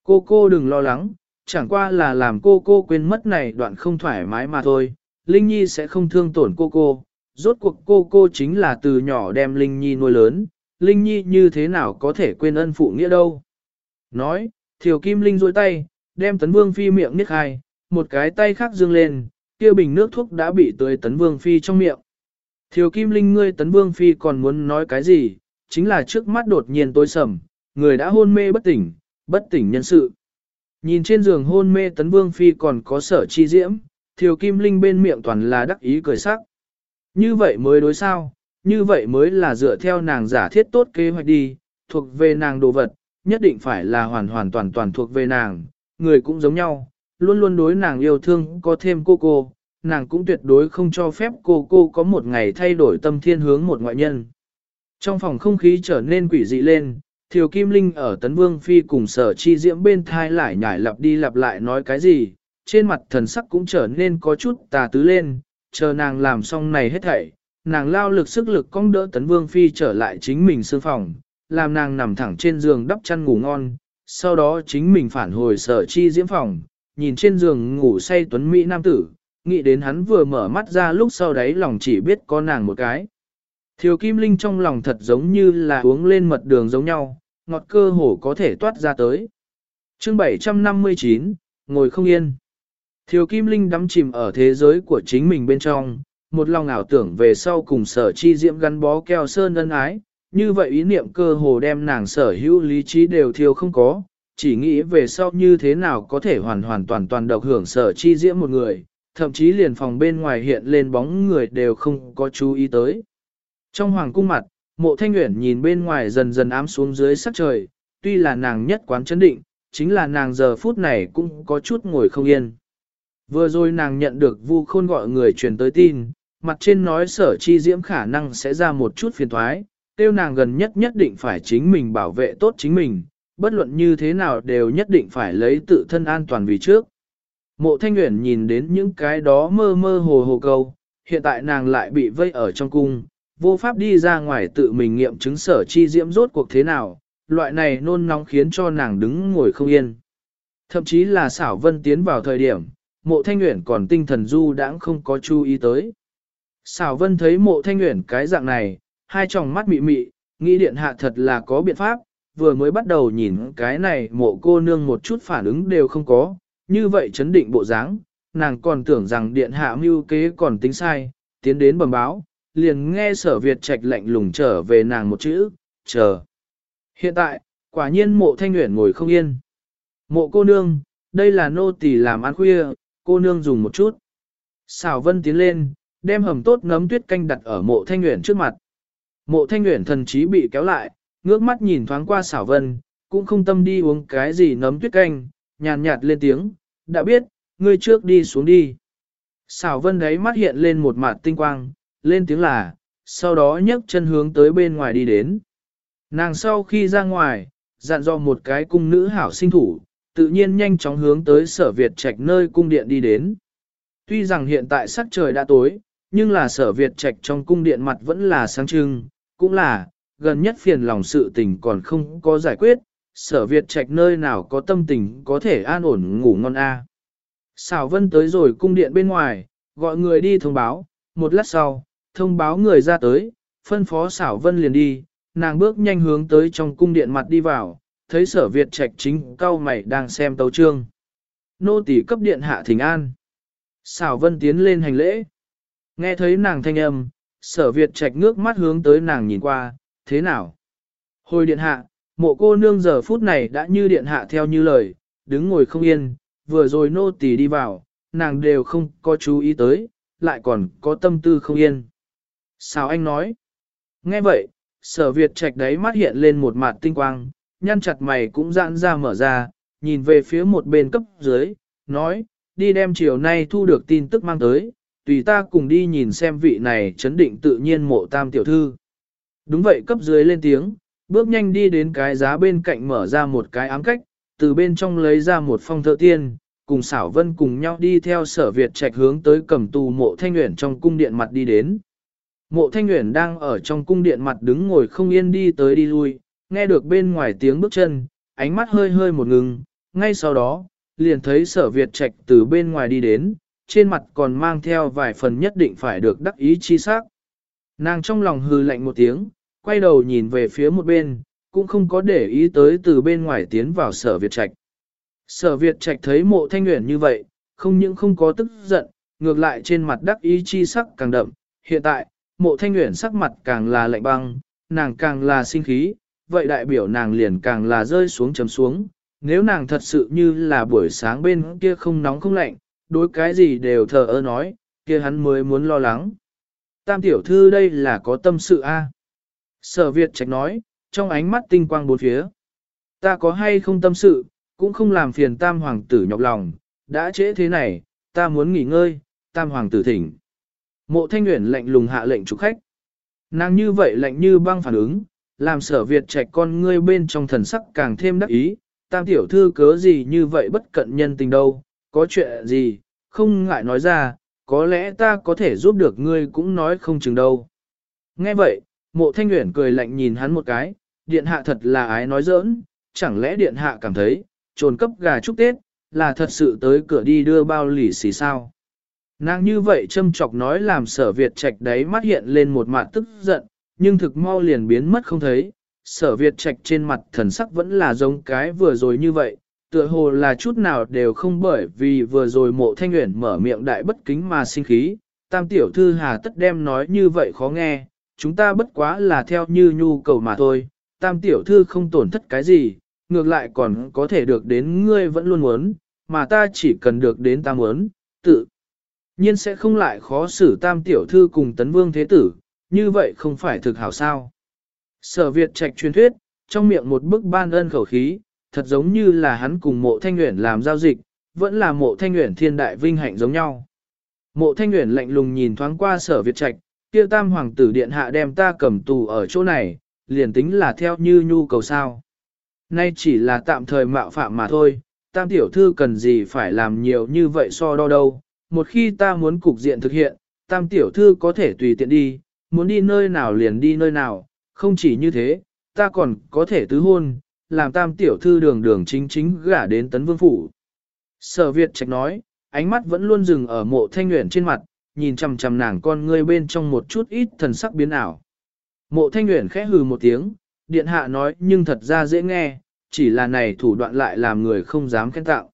Cô cô đừng lo lắng, chẳng qua là làm cô cô quên mất này đoạn không thoải mái mà thôi, Linh Nhi sẽ không thương tổn cô cô, rốt cuộc cô cô chính là từ nhỏ đem Linh Nhi nuôi lớn, Linh Nhi như thế nào có thể quên ân phụ nghĩa đâu. Nói, Thiều Kim Linh duỗi tay, đem Tấn Vương Phi miệng niết hai, một cái tay khác dương lên, kia bình nước thuốc đã bị tưới Tấn Vương Phi trong miệng. Thiều Kim Linh ngươi Tấn Vương Phi còn muốn nói cái gì, chính là trước mắt đột nhiên tối sầm, người đã hôn mê bất tỉnh, bất tỉnh nhân sự. Nhìn trên giường hôn mê Tấn Vương Phi còn có sở chi diễm, Thiều Kim Linh bên miệng toàn là đắc ý cười sắc. Như vậy mới đối sao, như vậy mới là dựa theo nàng giả thiết tốt kế hoạch đi, thuộc về nàng đồ vật, nhất định phải là hoàn hoàn toàn toàn thuộc về nàng, người cũng giống nhau, luôn luôn đối nàng yêu thương có thêm cô cô, nàng cũng tuyệt đối không cho phép cô cô có một ngày thay đổi tâm thiên hướng một ngoại nhân. Trong phòng không khí trở nên quỷ dị lên, Thiều Kim Linh ở Tấn Vương Phi cùng sở chi diễm bên thai lại nhảy lặp đi lặp lại nói cái gì, trên mặt thần sắc cũng trở nên có chút tà tứ lên, chờ nàng làm xong này hết thảy, nàng lao lực sức lực cong đỡ Tấn Vương Phi trở lại chính mình sương phòng, làm nàng nằm thẳng trên giường đắp chăn ngủ ngon, sau đó chính mình phản hồi sở chi diễm phòng, nhìn trên giường ngủ say Tuấn Mỹ Nam Tử, nghĩ đến hắn vừa mở mắt ra lúc sau đấy lòng chỉ biết có nàng một cái. Thiều Kim Linh trong lòng thật giống như là uống lên mật đường giống nhau, ngọt cơ hồ có thể toát ra tới. chương 759, ngồi không yên. Thiều Kim Linh đắm chìm ở thế giới của chính mình bên trong, một lòng ảo tưởng về sau cùng sở chi diễm gắn bó keo sơn ân ái, như vậy ý niệm cơ hồ đem nàng sở hữu lý trí đều thiêu không có, chỉ nghĩ về sau như thế nào có thể hoàn hoàn toàn toàn độc hưởng sở chi diễm một người, thậm chí liền phòng bên ngoài hiện lên bóng người đều không có chú ý tới. Trong hoàng cung mặt, mộ thanh nguyện nhìn bên ngoài dần dần ám xuống dưới sắc trời, tuy là nàng nhất quán chấn định, chính là nàng giờ phút này cũng có chút ngồi không yên. Vừa rồi nàng nhận được vu khôn gọi người truyền tới tin, mặt trên nói sở chi diễm khả năng sẽ ra một chút phiền thoái, tiêu nàng gần nhất nhất định phải chính mình bảo vệ tốt chính mình, bất luận như thế nào đều nhất định phải lấy tự thân an toàn vì trước. Mộ thanh nguyện nhìn đến những cái đó mơ mơ hồ hồ câu, hiện tại nàng lại bị vây ở trong cung, vô pháp đi ra ngoài tự mình nghiệm chứng sở chi diễm rốt cuộc thế nào, loại này nôn nóng khiến cho nàng đứng ngồi không yên. Thậm chí là xảo vân tiến vào thời điểm, mộ thanh nguyện còn tinh thần du đãng không có chú ý tới. Xảo vân thấy mộ thanh nguyện cái dạng này, hai tròng mắt mị mị, nghĩ điện hạ thật là có biện pháp, vừa mới bắt đầu nhìn cái này mộ cô nương một chút phản ứng đều không có, như vậy chấn định bộ dáng, nàng còn tưởng rằng điện hạ mưu kế còn tính sai, tiến đến bẩm báo, liền nghe sở Việt trạch lạnh lùng trở về nàng một chữ, chờ. Hiện tại, quả nhiên mộ thanh nguyện ngồi không yên. Mộ cô nương, đây là nô tỳ làm ăn khuya, cô nương dùng một chút. Xảo vân tiến lên, đem hầm tốt nấm tuyết canh đặt ở mộ thanh nguyện trước mặt. Mộ thanh nguyện thần trí bị kéo lại, ngước mắt nhìn thoáng qua xảo vân, cũng không tâm đi uống cái gì nấm tuyết canh, nhàn nhạt lên tiếng, đã biết, ngươi trước đi xuống đi. Xảo vân đấy mắt hiện lên một mặt tinh quang, lên tiếng là, sau đó nhấc chân hướng tới bên ngoài đi đến. Nàng sau khi ra ngoài, dặn dò một cái cung nữ hảo sinh thủ, tự nhiên nhanh chóng hướng tới sở Việt trạch nơi cung điện đi đến. Tuy rằng hiện tại sắc trời đã tối, nhưng là sở Việt trạch trong cung điện mặt vẫn là sáng trưng, cũng là, gần nhất phiền lòng sự tình còn không có giải quyết, sở Việt trạch nơi nào có tâm tình có thể an ổn ngủ ngon a. À. Xảo vân tới rồi cung điện bên ngoài, gọi người đi thông báo, một lát sau, thông báo người ra tới, phân phó xảo vân liền đi, nàng bước nhanh hướng tới trong cung điện mặt đi vào, thấy sở Việt trạch chính cao mày đang xem tấu trương. Nô tỳ cấp điện hạ thỉnh an. Xảo vân tiến lên hành lễ. Nghe thấy nàng thanh âm, sở Việt trạch ngước mắt hướng tới nàng nhìn qua, thế nào? Hồi điện hạ, mộ cô nương giờ phút này đã như điện hạ theo như lời, đứng ngồi không yên, vừa rồi nô tỳ đi vào, nàng đều không có chú ý tới, lại còn có tâm tư không yên. Sao anh nói? Nghe vậy, sở Việt trạch đấy mắt hiện lên một mặt tinh quang, nhăn chặt mày cũng giãn ra mở ra, nhìn về phía một bên cấp dưới, nói, đi đem chiều nay thu được tin tức mang tới, tùy ta cùng đi nhìn xem vị này chấn định tự nhiên mộ tam tiểu thư. Đúng vậy cấp dưới lên tiếng, bước nhanh đi đến cái giá bên cạnh mở ra một cái ám cách, từ bên trong lấy ra một phong thợ tiên, cùng xảo vân cùng nhau đi theo sở Việt trạch hướng tới cầm tù mộ thanh nguyện trong cung điện mặt đi đến. Mộ thanh nguyện đang ở trong cung điện mặt đứng ngồi không yên đi tới đi lui, nghe được bên ngoài tiếng bước chân, ánh mắt hơi hơi một ngừng, ngay sau đó, liền thấy sở Việt trạch từ bên ngoài đi đến, trên mặt còn mang theo vài phần nhất định phải được đắc ý chi sắc. Nàng trong lòng hư lạnh một tiếng, quay đầu nhìn về phía một bên, cũng không có để ý tới từ bên ngoài tiến vào sở Việt Trạch. Sở Việt Trạch thấy mộ thanh nguyện như vậy, không những không có tức giận, ngược lại trên mặt đắc ý chi sắc càng đậm. Hiện tại, mộ thanh nguyện sắc mặt càng là lạnh băng, nàng càng là sinh khí, vậy đại biểu nàng liền càng là rơi xuống chấm xuống. Nếu nàng thật sự như là buổi sáng bên kia không nóng không lạnh, đối cái gì đều thờ ơ nói, kia hắn mới muốn lo lắng. Tam tiểu thư đây là có tâm sự a. Sở Việt trạch nói, trong ánh mắt tinh quang bốn phía. Ta có hay không tâm sự, cũng không làm phiền tam hoàng tử nhọc lòng, đã trễ thế này, ta muốn nghỉ ngơi, tam hoàng tử thỉnh. Mộ thanh nguyện lệnh lùng hạ lệnh chủ khách. Nàng như vậy lệnh như băng phản ứng, làm sở Việt trạch con ngươi bên trong thần sắc càng thêm đắc ý, tam tiểu thư cớ gì như vậy bất cận nhân tình đâu, có chuyện gì, không ngại nói ra, có lẽ ta có thể giúp được ngươi cũng nói không chừng đâu. Nghe vậy, mộ thanh nguyện cười lạnh nhìn hắn một cái, điện hạ thật là ái nói giỡn, chẳng lẽ điện hạ cảm thấy, trồn cấp gà chúc Tết, là thật sự tới cửa đi đưa bao lì xì sao. Nàng như vậy châm chọc nói làm sở Việt trạch đấy mắt hiện lên một mặt tức giận, nhưng thực mau liền biến mất không thấy. Sở Việt trạch trên mặt thần sắc vẫn là giống cái vừa rồi như vậy, tựa hồ là chút nào đều không bởi vì vừa rồi mộ thanh nguyện mở miệng đại bất kính mà sinh khí. Tam tiểu thư hà tất đem nói như vậy khó nghe, chúng ta bất quá là theo như nhu cầu mà thôi, tam tiểu thư không tổn thất cái gì, ngược lại còn có thể được đến ngươi vẫn luôn muốn, mà ta chỉ cần được đến ta muốn, tự nhiên sẽ không lại khó xử tam tiểu thư cùng tấn vương thế tử, như vậy không phải thực hảo sao. Sở Việt trạch truyền thuyết, trong miệng một bức ban ân khẩu khí, thật giống như là hắn cùng mộ thanh nguyện làm giao dịch, vẫn là mộ thanh nguyện thiên đại vinh hạnh giống nhau. Mộ thanh nguyện lạnh lùng nhìn thoáng qua sở Việt trạch, kia tam hoàng tử điện hạ đem ta cầm tù ở chỗ này, liền tính là theo như nhu cầu sao. Nay chỉ là tạm thời mạo phạm mà thôi, tam tiểu thư cần gì phải làm nhiều như vậy so đo đâu. Một khi ta muốn cục diện thực hiện, tam tiểu thư có thể tùy tiện đi, muốn đi nơi nào liền đi nơi nào, không chỉ như thế, ta còn có thể tứ hôn, làm tam tiểu thư đường đường chính chính gả đến tấn vương phủ. Sở Việt trạch nói, ánh mắt vẫn luôn dừng ở mộ thanh nguyện trên mặt, nhìn chằm chằm nàng con ngươi bên trong một chút ít thần sắc biến ảo. Mộ thanh nguyện khẽ hừ một tiếng, điện hạ nói nhưng thật ra dễ nghe, chỉ là này thủ đoạn lại làm người không dám khen tạo.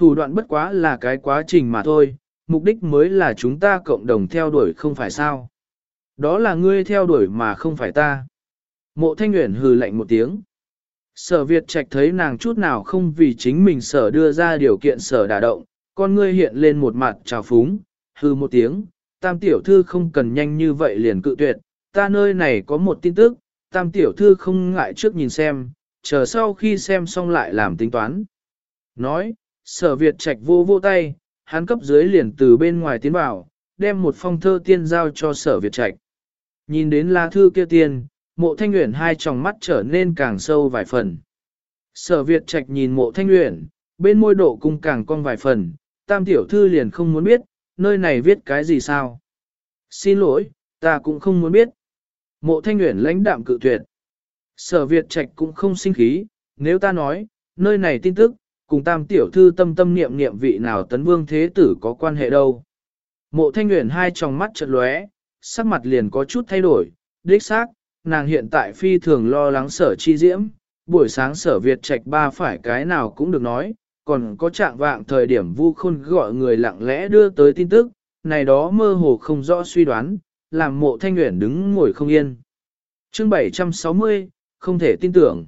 Thủ đoạn bất quá là cái quá trình mà thôi, mục đích mới là chúng ta cộng đồng theo đuổi không phải sao. Đó là ngươi theo đuổi mà không phải ta. Mộ thanh nguyện hừ lạnh một tiếng. Sở Việt Trạch thấy nàng chút nào không vì chính mình sở đưa ra điều kiện sở đả động, con ngươi hiện lên một mặt trào phúng, hư một tiếng, tam tiểu thư không cần nhanh như vậy liền cự tuyệt, ta nơi này có một tin tức, tam tiểu thư không ngại trước nhìn xem, chờ sau khi xem xong lại làm tính toán. Nói, sở Việt Trạch vô vô tay, hắn cấp dưới liền từ bên ngoài tiến vào, đem một phong thơ tiên giao cho sở Việt Trạch. Nhìn đến lá thư kia tiên, mộ thanh nguyện hai tròng mắt trở nên càng sâu vài phần. Sở Việt Trạch nhìn mộ thanh nguyện, bên môi độ cung càng cong vài phần, tam tiểu thư liền không muốn biết, nơi này viết cái gì sao? Xin lỗi, ta cũng không muốn biết. Mộ thanh nguyện lãnh đạm cự tuyệt. Sở Việt Trạch cũng không sinh khí, nếu ta nói, nơi này tin tức, cùng tam tiểu thư tâm tâm niệm niệm vị nào tấn vương thế tử có quan hệ đâu. Mộ thanh nguyện hai tròng mắt chợt lóe, sắc mặt liền có chút thay đổi, đích xác, nàng hiện tại phi thường lo lắng sở chi diễm, buổi sáng sở Việt Trạch ba phải cái nào cũng được nói, còn có trạng vạng thời điểm vu khôn gọi người lặng lẽ đưa tới tin tức, này đó mơ hồ không rõ suy đoán, làm mộ thanh nguyện đứng ngồi không yên. chương 760, không thể tin tưởng.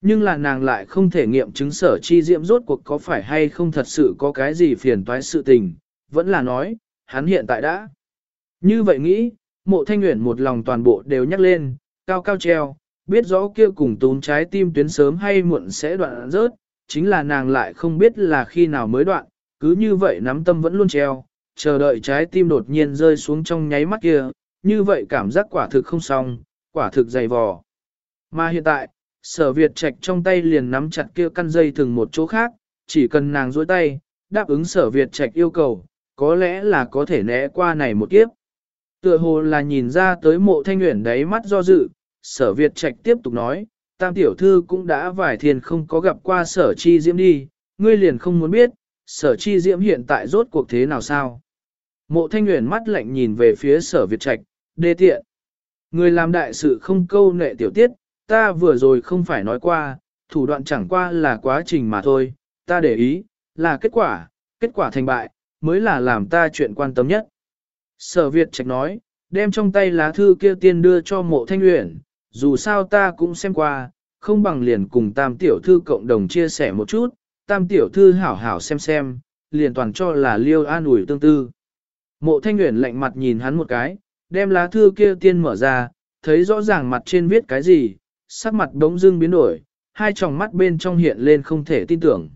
Nhưng là nàng lại không thể nghiệm chứng sở chi diễm rốt cuộc có phải hay không thật sự có cái gì phiền toái sự tình, vẫn là nói, hắn hiện tại đã. Như vậy nghĩ, mộ thanh nguyện một lòng toàn bộ đều nhắc lên, cao cao treo, biết rõ kia cùng tún trái tim tuyến sớm hay muộn sẽ đoạn rớt, chính là nàng lại không biết là khi nào mới đoạn, cứ như vậy nắm tâm vẫn luôn treo, chờ đợi trái tim đột nhiên rơi xuống trong nháy mắt kia, như vậy cảm giác quả thực không xong, quả thực dày vò. Mà hiện tại, sở Việt Trạch trong tay liền nắm chặt kia căn dây thừng một chỗ khác, chỉ cần nàng dối tay, đáp ứng sở Việt Trạch yêu cầu, có lẽ là có thể né qua này một kiếp. Tựa hồ là nhìn ra tới mộ thanh nguyện đáy mắt do dự, sở Việt Trạch tiếp tục nói, tam tiểu thư cũng đã vài thiên không có gặp qua sở chi diễm đi, ngươi liền không muốn biết, sở chi diễm hiện tại rốt cuộc thế nào sao. Mộ thanh nguyện mắt lạnh nhìn về phía sở Việt Trạch, đê tiện. Người làm đại sự không câu nệ tiểu tiết, ta vừa rồi không phải nói qua, thủ đoạn chẳng qua là quá trình mà thôi, ta để ý, là kết quả, kết quả thành bại, mới là làm ta chuyện quan tâm nhất. Sở Việt Trạch nói, đem trong tay lá thư kia tiên đưa cho mộ thanh uyển, dù sao ta cũng xem qua, không bằng liền cùng tam tiểu thư cộng đồng chia sẻ một chút, tam tiểu thư hảo hảo xem xem, liền toàn cho là liêu an ủi tương tư. Mộ thanh uyển lạnh mặt nhìn hắn một cái, đem lá thư kia tiên mở ra, thấy rõ ràng mặt trên viết cái gì, sắc mặt bỗng dưng biến đổi, hai tròng mắt bên trong hiện lên không thể tin tưởng.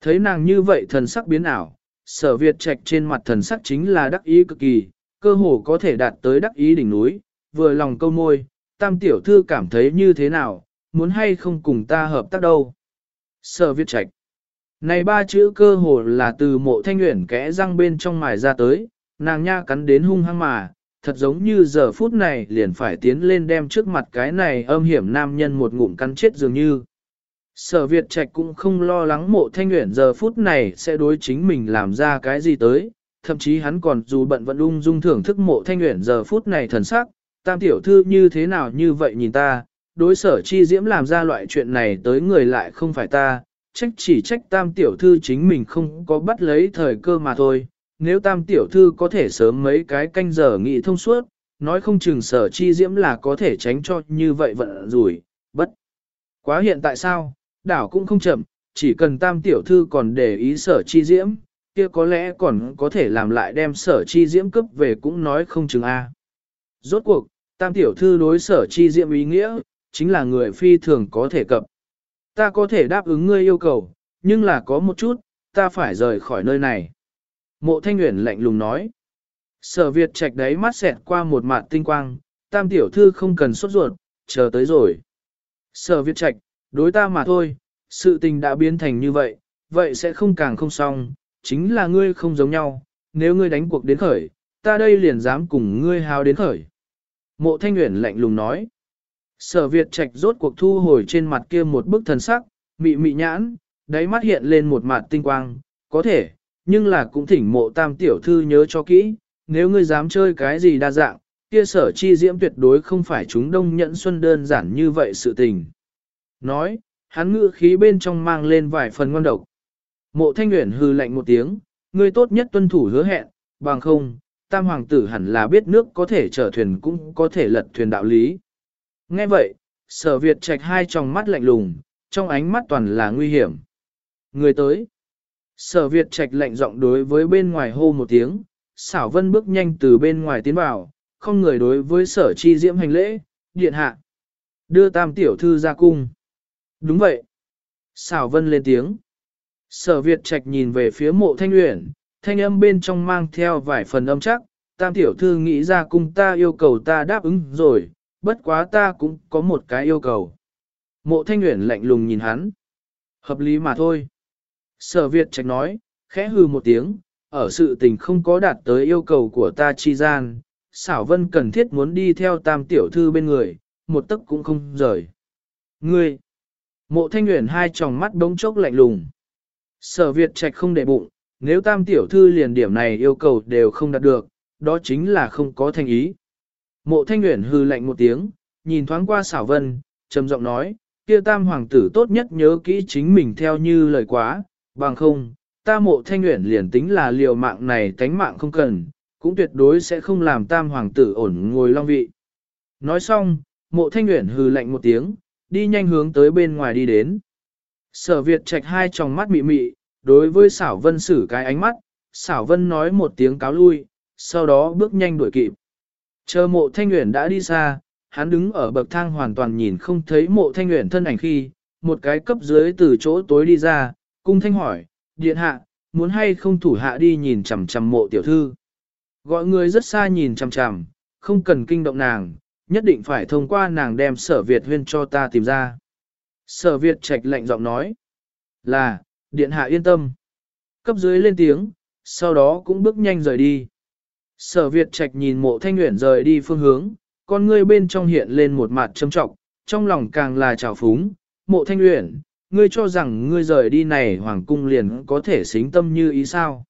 Thấy nàng như vậy thần sắc biến ảo, sở Việt trạch trên mặt thần sắc chính là đắc ý cực kỳ, cơ hồ có thể đạt tới đắc ý đỉnh núi, vừa lòng câu môi, tam tiểu thư cảm thấy như thế nào, muốn hay không cùng ta hợp tác đâu. Sở Việt trạch. Này ba chữ cơ hồ là từ mộ thanh nguyện kẽ răng bên trong mài ra tới, nàng nha cắn đến hung hăng mà, thật giống như giờ phút này liền phải tiến lên đem trước mặt cái này âm hiểm nam nhân một ngụm cắn chết dường như. Sở Việt Trạch cũng không lo lắng mộ thanh nguyện giờ phút này sẽ đối chính mình làm ra cái gì tới, thậm chí hắn còn dù bận vẫn ung dung thưởng thức mộ thanh nguyện giờ phút này thần sắc, tam tiểu thư như thế nào như vậy nhìn ta, đối sở chi diễm làm ra loại chuyện này tới người lại không phải ta, trách chỉ trách tam tiểu thư chính mình không có bắt lấy thời cơ mà thôi, nếu tam tiểu thư có thể sớm mấy cái canh giờ nghị thông suốt, nói không chừng sở chi diễm là có thể tránh cho như vậy vận rủi, bất. Quá hiện tại sao, đảo cũng không chậm, chỉ cần tam tiểu thư còn để ý sở chi diễm, kia có lẽ còn có thể làm lại đem sở chi diễm cấp về cũng nói không chừng a. Rốt cuộc, tam tiểu thư đối sở chi diễm ý nghĩa, chính là người phi thường có thể cập. Ta có thể đáp ứng ngươi yêu cầu, nhưng là có một chút, ta phải rời khỏi nơi này. Mộ thanh nguyện lạnh lùng nói. Sở Việt trạch đấy mắt xẹt qua một mạt tinh quang, tam tiểu thư không cần sốt ruột, chờ tới rồi. Sở Việt trạch, đối ta mà thôi, sự tình đã biến thành như vậy, vậy sẽ không càng không xong, chính là ngươi không giống nhau, nếu ngươi đánh cuộc đến khởi, ta đây liền dám cùng ngươi hào đến khởi. Mộ thanh nguyện lạnh lùng nói. Sở Việt trạch rốt cuộc thu hồi trên mặt kia một bức thần sắc, mị mị nhãn, đáy mắt hiện lên một mặt tinh quang, có thể, nhưng là cũng thỉnh mộ tam tiểu thư nhớ cho kỹ, nếu ngươi dám chơi cái gì đa dạng, kia sở chi diễm tuyệt đối không phải chúng đông nhẫn xuân đơn giản như vậy sự tình. Nói, hắn ngữ khí bên trong mang lên vài phần ngon độc. Mộ thanh nguyện hư lạnh một tiếng, ngươi tốt nhất tuân thủ hứa hẹn, bằng không, tam hoàng tử hẳn là biết nước có thể chở thuyền cũng có thể lật thuyền đạo lý. Nghe vậy, sở Việt trạch hai tròng mắt lạnh lùng, trong ánh mắt toàn là nguy hiểm. Người tới. Sở Việt trạch lạnh giọng đối với bên ngoài hô một tiếng, xảo vân bước nhanh từ bên ngoài tiến vào, không người đối với sở chi diễm hành lễ, điện hạ. Đưa tam tiểu thư ra cung. Đúng vậy. Xảo vân lên tiếng. Sở Việt trạch nhìn về phía mộ thanh uyển, thanh âm bên trong mang theo vài phần âm chắc, tam tiểu thư nghĩ ra cung ta yêu cầu ta đáp ứng rồi, bất quá ta cũng có một cái yêu cầu. Mộ thanh uyển lạnh lùng nhìn hắn. Hợp lý mà thôi. Sở Việt trạch nói, khẽ hư một tiếng, ở sự tình không có đạt tới yêu cầu của ta chi gian, xảo vân cần thiết muốn đi theo tam tiểu thư bên người, một tấc cũng không rời. Ngươi! Mộ thanh nguyện hai tròng mắt bỗng chốc lạnh lùng. Sở Việt trạch không để bụng, nếu tam tiểu thư liền điểm này yêu cầu đều không đạt được, đó chính là không có thành ý. Mộ thanh nguyện hư lạnh một tiếng, nhìn thoáng qua xảo vân, trầm giọng nói, kia tam hoàng tử tốt nhất nhớ kỹ chính mình theo như lời quá, bằng không, ta mộ thanh nguyện liền tính là liều mạng này tánh mạng không cần, cũng tuyệt đối sẽ không làm tam hoàng tử ổn ngồi long vị. Nói xong, mộ thanh nguyện hừ lạnh một tiếng, đi nhanh hướng tới bên ngoài đi đến. Sở Việt trạch hai tròng mắt mị mị, đối với xảo vân xử cái ánh mắt, xảo vân nói một tiếng cáo lui, sau đó bước nhanh đuổi kịp. Chờ mộ thanh nguyện đã đi xa, hắn đứng ở bậc thang hoàn toàn nhìn không thấy mộ thanh nguyện thân ảnh khi, một cái cấp dưới từ chỗ tối đi ra, cung thanh hỏi, điện hạ, muốn hay không thủ hạ đi nhìn chằm chằm mộ tiểu thư. Gọi người rất xa nhìn chằm chằm, không cần kinh động nàng, nhất định phải thông qua nàng đem sở Việt huyên cho ta tìm ra. Sở Việt trạch lạnh giọng nói, là, điện hạ yên tâm. Cấp dưới lên tiếng, sau đó cũng bước nhanh rời đi. Sở Việt trạch nhìn mộ thanh nguyện rời đi phương hướng, con ngươi bên trong hiện lên một mặt châm trọng, trong lòng càng là trào phúng, mộ thanh nguyện, ngươi cho rằng ngươi rời đi này hoàng cung liền có thể xính tâm như ý sao.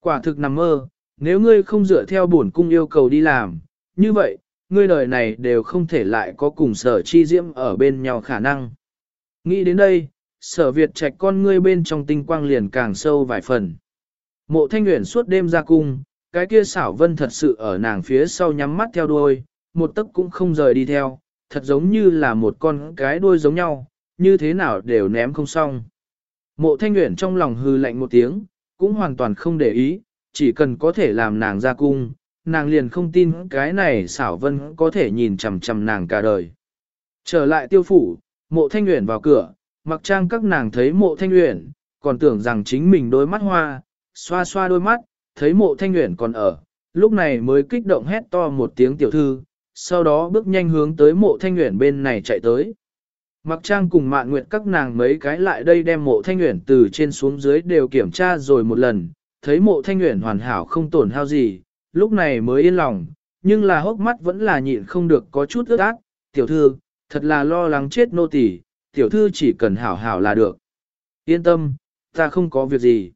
Quả thực nằm mơ, nếu ngươi không dựa theo bổn cung yêu cầu đi làm, như vậy, ngươi đời này đều không thể lại có cùng sở chi diễm ở bên nhau khả năng. Nghĩ đến đây, sở Việt trạch con ngươi bên trong tinh quang liền càng sâu vài phần. Mộ thanh nguyện suốt đêm ra cung, cái kia xảo vân thật sự ở nàng phía sau nhắm mắt theo đuôi, một tấc cũng không rời đi theo, thật giống như là một con cái đuôi giống nhau, như thế nào đều ném không xong. Mộ thanh nguyện trong lòng hư lạnh một tiếng, cũng hoàn toàn không để ý, chỉ cần có thể làm nàng ra cung, nàng liền không tin cái này xảo vân có thể nhìn chằm chằm nàng cả đời. Trở lại tiêu phủ, mộ thanh nguyện vào cửa, mặc trang các nàng thấy mộ thanh nguyện, còn tưởng rằng chính mình đôi mắt hoa, xoa xoa đôi mắt, thấy mộ thanh nguyện còn ở, lúc này mới kích động hét to một tiếng tiểu thư, sau đó bước nhanh hướng tới mộ thanh nguyện bên này chạy tới. Mặc trang cùng mạn nguyện các nàng mấy cái lại đây đem mộ thanh nguyện từ trên xuống dưới đều kiểm tra rồi một lần, thấy mộ thanh nguyện hoàn hảo không tổn hao gì, lúc này mới yên lòng, nhưng là hốc mắt vẫn là nhịn không được có chút ướt át, tiểu thư, thật là lo lắng chết nô tỳ, tiểu thư chỉ cần hảo hảo là được. Yên tâm, ta không có việc gì.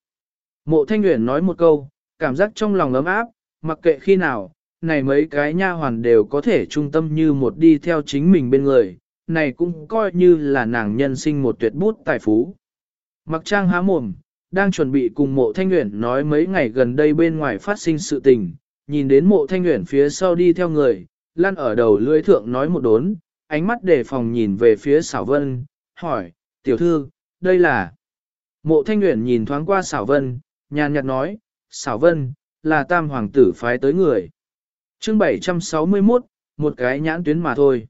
Mộ thanh nguyện nói một câu, cảm giác trong lòng ấm áp, mặc kệ khi nào, này mấy cái nha hoàn đều có thể trung tâm như một đi theo chính mình bên người, này cũng coi như là nàng nhân sinh một tuyệt bút tài phú. Mặc trang há mồm, đang chuẩn bị cùng mộ thanh nguyện nói mấy ngày gần đây bên ngoài phát sinh sự tình, nhìn đến mộ thanh nguyện phía sau đi theo người, lăn ở đầu lưỡi thượng nói một đốn, ánh mắt đề phòng nhìn về phía xảo vân, hỏi, tiểu thư, đây là... Mộ thanh nguyện nhìn thoáng qua xảo vân, nhàn nhạt nói, xảo vân, là tam hoàng tử phái tới người. chương 761, một cái nhãn tuyến mà thôi.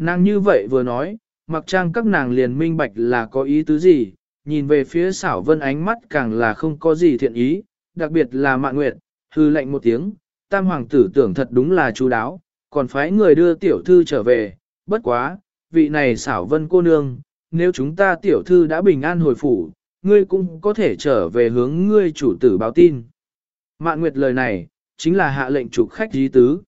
Nàng như vậy vừa nói, mặc trang các nàng liền minh bạch là có ý tứ gì, nhìn về phía xảo vân ánh mắt càng là không có gì thiện ý, đặc biệt là mạng nguyệt, hư lệnh một tiếng, tam hoàng tử tưởng thật đúng là chú đáo, còn phái người đưa tiểu thư trở về, bất quá, vị này xảo vân cô nương, nếu chúng ta tiểu thư đã bình an hồi phủ, ngươi cũng có thể trở về hướng ngươi chủ tử báo tin. Mạn Nguyệt lời này, chính là hạ lệnh chủ khách dí tứ.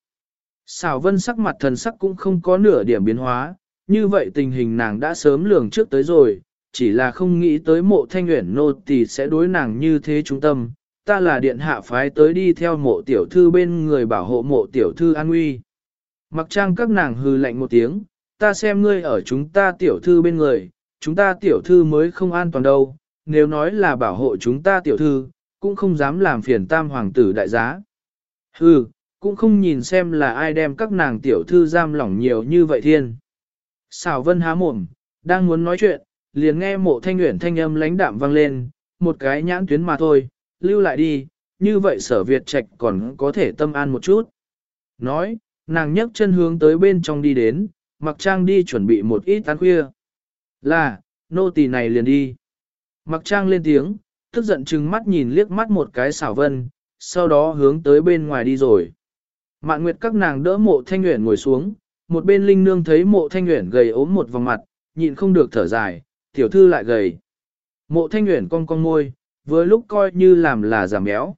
Xảo vân sắc mặt thần sắc cũng không có nửa điểm biến hóa, như vậy tình hình nàng đã sớm lường trước tới rồi, chỉ là không nghĩ tới mộ thanh nguyện nô tỳ sẽ đối nàng như thế trung tâm, ta là điện hạ phái tới đi theo mộ tiểu thư bên người bảo hộ mộ tiểu thư an nguy. Mặc trang các nàng hư lạnh một tiếng, ta xem ngươi ở chúng ta tiểu thư bên người, chúng ta tiểu thư mới không an toàn đâu, nếu nói là bảo hộ chúng ta tiểu thư, cũng không dám làm phiền tam hoàng tử đại giá. Hừ, cũng không nhìn xem là ai đem các nàng tiểu thư giam lỏng nhiều như vậy thiên. Xảo vân há mồm, đang muốn nói chuyện, liền nghe mộ thanh nguyện thanh âm lãnh đạm vang lên, một cái nhãn tuyến mà thôi, lưu lại đi, như vậy sở Việt Trạch còn có thể tâm an một chút. Nói, nàng nhấc chân hướng tới bên trong đi đến, mặc trang đi chuẩn bị một ít tán khuya. Là, nô tỳ này liền đi. Mặc trang lên tiếng, tức giận chừng mắt nhìn liếc mắt một cái xảo vân, sau đó hướng tới bên ngoài đi rồi. Mạn nguyệt các nàng đỡ mộ thanh nguyện ngồi xuống, một bên linh nương thấy mộ thanh nguyện gầy ốm một vòng mặt, nhịn không được thở dài, tiểu thư lại gầy. Mộ thanh nguyện cong cong môi, vừa lúc coi như làm là giảm béo.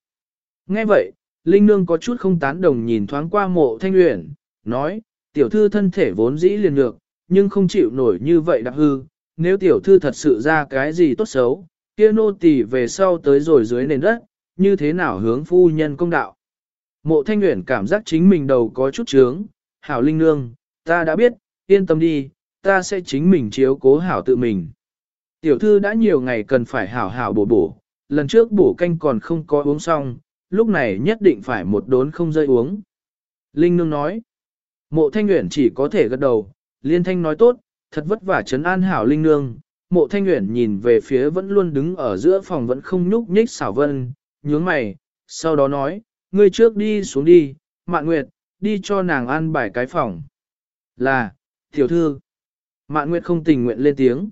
Nghe vậy, linh nương có chút không tán đồng nhìn thoáng qua mộ thanh nguyện, nói, tiểu thư thân thể vốn dĩ liền lược, nhưng không chịu nổi như vậy đặc hư, nếu tiểu thư thật sự ra cái gì tốt xấu, kia nô tỳ về sau tới rồi dưới nền đất, như thế nào hướng phu nhân công đạo. Mộ thanh nguyện cảm giác chính mình đầu có chút trướng, hảo linh nương, ta đã biết, yên tâm đi, ta sẽ chính mình chiếu cố hảo tự mình. Tiểu thư đã nhiều ngày cần phải hảo hảo bổ bổ, lần trước bổ canh còn không có uống xong, lúc này nhất định phải một đốn không rơi uống. Linh nương nói, mộ thanh nguyện chỉ có thể gật đầu, liên thanh nói tốt, thật vất vả chấn an hảo linh nương. Mộ thanh nguyện nhìn về phía vẫn luôn đứng ở giữa phòng vẫn không nhúc nhích xảo vân, nhướng mày, sau đó nói, ngươi trước đi xuống đi, mạn nguyệt, đi cho nàng ăn bài cái phòng. Là, tiểu thư. Mạn nguyệt không tình nguyện lên tiếng.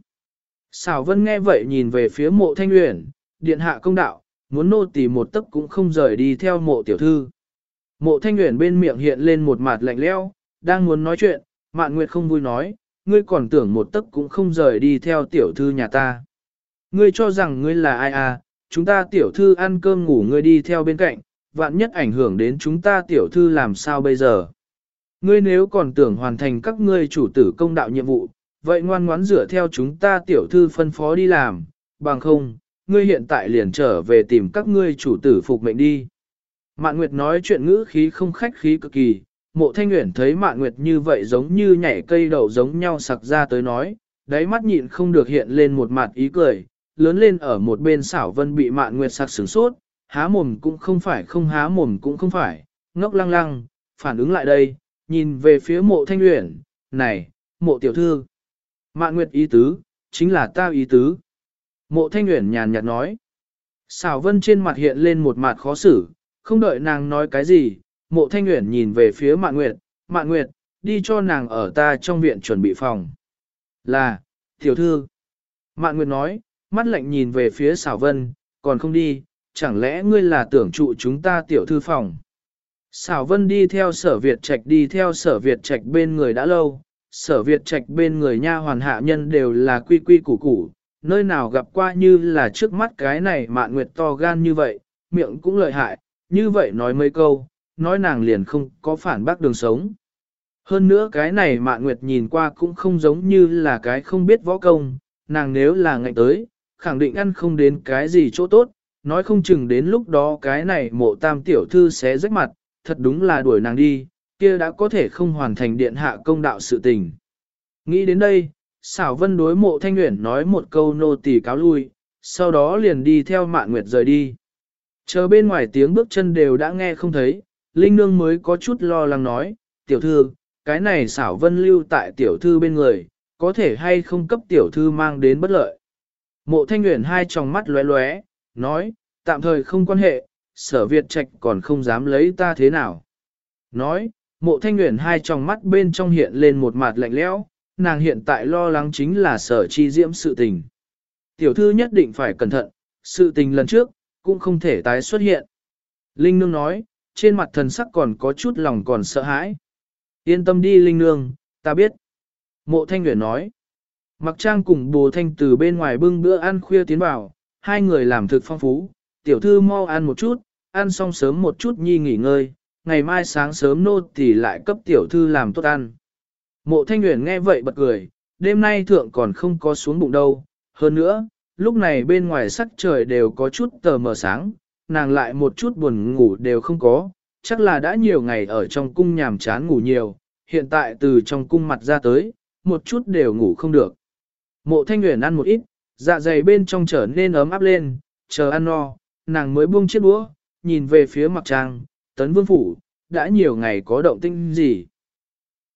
Xảo vân nghe vậy nhìn về phía mộ thanh nguyện, điện hạ công đạo, muốn nô tỳ một tấc cũng không rời đi theo mộ tiểu thư. Mộ thanh nguyện bên miệng hiện lên một mặt lạnh leo, đang muốn nói chuyện, mạn nguyệt không vui nói, ngươi còn tưởng một tấc cũng không rời đi theo tiểu thư nhà ta. Ngươi cho rằng ngươi là ai à, chúng ta tiểu thư ăn cơm ngủ ngươi đi theo bên cạnh, vạn nhất ảnh hưởng đến chúng ta tiểu thư làm sao bây giờ. Ngươi nếu còn tưởng hoàn thành các ngươi chủ tử công đạo nhiệm vụ, vậy ngoan ngoãn dựa theo chúng ta tiểu thư phân phó đi làm, bằng không, ngươi hiện tại liền trở về tìm các ngươi chủ tử phục mệnh đi. Mạn Nguyệt nói chuyện ngữ khí không khách khí cực kỳ, mộ thanh nguyện thấy Mạn Nguyệt như vậy giống như nhảy cây đậu giống nhau sặc ra tới nói, đáy mắt nhịn không được hiện lên một mặt ý cười, lớn lên ở một bên xảo vân bị Mạn Nguyệt sặc sửng sốt, há mồm cũng không phải không há mồm cũng không phải, ngốc lăng lăng, phản ứng lại đây, nhìn về phía mộ thanh luyện, này, mộ tiểu thư. Mạn Nguyệt ý tứ, chính là ta ý tứ. Mộ thanh luyện nhàn nhạt nói. Xảo vân trên mặt hiện lên một mặt khó xử, không đợi nàng nói cái gì, mộ thanh luyện nhìn về phía Mạn Nguyệt, Mạn Nguyệt, đi cho nàng ở ta trong viện chuẩn bị phòng. Là, tiểu thư. Mạn Nguyệt nói, mắt lạnh nhìn về phía xảo vân, còn không đi, chẳng lẽ ngươi là tưởng trụ chúng ta tiểu thư phòng. Xảo vân đi theo sở Việt Trạch đi theo sở Việt Trạch bên người đã lâu, sở Việt Trạch bên người nha hoàn hạ nhân đều là quy quy củ củ, nơi nào gặp qua như là trước mắt cái này mạn nguyệt to gan như vậy, miệng cũng lợi hại, như vậy nói mấy câu, nói nàng liền không có phản bác đường sống. Hơn nữa cái này mạn nguyệt nhìn qua cũng không giống như là cái không biết võ công, nàng nếu là ngạnh tới, khẳng định ăn không đến cái gì chỗ tốt, nói không chừng đến lúc đó cái này mộ tam tiểu thư sẽ rách mặt, thật đúng là đuổi nàng đi, kia đã có thể không hoàn thành điện hạ công đạo sự tình. Nghĩ đến đây, xảo vân đối mộ thanh nguyện nói một câu nô tỳ cáo lui, sau đó liền đi theo mạn nguyệt rời đi. Chờ bên ngoài tiếng bước chân đều đã nghe không thấy, Linh Nương mới có chút lo lắng nói, tiểu thư, cái này xảo vân lưu tại tiểu thư bên người, có thể hay không cấp tiểu thư mang đến bất lợi. Mộ thanh nguyện hai tròng mắt lóe lóe, nói, tạm thời không quan hệ, sở Việt Trạch còn không dám lấy ta thế nào. Nói, mộ thanh nguyện hai tròng mắt bên trong hiện lên một mặt lạnh lẽo, nàng hiện tại lo lắng chính là sở chi diễm sự tình. Tiểu thư nhất định phải cẩn thận, sự tình lần trước, cũng không thể tái xuất hiện. Linh Nương nói, trên mặt thần sắc còn có chút lòng còn sợ hãi. Yên tâm đi Linh Nương, ta biết. Mộ Thanh Nguyễn nói. Mặc trang cùng bồ thanh từ bên ngoài bưng bữa ăn khuya tiến vào, hai người làm thực phong phú, tiểu thư mau ăn một chút, ăn xong sớm một chút nhi nghỉ ngơi, ngày mai sáng sớm nô thì lại cấp tiểu thư làm tốt ăn. Mộ thanh nguyện nghe vậy bật cười, đêm nay thượng còn không có xuống bụng đâu, hơn nữa, lúc này bên ngoài sắc trời đều có chút tờ mờ sáng, nàng lại một chút buồn ngủ đều không có, chắc là đã nhiều ngày ở trong cung nhàm chán ngủ nhiều, hiện tại từ trong cung mặt ra tới, một chút đều ngủ không được. Mộ thanh nguyện ăn một ít, dạ dày bên trong trở nên ấm áp lên, chờ ăn no, nàng mới buông chiếc đũa, nhìn về phía mặt trang, tấn vương phủ, đã nhiều ngày có động tinh gì.